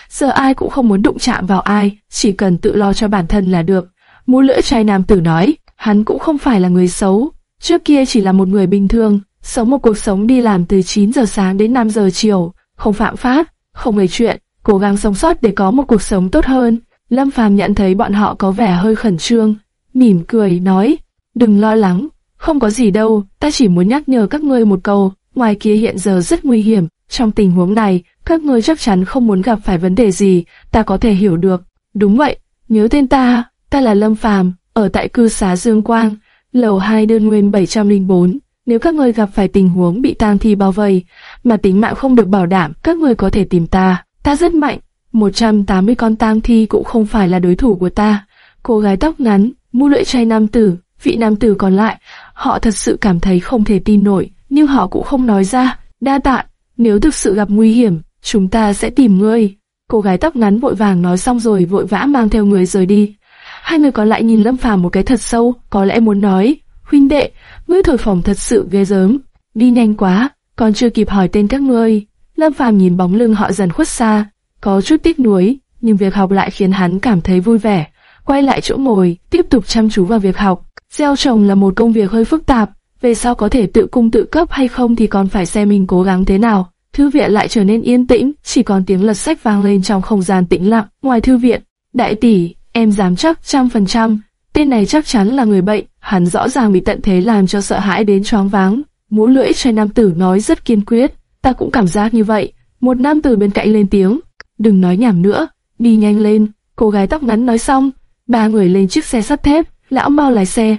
Giờ ai cũng không muốn đụng chạm vào ai, chỉ cần tự lo cho bản thân là được. Mũ lưỡi trai nam tử nói, hắn cũng không phải là người xấu, trước kia chỉ là một người bình thường, sống một cuộc sống đi làm từ 9 giờ sáng đến 5 giờ chiều, không phạm pháp, không gây chuyện, cố gắng sống sót để có một cuộc sống tốt hơn. Lâm Phàm nhận thấy bọn họ có vẻ hơi khẩn trương, mỉm cười nói, đừng lo lắng, không có gì đâu, ta chỉ muốn nhắc nhở các ngươi một câu, ngoài kia hiện giờ rất nguy hiểm, trong tình huống này, các ngươi chắc chắn không muốn gặp phải vấn đề gì, ta có thể hiểu được. Đúng vậy, nhớ tên ta, ta là Lâm Phàm, ở tại cư xá Dương Quang, lầu 2 đơn nguyên 704. Nếu các ngươi gặp phải tình huống bị tang thi bao vây, mà tính mạng không được bảo đảm, các ngươi có thể tìm ta. Ta rất mạnh, 180 con tang thi cũng không phải là đối thủ của ta. Cô gái tóc ngắn, mu lưỡi trai nam tử, vị nam tử còn lại, họ thật sự cảm thấy không thể tin nổi, nhưng họ cũng không nói ra. Đa tạ, nếu thực sự gặp nguy hiểm, chúng ta sẽ tìm ngươi. Cô gái tóc ngắn vội vàng nói xong rồi vội vã mang theo người rời đi. Hai người còn lại nhìn Lâm Phàm một cái thật sâu, có lẽ muốn nói, huynh đệ, ngươi thổi phồng thật sự ghê gớm, đi nhanh quá, còn chưa kịp hỏi tên các ngươi. Lâm Phàm nhìn bóng lưng họ dần khuất xa, có chút tiếc nuối, nhưng việc học lại khiến hắn cảm thấy vui vẻ. Quay lại chỗ ngồi, tiếp tục chăm chú vào việc học. Gieo trồng là một công việc hơi phức tạp, về sau có thể tự cung tự cấp hay không thì còn phải xem mình cố gắng thế nào. Thư viện lại trở nên yên tĩnh, chỉ còn tiếng lật sách vang lên trong không gian tĩnh lặng. Ngoài thư viện, đại tỷ, em dám chắc trăm phần trăm, tên này chắc chắn là người bệnh, hắn rõ ràng bị tận thế làm cho sợ hãi đến choáng váng. Mũ lưỡi trai nam tử nói rất kiên quyết, ta cũng cảm giác như vậy. Một nam tử bên cạnh lên tiếng, đừng nói nhảm nữa, đi nhanh lên. Cô gái tóc ngắn nói xong, ba người lên chiếc xe sắt thép, lão mau lái xe.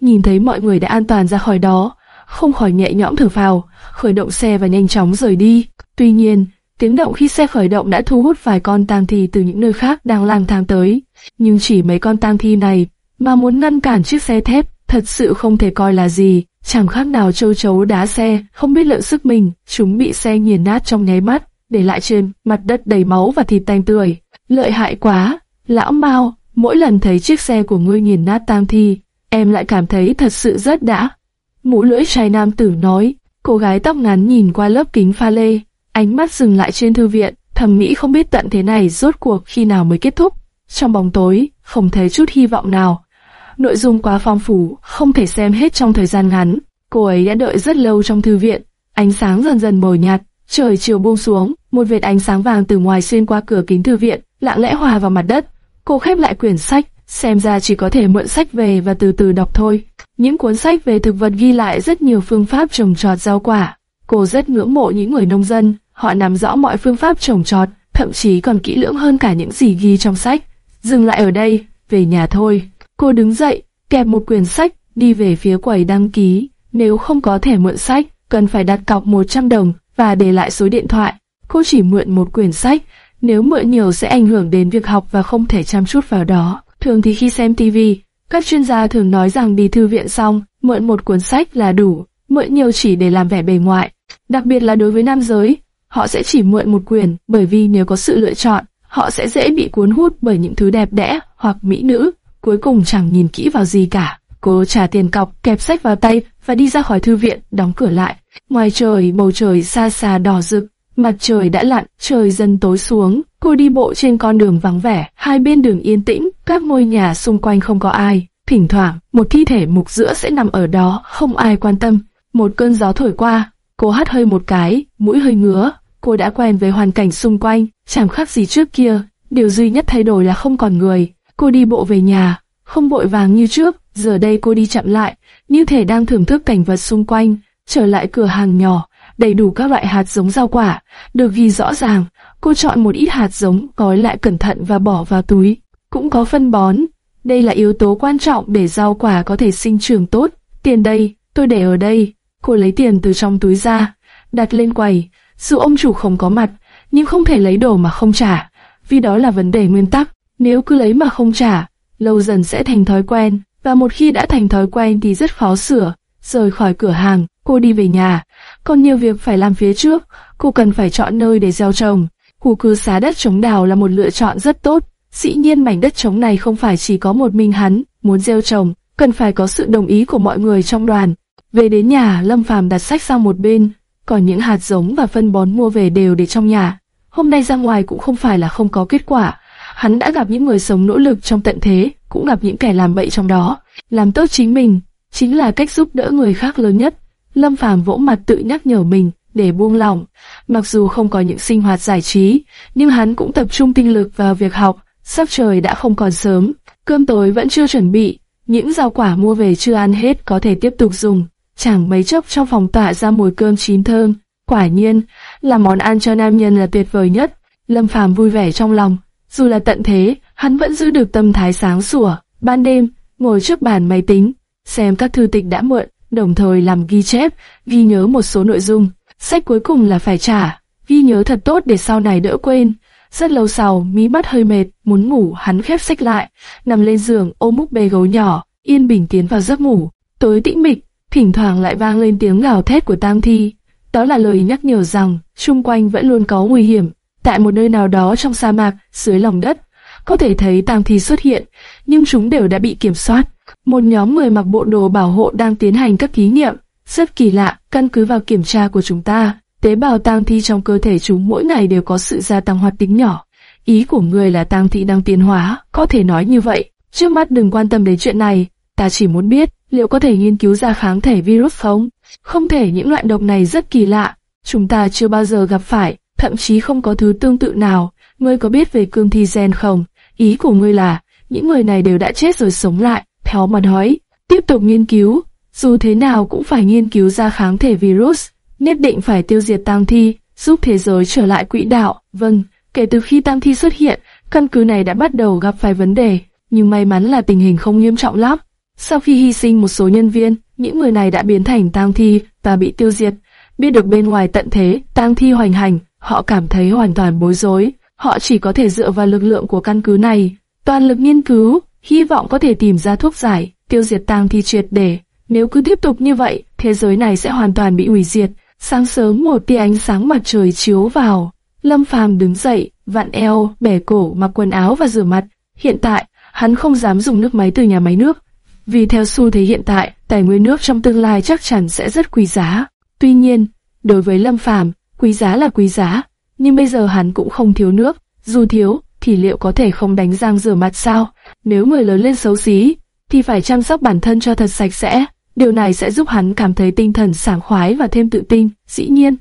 Nhìn thấy mọi người đã an toàn ra khỏi đó, không khỏi nhẹ nhõm thở phào, khởi động xe và nhanh chóng rời đi. Tuy nhiên, tiếng động khi xe khởi động đã thu hút vài con tang thi từ những nơi khác đang lang thang tới. Nhưng chỉ mấy con tang thi này mà muốn ngăn cản chiếc xe thép, thật sự không thể coi là gì. Chẳng khác nào châu chấu đá xe, không biết lượng sức mình, chúng bị xe nghiền nát trong nháy mắt, để lại trên mặt đất đầy máu và thịt tanh tươi. Lợi hại quá, lão Mao, mỗi lần thấy chiếc xe của ngươi nghiền nát tang thi, em lại cảm thấy thật sự rất đã. Mũ lưỡi trai nam tử nói, cô gái tóc ngắn nhìn qua lớp kính pha lê, ánh mắt dừng lại trên thư viện, thầm nghĩ không biết tận thế này rốt cuộc khi nào mới kết thúc. Trong bóng tối, không thấy chút hy vọng nào. Nội dung quá phong phú, không thể xem hết trong thời gian ngắn. Cô ấy đã đợi rất lâu trong thư viện, ánh sáng dần dần mờ nhạt, trời chiều buông xuống, một vệt ánh sáng vàng từ ngoài xuyên qua cửa kính thư viện, lặng lẽ hòa vào mặt đất. Cô khép lại quyển sách, xem ra chỉ có thể mượn sách về và từ từ đọc thôi. Những cuốn sách về thực vật ghi lại rất nhiều phương pháp trồng trọt rau quả. Cô rất ngưỡng mộ những người nông dân, họ nắm rõ mọi phương pháp trồng trọt, thậm chí còn kỹ lưỡng hơn cả những gì ghi trong sách. Dừng lại ở đây, về nhà thôi. Cô đứng dậy, kẹp một quyển sách, đi về phía quầy đăng ký. Nếu không có thẻ mượn sách, cần phải đặt cọc 100 đồng và để lại số điện thoại. Cô chỉ mượn một quyển sách, nếu mượn nhiều sẽ ảnh hưởng đến việc học và không thể chăm chút vào đó. Thường thì khi xem TV, các chuyên gia thường nói rằng đi thư viện xong, mượn một cuốn sách là đủ, mượn nhiều chỉ để làm vẻ bề ngoài. Đặc biệt là đối với nam giới, họ sẽ chỉ mượn một quyển, bởi vì nếu có sự lựa chọn, họ sẽ dễ bị cuốn hút bởi những thứ đẹp đẽ hoặc mỹ nữ, cuối cùng chẳng nhìn kỹ vào gì cả. Cô trả tiền cọc, kẹp sách vào tay và đi ra khỏi thư viện, đóng cửa lại. Ngoài trời, bầu trời xa xa đỏ rực, mặt trời đã lặn, trời dần tối xuống. Cô đi bộ trên con đường vắng vẻ, hai bên đường yên tĩnh, các ngôi nhà xung quanh không có ai. Thỉnh thoảng, một thi thể mục giữa sẽ nằm ở đó, không ai quan tâm. Một cơn gió thổi qua, cô hắt hơi một cái, mũi hơi ngứa. Cô đã quen với hoàn cảnh xung quanh, chẳng khác gì trước kia. Điều duy nhất thay đổi là không còn người. Cô đi bộ về nhà, không vội vàng như trước. Giờ đây cô đi chậm lại, như thể đang thưởng thức cảnh vật xung quanh. Trở lại cửa hàng nhỏ, đầy đủ các loại hạt giống rau quả, được ghi rõ ràng. Cô chọn một ít hạt giống, gói lại cẩn thận và bỏ vào túi. Cũng có phân bón. Đây là yếu tố quan trọng để rau quả có thể sinh trưởng tốt. Tiền đây, tôi để ở đây. Cô lấy tiền từ trong túi ra, đặt lên quầy. Dù ông chủ không có mặt, nhưng không thể lấy đồ mà không trả, vì đó là vấn đề nguyên tắc. Nếu cứ lấy mà không trả, lâu dần sẽ thành thói quen, và một khi đã thành thói quen thì rất khó sửa. Rời khỏi cửa hàng, cô đi về nhà, còn nhiều việc phải làm phía trước, cô cần phải chọn nơi để gieo trồng. Khu cư xá đất trống đào là một lựa chọn rất tốt. Dĩ nhiên mảnh đất trống này không phải chỉ có một mình hắn, muốn gieo trồng, cần phải có sự đồng ý của mọi người trong đoàn. Về đến nhà, Lâm Phàm đặt sách sang một bên, còn những hạt giống và phân bón mua về đều để trong nhà. Hôm nay ra ngoài cũng không phải là không có kết quả. Hắn đã gặp những người sống nỗ lực trong tận thế, cũng gặp những kẻ làm bậy trong đó. Làm tốt chính mình, chính là cách giúp đỡ người khác lớn nhất. Lâm Phàm vỗ mặt tự nhắc nhở mình, để buông lỏng. Mặc dù không có những sinh hoạt giải trí, nhưng hắn cũng tập trung tinh lực vào việc học. Sắp trời đã không còn sớm, cơm tối vẫn chưa chuẩn bị, những rau quả mua về chưa ăn hết có thể tiếp tục dùng. Chẳng mấy chốc trong phòng tỏa ra mùi cơm chín thơm. Quả nhiên, là món ăn cho nam nhân là tuyệt vời nhất. Lâm Phàm vui vẻ trong lòng. Dù là tận thế, hắn vẫn giữ được tâm thái sáng sủa. Ban đêm, ngồi trước bàn máy tính, xem các thư tịch đã mượn, đồng thời làm ghi chép, ghi nhớ một số nội dung. Sách cuối cùng là phải trả, ghi nhớ thật tốt để sau này đỡ quên. Rất lâu sau, mí mắt hơi mệt, muốn ngủ, hắn khép sách lại, nằm lên giường ôm búp bê gấu nhỏ, yên bình tiến vào giấc ngủ. Tối tĩnh mịch, thỉnh thoảng lại vang lên tiếng gào thét của Tam Thi. Đó là lời nhắc nhở rằng, xung quanh vẫn luôn có nguy hiểm. Tại một nơi nào đó trong sa mạc, dưới lòng đất, có thể thấy tang Thi xuất hiện, nhưng chúng đều đã bị kiểm soát. Một nhóm người mặc bộ đồ bảo hộ đang tiến hành các thí nghiệm. Rất kỳ lạ, căn cứ vào kiểm tra của chúng ta, tế bào tang thi trong cơ thể chúng mỗi ngày đều có sự gia tăng hoạt tính nhỏ. Ý của người là tang thi đang tiến hóa, có thể nói như vậy. Trước mắt đừng quan tâm đến chuyện này, ta chỉ muốn biết liệu có thể nghiên cứu ra kháng thể virus không? Không thể những loại độc này rất kỳ lạ, chúng ta chưa bao giờ gặp phải, thậm chí không có thứ tương tự nào. Ngươi có biết về cương thi gen không? Ý của ngươi là, những người này đều đã chết rồi sống lại, theo mà nói, tiếp tục nghiên cứu, dù thế nào cũng phải nghiên cứu ra kháng thể virus, nhất định phải tiêu diệt tang thi, giúp thế giới trở lại quỹ đạo. Vâng, kể từ khi tang thi xuất hiện, căn cứ này đã bắt đầu gặp phải vấn đề, nhưng may mắn là tình hình không nghiêm trọng lắm. Sau khi hy sinh một số nhân viên, những người này đã biến thành tang thi và bị tiêu diệt. Biết được bên ngoài tận thế, tang thi hoành hành, họ cảm thấy hoàn toàn bối rối. Họ chỉ có thể dựa vào lực lượng của căn cứ này, toàn lực nghiên cứu, hy vọng có thể tìm ra thuốc giải, tiêu diệt tang thi triệt để. Nếu cứ tiếp tục như vậy, thế giới này sẽ hoàn toàn bị hủy diệt. Sáng sớm một tia ánh sáng mặt trời chiếu vào, Lâm Phàm đứng dậy, vặn eo, bẻ cổ, mặc quần áo và rửa mặt. Hiện tại, hắn không dám dùng nước máy từ nhà máy nước, vì theo xu thế hiện tại, tài nguyên nước trong tương lai chắc chắn sẽ rất quý giá. Tuy nhiên, đối với Lâm Phàm, quý giá là quý giá, nhưng bây giờ hắn cũng không thiếu nước, dù thiếu thì liệu có thể không đánh răng rửa mặt sao? Nếu người lớn lên xấu xí, thì phải chăm sóc bản thân cho thật sạch sẽ. Điều này sẽ giúp hắn cảm thấy tinh thần sảng khoái và thêm tự tin. Dĩ nhiên,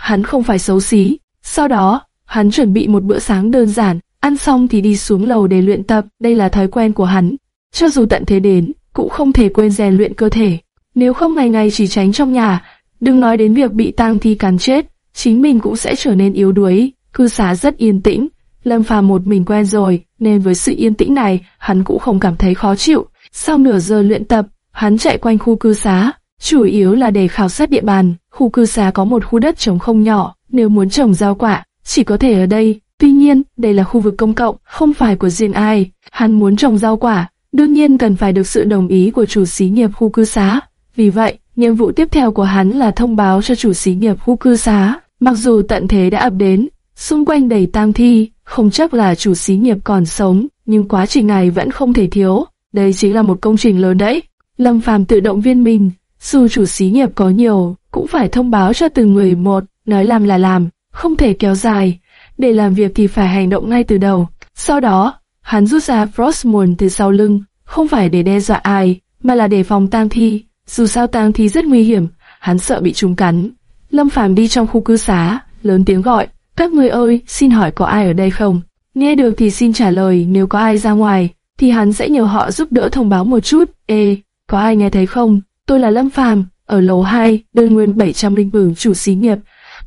hắn không phải xấu xí. Sau đó, hắn chuẩn bị một bữa sáng đơn giản, ăn xong thì đi xuống lầu để luyện tập. Đây là thói quen của hắn. Cho dù tận thế đến, cũng không thể quên rèn luyện cơ thể. Nếu không ngày ngày chỉ tránh trong nhà, đừng nói đến việc bị tang thi cắn chết, chính mình cũng sẽ trở nên yếu đuối. Cư xá rất yên tĩnh, Lâm Phàm một mình quen rồi, nên với sự yên tĩnh này, hắn cũng không cảm thấy khó chịu. Sau nửa giờ luyện tập, hắn chạy quanh khu cư xá, chủ yếu là để khảo sát địa bàn. Khu cư xá có một khu đất trống không nhỏ, nếu muốn trồng rau quả, chỉ có thể ở đây. Tuy nhiên, đây là khu vực công cộng, không phải của riêng ai. Hắn muốn trồng rau quả, đương nhiên cần phải được sự đồng ý của chủ xí nghiệp khu cư xá. Vì vậy, nhiệm vụ tiếp theo của hắn là thông báo cho chủ xí nghiệp khu cư xá. Mặc dù tận thế đã ập đến, xung quanh đầy tang thi, không chắc là chủ xí nghiệp còn sống, nhưng quá trình này vẫn không thể thiếu. Đây chính là một công trình lớn đấy. Lâm Phàm tự động viên mình, dù chủ xí nghiệp có nhiều, cũng phải thông báo cho từng người một, nói làm là làm, không thể kéo dài. Để làm việc thì phải hành động ngay từ đầu. Sau đó, hắn rút ra Frostmourne từ sau lưng, không phải để đe dọa ai, mà là để phòng tang thi. Dù sao tang thi rất nguy hiểm, hắn sợ bị chúng cắn. Lâm Phàm đi trong khu cư xá, lớn tiếng gọi, các người ơi, xin hỏi có ai ở đây không? Nghe được thì xin trả lời, nếu có ai ra ngoài, thì hắn sẽ nhờ họ giúp đỡ thông báo một chút. Ê, có ai nghe thấy không? Tôi là Lâm Phàm, ở lầu 2, đơn nguyên 704 chủ xí nghiệp.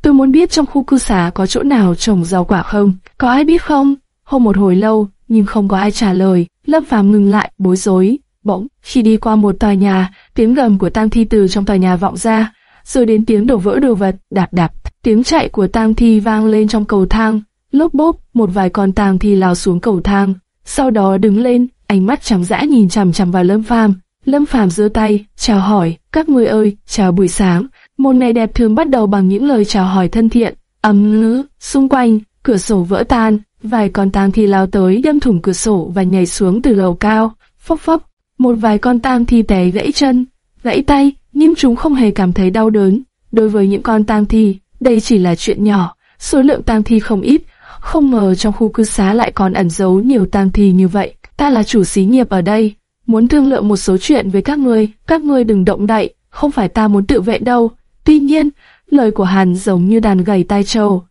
Tôi muốn biết trong khu cư xá có chỗ nào trồng rau quả không? Có ai biết không? Hôm một hồi lâu, nhưng không có ai trả lời. Lâm Phàm ngừng lại, bối rối. Bỗng, khi đi qua một tòa nhà, tiếng gầm của Tam Thi từ trong tòa nhà vọng ra, rồi đến tiếng đổ vỡ đồ vật, đạp đạp. Tiếng chạy của tang thi vang lên trong cầu thang, lốp bốp, một vài con tang thi lao xuống cầu thang, sau đó đứng lên, ánh mắt trắng dã nhìn chằm chằm vào Lâm Phàm. Lâm Phàm giơ tay, chào hỏi, các người ơi, chào buổi sáng. Một ngày đẹp thường bắt đầu bằng những lời chào hỏi thân thiện, ấm ngữ, xung quanh, cửa sổ vỡ tan, vài con tang thi lao tới đâm thủng cửa sổ và nhảy xuống từ lầu cao, phốc phốc, một vài con tang thi té gãy chân, gãy tay, nhưng chúng không hề cảm thấy đau đớn. Đối với những con tang thi, đây chỉ là chuyện nhỏ, số lượng tang thi không ít, không ngờ trong khu cư xá lại còn ẩn giấu nhiều tang thi như vậy. Ta là chủ xí nghiệp ở đây, muốn thương lượng một số chuyện với các ngươi, các ngươi đừng động đậy, không phải ta muốn tự vệ đâu. Tuy nhiên, lời của hàn giống như đàn gầy tai trâu.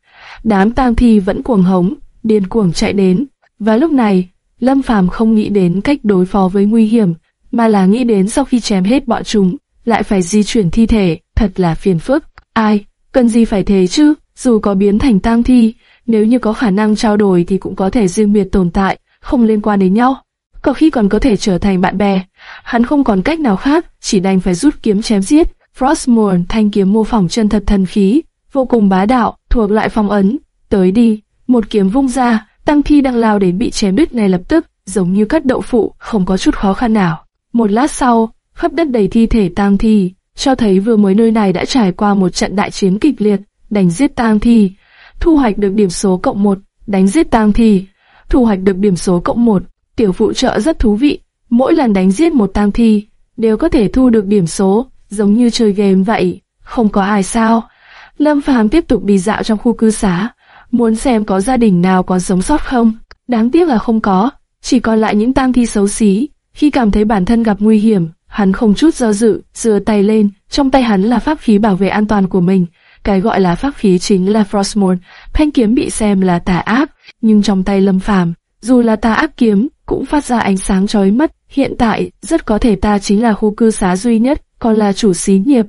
Đám tang thi vẫn cuồng hống, điên cuồng chạy đến. Và lúc này, Lâm Phàm không nghĩ đến cách đối phó với nguy hiểm, mà là nghĩ đến sau khi chém hết bọn chúng, lại phải di chuyển thi thể, thật là phiền phức. Ai, cần gì phải thế chứ, dù có biến thành tang thi, nếu như có khả năng trao đổi thì cũng có thể riêng biệt tồn tại, không liên quan đến nhau. Có khi còn có thể trở thành bạn bè. Hắn không còn cách nào khác, chỉ đành phải rút kiếm chém giết. Frostmourne thanh kiếm mô phỏng chân thật thần khí, vô cùng bá đạo, thuộc lại phong ấn. Tới đi, một kiếm vung ra, tăng thi đang lao đến bị chém đứt ngay lập tức, giống như cắt đậu phụ, không có chút khó khăn nào. Một lát sau, khắp đất đầy thi thể tang thi, cho thấy vừa mới nơi này đã trải qua một trận đại chiến kịch liệt, đánh giết tang thi, thu hoạch được điểm số cộng 1, đánh giết tang thi, thu hoạch được điểm số cộng 1. Tiểu phụ trợ rất thú vị, mỗi lần đánh giết một tang thi, đều có thể thu được điểm số, giống như chơi game vậy, không có ai sao. Lâm Phàm tiếp tục đi dạo trong khu cư xá, muốn xem có gia đình nào còn sống sót không. Đáng tiếc là không có, chỉ còn lại những tang thi xấu xí. Khi cảm thấy bản thân gặp nguy hiểm, hắn không chút do dự, giơ tay lên, trong tay hắn là pháp khí bảo vệ an toàn của mình. Cái gọi là pháp khí chính là Frostmourne, thanh kiếm bị xem là tà ác, nhưng trong tay Lâm Phàm, dù là tà ác kiếm, cũng phát ra ánh sáng chói mắt. Hiện tại, rất có thể ta chính là khu cư xá duy nhất, còn là chủ xí nghiệp.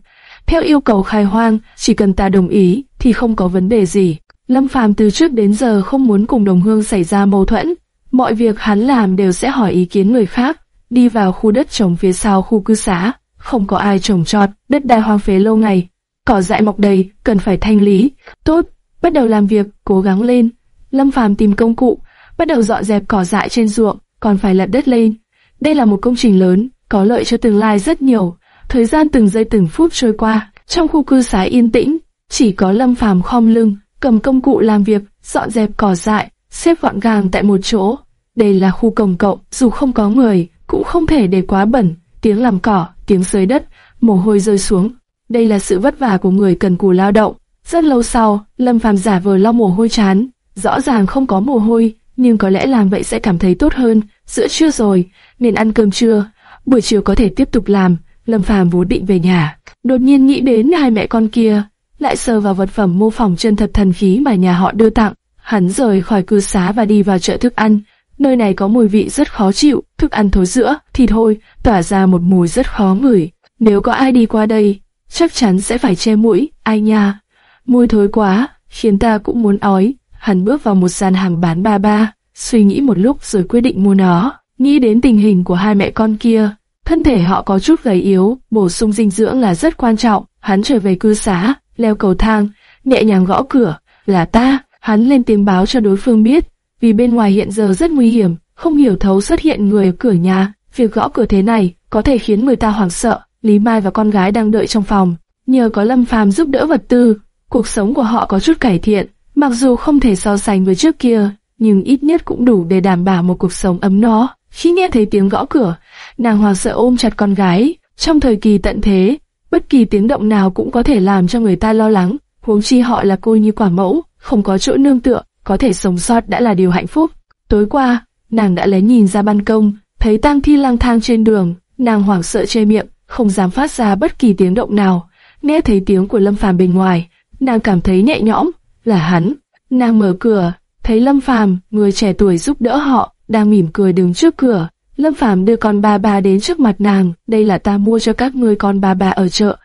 Theo yêu cầu khai hoang, chỉ cần ta đồng ý, thì không có vấn đề gì. Lâm Phàm từ trước đến giờ không muốn cùng đồng hương xảy ra mâu thuẫn. Mọi việc hắn làm đều sẽ hỏi ý kiến người khác. Đi vào khu đất trồng phía sau khu cư xá, không có ai trồng trọt, đất đai hoang phế lâu ngày. Cỏ dại mọc đầy, cần phải thanh lý. Tốt, bắt đầu làm việc, cố gắng lên. Lâm Phàm tìm công cụ, bắt đầu dọn dẹp cỏ dại trên ruộng, còn phải lật đất lên. Đây là một công trình lớn, có lợi cho tương lai rất nhiều. Thời gian từng giây từng phút trôi qua, trong khu cư xá yên tĩnh, chỉ có Lâm Phàm khom lưng, cầm công cụ làm việc, dọn dẹp cỏ dại, xếp gọn gàng tại một chỗ. Đây là khu công cộng, dù không có người, cũng không thể để quá bẩn, tiếng làm cỏ, tiếng xới đất, mồ hôi rơi xuống. Đây là sự vất vả của người cần cù lao động. Rất lâu sau, Lâm Phàm giả vờ lau mồ hôi chán, rõ ràng không có mồ hôi, nhưng có lẽ làm vậy sẽ cảm thấy tốt hơn. Giữa trưa rồi, nên ăn cơm trưa, buổi chiều có thể tiếp tục làm. Lâm Phàm vốn định về nhà, đột nhiên nghĩ đến hai mẹ con kia, lại sờ vào vật phẩm mô phỏng chân thật thần khí mà nhà họ đưa tặng. Hắn rời khỏi cư xá và đi vào chợ thức ăn. Nơi này có mùi vị rất khó chịu, thức ăn thối rữa, thịt hôi, tỏa ra một mùi rất khó ngửi. Nếu có ai đi qua đây, chắc chắn sẽ phải che mũi, ai nha. Mùi thối quá, khiến ta cũng muốn ói. Hắn bước vào một gian hàng bán ba ba, suy nghĩ một lúc rồi quyết định mua nó. Nghĩ đến tình hình của hai mẹ con kia, thân thể họ có chút gầy yếu, bổ sung dinh dưỡng là rất quan trọng. Hắn trở về cư xá, leo cầu thang, nhẹ nhàng gõ cửa, là ta. Hắn lên tiếng báo cho đối phương biết, vì bên ngoài hiện giờ rất nguy hiểm, không hiểu thấu xuất hiện người ở cửa nhà. Việc gõ cửa thế này có thể khiến người ta hoảng sợ. Lý Mai và con gái đang đợi trong phòng, nhờ có Lâm Phàm giúp đỡ vật tư, cuộc sống của họ có chút cải thiện. Mặc dù không thể so sánh với trước kia, nhưng ít nhất cũng đủ để đảm bảo một cuộc sống ấm no. Khi nghe thấy tiếng gõ cửa, nàng hoàng sợ ôm chặt con gái. Trong thời kỳ tận thế, bất kỳ tiếng động nào cũng có thể làm cho người ta lo lắng. Huống chi họ là cô như quả mẫu, không có chỗ nương tựa, có thể sống sót đã là điều hạnh phúc. Tối qua, nàng đã lén nhìn ra ban công, thấy tang thi lang thang trên đường, nàng hoảng sợ che miệng, không dám phát ra bất kỳ tiếng động nào. Nghe thấy tiếng của Lâm Phàm bên ngoài, nàng cảm thấy nhẹ nhõm, là hắn. Nàng mở cửa, thấy Lâm Phàm, người trẻ tuổi giúp đỡ họ, đang mỉm cười đứng trước cửa. Lâm Phàm đưa con ba ba đến trước mặt nàng, đây là ta mua cho các ngươi con ba ba ở chợ.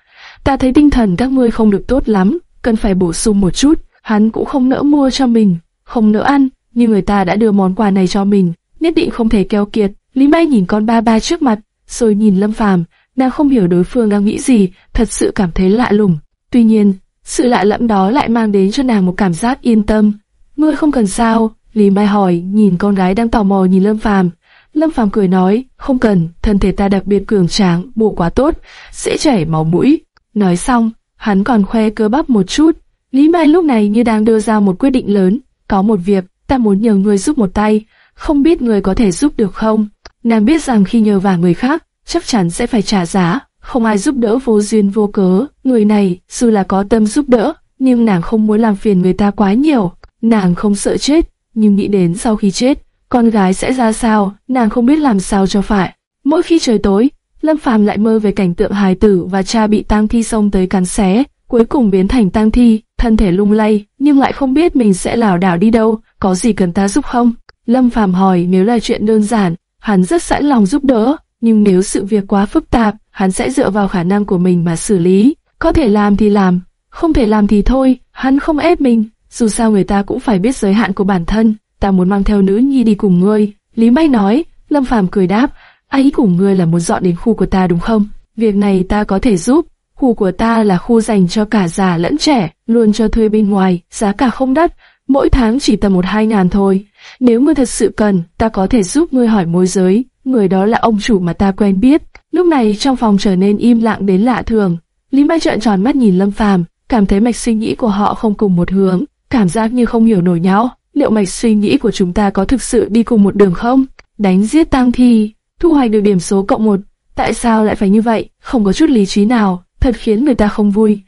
Ta thấy tinh thần các ngươi không được tốt lắm, cần phải bổ sung một chút. Hắn cũng không nỡ mua cho mình, không nỡ ăn, nhưng người ta đã đưa món quà này cho mình, nhất định không thể keo kiệt. Lý Mai nhìn con ba ba trước mặt, rồi nhìn Lâm Phàm, nàng không hiểu đối phương đang nghĩ gì, thật sự cảm thấy lạ lùng. Tuy nhiên, sự lạ lẫm đó lại mang đến cho nàng một cảm giác yên tâm. Ngươi không cần sao? Lý Mai hỏi, nhìn con gái đang tò mò nhìn Lâm Phàm. Lâm Phàm cười nói, không cần, thân thể ta đặc biệt cường tráng, bộ quá tốt, sẽ chảy máu mũi. Nói xong, hắn còn khoe cơ bắp một chút. Lý Mai lúc này như đang đưa ra một quyết định lớn, có một việc, ta muốn nhờ ngươi giúp một tay, không biết ngươi có thể giúp được không? Nàng biết rằng khi nhờ vả người khác, chắc chắn sẽ phải trả giá, không ai giúp đỡ vô duyên vô cớ. Người này, dù là có tâm giúp đỡ, nhưng nàng không muốn làm phiền người ta quá nhiều. Nàng không sợ chết, nhưng nghĩ đến sau khi chết, con gái sẽ ra sao, nàng không biết làm sao cho phải. Mỗi khi trời tối, Lâm Phàm lại mơ về cảnh tượng hài tử và cha bị tang thi xông tới cắn xé, cuối cùng biến thành tang thi, thân thể lung lay, nhưng lại không biết mình sẽ lảo đảo đi đâu, có gì cần ta giúp không? Lâm Phàm hỏi nếu là chuyện đơn giản, hắn rất sẵn lòng giúp đỡ, nhưng nếu sự việc quá phức tạp, hắn sẽ dựa vào khả năng của mình mà xử lý. Có thể làm thì làm, không thể làm thì thôi, hắn không ép mình, dù sao người ta cũng phải biết giới hạn của bản thân. Ta muốn mang theo nữ nhi đi cùng ngươi. Lý Mai nói, Lâm Phàm cười đáp, ấy cùng ngươi là muốn dọn đến khu của ta đúng không? Việc này ta có thể giúp. Khu của ta là khu dành cho cả già lẫn trẻ, luôn cho thuê bên ngoài, giá cả không đắt, mỗi tháng chỉ tầm một hai ngàn thôi. Nếu ngươi thật sự cần, ta có thể giúp ngươi hỏi môi giới, người đó là ông chủ mà ta quen biết. Lúc này trong phòng trở nên im lặng đến lạ thường. Lý Mai trợn tròn mắt nhìn Lâm Phàm, cảm thấy mạch suy nghĩ của họ không cùng một hướng, cảm giác như không hiểu nổi nhau. Liệu mạch suy nghĩ của chúng ta có thực sự đi cùng một đường không? Đánh giết tang thi, thu hoạch được điểm số cộng một. Tại sao lại phải như vậy? Không có chút lý trí nào, thật khiến người ta không vui.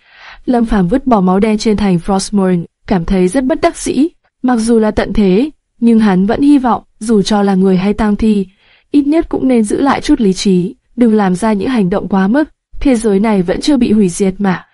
Lâm Phàm vứt bỏ máu đen trên thành Frostmourne, cảm thấy rất bất đắc dĩ. Mặc dù là tận thế, nhưng hắn vẫn hy vọng, dù cho là người hay tang thi, ít nhất cũng nên giữ lại chút lý trí, đừng làm ra những hành động quá mức. Thế giới này vẫn chưa bị hủy diệt mà.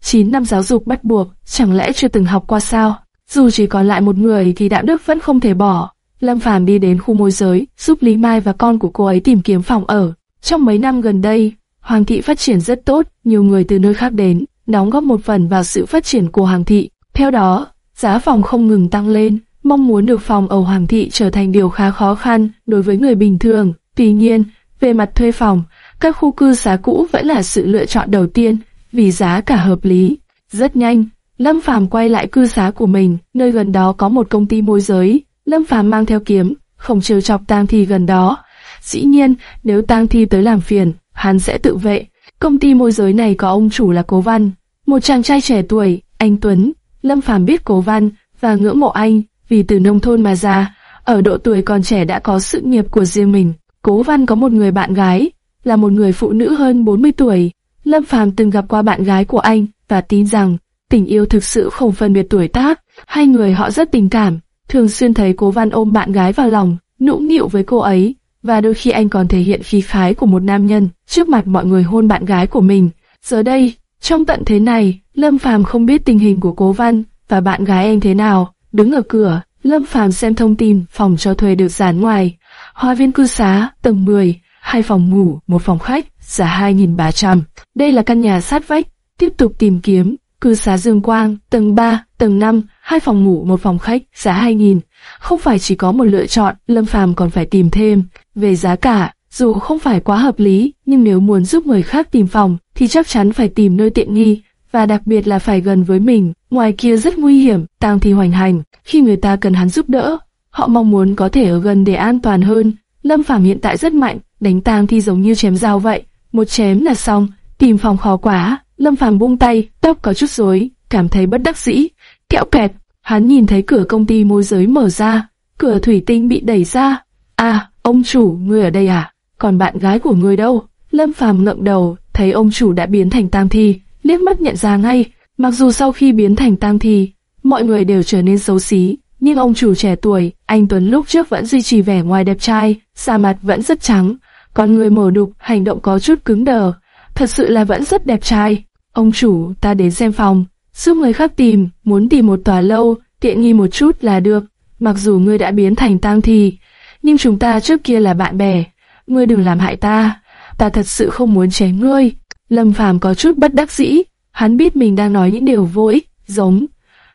9 năm giáo dục bắt buộc, chẳng lẽ chưa từng học qua sao? Dù chỉ còn lại một người thì đạo đức vẫn không thể bỏ. Lâm Phàm đi đến khu môi giới, giúp Lý Mai và con của cô ấy tìm kiếm phòng ở. Trong mấy năm gần đây, Hoàng thị phát triển rất tốt, nhiều người từ nơi khác đến, đóng góp một phần vào sự phát triển của Hoàng thị. Theo đó, giá phòng không ngừng tăng lên, mong muốn được phòng ở Hoàng thị trở thành điều khá khó khăn đối với người bình thường. Tuy nhiên, về mặt thuê phòng, các khu cư xá cũ vẫn là sự lựa chọn đầu tiên, vì giá cả hợp lý. Rất nhanh, Lâm Phàm quay lại cư xá của mình, nơi gần đó có một công ty môi giới. Lâm Phàm mang theo kiếm, không trêu chọc tang thi gần đó. Dĩ nhiên, nếu tang thi tới làm phiền, hắn sẽ tự vệ. Công ty môi giới này có ông chủ là Cố Văn, một chàng trai trẻ tuổi, anh Tuấn. Lâm Phàm biết Cố Văn và ngưỡng mộ anh, vì từ nông thôn mà ra, ở độ tuổi còn trẻ đã có sự nghiệp của riêng mình. Cố Văn có một người bạn gái, là một người phụ nữ hơn 40 tuổi. Lâm Phàm từng gặp qua bạn gái của anh và tin rằng tình yêu thực sự không phân biệt tuổi tác. Hai người họ rất tình cảm, thường xuyên thấy Cố Văn ôm bạn gái vào lòng, nũng nịu với cô ấy, và đôi khi anh còn thể hiện khí khái của một nam nhân trước mặt mọi người hôn bạn gái của mình. Giờ đây, trong tận thế này, Lâm Phàm không biết tình hình của Cố Văn và bạn gái anh thế nào. Đứng ở cửa, Lâm Phàm xem thông tin phòng cho thuê được dán ngoài. Hoa viên cư xá, tầng 10, hai phòng ngủ, một phòng khách, giá 2.300. Đây là căn nhà sát vách. Tiếp tục tìm kiếm, cư xá Dương Quang, tầng 3, tầng 5, hai phòng ngủ, một phòng khách, giá 2.000. Không phải chỉ có một lựa chọn, Lâm Phàm còn phải tìm thêm. Về giá cả, dù không phải quá hợp lý, nhưng nếu muốn giúp người khác tìm phòng, thì chắc chắn phải tìm nơi tiện nghi, và đặc biệt là phải gần với mình. Ngoài kia rất nguy hiểm, tang thi hoành hành, khi người ta cần hắn giúp đỡ, họ mong muốn có thể ở gần để an toàn hơn. Lâm Phàm hiện tại rất mạnh, đánh tang thi giống như chém dao vậy, một chém là xong. Tìm phòng khó quá, Lâm Phàm buông tay, tóc có chút rối, cảm thấy bất đắc dĩ. Kẹo kẹt, hắn nhìn thấy cửa công ty môi giới mở ra, cửa thủy tinh bị đẩy ra. À, ông chủ, ngươi ở đây à? Còn bạn gái của ngươi đâu? Lâm Phàm ngậm đầu, thấy ông chủ đã biến thành tang thi, liếc mắt nhận ra ngay. Mặc dù sau khi biến thành tang thi, mọi người đều trở nên xấu xí, nhưng ông chủ trẻ tuổi, anh Tuấn lúc trước vẫn duy trì vẻ ngoài đẹp trai, da mặt vẫn rất trắng, con người mở đục, hành động có chút cứng đờ, thật sự là vẫn rất đẹp trai. Ông chủ, ta đến xem phòng, giúp người khác tìm, muốn tìm một tòa lâu, tiện nghi một chút là được. Mặc dù ngươi đã biến thành tang thi, nhưng chúng ta trước kia là bạn bè, ngươi đừng làm hại ta, ta thật sự không muốn chém ngươi. Lâm Phàm có chút bất đắc dĩ, hắn biết mình đang nói những điều vô ích, giống.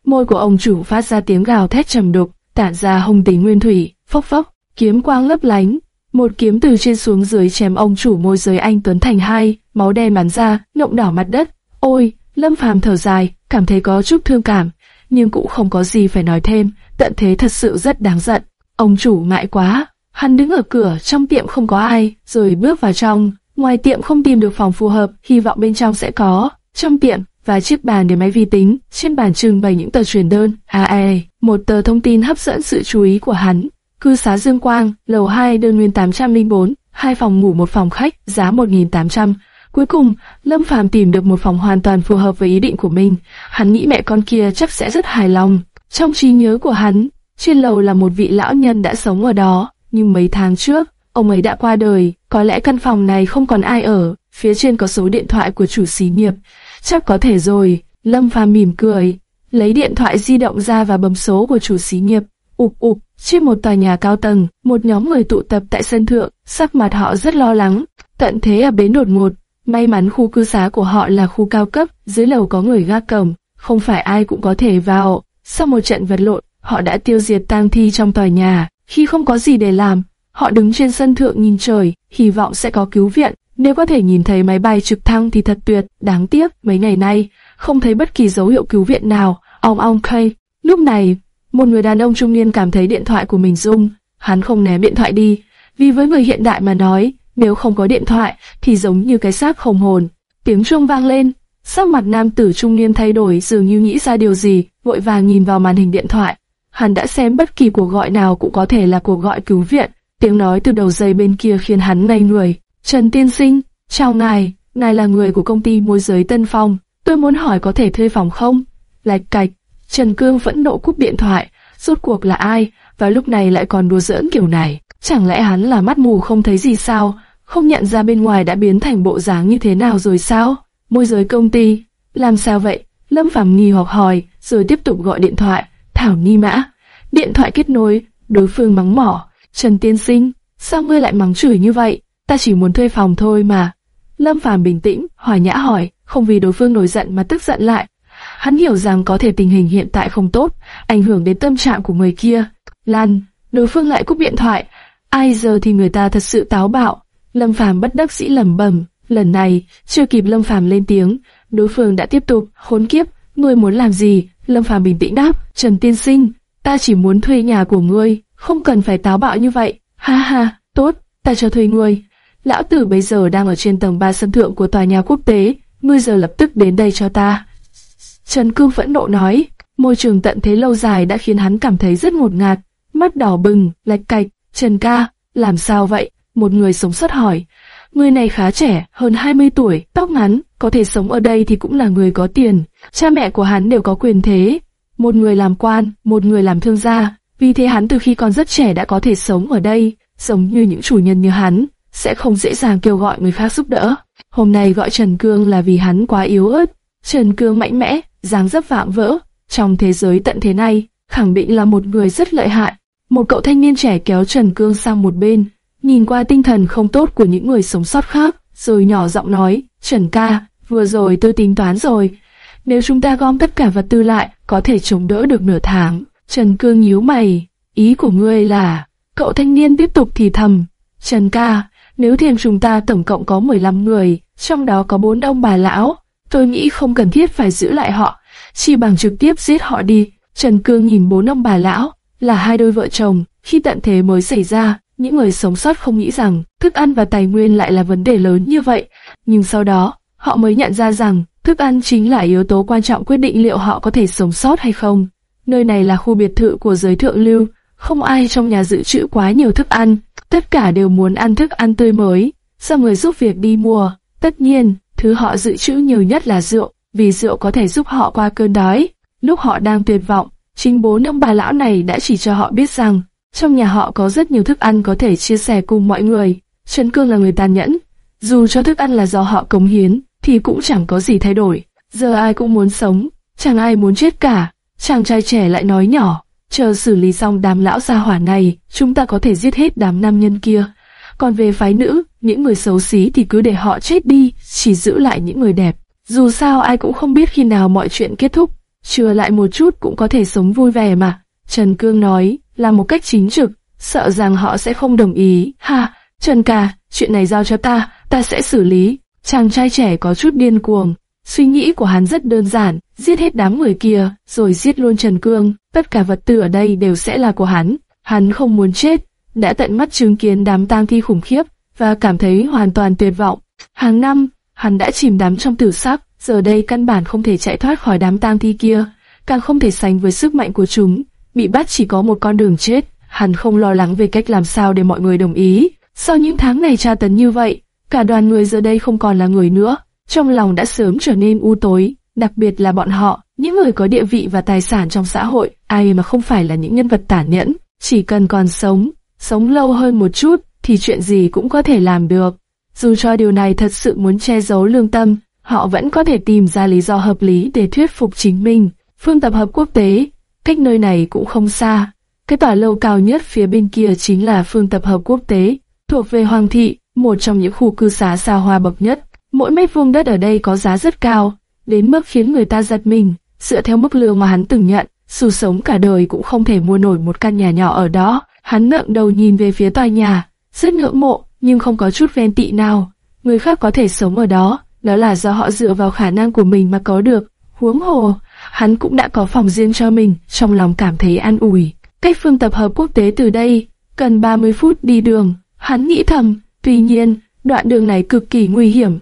Môi của ông chủ phát ra tiếng gào thét trầm đục, tản ra hung tính nguyên thủy, phốc phốc, kiếm quang lấp lánh. Một kiếm từ trên xuống dưới chém ông chủ môi giới anh Tuấn thành hai, máu đen bắn ra, nộng đỏ mặt đất. Ôi, Lâm Phàm thở dài, cảm thấy có chút thương cảm, nhưng cũng không có gì phải nói thêm, tận thế thật sự rất đáng giận. Ông chủ ngại quá, hắn đứng ở cửa trong tiệm không có ai, rồi bước vào trong. Ngoài tiệm không tìm được phòng phù hợp, hy vọng bên trong sẽ có. Trong tiệm, và chiếc bàn để máy vi tính, trên bàn trưng bày những tờ truyền đơn. AE, một tờ thông tin hấp dẫn sự chú ý của hắn. Cư xá Dương Quang, lầu 2 đơn nguyên 804, hai phòng ngủ một phòng khách, giá 1.800. Cuối cùng, Lâm Phàm tìm được một phòng hoàn toàn phù hợp với ý định của mình. Hắn nghĩ mẹ con kia chắc sẽ rất hài lòng. Trong trí nhớ của hắn, trên lầu là một vị lão nhân đã sống ở đó, nhưng mấy tháng trước, ông ấy đã qua đời, có lẽ căn phòng này không còn ai ở, phía trên có số điện thoại của chủ xí nghiệp. Chắc có thể rồi, Lâm Phàm mỉm cười, lấy điện thoại di động ra và bấm số của chủ xí nghiệp. Ục ục, trên một tòa nhà cao tầng, một nhóm người tụ tập tại sân thượng, sắc mặt họ rất lo lắng. Tận thế ở bến đột ngột, may mắn khu cư xá của họ là khu cao cấp, dưới lầu có người gác cổng, không phải ai cũng có thể vào. Sau một trận vật lộn, họ đã tiêu diệt tang thi trong tòa nhà. Khi không có gì để làm, họ đứng trên sân thượng nhìn trời, hy vọng sẽ có cứu viện. Nếu có thể nhìn thấy máy bay trực thăng thì thật tuyệt, đáng tiếc mấy ngày nay không thấy bất kỳ dấu hiệu cứu viện nào. Ong ong khay. Lúc này, một người đàn ông trung niên cảm thấy điện thoại của mình rung, hắn không ném điện thoại đi, vì với người hiện đại mà nói, nếu không có điện thoại thì giống như cái xác không hồn. Tiếng chuông vang lên, sắc mặt nam tử trung niên thay đổi dường như nghĩ ra điều gì, vội vàng nhìn vào màn hình điện thoại. Hắn đã xem bất kỳ cuộc gọi nào cũng có thể là cuộc gọi cứu viện. Tiếng nói từ đầu dây bên kia khiến hắn ngây người. Trần Tiên Sinh, chào ngài, ngài là người của công ty môi giới Tân Phong. Tôi muốn hỏi có thể thuê phòng không? Lạch cạch, Trần Cương vẫn nộ cúp điện thoại. Rốt cuộc là ai, và lúc này lại còn đùa giỡn kiểu này? Chẳng lẽ hắn là mắt mù không thấy gì sao? Không nhận ra bên ngoài đã biến thành bộ dáng như thế nào rồi sao? Môi giới công ty, làm sao vậy? Lâm Phàm nghi hoặc hỏi, rồi tiếp tục gọi điện thoại. Thảo Ni Mã. Điện thoại kết nối, đối phương mắng mỏ. Trần Tiên Sinh, sao ngươi lại mắng chửi như vậy? Ta chỉ muốn thuê phòng thôi mà. Lâm Phàm bình tĩnh, hòa nhã hỏi, không vì đối phương nổi giận mà tức giận lại. Hắn hiểu rằng có thể tình hình hiện tại không tốt, ảnh hưởng đến tâm trạng của người kia. Lan, đối phương lại cúp điện thoại. Ai giờ thì người ta thật sự táo bạo. Lâm Phàm bất đắc dĩ lẩm bẩm. Lần này, chưa kịp Lâm Phàm lên tiếng, đối phương đã tiếp tục, hỗn kiếp, ngươi muốn làm gì? Lâm Phàm bình tĩnh đáp, Trần Tiên Sinh, ta chỉ muốn thuê nhà của ngươi, không cần phải táo bạo như vậy. Ha ha, tốt, ta cho thuê ngươi. Lão tử bây giờ đang ở trên tầng 3 sân thượng của tòa nhà quốc tế, ngươi giờ lập tức đến đây cho ta. Trần Cương phẫn nộ nói, môi trường tận thế lâu dài đã khiến hắn cảm thấy rất ngột ngạt, mắt đỏ bừng, lạch cạch, Trần ca, làm sao vậy? Một người sống sót hỏi. Người này khá trẻ, hơn 20 tuổi, tóc ngắn, có thể sống ở đây thì cũng là người có tiền. Cha mẹ của hắn đều có quyền thế. Một người làm quan, một người làm thương gia. Vì thế hắn từ khi còn rất trẻ đã có thể sống ở đây, giống như những chủ nhân như hắn, sẽ không dễ dàng kêu gọi người khác giúp đỡ. Hôm nay gọi Trần Cương là vì hắn quá yếu ớt. Trần Cương mạnh mẽ, dáng dấp vạm vỡ, trong thế giới tận thế này, khẳng định là một người rất lợi hại. Một cậu thanh niên trẻ kéo Trần Cương sang một bên, nhìn qua tinh thần không tốt của những người sống sót khác, rồi nhỏ giọng nói, Trần ca, vừa rồi tôi tính toán rồi, nếu chúng ta gom tất cả vật tư lại, có thể chống đỡ được nửa tháng. Trần Cương nhíu mày, ý của ngươi là, cậu thanh niên tiếp tục thì thầm, Trần ca, nếu thêm chúng ta tổng cộng có 15 người, trong đó có bốn ông bà lão, tôi nghĩ không cần thiết phải giữ lại họ, chỉ bằng trực tiếp giết họ đi. Trần Cương nhìn bốn ông bà lão, là hai đôi vợ chồng, khi tận thế mới xảy ra, những người sống sót không nghĩ rằng thức ăn và tài nguyên lại là vấn đề lớn như vậy, nhưng sau đó, họ mới nhận ra rằng thức ăn chính là yếu tố quan trọng quyết định liệu họ có thể sống sót hay không. Nơi này là khu biệt thự của giới thượng lưu, không ai trong nhà dự trữ quá nhiều thức ăn, tất cả đều muốn ăn thức ăn tươi mới, do người giúp việc đi mua. Tất nhiên, thứ họ dự trữ nhiều nhất là rượu, vì rượu có thể giúp họ qua cơn đói. Lúc họ đang tuyệt vọng, chính bố ông bà lão này đã chỉ cho họ biết rằng trong nhà họ có rất nhiều thức ăn có thể chia sẻ cùng mọi người. Trấn Cương là người tàn nhẫn, dù cho thức ăn là do họ cống hiến, thì cũng chẳng có gì thay đổi. Giờ ai cũng muốn sống, chẳng ai muốn chết cả. Chàng trai trẻ lại nói nhỏ, chờ xử lý xong đám lão gia hỏa này, chúng ta có thể giết hết đám nam nhân kia. Còn về phái nữ, những người xấu xí thì cứ để họ chết đi, chỉ giữ lại những người đẹp. Dù sao ai cũng không biết khi nào mọi chuyện kết thúc, chừa lại một chút cũng có thể sống vui vẻ mà. Trần Cương nói, là một cách chính trực, sợ rằng họ sẽ không đồng ý. Ha, Trần ca, chuyện này giao cho ta, ta sẽ xử lý. Chàng trai trẻ có chút điên cuồng, suy nghĩ của hắn rất đơn giản, giết hết đám người kia, rồi giết luôn Trần Cương, tất cả vật tư ở đây đều sẽ là của hắn. Hắn không muốn chết, đã tận mắt chứng kiến đám tang thi khủng khiếp và cảm thấy hoàn toàn tuyệt vọng. Hàng năm, hắn đã chìm đắm trong tử sắc, giờ đây căn bản không thể chạy thoát khỏi đám tang thi kia, càng không thể sánh với sức mạnh của chúng. Bị bắt chỉ có một con đường chết, hắn không lo lắng về cách làm sao để mọi người đồng ý. Sau những tháng ngày tra tấn như vậy, cả đoàn người giờ đây không còn là người nữa, trong lòng đã sớm trở nên u tối, đặc biệt là bọn họ, những người có địa vị và tài sản trong xã hội, ai mà không phải là những nhân vật tàn nhẫn, chỉ cần còn sống, sống lâu hơn một chút, thì chuyện gì cũng có thể làm được. Dù cho điều này thật sự muốn che giấu lương tâm, họ vẫn có thể tìm ra lý do hợp lý để thuyết phục chính mình. Phương tập hợp quốc tế, cách nơi này cũng không xa. Cái tòa lâu cao nhất phía bên kia chính là phương tập hợp quốc tế, thuộc về Hoàng thị, một trong những khu cư xá xa hoa bậc nhất. Mỗi mét vuông đất ở đây có giá rất cao, đến mức khiến người ta giật mình. Dựa theo mức lương mà hắn từng nhận, dù sống cả đời cũng không thể mua nổi một căn nhà nhỏ ở đó. Hắn ngẩng đầu nhìn về phía tòa nhà, rất ngưỡng mộ, nhưng không có chút ven tị nào. Người khác có thể sống ở đó, đó là do họ dựa vào khả năng của mình mà có được. Huống hồ, hắn cũng đã có phòng riêng cho mình, trong lòng cảm thấy an ủi. Cách phương tập hợp quốc tế từ đây, cần 30 phút đi đường, hắn nghĩ thầm, tuy nhiên, đoạn đường này cực kỳ nguy hiểm,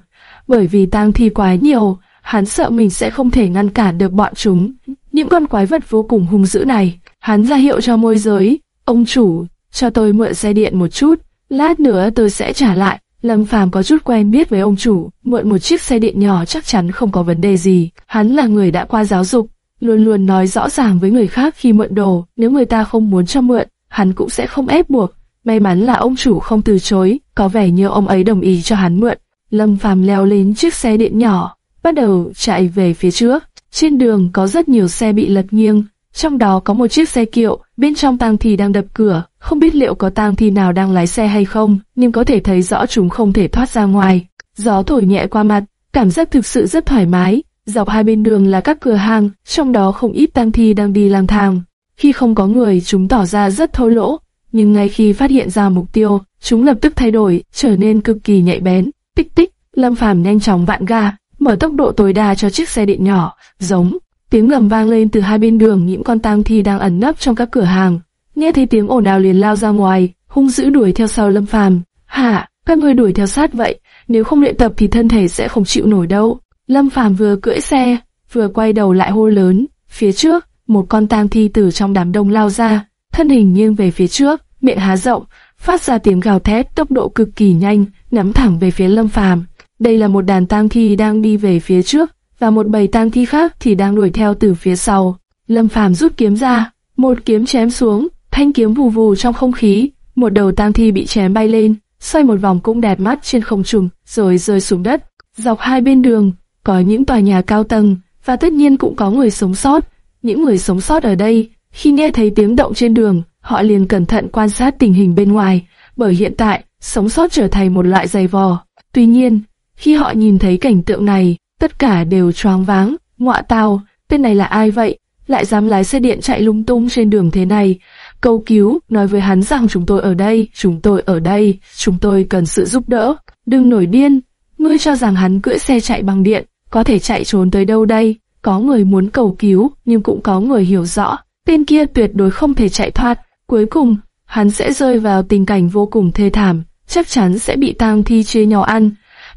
bởi vì tang thi quá nhiều, hắn sợ mình sẽ không thể ngăn cản được bọn chúng. Những con quái vật vô cùng hung dữ này, hắn ra hiệu cho môi giới, ông chủ, cho tôi mượn xe điện một chút, lát nữa tôi sẽ trả lại. Lâm Phàm có chút quen biết với ông chủ, mượn một chiếc xe điện nhỏ chắc chắn không có vấn đề gì. Hắn là người đã qua giáo dục, luôn luôn nói rõ ràng với người khác khi mượn đồ, nếu người ta không muốn cho mượn, hắn cũng sẽ không ép buộc. May mắn là ông chủ không từ chối, có vẻ như ông ấy đồng ý cho hắn mượn. Lâm Phàm leo lên chiếc xe điện nhỏ, bắt đầu chạy về phía trước. Trên đường có rất nhiều xe bị lật nghiêng, trong đó có một chiếc xe kiệu, bên trong tang thi đang đập cửa, không biết liệu có tang thi nào đang lái xe hay không, nhưng có thể thấy rõ chúng không thể thoát ra ngoài. Gió thổi nhẹ qua mặt, cảm giác thực sự rất thoải mái. Dọc hai bên đường là các cửa hàng, trong đó không ít tang thi đang đi lang thang. Khi không có người, chúng tỏ ra rất thô lỗ, nhưng ngay khi phát hiện ra mục tiêu, chúng lập tức thay đổi, trở nên cực kỳ nhạy bén. Tích tích, Lâm Phàm nhanh chóng vạn ga, mở tốc độ tối đa cho chiếc xe điện nhỏ, giống tiếng ngầm vang lên từ hai bên đường những con tang thi đang ẩn nấp trong các cửa hàng. Nghe thấy tiếng ồn ào liền lao ra ngoài, hung dữ đuổi theo sau Lâm Phàm. Hả, các ngươi đuổi theo sát vậy? Nếu không luyện tập thì thân thể sẽ không chịu nổi đâu. Lâm Phàm vừa cưỡi xe, vừa quay đầu lại hô lớn. Phía trước, một con tang thi từ trong đám đông lao ra, thân hình nghiêng về phía trước, miệng há rộng, phát ra tiếng gào thét tốc độ cực kỳ nhanh, nắm thẳng về phía Lâm Phàm. Đây là một đàn tang thi đang đi về phía trước, và một bầy tang thi khác thì đang đuổi theo từ phía sau. Lâm Phàm rút kiếm ra, một kiếm chém xuống, thanh kiếm vù vù trong không khí, một đầu tang thi bị chém bay lên, xoay một vòng cũng đẹp mắt trên không trung, rồi rơi xuống đất. Dọc hai bên đường, có những tòa nhà cao tầng, và tất nhiên cũng có người sống sót. Những người sống sót ở đây, khi nghe thấy tiếng động trên đường, họ liền cẩn thận quan sát tình hình bên ngoài, bởi hiện tại, sống sót trở thành một loại giày vò. Tuy nhiên, khi họ nhìn thấy cảnh tượng này, tất cả đều choáng váng, ngọa tao, tên này là ai vậy, lại dám lái xe điện chạy lung tung trên đường thế này. cầu cứu, nói với hắn rằng chúng tôi ở đây, chúng tôi ở đây, chúng tôi cần sự giúp đỡ. Đừng nổi điên, ngươi cho rằng hắn cưỡi xe chạy bằng điện, có thể chạy trốn tới đâu đây? Có người muốn cầu cứu, nhưng cũng có người hiểu rõ, tên kia tuyệt đối không thể chạy thoát. Cuối cùng, hắn sẽ rơi vào tình cảnh vô cùng thê thảm, chắc chắn sẽ bị tang thi chia nhau ăn.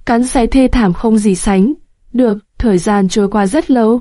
Cắn xé thê thảm không gì sánh. Được, thời gian trôi qua rất lâu.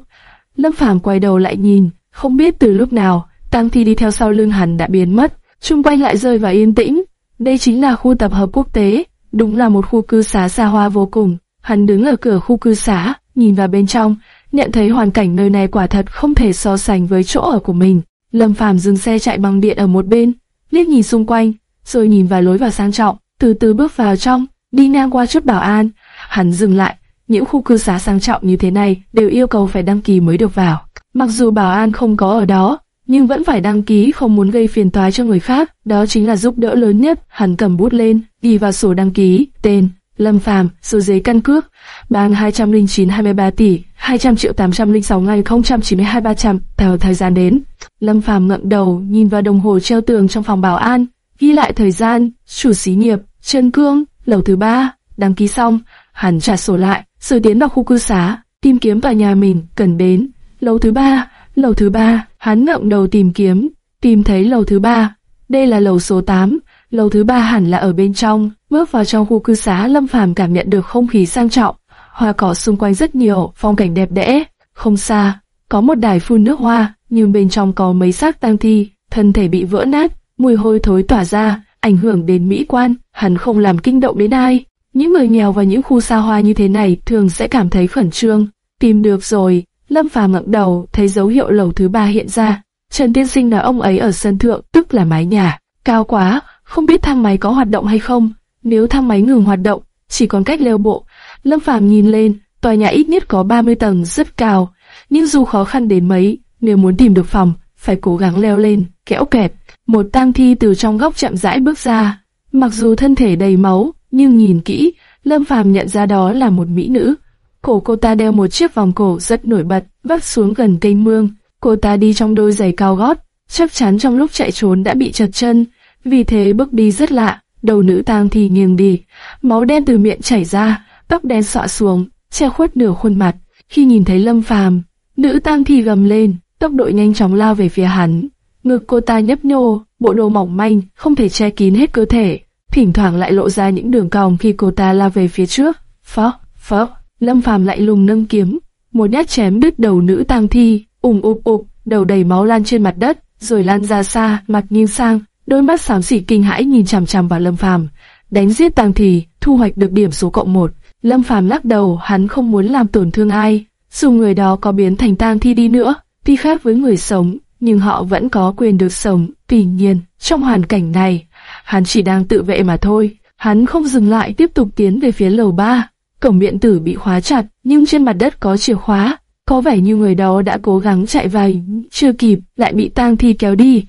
Lâm Phàm quay đầu lại nhìn, không biết từ lúc nào, tang thi đi theo sau lưng hắn đã biến mất, chung quanh lại rơi vào yên tĩnh. Đây chính là khu tập hợp quốc tế, đúng là một khu cư xá xa hoa vô cùng. Hắn đứng ở cửa khu cư xá, nhìn vào bên trong, nhận thấy hoàn cảnh nơi này quả thật không thể so sánh với chỗ ở của mình. Lâm Phàm dừng xe chạy bằng điện ở một bên, liếc nhìn xung quanh, rồi nhìn vào lối vào sang trọng, từ từ bước vào trong, đi ngang qua chốt bảo an, hắn dừng lại. Những khu cư xá sang trọng như thế này đều yêu cầu phải đăng ký mới được vào. Mặc dù bảo an không có ở đó, nhưng vẫn phải đăng ký không muốn gây phiền toái cho người khác. Đó chính là giúp đỡ lớn nhất. Hắn cầm bút lên, ghi vào sổ đăng ký, tên, Lâm Phàm, số giấy căn cước, bang 209 23 tỷ, 200 triệu 806 ngày 092 300, theo thời gian đến. Lâm Phàm ngẩng đầu, nhìn vào đồng hồ treo tường trong phòng bảo an, ghi lại thời gian, chủ xí nghiệp, chân Cương, lầu thứ ba, đăng ký xong, hắn trả sổ lại, rồi tiến vào khu cư xá, tìm kiếm tòa nhà mình cần đến. Lầu thứ ba, lầu thứ ba, hắn ngẩng đầu tìm kiếm, tìm thấy lầu thứ ba. Đây là lầu số 8, lầu thứ ba hẳn là ở bên trong. Bước vào trong khu cư xá, Lâm Phàm cảm nhận được không khí sang trọng, hoa cỏ xung quanh rất nhiều, phong cảnh đẹp đẽ. Không xa, có một đài phun nước hoa, nhưng bên trong có mấy xác tang thi, thân thể bị vỡ nát, mùi hôi thối tỏa ra, ảnh hưởng đến mỹ quan. Hắn không làm kinh động đến ai. Những người nghèo và những khu xa hoa như thế này thường sẽ cảm thấy khẩn trương. Tìm được rồi, Lâm Phàm ngẩng đầu, thấy dấu hiệu lầu thứ ba hiện ra. Trần Tiên Sinh nói ông ấy ở sân thượng, tức là mái nhà, cao quá, không biết thang máy có hoạt động hay không. Nếu thang máy ngừng hoạt động, chỉ còn cách leo bộ. Lâm Phàm nhìn lên, Tòa nhà ít nhất có 30 tầng rất cao, nhưng dù khó khăn đến mấy, nếu muốn tìm được phòng, phải cố gắng leo lên, kéo kẹt. Một tang thi từ trong góc chậm rãi bước ra, mặc dù thân thể đầy máu, nhưng nhìn kỹ, Lâm Phàm nhận ra đó là một mỹ nữ. Cổ cô ta đeo một chiếc vòng cổ rất nổi bật, vắt xuống gần kênh mương. Cô ta đi trong đôi giày cao gót, chắc chắn trong lúc chạy trốn đã bị chật chân, vì thế bước đi rất lạ. Đầu nữ tang thì nghiêng đi, máu đen từ miệng chảy ra, tóc đen xõa xuống, che khuất nửa khuôn mặt. Khi nhìn thấy Lâm Phàm, nữ tang thì gầm lên, tốc độ nhanh chóng lao về phía hắn. Ngực cô ta nhấp nhô, bộ đồ mỏng manh, không thể che kín hết cơ thể, thỉnh thoảng lại lộ ra những đường cong khi cô ta lao về phía trước. Phó, phó, Lâm Phàm lại lùng nâng kiếm, một nhát chém đứt đầu nữ tang thi, ùng ụp ụp, đầu đầy máu lan trên mặt đất, rồi lan ra xa, mặt nghiêng sang, đôi mắt xám xỉ kinh hãi nhìn chằm chằm vào Lâm Phàm. Đánh giết tang thi, thu hoạch được điểm số cộng một. Lâm Phàm lắc đầu, hắn không muốn làm tổn thương ai, dù người đó có biến thành tang thi đi nữa, tuy khác với người sống, nhưng họ vẫn có quyền được sống. Tuy nhiên, trong hoàn cảnh này, hắn chỉ đang tự vệ mà thôi. Hắn không dừng lại tiếp tục tiến về phía lầu ba. Cổng điện tử bị khóa chặt, nhưng trên mặt đất có chìa khóa. Có vẻ như người đó đã cố gắng chạy vào, chưa kịp, lại bị tang thi kéo đi.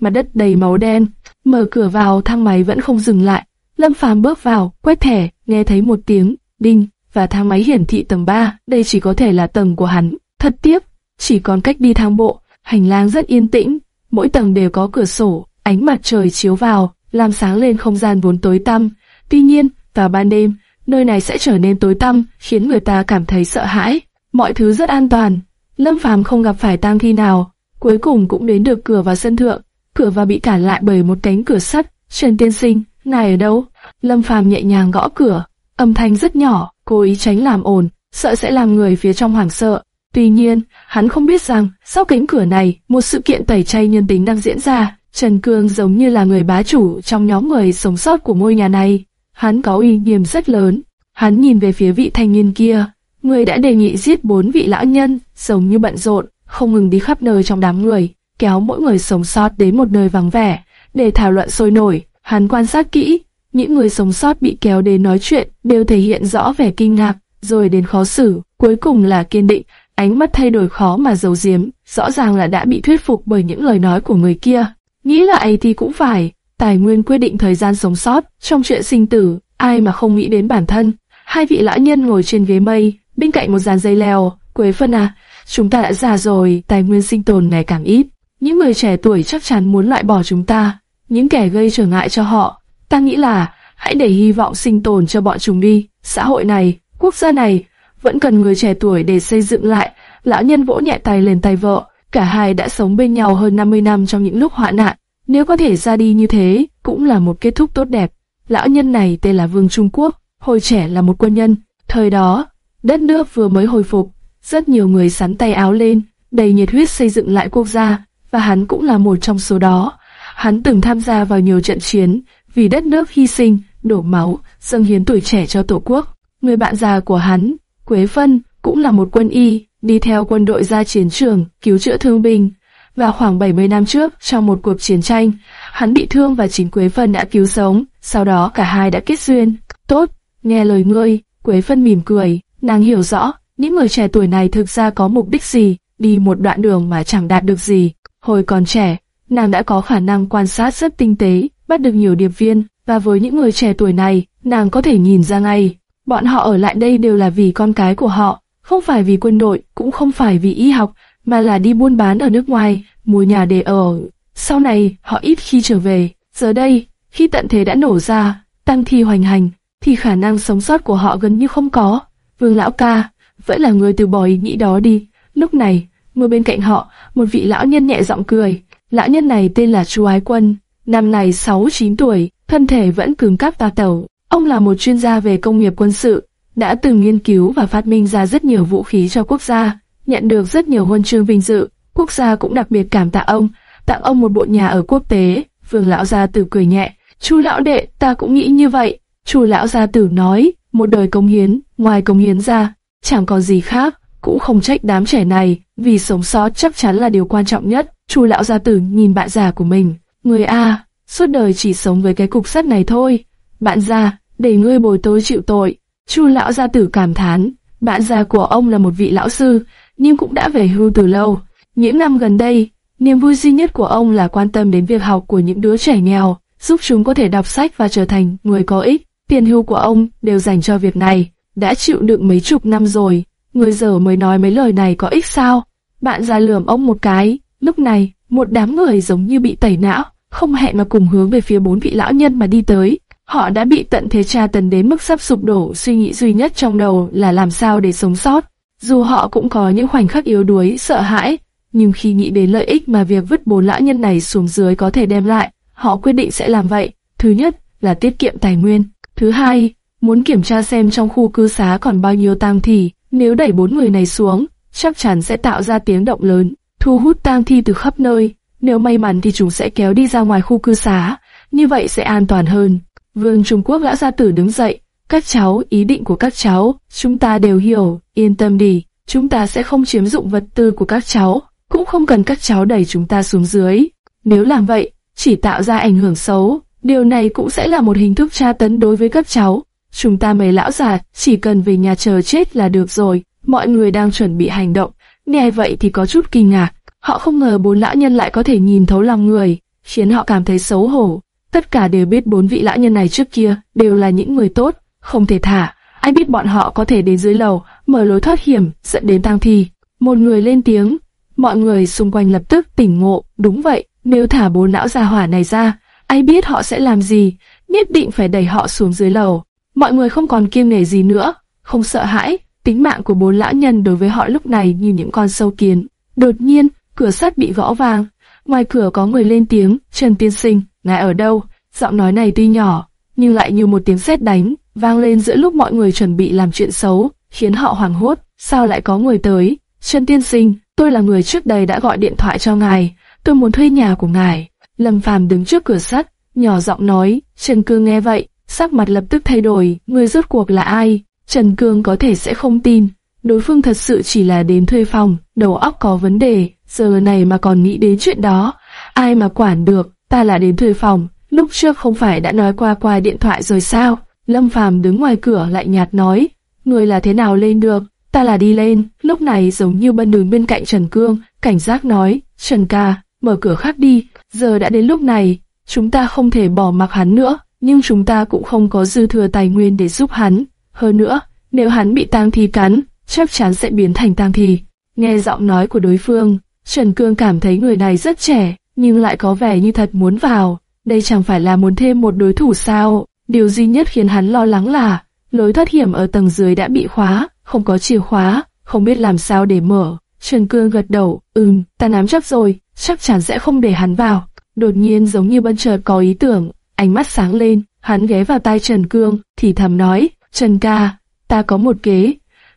Mặt đất đầy máu đen, mở cửa vào thang máy vẫn không dừng lại. Lâm Phàm bước vào, quét thẻ, nghe thấy một tiếng đinh và thang máy hiển thị tầng 3, đây chỉ có thể là tầng của hắn. Thật tiếc, chỉ còn cách đi thang bộ, hành lang rất yên tĩnh, mỗi tầng đều có cửa sổ, ánh mặt trời chiếu vào, làm sáng lên không gian vốn tối tăm. Tuy nhiên, vào ban đêm, nơi này sẽ trở nên tối tăm, khiến người ta cảm thấy sợ hãi. Mọi thứ rất an toàn. Lâm Phàm không gặp phải tang thi nào, cuối cùng cũng đến được cửa vào sân thượng. Cửa vào bị cản lại bởi một cánh cửa sắt. Trần Tiên Sinh, ngài ở đâu? Lâm Phàm nhẹ nhàng gõ cửa, âm thanh rất nhỏ, cố ý tránh làm ồn, sợ sẽ làm người phía trong hoảng sợ. Tuy nhiên, hắn không biết rằng, sau cánh cửa này, một sự kiện tẩy chay nhân tính đang diễn ra. Trần Cương giống như là người bá chủ trong nhóm người sống sót của ngôi nhà này. Hắn có uy nghiêm rất lớn. Hắn nhìn về phía vị thanh niên kia, người đã đề nghị giết bốn vị lão nhân, giống như bận rộn, không ngừng đi khắp nơi trong đám người, kéo mỗi người sống sót đến một nơi vắng vẻ, để thảo luận sôi nổi. Hắn quan sát kỹ, những người sống sót bị kéo đến nói chuyện đều thể hiện rõ vẻ kinh ngạc, rồi đến khó xử, cuối cùng là kiên định, ánh mắt thay đổi khó mà giấu giếm, rõ ràng là đã bị thuyết phục bởi những lời nói của người kia. Nghĩ lại thì cũng phải, tài nguyên quyết định thời gian sống sót, trong chuyện sinh tử, ai mà không nghĩ đến bản thân. Hai vị lão nhân ngồi trên ghế mây, bên cạnh một dàn dây leo, Quế Phân à, chúng ta đã già rồi, tài nguyên sinh tồn ngày càng ít. Những người trẻ tuổi chắc chắn muốn loại bỏ chúng ta, những kẻ gây trở ngại cho họ. Ta nghĩ là, hãy để hy vọng sinh tồn cho bọn chúng đi. Xã hội này, quốc gia này, vẫn cần người trẻ tuổi để xây dựng lại. Lão nhân vỗ nhẹ tay lên tay vợ, cả hai đã sống bên nhau hơn 50 năm trong những lúc hoạn nạn. Nếu có thể ra đi như thế, cũng là một kết thúc tốt đẹp. Lão nhân này tên là Vương Trung Quốc, hồi trẻ là một quân nhân. Thời đó, đất nước vừa mới hồi phục, rất nhiều người sắn tay áo lên, đầy nhiệt huyết xây dựng lại quốc gia, và hắn cũng là một trong số đó. Hắn từng tham gia vào nhiều trận chiến, vì đất nước hy sinh, đổ máu, dâng hiến tuổi trẻ cho tổ quốc. Người bạn già của hắn, Quế Phân, cũng là một quân y, đi theo quân đội ra chiến trường, cứu chữa thương binh. Và khoảng 70 năm trước, trong một cuộc chiến tranh, hắn bị thương và chính Quế Phân đã cứu sống, sau đó cả hai đã kết duyên. Tốt, nghe lời ngươi, Quế Phân mỉm cười, nàng hiểu rõ, những người trẻ tuổi này thực ra có mục đích gì, đi một đoạn đường mà chẳng đạt được gì. Hồi còn trẻ, nàng đã có khả năng quan sát rất tinh tế, bắt được nhiều điệp viên, và với những người trẻ tuổi này, nàng có thể nhìn ra ngay, bọn họ ở lại đây đều là vì con cái của họ, không phải vì quân đội, cũng không phải vì y học, mà là đi buôn bán ở nước ngoài, mua nhà để ở. Sau này, họ ít khi trở về. Giờ đây, khi tận thế đã nổ ra, tăng thi hoành hành, thì khả năng sống sót của họ gần như không có. Vương lão ca, vẫn là người từ bỏ ý nghĩ đó đi. Lúc này, ngồi bên cạnh họ, một vị lão nhân nhẹ giọng cười. Lão nhân này tên là Chu Ái Quân, năm này 6-9 tuổi, thân thể vẫn cứng cáp ta tẩu. Ông là một chuyên gia về công nghiệp quân sự, đã từng nghiên cứu và phát minh ra rất nhiều vũ khí cho quốc gia, nhận được rất nhiều huân chương vinh dự. Quốc gia cũng đặc biệt cảm tạ ông, tặng ông một bộ nhà ở quốc tế. Vương lão gia tử cười nhẹ, Chu lão đệ, ta cũng nghĩ như vậy. Chu lão gia tử nói, một đời công hiến, ngoài công hiến ra, chẳng còn gì khác, cũng không trách đám trẻ này, vì sống sót chắc chắn là điều quan trọng nhất. Chu lão gia tử nhìn bạn già của mình, người a, suốt đời chỉ sống với cái cục sắt này thôi. Bạn già, để ngươi bồi tôi chịu tội. Chu lão gia tử cảm thán, Bạn già của ông là một vị lão sư, nhưng cũng đã về hưu từ lâu. Những năm gần đây, niềm vui duy nhất của ông là quan tâm đến việc học của những đứa trẻ nghèo, giúp chúng có thể đọc sách và trở thành người có ích. Tiền hưu của ông đều dành cho việc này. Đã chịu đựng mấy chục năm rồi, người giờ mới nói mấy lời này có ích sao? Bạn già lườm ông một cái, lúc này, một đám người giống như bị tẩy não, không hẹn mà cùng hướng về phía bốn vị lão nhân mà đi tới. Họ đã bị tận thế tra tấn đến mức sắp sụp đổ, suy nghĩ duy nhất trong đầu là làm sao để sống sót. Dù họ cũng có những khoảnh khắc yếu đuối, sợ hãi, nhưng khi nghĩ đến lợi ích mà việc vứt bốn lão nhân này xuống dưới có thể đem lại, họ quyết định sẽ làm vậy. Thứ nhất là tiết kiệm tài nguyên. Thứ hai, muốn kiểm tra xem trong khu cư xá còn bao nhiêu tang thi. Nếu đẩy bốn người này xuống, chắc chắn sẽ tạo ra tiếng động lớn, thu hút tang thi từ khắp nơi. Nếu may mắn thì chúng sẽ kéo đi ra ngoài khu cư xá, như vậy sẽ an toàn hơn. Vương Trung Quốc lão gia tử đứng dậy, các cháu, ý định của các cháu, chúng ta đều hiểu, yên tâm đi, chúng ta sẽ không chiếm dụng vật tư của các cháu, cũng không cần các cháu đẩy chúng ta xuống dưới. Nếu làm vậy, chỉ tạo ra ảnh hưởng xấu, điều này cũng sẽ là một hình thức tra tấn đối với các cháu. Chúng ta mấy lão già chỉ cần về nhà chờ chết là được rồi. Mọi người đang chuẩn bị hành động, nghe vậy thì có chút kinh ngạc. Họ không ngờ bốn lão nhân lại có thể nhìn thấu lòng người, khiến họ cảm thấy xấu hổ. Tất cả đều biết bốn vị lão nhân này trước kia đều là những người tốt, không thể thả. Ai biết bọn họ có thể đến dưới lầu, mở lối thoát hiểm, dẫn đến tang thi. Một người lên tiếng, mọi người xung quanh lập tức tỉnh ngộ. Đúng vậy, nếu thả bốn lão già hỏa này ra, ai biết họ sẽ làm gì? Nhất định phải đẩy họ xuống dưới lầu. Mọi người không còn kiêng nể gì nữa, không sợ hãi. Tính mạng của bốn lão nhân đối với họ lúc này như những con sâu kiến. Đột nhiên, cửa sắt bị gõ vàng Ngoài cửa có người lên tiếng, Trần Tiên Sinh, ngài ở đâu? Giọng nói này tuy nhỏ, nhưng lại như một tiếng sét đánh, vang lên giữa lúc mọi người chuẩn bị làm chuyện xấu, khiến họ hoảng hốt. Sao lại có người tới? Trần Tiên Sinh, tôi là người trước đây đã gọi điện thoại cho ngài, tôi muốn thuê nhà của ngài. Lâm Phàm đứng trước cửa sắt, nhỏ giọng nói. Trần Cương nghe vậy, sắc mặt lập tức thay đổi. Người rốt cuộc là ai? Trần Cương có thể sẽ không tin. Đối phương thật sự chỉ là đến thuê phòng, đầu óc có vấn đề, giờ này mà còn nghĩ đến chuyện đó. Ai mà quản được, ta là đến thuê phòng, lúc trước không phải đã nói qua qua điện thoại rồi sao? Lâm Phàm đứng ngoài cửa lại nhạt nói, người là thế nào lên được, ta là đi lên, lúc này giống như bân đứng bên cạnh Trần Cương, cảnh giác nói, Trần ca, mở cửa khác đi, giờ đã đến lúc này, chúng ta không thể bỏ mặc hắn nữa, nhưng chúng ta cũng không có dư thừa tài nguyên để giúp hắn. Hơn nữa, nếu hắn bị tang thi cắn, chắc chắn sẽ biến thành tang thi. Nghe giọng nói của đối phương, Trần Cương cảm thấy người này rất trẻ, nhưng lại có vẻ như thật muốn vào. Đây chẳng phải là muốn thêm một đối thủ sao? Điều duy nhất khiến hắn lo lắng là lối thoát hiểm ở tầng dưới đã bị khóa, không có chìa khóa, không biết làm sao để mở. Trần Cương gật đầu, ừm, ta nắm chắc rồi, chắc chắn sẽ không để hắn vào. Đột nhiên giống như bân chợt có ý tưởng, ánh mắt sáng lên, hắn ghé vào tai Trần Cương, thì thầm nói, Trần ca, ta có một kế,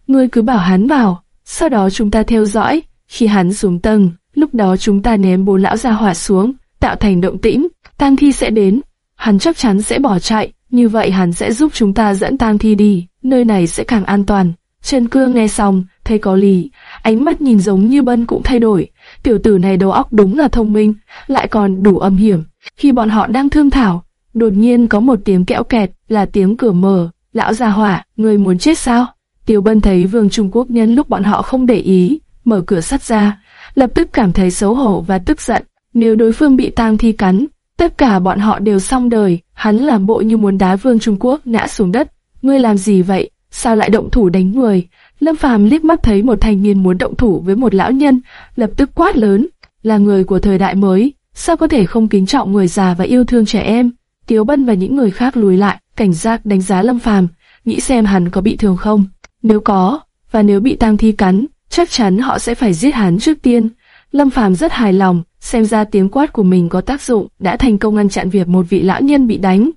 ngươi cứ bảo hắn vào, sau đó chúng ta theo dõi, khi hắn xuống tầng, lúc đó chúng ta ném bốn lão ra hỏa xuống, tạo thành động tĩnh, tang thi sẽ đến, hắn chắc chắn sẽ bỏ chạy, như vậy hắn sẽ giúp chúng ta dẫn tang thi đi, nơi này sẽ càng an toàn. Trần Cương nghe xong, thấy có lý, ánh mắt nhìn giống như bân cũng thay đổi, tiểu tử này đầu óc đúng là thông minh, lại còn đủ âm hiểm. Khi bọn họ đang thương thảo, đột nhiên có một tiếng kẽo kẹt, là tiếng cửa mở, lão già hỏa, người muốn chết sao? tiểu Bân thấy Vương Trung Quốc nhân lúc bọn họ không để ý, mở cửa sắt ra, lập tức cảm thấy xấu hổ và tức giận. Nếu đối phương bị tang thi cắn, tất cả bọn họ đều xong đời. Hắn làm bộ như muốn đá Vương Trung Quốc ngã xuống đất. Ngươi làm gì vậy? Sao lại động thủ đánh người? Lâm Phàm liếc mắt thấy một thanh niên muốn động thủ với một lão nhân, lập tức quát lớn, là người của thời đại mới, sao có thể không kính trọng người già và yêu thương trẻ em? Tiếu Bân và những người khác lùi lại, cảnh giác đánh giá Lâm Phàm, nghĩ xem hắn có bị thương không. Nếu có, và nếu bị tang thi cắn, chắc chắn họ sẽ phải giết hắn trước tiên. Lâm Phàm rất hài lòng, xem ra tiếng quát của mình có tác dụng, đã thành công ngăn chặn việc một vị lão nhân bị đánh.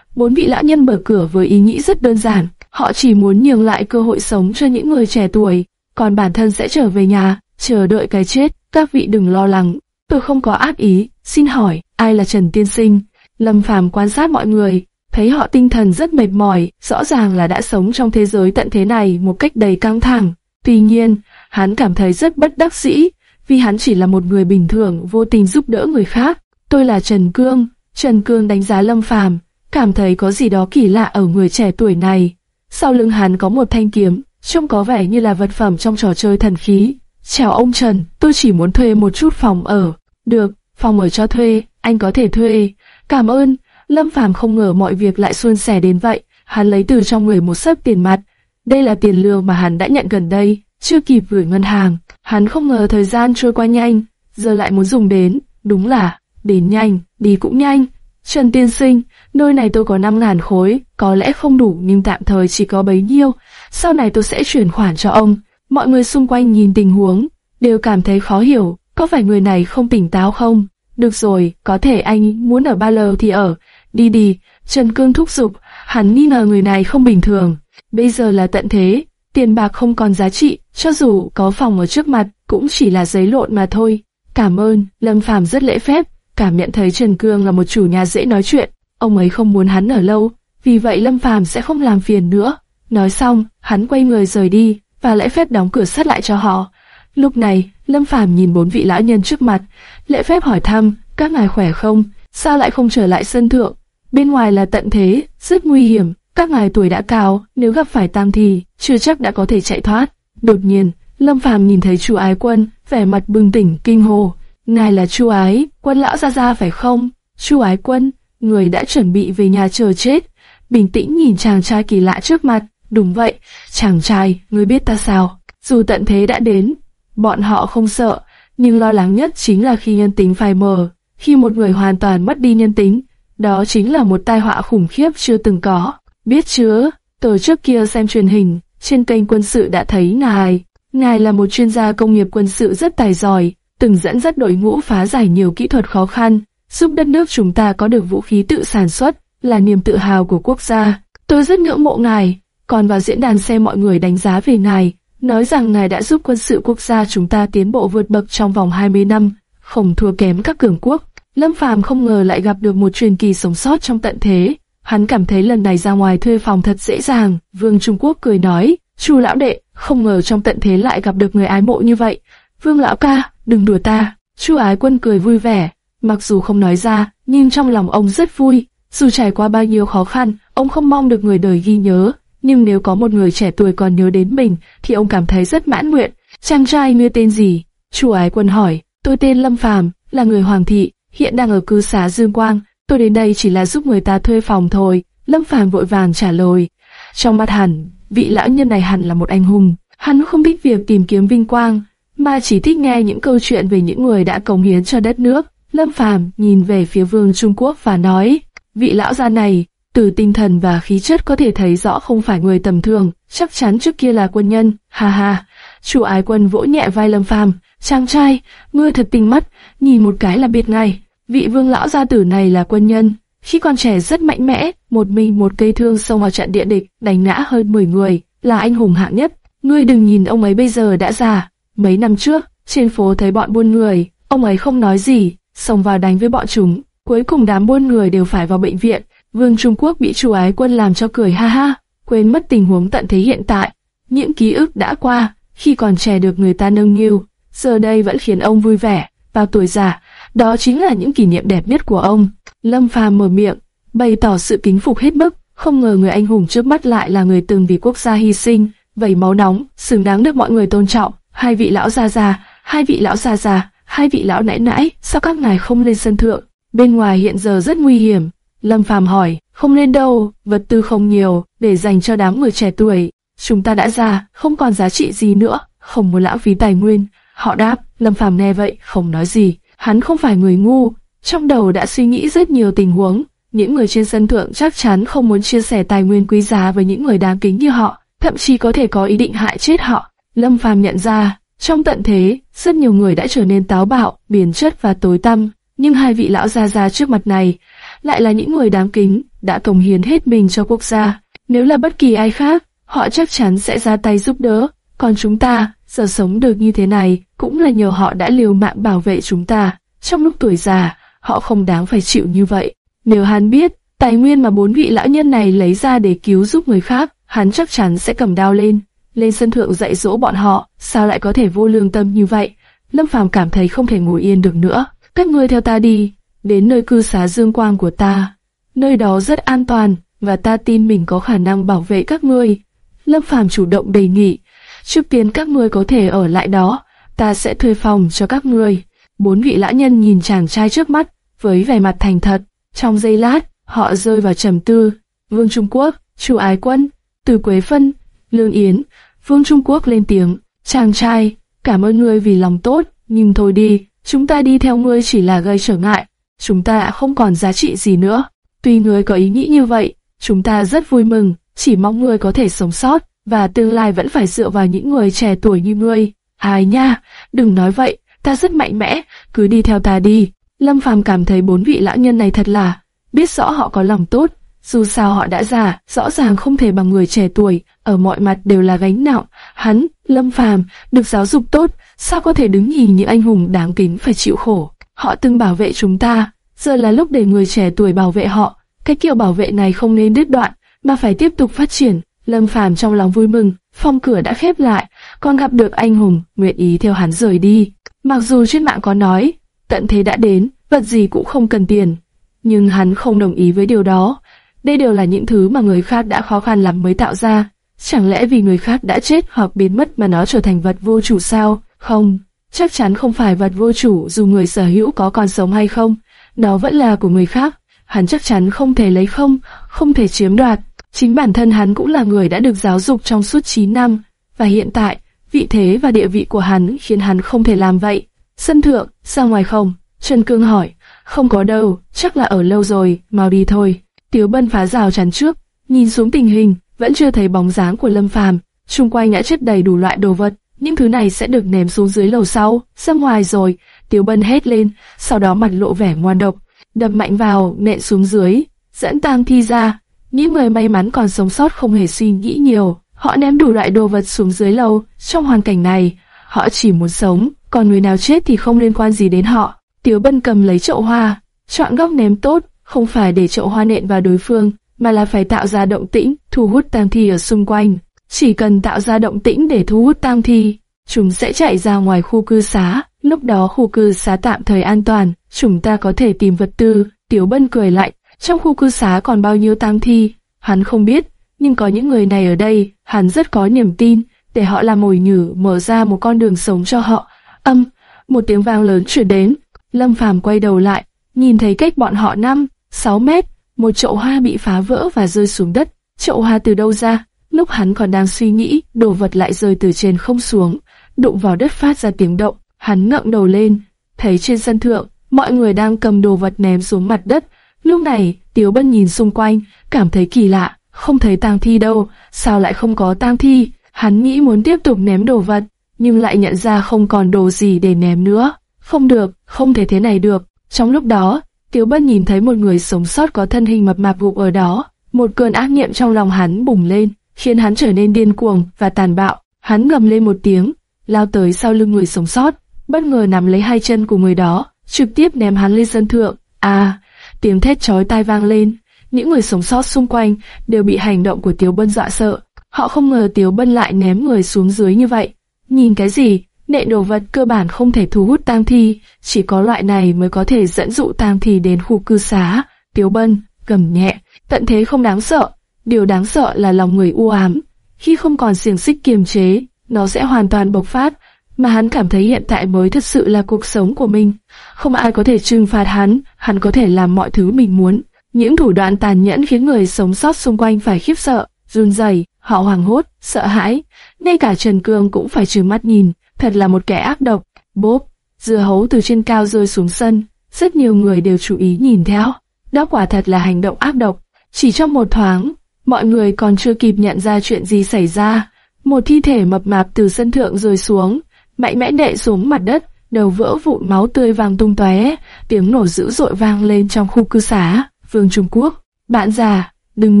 Bốn vị lão nhân mở cửa với ý nghĩ rất đơn giản, họ chỉ muốn nhường lại cơ hội sống cho những người trẻ tuổi, còn bản thân sẽ trở về nhà, chờ đợi cái chết. Các vị đừng lo lắng, tôi không có ác ý, xin hỏi, ai là Trần Tiên Sinh? Lâm Phàm quan sát mọi người, thấy họ tinh thần rất mệt mỏi, rõ ràng là đã sống trong thế giới tận thế này một cách đầy căng thẳng. Tuy nhiên, hắn cảm thấy rất bất đắc dĩ, vì hắn chỉ là một người bình thường vô tình giúp đỡ người khác. Tôi là Trần Cương, Trần Cương đánh giá Lâm Phàm, cảm thấy có gì đó kỳ lạ ở người trẻ tuổi này. Sau lưng hắn có một thanh kiếm, trông có vẻ như là vật phẩm trong trò chơi thần khí. Chào ông Trần, tôi chỉ muốn thuê một chút phòng ở. Được, phòng ở cho thuê, anh có thể thuê. Cảm ơn. Lâm Phàm không ngờ mọi việc lại suôn sẻ đến vậy. Hắn lấy từ trong người một sấp tiền mặt. Đây là tiền lương mà hắn đã nhận gần đây, chưa kịp gửi ngân hàng. Hắn không ngờ thời gian trôi qua nhanh, giờ lại muốn dùng đến. Đúng là, đến nhanh, đi cũng nhanh. Trần Tiên Sinh, nơi này tôi có 5 ngàn khối, có lẽ không đủ nhưng tạm thời chỉ có bấy nhiêu. Sau này tôi sẽ chuyển khoản cho ông. Mọi người xung quanh nhìn tình huống, đều cảm thấy khó hiểu, có phải người này không tỉnh táo không? Được rồi, có thể anh muốn ở ba lờ thì ở, đi đi, Trần Cương thúc giục, hắn nghi ngờ người này không bình thường. Bây giờ là tận thế, tiền bạc không còn giá trị, cho dù có phòng ở trước mặt, cũng chỉ là giấy lộn mà thôi. Cảm ơn, Lâm Phàm rất lễ phép, cảm nhận thấy Trần Cương là một chủ nhà dễ nói chuyện, ông ấy không muốn hắn ở lâu, vì vậy Lâm Phàm sẽ không làm phiền nữa. Nói xong, hắn quay người rời đi, và lễ phép đóng cửa sắt lại cho họ. Lúc này, Lâm Phàm nhìn bốn vị lão nhân trước mặt, lễ phép hỏi thăm, các ngài khỏe không? Sao lại không trở lại sân thượng? Bên ngoài là tận thế, rất nguy hiểm, các ngài tuổi đã cao, nếu gặp phải tam thì, chưa chắc đã có thể chạy thoát. Đột nhiên, Lâm Phàm nhìn thấy Chu Ái Quân, vẻ mặt bừng tỉnh kinh hồ. Ngài là Chu Ái, Quân lão gia gia phải không? Chu Ái Quân, người đã chuẩn bị về nhà chờ chết, bình tĩnh nhìn chàng trai kỳ lạ trước mặt. Đúng vậy, chàng trai, ngươi biết ta sao? Dù tận thế đã đến, bọn họ không sợ, nhưng lo lắng nhất chính là khi nhân tính phai mờ. Khi một người hoàn toàn mất đi nhân tính, đó chính là một tai họa khủng khiếp chưa từng có. Biết chưa, tôi trước kia xem truyền hình, trên kênh quân sự đã thấy ngài. Ngài là một chuyên gia công nghiệp quân sự rất tài giỏi, từng dẫn dắt đội ngũ phá giải nhiều kỹ thuật khó khăn, giúp đất nước chúng ta có được vũ khí tự sản xuất, là niềm tự hào của quốc gia. Tôi rất ngưỡng mộ ngài, còn vào diễn đàn xem mọi người đánh giá về ngài, nói rằng ngài đã giúp quân sự quốc gia chúng ta tiến bộ vượt bậc trong vòng 20 năm, không thua kém các cường quốc. Lâm Phàm không ngờ lại gặp được một truyền kỳ sống sót trong tận thế. Hắn cảm thấy lần này ra ngoài thuê phòng thật dễ dàng. Vương Trung Quốc cười nói, Chu lão đệ, không ngờ trong tận thế lại gặp được người ái mộ như vậy. Vương lão ca, đừng đùa ta. Chu ái quân cười vui vẻ, mặc dù không nói ra, nhưng trong lòng ông rất vui. Dù trải qua bao nhiêu khó khăn, ông không mong được người đời ghi nhớ, nhưng nếu có một người trẻ tuổi còn nhớ đến mình, thì ông cảm thấy rất mãn nguyện. Chàng trai ngươi tên gì? Chu ái quân hỏi. Tôi tên Lâm Phàm, là người Hoàng thị, hiện đang ở cư xá Dương Quang. Tôi đến đây chỉ là giúp người ta thuê phòng thôi. Lâm Phàm vội vàng trả lời. Trong mắt hẳn, vị lão nhân này hẳn là một anh hùng. Hắn không thích việc tìm kiếm vinh quang, mà chỉ thích nghe những câu chuyện về những người đã cống hiến cho đất nước. Lâm Phàm nhìn về phía vương Trung Quốc và nói, vị lão gia này, từ tinh thần và khí chất có thể thấy rõ không phải người tầm thường, chắc chắn trước kia là quân nhân, ha ha. Chủ ái quân vỗ nhẹ vai Lâm Phàm, chàng trai, ngươi thật tinh mắt, nhìn một cái là biết ngay. Vị vương lão gia tử này là quân nhân, khi còn trẻ rất mạnh mẽ, một mình một cây thương xông vào trận địa địch, đánh ngã hơn 10 người, là anh hùng hạng nhất. Ngươi đừng nhìn ông ấy bây giờ đã già, mấy năm trước, trên phố thấy bọn buôn người, ông ấy không nói gì, xông vào đánh với bọn chúng, cuối cùng đám buôn người đều phải vào bệnh viện. Vương Trung Quốc bị chủ ái quân làm cho cười ha ha, quên mất tình huống tận thế hiện tại. Những ký ức đã qua, khi còn trẻ được người ta nâng niu, giờ đây vẫn khiến ông vui vẻ. Vào tuổi già, đó chính là những kỷ niệm đẹp nhất của ông. Lâm Phàm mở miệng, bày tỏ sự kính phục hết mức, không ngờ người anh hùng trước mắt lại là người từng vì quốc gia hy sinh, vẩy máu nóng, xứng đáng được mọi người tôn trọng. Hai vị lão già già, hai vị lão già già, hai vị lão nãy nãy, sao các ngài không lên sân thượng? Bên ngoài hiện giờ rất nguy hiểm. Lâm Phàm hỏi, không lên đâu, vật tư không nhiều, để dành cho đám người trẻ tuổi. Chúng ta đã già, không còn giá trị gì nữa, không muốn lãng phí tài nguyên. Họ đáp, Lâm Phàm nghe vậy, không nói gì. Hắn không phải người ngu, trong đầu đã suy nghĩ rất nhiều tình huống. Những người trên sân thượng chắc chắn không muốn chia sẻ tài nguyên quý giá với những người đáng kính như họ, thậm chí có thể có ý định hại chết họ. Lâm Phàm nhận ra, trong tận thế, rất nhiều người đã trở nên táo bạo, biến chất và tối tăm, nhưng hai vị lão gia gia trước mặt này lại là những người đáng kính, đã cống hiến hết mình cho quốc gia. Nếu là bất kỳ ai khác, họ chắc chắn sẽ ra tay giúp đỡ, còn chúng ta, giờ sống được như thế này, cũng là nhờ họ đã liều mạng bảo vệ chúng ta. Trong lúc tuổi già, họ không đáng phải chịu như vậy. Nếu hắn biết, tài nguyên mà bốn vị lão nhân này lấy ra để cứu giúp người khác, hắn chắc chắn sẽ cầm đao lên, lên sân thượng dạy dỗ bọn họ, sao lại có thể vô lương tâm như vậy? Lâm Phàm cảm thấy không thể ngồi yên được nữa. Các ngươi theo ta đi, đến nơi cư xá dương quang của ta. Nơi đó rất an toàn, và ta tin mình có khả năng bảo vệ các ngươi. Lâm Phàm chủ động đề nghị, trước tiên các ngươi có thể ở lại đó, ta sẽ thuê phòng cho các ngươi. Bốn vị lão nhân nhìn chàng trai trước mắt, với vẻ mặt thành thật, trong giây lát, họ rơi vào trầm tư. Vương Trung Quốc, Chu Ái Quân, Từ Quế Phân, Lương Yến, Vương Trung Quốc lên tiếng, chàng trai, cảm ơn ngươi vì lòng tốt, nhưng thôi đi, chúng ta đi theo ngươi chỉ là gây trở ngại, chúng ta đã không còn giá trị gì nữa. Tuy ngươi có ý nghĩ như vậy, chúng ta rất vui mừng, chỉ mong ngươi có thể sống sót, và tương lai vẫn phải dựa vào những người trẻ tuổi như ngươi. Ai nha, đừng nói vậy, ta rất mạnh mẽ, cứ đi theo ta đi. Lâm Phàm cảm thấy bốn vị lão nhân này thật là, biết rõ họ có lòng tốt, dù sao họ đã già, rõ ràng không thể bằng người trẻ tuổi, ở mọi mặt đều là gánh nặng. Hắn, Lâm Phàm, được giáo dục tốt, sao có thể đứng nhìn những anh hùng đáng kính phải chịu khổ. Họ từng bảo vệ chúng ta, giờ là lúc để người trẻ tuổi bảo vệ họ. Cái kiểu bảo vệ này không nên đứt đoạn, mà phải tiếp tục phát triển. Lâm Phàm trong lòng vui mừng, phong cửa đã khép lại, còn gặp được anh hùng, nguyện ý theo hắn rời đi. Mặc dù trên mạng có nói, tận thế đã đến, vật gì cũng không cần tiền, nhưng hắn không đồng ý với điều đó. Đây đều là những thứ mà người khác đã khó khăn lắm mới tạo ra. Chẳng lẽ vì người khác đã chết hoặc biến mất mà nó trở thành vật vô chủ sao? Không, chắc chắn không phải vật vô chủ dù người sở hữu có còn sống hay không. Nó vẫn là của người khác. Hắn chắc chắn không thể lấy không, không thể chiếm đoạt. Chính bản thân hắn cũng là người đã được giáo dục trong suốt 9 năm. Và hiện tại, vị thế và địa vị của hắn khiến hắn không thể làm vậy. Sân thượng, ra ngoài không? Trần Cương hỏi. Không có đâu, chắc là ở lâu rồi, mau đi thôi. Tiếu Bân phá rào chắn trước, nhìn xuống tình hình, vẫn chưa thấy bóng dáng của Lâm Phàm. Xung quanh đã chất đầy đủ loại đồ vật, những thứ này sẽ được ném xuống dưới lầu sau, ra ngoài rồi. Tiếu Bân hét lên, sau đó mặt lộ vẻ ngoan độc, đập mạnh vào, nện xuống dưới, dẫn tang thi ra. Những người may mắn còn sống sót không hề suy nghĩ nhiều, họ ném đủ loại đồ vật xuống dưới lầu. Trong hoàn cảnh này, họ chỉ muốn sống, còn người nào chết thì không liên quan gì đến họ. Tiếu Bân cầm lấy chậu hoa, chọn góc ném tốt, không phải để chậu hoa nện vào đối phương, mà là phải tạo ra động tĩnh, thu hút tang thi ở xung quanh. Chỉ cần tạo ra động tĩnh để thu hút tang thi, chúng sẽ chạy ra ngoài khu cư xá. Lúc đó khu cư xá tạm thời an toàn, chúng ta có thể tìm vật tư. Tiếu Bân cười lạnh, trong khu cư xá còn bao nhiêu tang thi, hắn không biết, nhưng có những người này ở đây, hắn rất có niềm tin, để họ làm mồi nhử mở ra một con đường sống cho họ. Âm, một tiếng vang lớn truyền đến, Lâm Phàm quay đầu lại, nhìn thấy cách bọn họ năm, sáu mét, một chậu hoa bị phá vỡ và rơi xuống đất. Chậu hoa từ đâu ra? Lúc hắn còn đang suy nghĩ, đồ vật lại rơi từ trên không xuống, đụng vào đất phát ra tiếng động. Hắn ngẩng đầu lên, thấy trên sân thượng, mọi người đang cầm đồ vật ném xuống mặt đất. Lúc này, Tiếu Bân nhìn xung quanh, cảm thấy kỳ lạ, không thấy tang thi đâu, sao lại không có tang thi? Hắn nghĩ muốn tiếp tục ném đồ vật, nhưng lại nhận ra không còn đồ gì để ném nữa. Không được, không thể thế này được. Trong lúc đó, Tiếu Bân nhìn thấy một người sống sót có thân hình mập mạp gục ở đó. Một cơn ác niệm trong lòng hắn bùng lên, khiến hắn trở nên điên cuồng và tàn bạo. Hắn gầm lên một tiếng, lao tới sau lưng người sống sót, bất ngờ nắm lấy hai chân của người đó, trực tiếp ném hắn lên sân thượng. À, tiếng thét chói tai vang lên. Những người sống sót xung quanh đều bị hành động của Tiếu Bân dọa sợ. Họ không ngờ Tiếu Bân lại ném người xuống dưới như vậy. Nhìn cái gì? Nệ đồ vật cơ bản không thể thu hút tang thi, chỉ có loại này mới có thể dẫn dụ tang thi đến khu cư xá. Tiếu Bân gầm nhẹ, tận thế không đáng sợ, điều đáng sợ là lòng người u ám. Khi không còn xiềng xích kiềm chế, nó sẽ hoàn toàn bộc phát, mà hắn cảm thấy hiện tại mới thật sự là cuộc sống của mình. Không ai có thể trừng phạt hắn, hắn có thể làm mọi thứ mình muốn. Những thủ đoạn tàn nhẫn khiến người sống sót xung quanh phải khiếp sợ, run rẩy, họ hoảng hốt, sợ hãi. Ngay cả Trần Cương cũng phải trừng mắt nhìn, thật là một kẻ ác độc. Bốp, dưa hấu từ trên cao rơi xuống sân, rất nhiều người đều chú ý nhìn theo. Đó quả thật là hành động ác độc. Chỉ trong một thoáng, mọi người còn chưa kịp nhận ra chuyện gì xảy ra. Một thi thể mập mạp từ sân thượng rơi xuống, mạnh mẽ đệ xuống mặt đất, đầu vỡ vụn máu tươi vàng tung tóe, tiếng nổ dữ dội vang lên trong khu cư xá. Vương Trung Quốc, bạn già, đừng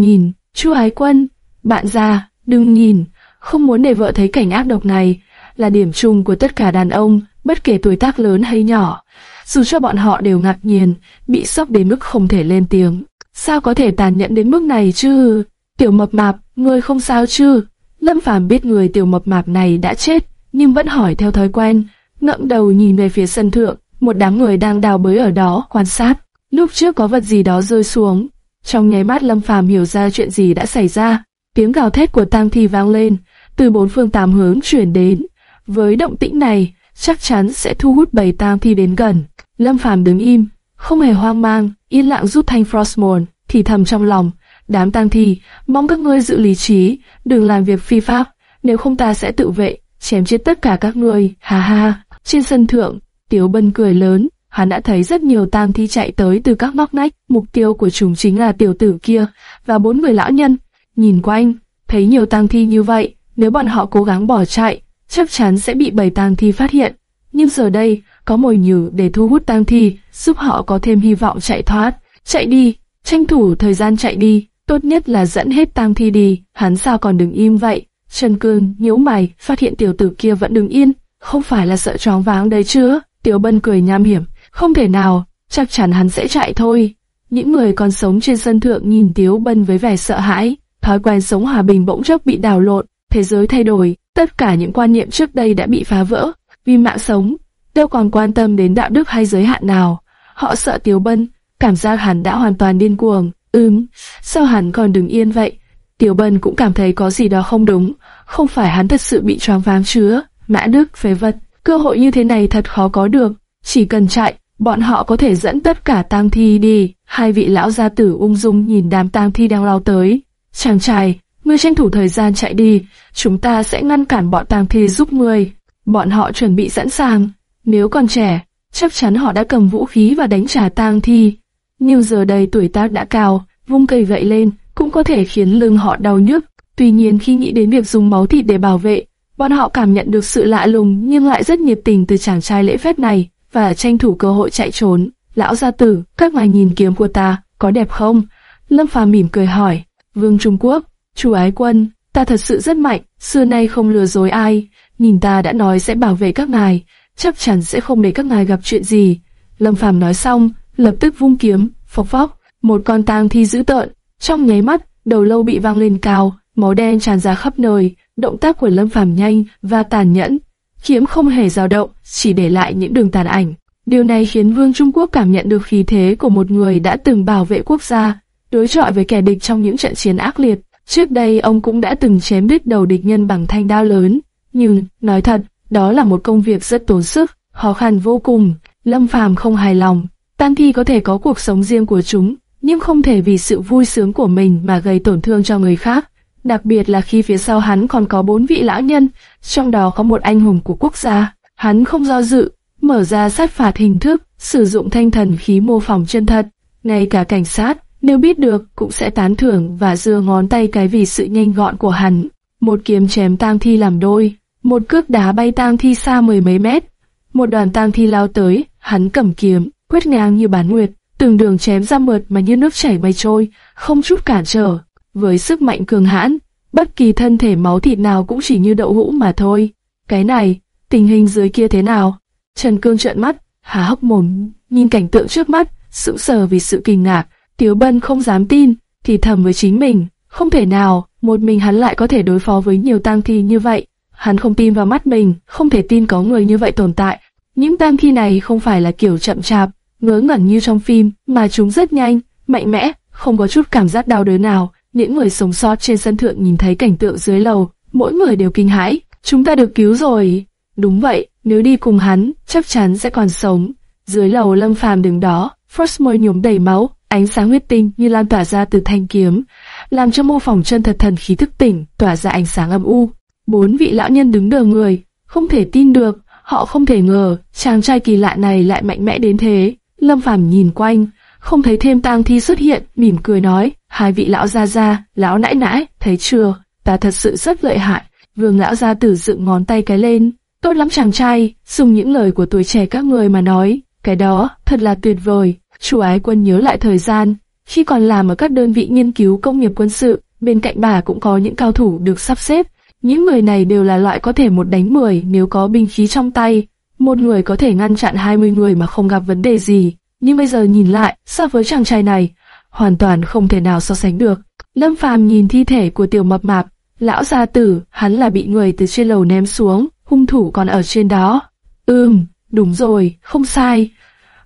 nhìn, Chu Ái Quân, bạn già, đừng nhìn, không muốn để vợ thấy cảnh ác độc này, là điểm chung của tất cả đàn ông, bất kể tuổi tác lớn hay nhỏ. Dù cho bọn họ đều ngạc nhiên, bị sốc đến mức không thể lên tiếng. Sao có thể tàn nhẫn đến mức này chứ? Tiểu mập mạp, ngươi không sao chứ? Lâm Phàm biết người tiểu mập mạp này đã chết, nhưng vẫn hỏi theo thói quen, ngậm đầu nhìn về phía sân thượng, một đám người đang đào bới ở đó quan sát. Lúc trước có vật gì đó rơi xuống, trong nháy mắt Lâm Phàm hiểu ra chuyện gì đã xảy ra. tiếng gào thét của tang thi vang lên, từ bốn phương tám hướng chuyển đến. Với động tĩnh này, chắc chắn sẽ thu hút bầy tang thi đến gần. Lâm Phàm đứng im, không hề hoang mang, yên lặng rút thanh Frostmourne, thì thầm trong lòng, đám tang thi, mong các ngươi giữ lý trí, đừng làm việc phi pháp, nếu không ta sẽ tự vệ, chém chết tất cả các ngươi, ha ha. Trên sân thượng, Tiếu Bân cười lớn, hắn đã thấy rất nhiều tang thi chạy tới từ các móc nách, mục tiêu của chúng chính là tiểu tử kia và bốn người lão nhân. Nhìn quanh, thấy nhiều tang thi như vậy, nếu bọn họ cố gắng bỏ chạy, chắc chắn sẽ bị bầy tang thi phát hiện. Nhưng giờ đây, có mồi nhử để thu hút tang thi, giúp họ có thêm hy vọng chạy thoát. Chạy đi, tranh thủ thời gian chạy đi, tốt nhất là dẫn hết tang thi đi, hắn sao còn đứng im vậy? Trần Cương nhíu mày, phát hiện tiểu tử kia vẫn đứng yên, không phải là sợ choáng váng đấy chứ? Tiểu Bân cười nham hiểm, không thể nào, chắc chắn hắn sẽ chạy thôi. Những người còn sống trên sân thượng nhìn Tiếu Bân với vẻ sợ hãi, thói quen sống hòa bình bỗng chốc bị đảo lộn, thế giới thay đổi, tất cả những quan niệm trước đây đã bị phá vỡ, vì mạng sống, đâu còn quan tâm đến đạo đức hay giới hạn nào. Họ sợ Tiếu Bân, cảm giác hắn đã hoàn toàn điên cuồng. Ừm, sao hắn còn đứng yên vậy? Tiểu Bân cũng cảm thấy có gì đó không đúng, không phải hắn thật sự bị choáng váng chứa. Mã Đức phế vật, cơ hội như thế này thật khó có được, chỉ cần chạy, bọn họ có thể dẫn tất cả tang thi đi. Hai vị lão gia tử ung dung nhìn đám tang thi đang lao tới. Chàng trai, ngươi tranh thủ thời gian chạy đi, chúng ta sẽ ngăn cản bọn tang thi giúp ngươi. Bọn họ chuẩn bị sẵn sàng, nếu còn trẻ, chắc chắn họ đã cầm vũ khí và đánh trả tang thi. Nhưng giờ đây tuổi tác đã cao, vung cây gậy lên cũng có thể khiến lưng họ đau nhức. Tuy nhiên khi nghĩ đến việc dùng máu thịt để bảo vệ, bọn họ cảm nhận được sự lạ lùng nhưng lại rất nhiệt tình từ chàng trai lễ phép này và tranh thủ cơ hội chạy trốn. Lão gia tử, các ngài nhìn kiếm của ta, có đẹp không? Lâm Phàm mỉm cười hỏi. Vương Trung Quốc, chủ ái quân, ta thật sự rất mạnh, xưa nay không lừa dối ai. Nhìn ta đã nói sẽ bảo vệ các ngài, chắc chắn sẽ không để các ngài gặp chuyện gì. Lâm Phàm nói xong, lập tức vung kiếm, phọc phóc. một con tang thi dữ tợn. Trong nháy mắt, đầu lâu bị vang lên cao, máu đen tràn ra khắp nơi. Động tác của Lâm Phàm nhanh và tàn nhẫn, kiếm không hề dao động, chỉ để lại những đường tàn ảnh. Điều này khiến Vương Trung Quốc cảm nhận được khí thế của một người đã từng bảo vệ quốc gia, đối chọi với kẻ địch trong những trận chiến ác liệt. Trước đây ông cũng đã từng chém đứt đầu địch nhân bằng thanh đao lớn, nhưng, nói thật, đó là một công việc rất tốn sức, khó khăn vô cùng. Lâm Phàm không hài lòng, Tan thi có thể có cuộc sống riêng của chúng, nhưng không thể vì sự vui sướng của mình mà gây tổn thương cho người khác. Đặc biệt là khi phía sau hắn còn có bốn vị lão nhân, trong đó có một anh hùng của quốc gia. Hắn không do dự, mở ra sát phạt hình thức, sử dụng thanh thần khí mô phỏng chân thật. Ngay cả cảnh sát, nếu biết được, cũng sẽ tán thưởng và dưa ngón tay cái vì sự nhanh gọn của hắn. Một kiếm chém tang thi làm đôi, một cước đá bay tang thi xa mười mấy mét. Một đoàn tang thi lao tới, hắn cầm kiếm, quét ngang như bán nguyệt, từng đường chém ra mượt mà như nước chảy bay trôi, không chút cản trở. Với sức mạnh cường hãn, bất kỳ thân thể máu thịt nào cũng chỉ như đậu hũ mà thôi. Cái này, tình hình dưới kia thế nào? Trần Cương trợn mắt, há hốc mồm, nhìn cảnh tượng trước mắt, sững sờ vì sự kinh ngạc. Tiếu Bân không dám tin, thì thầm với chính mình, không thể nào, một mình hắn lại có thể đối phó với nhiều tang thi như vậy. Hắn không tin vào mắt mình, không thể tin có người như vậy tồn tại. Những tang thi này không phải là kiểu chậm chạp, ngớ ngẩn như trong phim, mà chúng rất nhanh, mạnh mẽ, không có chút cảm giác đau đớn nào. Những người sống sót trên sân thượng nhìn thấy cảnh tượng dưới lầu, mỗi người đều kinh hãi. Chúng ta được cứu rồi. Đúng vậy, nếu đi cùng hắn, chắc chắn sẽ còn sống. Dưới lầu lâm phàm đứng đó, frost môi nhuốm đầy máu, ánh sáng huyết tinh như lan tỏa ra từ thanh kiếm, làm cho mô phỏng chân thật thần khí thức tỉnh, tỏa ra ánh sáng âm u. Bốn vị lão nhân đứng đờ người, không thể tin được, họ không thể ngờ chàng trai kỳ lạ này lại mạnh mẽ đến thế. Lâm Phàm nhìn quanh, không thấy thêm tang thi xuất hiện, mỉm cười nói, hai vị lão gia gia, lão nãi nãi, thấy chưa, ta thật sự rất lợi hại. Vương lão gia tử dựng ngón tay cái lên, tốt lắm chàng trai, dùng những lời của tuổi trẻ các người mà nói, cái đó thật là tuyệt vời. Chủ ái quân nhớ lại thời gian, khi còn làm ở các đơn vị nghiên cứu công nghiệp quân sự, bên cạnh bà cũng có những cao thủ được sắp xếp. Những người này đều là loại có thể một đánh mười nếu có binh khí trong tay, một người có thể ngăn chặn 20 người mà không gặp vấn đề gì. Nhưng bây giờ nhìn lại, so với chàng trai này, hoàn toàn không thể nào so sánh được. Lâm Phàm nhìn thi thể của tiểu mập mạp, lão gia tử, hắn là bị người từ trên lầu ném xuống, hung thủ còn ở trên đó. Ừm, đúng rồi, không sai.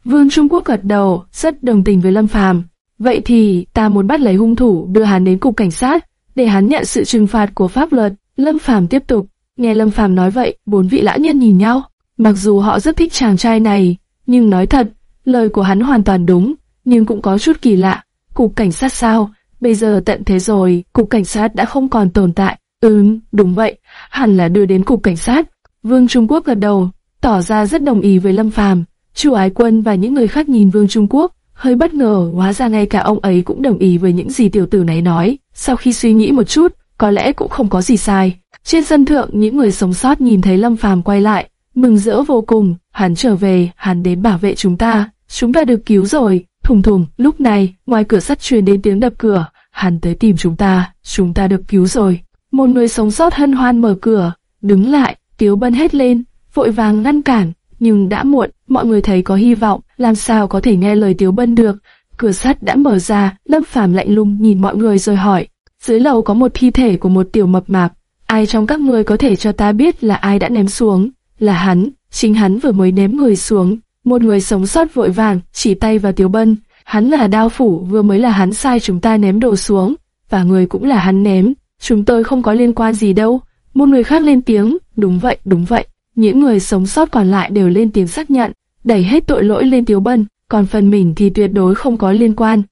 Vương Trung Quốc gật đầu, rất đồng tình với Lâm Phàm. Vậy thì ta muốn bắt lấy hung thủ, đưa hắn đến cục cảnh sát, để hắn nhận sự trừng phạt của pháp luật. Lâm Phàm tiếp tục, nghe Lâm Phàm nói vậy, bốn vị lão nhân nhìn nhau. Mặc dù họ rất thích chàng trai này, nhưng nói thật, lời của hắn hoàn toàn đúng, nhưng cũng có chút kỳ lạ. Cục cảnh sát sao? Bây giờ tận thế rồi, cục cảnh sát đã không còn tồn tại. Ừm, đúng vậy, hẳn là đưa đến cục cảnh sát. Vương Trung Quốc gật đầu, tỏ ra rất đồng ý với Lâm Phàm. Chu Ái Quân và những người khác nhìn Vương Trung Quốc, hơi bất ngờ, hóa ra ngay cả ông ấy cũng đồng ý với những gì tiểu tử này nói. Sau khi suy nghĩ một chút, có lẽ cũng không có gì sai. Trên sân thượng, những người sống sót nhìn thấy Lâm Phàm quay lại, mừng rỡ vô cùng. Hắn trở về, hắn đến bảo vệ chúng ta, chúng ta được cứu rồi. Thùng thùng, lúc này, ngoài cửa sắt truyền đến tiếng đập cửa, hắn tới tìm chúng ta, chúng ta được cứu rồi. Một người sống sót hân hoan mở cửa, đứng lại, Tiếu Bân hết lên, vội vàng ngăn cản, nhưng đã muộn, mọi người thấy có hy vọng, làm sao có thể nghe lời Tiếu Bân được. Cửa sắt đã mở ra, Lâm Phàm lạnh lùng nhìn mọi người rồi hỏi, dưới lầu có một thi thể của một tiểu mập mạp, ai trong các ngươi có thể cho ta biết là ai đã ném xuống? Là hắn, chính hắn vừa mới ném người xuống. Một người sống sót vội vàng, chỉ tay vào Tiếu Bân, hắn là đao phủ, vừa mới là hắn sai chúng ta ném đồ xuống, và người cũng là hắn ném, chúng tôi không có liên quan gì đâu. Một người khác lên tiếng, đúng vậy, đúng vậy. Những người sống sót còn lại đều lên tiếng xác nhận, đẩy hết tội lỗi lên Tiếu Bân, còn phần mình thì tuyệt đối không có liên quan.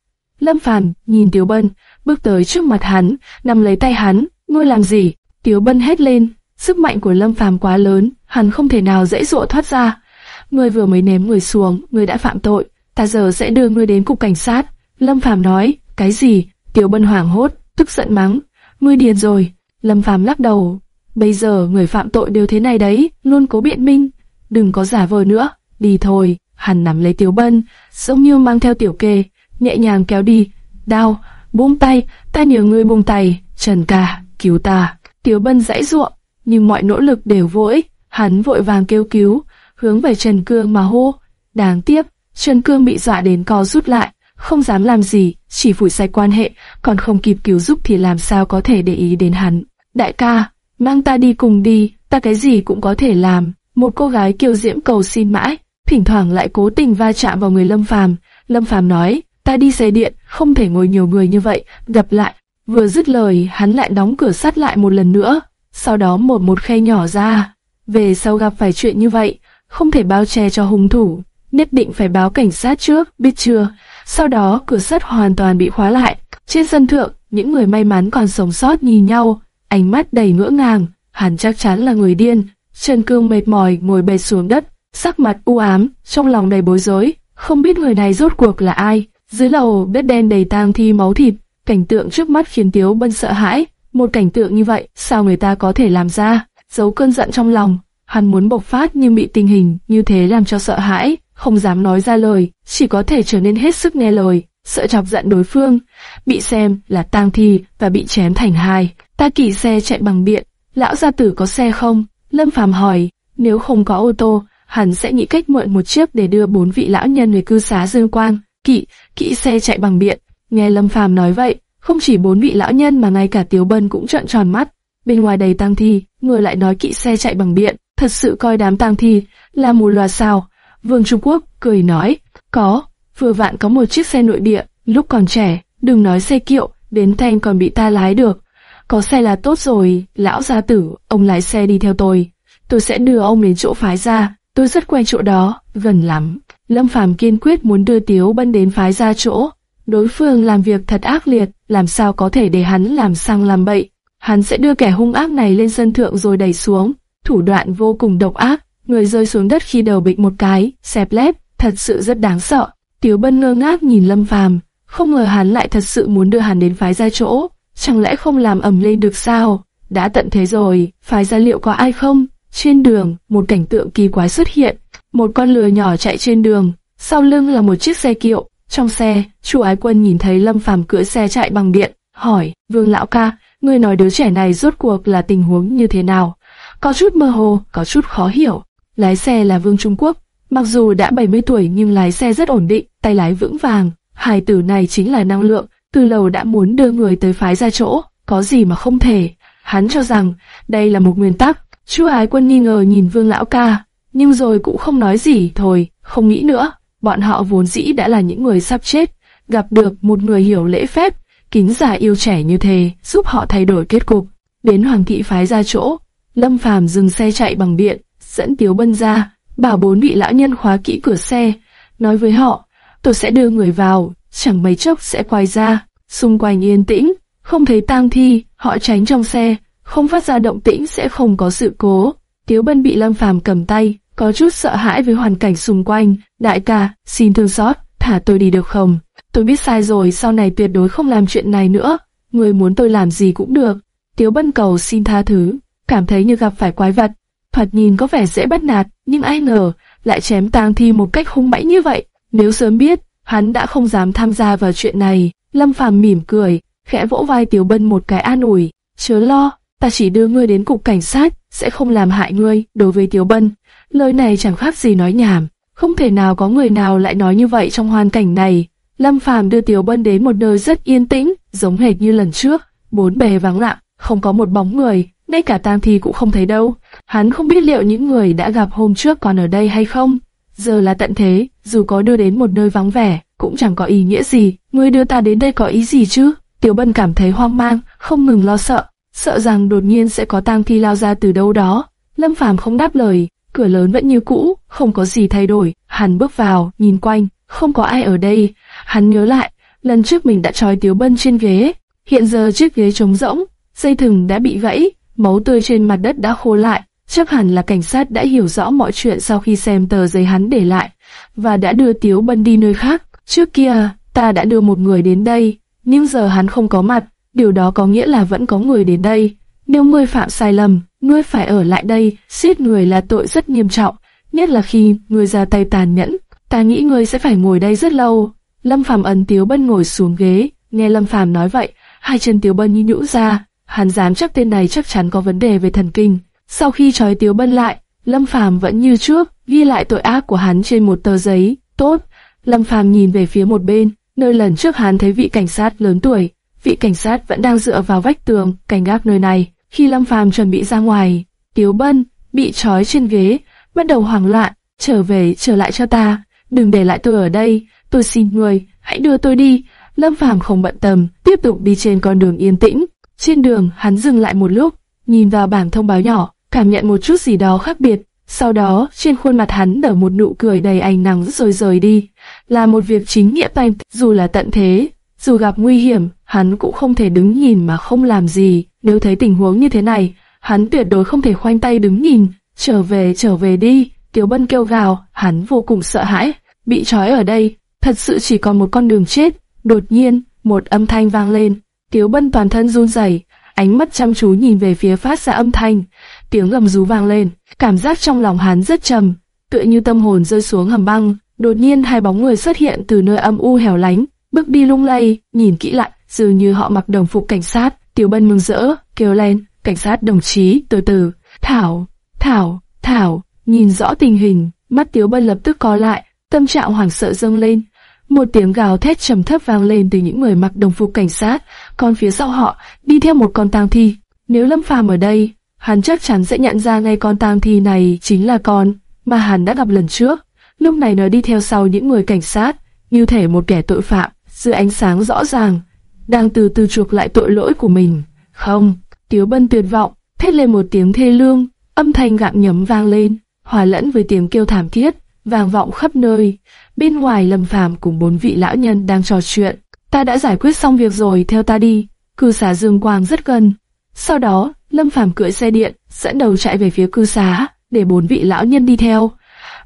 Lâm Phàm nhìn Tiếu Bân, bước tới trước mặt hắn, nắm lấy tay hắn, ngươi làm gì? Tiếu Bân hét lên, sức mạnh của Lâm Phàm quá lớn, hắn không thể nào dễ dụa thoát ra. Ngươi vừa mới ném người xuống, ngươi đã phạm tội, ta giờ sẽ đưa ngươi đến cục cảnh sát. Lâm Phàm nói, cái gì? tiểu Bân hoảng hốt, tức giận mắng, ngươi điên rồi. Lâm Phàm lắc đầu, bây giờ người phạm tội đều thế này đấy, luôn cố biện minh, đừng có giả vờ nữa, đi thôi. Hắn nắm lấy tiểu Bân, giống như mang theo tiểu kê, nhẹ nhàng kéo đi. Đau, buông tay, ta nhờ ngươi buông tay, Trần ca, cứu ta. tiểu Bân dãy ruộng, nhưng mọi nỗ lực đều vô ích. Hắn vội vàng kêu cứu, hướng về Trần Cương mà hô. Đáng tiếc, Trần Cương bị dọa đến co rút lại, không dám làm gì, chỉ phủi sạch quan hệ, còn không kịp cứu giúp thì làm sao có thể để ý đến hắn. Đại ca, mang ta đi cùng đi, ta cái gì cũng có thể làm. Một cô gái kiêu diễm cầu xin mãi, thỉnh thoảng lại cố tình va chạm vào người Lâm Phàm. Lâm Phàm nói, ta đi xe điện, không thể ngồi nhiều người như vậy, gặp lại. Vừa dứt lời, hắn lại đóng cửa sắt lại một lần nữa, sau đó một một khe nhỏ ra. Về sau gặp phải chuyện như vậy, không thể bao che cho hung thủ, nhất định phải báo cảnh sát trước, biết chưa? Sau đó cửa sắt hoàn toàn bị khóa lại. Trên sân thượng, những người may mắn còn sống sót nhìn nhau, ánh mắt đầy ngỡ ngàng. Hắn chắc chắn là người điên. Trần Cương mệt mỏi ngồi bệt xuống đất, sắc mặt u ám, trong lòng đầy bối rối, không biết người này rốt cuộc là ai. Dưới lầu bếp đen đầy tang thi máu thịt, cảnh tượng trước mắt khiến Tiếu Bân sợ hãi. Một cảnh tượng như vậy, sao người ta có thể làm ra? Giấu cơn giận trong lòng, hắn muốn bộc phát nhưng bị tình hình như thế làm cho sợ hãi, không dám nói ra lời, chỉ có thể trở nên hết sức nghe lời, sợ chọc giận đối phương. Bị xem là tang thi và bị chém thành hai. Ta kỳ xe chạy bằng điện, lão gia tử có xe không? Lâm Phàm hỏi, nếu không có ô tô, hắn sẽ nghĩ cách mượn một chiếc để đưa bốn vị lão nhân về cư xá Dương Quang. Kỵ, kỵ xe chạy bằng điện. Nghe Lâm Phàm nói vậy, không chỉ bốn vị lão nhân mà ngay cả Tiếu Bân cũng trợn tròn mắt. Bên ngoài đầy tang thi, người lại nói kỵ xe chạy bằng điện, thật sự coi đám tang thi là mù loà sao? Vương Trung Quốc cười nói, có, vừa vạn có một chiếc xe nội địa, lúc còn trẻ, đừng nói xe kiệu, đến thanh còn bị ta lái được. Có xe là tốt rồi, lão gia tử, ông lái xe đi theo tôi. Tôi sẽ đưa ông đến chỗ phái ra, tôi rất quen chỗ đó, gần lắm. Lâm Phàm kiên quyết muốn đưa Tiếu Bân đến phái ra chỗ. Đối phương làm việc thật ác liệt, làm sao có thể để hắn làm sang làm bậy. Hắn sẽ đưa kẻ hung ác này lên sân thượng rồi đẩy xuống. Thủ đoạn vô cùng độc ác, người rơi xuống đất khi đầu bịch một cái, xẹp lép, thật sự rất đáng sợ. Tiếu Bân ngơ ngác nhìn Lâm Phàm, không ngờ hắn lại thật sự muốn đưa hắn đến phái ra chỗ, chẳng lẽ không làm ầm lên được sao? Đã tận thế rồi, phái ra liệu có ai không? Trên đường, một cảnh tượng kỳ quái xuất hiện, một con lừa nhỏ chạy trên đường, sau lưng là một chiếc xe kiệu. Trong xe, chu ái quân nhìn thấy Lâm Phàm cưỡi xe chạy bằng điện, hỏi, Vương Lão ca, ngươi nói đứa trẻ này rốt cuộc là tình huống như thế nào? Có chút mơ hồ, có chút khó hiểu. Lái xe là Vương Trung Quốc, mặc dù đã 70 tuổi nhưng lái xe rất ổn định, tay lái vững vàng. Hài tử này chính là năng lượng, từ lâu đã muốn đưa người tới phái ra chỗ, có gì mà không thể. Hắn cho rằng đây là một nguyên tắc. Chu Ái Quân nghi ngờ nhìn Vương Lão ca, nhưng rồi cũng không nói gì, thôi, không nghĩ nữa. Bọn họ vốn dĩ đã là những người sắp chết, gặp được một người hiểu lễ phép, kính giả yêu trẻ như thế, giúp họ thay đổi kết cục. Đến hoàng thị phái ra chỗ, Lâm Phàm dừng xe chạy bằng điện, dẫn Tiếu Bân ra, bảo bốn vị lão nhân khóa kỹ cửa xe, nói với họ, tôi sẽ đưa người vào, chẳng mấy chốc sẽ quay ra. Xung quanh yên tĩnh, không thấy tang thi, họ tránh trong xe, không phát ra động tĩnh sẽ không có sự cố. Tiếu Bân bị Lâm Phàm cầm tay, có chút sợ hãi với hoàn cảnh xung quanh. Đại ca, xin thương xót, thả tôi đi được không? Tôi biết sai rồi, sau này tuyệt đối không làm chuyện này nữa. Người muốn tôi làm gì cũng được. Tiếu Bân cầu xin tha thứ, cảm thấy như gặp phải quái vật. Thoạt nhìn có vẻ dễ bắt nạt, nhưng ai ngờ lại chém tang thi một cách hung bẫy như vậy. Nếu sớm biết, hắn đã không dám tham gia vào chuyện này. Lâm Phàm mỉm cười, khẽ vỗ vai Tiếu Bân một cái an ủi. Chớ lo, ta chỉ đưa ngươi đến cục cảnh sát, sẽ không làm hại ngươi. Đối với Tiếu Bân, lời này chẳng khác gì nói nhảm. Không thể nào có người nào lại nói như vậy trong hoàn cảnh này. Lâm Phàm đưa Tiếu Bân đến một nơi rất yên tĩnh, giống hệt như lần trước, bốn bề vắng lặng, không có một bóng người, ngay cả tang thi cũng không thấy đâu. Hắn không biết liệu những người đã gặp hôm trước còn ở đây hay không. Giờ là tận thế, dù có đưa đến một nơi vắng vẻ, cũng chẳng có ý nghĩa gì. Ngươi đưa ta đến đây có ý gì chứ? Tiểu Bân cảm thấy hoang mang, không ngừng lo sợ, sợ rằng đột nhiên sẽ có tang thi lao ra từ đâu đó. Lâm Phàm không đáp lời, cửa lớn vẫn như cũ, không có gì thay đổi. Hắn bước vào, nhìn quanh, không có ai ở đây. Hắn nhớ lại, lần trước mình đã trói Tiểu Bân trên ghế, hiện giờ chiếc ghế trống rỗng, dây thừng đã bị gãy, máu tươi trên mặt đất đã khô lại. Chắc hẳn là cảnh sát đã hiểu rõ mọi chuyện sau khi xem tờ giấy hắn để lại, và đã đưa Tiếu Bân đi nơi khác. Trước kia, ta đã đưa một người đến đây, nhưng giờ hắn không có mặt, điều đó có nghĩa là vẫn có người đến đây. Nếu ngươi phạm sai lầm, ngươi phải ở lại đây, giết người là tội rất nghiêm trọng, nhất là khi ngươi ra tay tàn nhẫn. Ta nghĩ ngươi sẽ phải ngồi đây rất lâu. Lâm Phàm ấn Tiếu Bân ngồi xuống ghế, nghe Lâm Phàm nói vậy, hai chân Tiếu Bân như nhũ ra, hắn dám chắc tên này chắc chắn có vấn đề về thần kinh. Sau khi trói Tiếu Bân lại, Lâm Phàm vẫn như trước, ghi lại tội ác của hắn trên một tờ giấy. Tốt, Lâm Phàm nhìn về phía một bên, nơi lần trước hắn thấy vị cảnh sát lớn tuổi. Vị cảnh sát vẫn đang dựa vào vách tường, cảnh gác nơi này. Khi Lâm Phàm chuẩn bị ra ngoài, Tiếu Bân bị trói trên ghế, bắt đầu hoảng loạn. Trở về, trở lại cho ta, đừng để lại tôi ở đây. Tôi xin người, hãy đưa tôi đi. Lâm Phàm không bận tâm, tiếp tục đi trên con đường yên tĩnh. Trên đường, hắn dừng lại một lúc, nhìn vào bảng thông báo nhỏ, cảm nhận một chút gì đó khác biệt. Sau đó, trên khuôn mặt hắn nở một nụ cười đầy ánh nắng rồi rời đi. Là một việc chính nghĩa tay, dù là tận thế, dù gặp nguy hiểm, hắn cũng không thể đứng nhìn mà không làm gì. Nếu thấy tình huống như thế này, hắn tuyệt đối không thể khoanh tay đứng nhìn. Trở về, trở về đi, Tiểu Bân kêu gào, hắn vô cùng sợ hãi. Bị trói ở đây, thật sự chỉ còn một con đường chết. Đột nhiên, một âm thanh vang lên. Tiểu Bân toàn thân run rẩy, ánh mắt chăm chú nhìn về phía phát ra âm thanh tiếng gầm rú vang lên, cảm giác trong lòng hắn rất trầm, tựa như tâm hồn rơi xuống hầm băng. Đột nhiên hai bóng người xuất hiện từ nơi âm u hẻo lánh, bước đi lung lay, nhìn kỹ lại, dường như họ mặc đồng phục cảnh sát. Tiểu Bân mừng rỡ, kêu lên, cảnh sát đồng chí, từ từ, Thảo, Thảo, Thảo, nhìn rõ tình hình, mắt Tiểu Bân lập tức co lại, tâm trạng hoảng sợ dâng lên. Một tiếng gào thét trầm thấp vang lên từ những người mặc đồng phục cảnh sát, còn phía sau họ đi theo một con tang thi. Nếu Lâm Phàm ở đây, hắn chắc chắn sẽ nhận ra ngay con tang thi này chính là con mà hắn đã gặp lần trước. Lúc này nó đi theo sau những người cảnh sát, như thể một kẻ tội phạm, dưới ánh sáng rõ ràng, đang từ từ chuộc lại tội lỗi của mình. Không, Tiếu Bân tuyệt vọng, thét lên một tiếng thê lương, âm thanh gạm nhấm vang lên, hòa lẫn với tiếng kêu thảm thiết, vang vọng khắp nơi. Bên ngoài Lâm Phàm cùng bốn vị lão nhân đang trò chuyện. Ta đã giải quyết xong việc rồi, theo ta đi. Cư xá Dương Quang rất gần. Sau đó, Lâm Phàm cưỡi xe điện, dẫn đầu chạy về phía cư xá, để bốn vị lão nhân đi theo.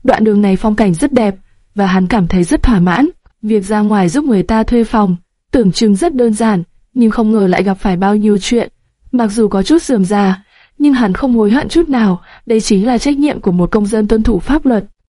Đoạn đường này phong cảnh rất đẹp, và hắn cảm thấy rất thỏa mãn. Việc ra ngoài giúp người ta thuê phòng, tưởng chừng rất đơn giản, nhưng không ngờ lại gặp phải bao nhiêu chuyện. Mặc dù có chút sườm già, nhưng hắn không hối hận chút nào, đây chính là trách nhiệm của một công dân tuân thủ pháp luật.